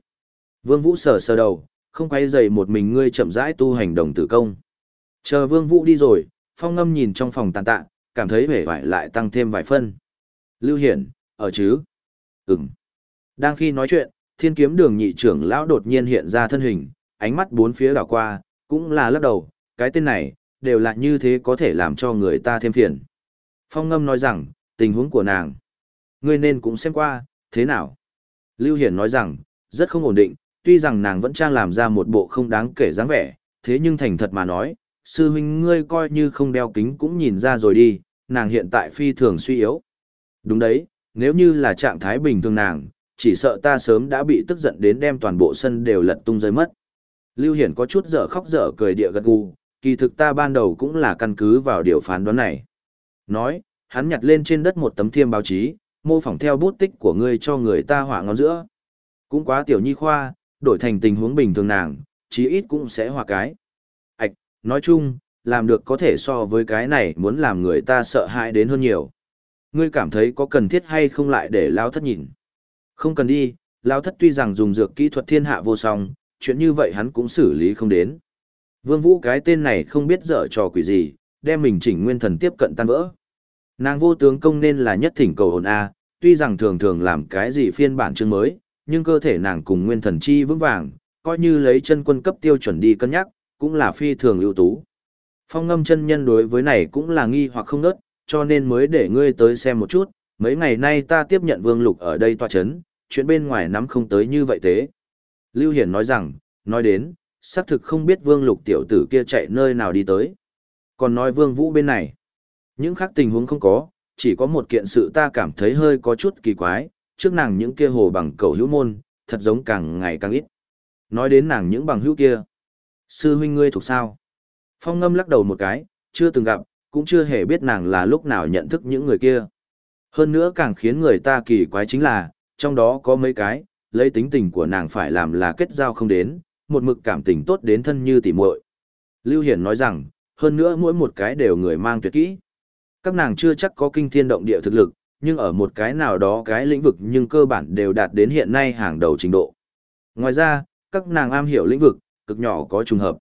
Vương Vũ sờ sờ đầu, không quay dày một mình ngươi chậm rãi tu hành đồng tử công. Chờ Vương Vũ đi rồi, phong ngâm nhìn trong phòng tàn tạ, cảm thấy vẻ vải lại tăng thêm vài phân. Lưu Hiển, ở chứ? Ừm. Đang khi nói chuyện, thiên kiếm đường nhị trưởng lão đột nhiên hiện ra thân hình, ánh mắt bốn phía đảo qua, cũng là lắc đầu, cái tên này, đều là như thế có thể làm cho người ta thêm phiền. Phong ngâm nói rằng, tình huống của nàng, ngươi nên cũng xem qua, thế nào? Lưu Hiển nói rằng, rất không ổn định, tuy rằng nàng vẫn trang làm ra một bộ không đáng kể dáng vẻ, thế nhưng thành thật mà nói, sư huynh ngươi coi như không đeo kính cũng nhìn ra rồi đi, nàng hiện tại phi thường suy yếu. Đúng đấy, nếu như là trạng thái bình thường nàng, chỉ sợ ta sớm đã bị tức giận đến đem toàn bộ sân đều lật tung rơi mất. Lưu Hiển có chút dở khóc dở cười địa gật gù, kỳ thực ta ban đầu cũng là căn cứ vào điều phán đoán này. Nói, hắn nhặt lên trên đất một tấm thiêm báo chí, mô phỏng theo bút tích của ngươi cho người ta hỏa ngón giữa. Cũng quá tiểu nhi khoa, đổi thành tình huống bình thường nàng, chí ít cũng sẽ hòa cái. Ảch, nói chung, làm được có thể so với cái này muốn làm người ta sợ hãi đến hơn nhiều. Ngươi cảm thấy có cần thiết hay không lại để lao thất nhìn. Không cần đi, lao thất tuy rằng dùng dược kỹ thuật thiên hạ vô song, chuyện như vậy hắn cũng xử lý không đến. Vương Vũ cái tên này không biết dở trò quỷ gì, đem mình chỉnh nguyên thần tiếp cận tan vỡ. Nàng vô tướng công nên là nhất thỉnh cầu hồn A, tuy rằng thường thường làm cái gì phiên bản chương mới, nhưng cơ thể nàng cùng nguyên thần chi vững vàng, coi như lấy chân quân cấp tiêu chuẩn đi cân nhắc, cũng là phi thường ưu tú. Phong ngâm chân nhân đối với này cũng là nghi hoặc không nớt, cho nên mới để ngươi tới xem một chút, mấy ngày nay ta tiếp nhận vương lục ở đây tòa chấn, chuyện bên ngoài nắm không tới như vậy thế. Lưu Hiển nói rằng, nói đến, xác thực không biết vương lục tiểu tử kia chạy nơi nào đi tới. Còn nói vương vũ bên này, những khác tình huống không có, chỉ có một kiện sự ta cảm thấy hơi có chút kỳ quái, trước nàng những kia hồ bằng cầu hữu môn, thật giống càng ngày càng ít. Nói đến nàng những bằng hữu kia. Sư huynh ngươi thuộc sao? Phong ngâm lắc đầu một cái, chưa từng gặp, cũng chưa hề biết nàng là lúc nào nhận thức những người kia. Hơn nữa càng khiến người ta kỳ quái chính là, trong đó có mấy cái, lấy tính tình của nàng phải làm là kết giao không đến, một mực cảm tình tốt đến thân như tỉ muội. Lưu Hiển nói rằng, hơn nữa mỗi một cái đều người mang tuyệt kỹ. Các nàng chưa chắc có kinh thiên động địa thực lực, nhưng ở một cái nào đó cái lĩnh vực nhưng cơ bản đều đạt đến hiện nay hàng đầu trình độ. Ngoài ra, các nàng am hiểu lĩnh vực, cực nhỏ có trùng hợp.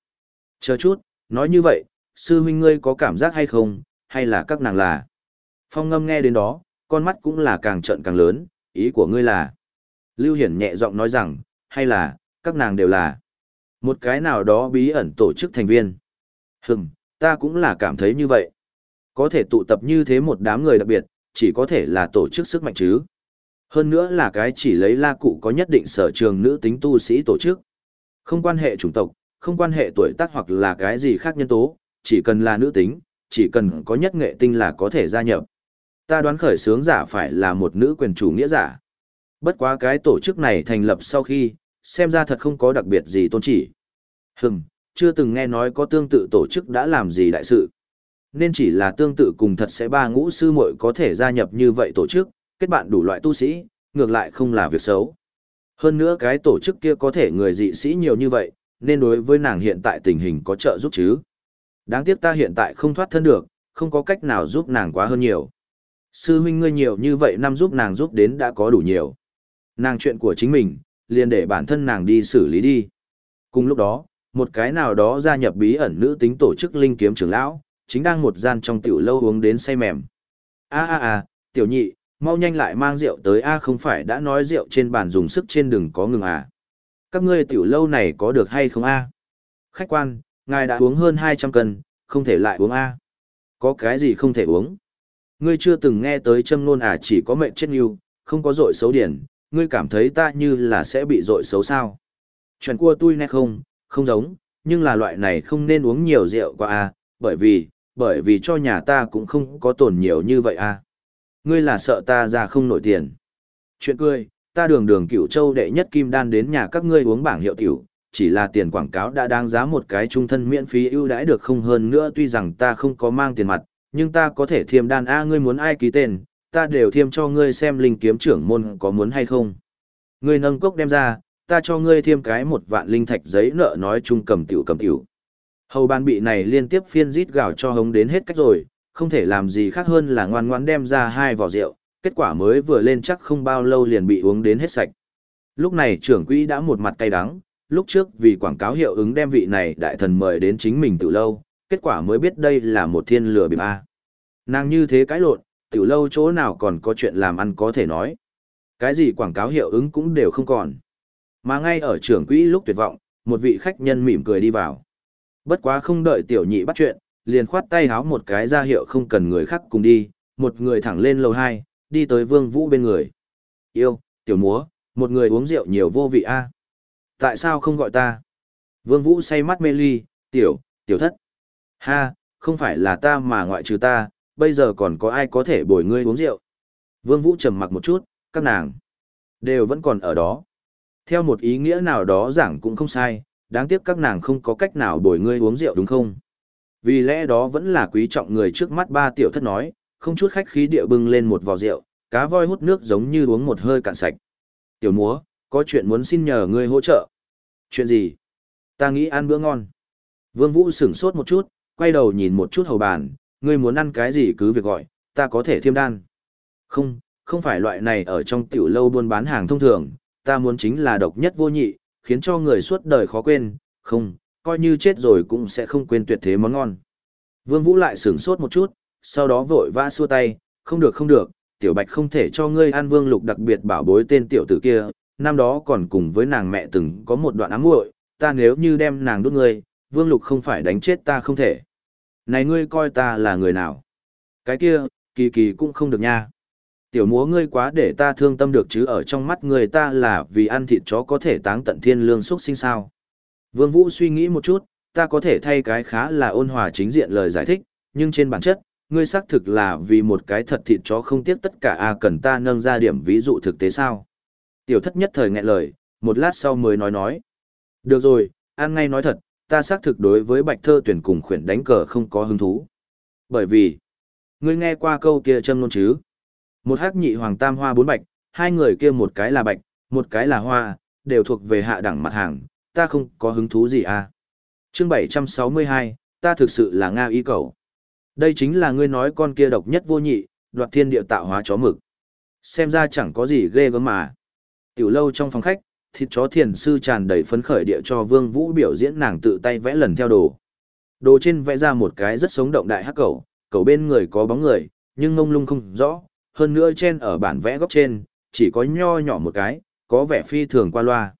Chờ chút, nói như vậy, sư huynh ngươi có cảm giác hay không, hay là các nàng là? Phong ngâm nghe đến đó, con mắt cũng là càng trận càng lớn, ý của ngươi là? Lưu Hiển nhẹ giọng nói rằng, hay là, các nàng đều là một cái nào đó bí ẩn tổ chức thành viên. Hừm, ta cũng là cảm thấy như vậy. Có thể tụ tập như thế một đám người đặc biệt, chỉ có thể là tổ chức sức mạnh chứ. Hơn nữa là cái chỉ lấy la cụ có nhất định sở trường nữ tính tu sĩ tổ chức. Không quan hệ chủng tộc, không quan hệ tuổi tác hoặc là cái gì khác nhân tố, chỉ cần là nữ tính, chỉ cần có nhất nghệ tinh là có thể gia nhập. Ta đoán khởi sướng giả phải là một nữ quyền chủ nghĩa giả. Bất quá cái tổ chức này thành lập sau khi, xem ra thật không có đặc biệt gì tôn chỉ. Hừm, chưa từng nghe nói có tương tự tổ chức đã làm gì đại sự. Nên chỉ là tương tự cùng thật sẽ ba ngũ sư muội có thể gia nhập như vậy tổ chức, kết bạn đủ loại tu sĩ, ngược lại không là việc xấu. Hơn nữa cái tổ chức kia có thể người dị sĩ nhiều như vậy, nên đối với nàng hiện tại tình hình có trợ giúp chứ. Đáng tiếc ta hiện tại không thoát thân được, không có cách nào giúp nàng quá hơn nhiều. Sư huynh ngươi nhiều như vậy năm giúp nàng giúp đến đã có đủ nhiều. Nàng chuyện của chính mình, liền để bản thân nàng đi xử lý đi. Cùng lúc đó, một cái nào đó gia nhập bí ẩn nữ tính tổ chức linh kiếm trưởng lão, chính đang một gian trong tiểu lâu uống đến say mềm. A a a, tiểu nhị, mau nhanh lại mang rượu tới a không phải đã nói rượu trên bàn dùng sức trên đừng có ngừng à. Các ngươi tiểu lâu này có được hay không a? Khách quan, ngài đã uống hơn 200 cân, không thể lại uống a. Có cái gì không thể uống? Ngươi chưa từng nghe tới châm nôn à chỉ có mệnh chết yêu, không có dội xấu điển, ngươi cảm thấy ta như là sẽ bị dội xấu sao? Chuyện cua tôi nè không, không giống, nhưng là loại này không nên uống nhiều rượu quá a, bởi vì, bởi vì cho nhà ta cũng không có tổn nhiều như vậy a. Ngươi là sợ ta ra không nổi tiền. Chuyện cười, ta đường đường cửu châu đệ nhất kim đan đến nhà các ngươi uống bảng hiệu tiểu, chỉ là tiền quảng cáo đã đáng giá một cái trung thân miễn phí ưu đãi được không hơn nữa tuy rằng ta không có mang tiền mặt, nhưng ta có thể thiêm đan A ngươi muốn ai ký tên, ta đều thiêm cho ngươi xem linh kiếm trưởng môn có muốn hay không. Ngươi nâng cốc đem ra, ta cho ngươi thêm cái một vạn linh thạch giấy nợ nói chung cầm tiểu cầm tiểu. Hầu ban bị này liên tiếp phiên rít gào cho hống đến hết cách rồi, không thể làm gì khác hơn là ngoan ngoãn đem ra hai vỏ rượu, kết quả mới vừa lên chắc không bao lâu liền bị uống đến hết sạch. Lúc này trưởng quỹ đã một mặt cay đắng, lúc trước vì quảng cáo hiệu ứng đem vị này đại thần mời đến chính mình từ lâu, kết quả mới biết đây là một thiên lừa bịp A. Nàng như thế cái lộn, tiểu lâu chỗ nào còn có chuyện làm ăn có thể nói. Cái gì quảng cáo hiệu ứng cũng đều không còn. Mà ngay ở trưởng quỹ lúc tuyệt vọng, một vị khách nhân mỉm cười đi vào. Bất quá không đợi tiểu nhị bắt chuyện, liền khoát tay háo một cái ra hiệu không cần người khác cùng đi, một người thẳng lên lầu hai, đi tới vương vũ bên người. Yêu, tiểu múa, một người uống rượu nhiều vô vị a. Tại sao không gọi ta? Vương vũ say mắt mê ly, tiểu, tiểu thất. Ha, không phải là ta mà ngoại trừ ta, bây giờ còn có ai có thể bồi ngươi uống rượu. Vương vũ trầm mặc một chút, các nàng đều vẫn còn ở đó. Theo một ý nghĩa nào đó giảng cũng không sai, đáng tiếc các nàng không có cách nào bồi ngươi uống rượu đúng không? Vì lẽ đó vẫn là quý trọng người trước mắt ba tiểu thất nói, không chút khách khí địa bưng lên một vò rượu, cá voi hút nước giống như uống một hơi cạn sạch. Tiểu múa, có chuyện muốn xin nhờ ngươi hỗ trợ. Chuyện gì? Ta nghĩ ăn bữa ngon. Vương Vũ sửng sốt một chút, quay đầu nhìn một chút hầu bàn, ngươi muốn ăn cái gì cứ việc gọi, ta có thể thiêm đan. Không, không phải loại này ở trong tiểu lâu buôn bán hàng thông thường, ta muốn chính là độc nhất vô nhị, khiến cho người suốt đời khó quên, không, coi như chết rồi cũng sẽ không quên tuyệt thế món ngon. Vương Vũ lại sửng sốt một chút, sau đó vội vã xua tay, không được không được, tiểu bạch không thể cho ngươi ăn vương lục đặc biệt bảo bối tên tiểu tử kia, năm đó còn cùng với nàng mẹ từng có một đoạn ám muội, ta nếu như đem nàng đốt ngươi, vương lục không phải đánh chết ta không thể. Này ngươi coi ta là người nào? Cái kia, kỳ kỳ cũng không được nha. Tiểu múa ngươi quá để ta thương tâm được chứ ở trong mắt người ta là vì ăn thịt chó có thể táng tận thiên lương xúc sinh sao. Vương Vũ suy nghĩ một chút, ta có thể thay cái khá là ôn hòa chính diện lời giải thích, nhưng trên bản chất, ngươi xác thực là vì một cái thật thịt chó không tiếc tất cả a cần ta nâng ra điểm ví dụ thực tế sao. Tiểu thất nhất thời nghẹn lời, một lát sau mới nói nói. Được rồi, ăn ngay nói thật, ta xác thực đối với bạch thơ tuyển cùng khuyển đánh cờ không có hứng thú. Bởi vì, ngươi nghe qua câu kia châm luôn chứ. Một hắc nhị hoàng tam hoa bốn bạch, hai người kia một cái là bạch, một cái là hoa, đều thuộc về hạ đẳng mặt hàng, ta không có hứng thú gì à. Chương 762, ta thực sự là Nga y cầu. Đây chính là ngươi nói con kia độc nhất vô nhị, đoạt thiên địa tạo hóa chó mực. Xem ra chẳng có gì ghê gớm mà. Tiểu lâu trong phòng khách, thịt chó thiền sư tràn đầy phấn khởi địa cho Vương Vũ biểu diễn nàng tự tay vẽ lần theo đồ. Đồ trên vẽ ra một cái rất sống động đại hắc cầu, cầu bên người có bóng người, nhưng ngông lung không rõ, hơn nữa trên ở bản vẽ góc trên, chỉ có nho nhỏ một cái, có vẻ phi thường qua loa.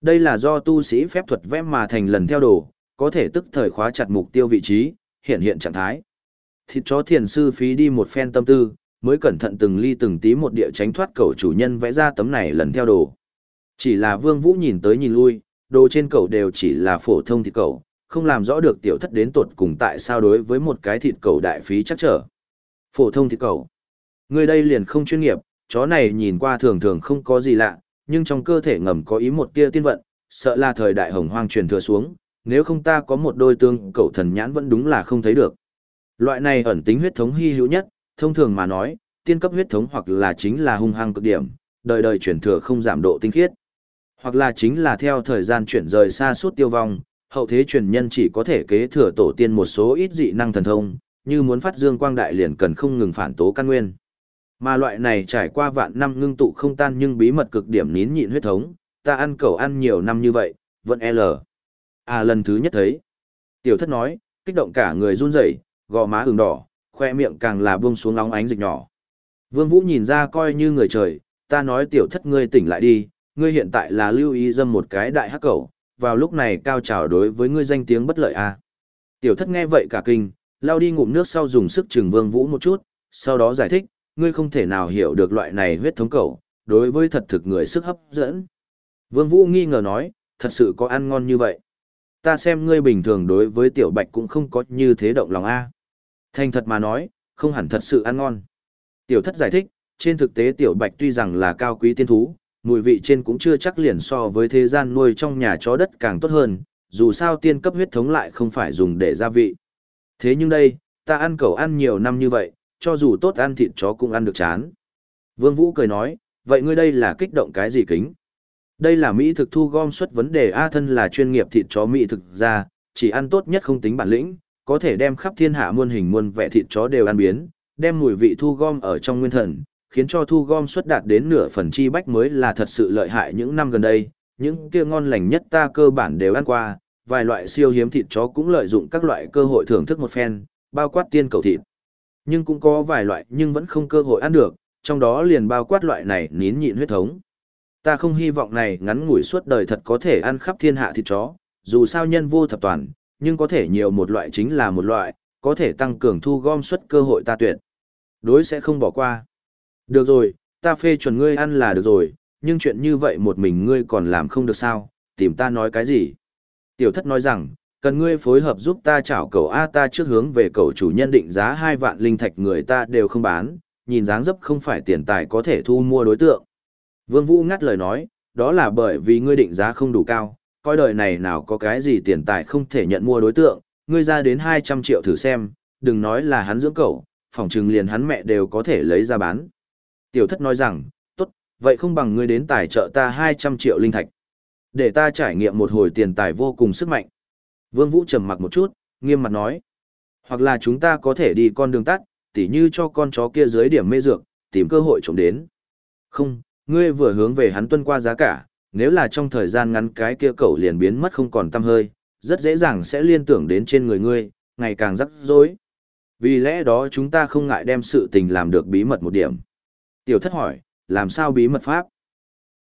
Đây là do tu sĩ phép thuật vẽ mà thành lần theo đồ, có thể tức thời khóa chặt mục tiêu vị trí, hiện hiện trạng thái. Thịt chó thiền sư phí đi một phen tâm tư, mới cẩn thận từng ly từng tí một địa tránh thoát cầu chủ nhân vẽ ra tấm này lần theo đồ. Chỉ là Vương Vũ nhìn tới nhìn lui, đồ trên cầu đều chỉ là phổ thông thịt cầu, không làm rõ được tiểu thất đến tột cùng tại sao đối với một cái thịt cầu đại phí chắc trở. Phổ thông thịt cầu. Người đây liền không chuyên nghiệp, chó này nhìn qua thường thường không có gì lạ, nhưng trong cơ thể ngầm có ý một tia tiên vận, sợ là thời đại hồng hoang truyền thừa xuống, nếu không ta có một đôi tương cậu thần nhãn vẫn đúng là không thấy được. Loại này ẩn tính huyết thống hy hữu nhất, thông thường mà nói, tiên cấp huyết thống hoặc là chính là hung hăng cực điểm, đời đời truyền thừa không giảm độ tinh khiết, hoặc là chính là theo thời gian chuyển rời xa suốt tiêu vong, hậu thế truyền nhân chỉ có thể kế thừa tổ tiên một số ít dị năng thần thông, như muốn phát dương quang đại liền cần không ngừng phản tố căn nguyên. Mà loại này trải qua vạn năm ngưng tụ không tan nhưng bí mật cực điểm nín nhịn huyết thống, ta ăn cẩu ăn nhiều năm như vậy, vẫn e L. À lần thứ nhất thấy. Tiểu thất nói, kích động cả người run rẩy, gò má ửng đỏ, khoe miệng càng là buông xuống nóng ánh dịch nhỏ. Vương Vũ nhìn ra coi như người trời, ta nói tiểu thất ngươi tỉnh lại đi, ngươi hiện tại là lưu ý dâm một cái đại hắc cầu vào lúc này cao trào đối với ngươi danh tiếng bất lợi a. À. Tiểu thất nghe vậy cả kinh, lao đi ngụm nước sau dùng sức chừng Vương Vũ một chút, sau đó giải thích, ngươi không thể nào hiểu được loại này huyết thống cầu đối với thật thực người sức hấp dẫn. Vương Vũ nghi ngờ nói, thật sự có ăn ngon như vậy. Ta xem ngươi bình thường đối với tiểu bạch cũng không có như thế động lòng a. Thành thật mà nói, không hẳn thật sự ăn ngon. Tiểu thất giải thích, trên thực tế tiểu bạch tuy rằng là cao quý tiên thú, mùi vị trên cũng chưa chắc liền so với thế gian nuôi trong nhà chó đất càng tốt hơn, dù sao tiên cấp huyết thống lại không phải dùng để gia vị. Thế nhưng đây, ta ăn cẩu ăn nhiều năm như vậy, cho dù tốt ăn thịt chó cũng ăn được chán. Vương Vũ cười nói, vậy ngươi đây là kích động cái gì kính? Đây là Mỹ thực thu gom suất vấn đề A thân là chuyên nghiệp thịt chó Mỹ thực ra, chỉ ăn tốt nhất không tính bản lĩnh, có thể đem khắp thiên hạ muôn hình muôn vẻ thịt chó đều ăn biến, đem mùi vị thu gom ở trong nguyên thần, khiến cho thu gom suất đạt đến nửa phần chi bách mới là thật sự lợi hại những năm gần đây, những kia ngon lành nhất ta cơ bản đều ăn qua, vài loại siêu hiếm thịt chó cũng lợi dụng các loại cơ hội thưởng thức một phen, bao quát tiên cầu thịt. Nhưng cũng có vài loại nhưng vẫn không cơ hội ăn được, trong đó liền bao quát loại này nín nhịn huyết thống. Ta không hy vọng này ngắn ngủi suốt đời thật có thể ăn khắp thiên hạ thịt chó, dù sao nhân vô thập toàn, nhưng có thể nhiều một loại chính là một loại, có thể tăng cường thu gom suất cơ hội ta tuyệt. Đối sẽ không bỏ qua. Được rồi, ta phê chuẩn ngươi ăn là được rồi, nhưng chuyện như vậy một mình ngươi còn làm không được sao, tìm ta nói cái gì. Tiểu thất nói rằng, cần ngươi phối hợp giúp ta chảo cầu A ta trước hướng về cầu chủ nhân định giá hai vạn linh thạch người ta đều không bán, nhìn dáng dấp không phải tiền tài có thể thu mua đối tượng. Vương Vũ ngắt lời nói, đó là bởi vì ngươi định giá không đủ cao, coi đời này nào có cái gì tiền tài không thể nhận mua đối tượng, ngươi ra đến 200 triệu thử xem, đừng nói là hắn dưỡng cậu, phòng trừng liền hắn mẹ đều có thể lấy ra bán. Tiểu thất nói rằng, tốt, vậy không bằng ngươi đến tài trợ ta 200 triệu linh thạch. Để ta trải nghiệm một hồi tiền tài vô cùng sức mạnh. Vương Vũ trầm mặc một chút, nghiêm mặt nói. Hoặc là chúng ta có thể đi con đường tắt, tỉ như cho con chó kia dưới điểm mê dược, tìm cơ hội trộm đến. Không, ngươi vừa hướng về hắn tuân qua giá cả, nếu là trong thời gian ngắn cái kia cậu liền biến mất không còn tăm hơi, rất dễ dàng sẽ liên tưởng đến trên người ngươi, ngày càng rắc rối. Vì lẽ đó chúng ta không ngại đem sự tình làm được bí mật một điểm. Tiểu thất hỏi, làm sao bí mật pháp?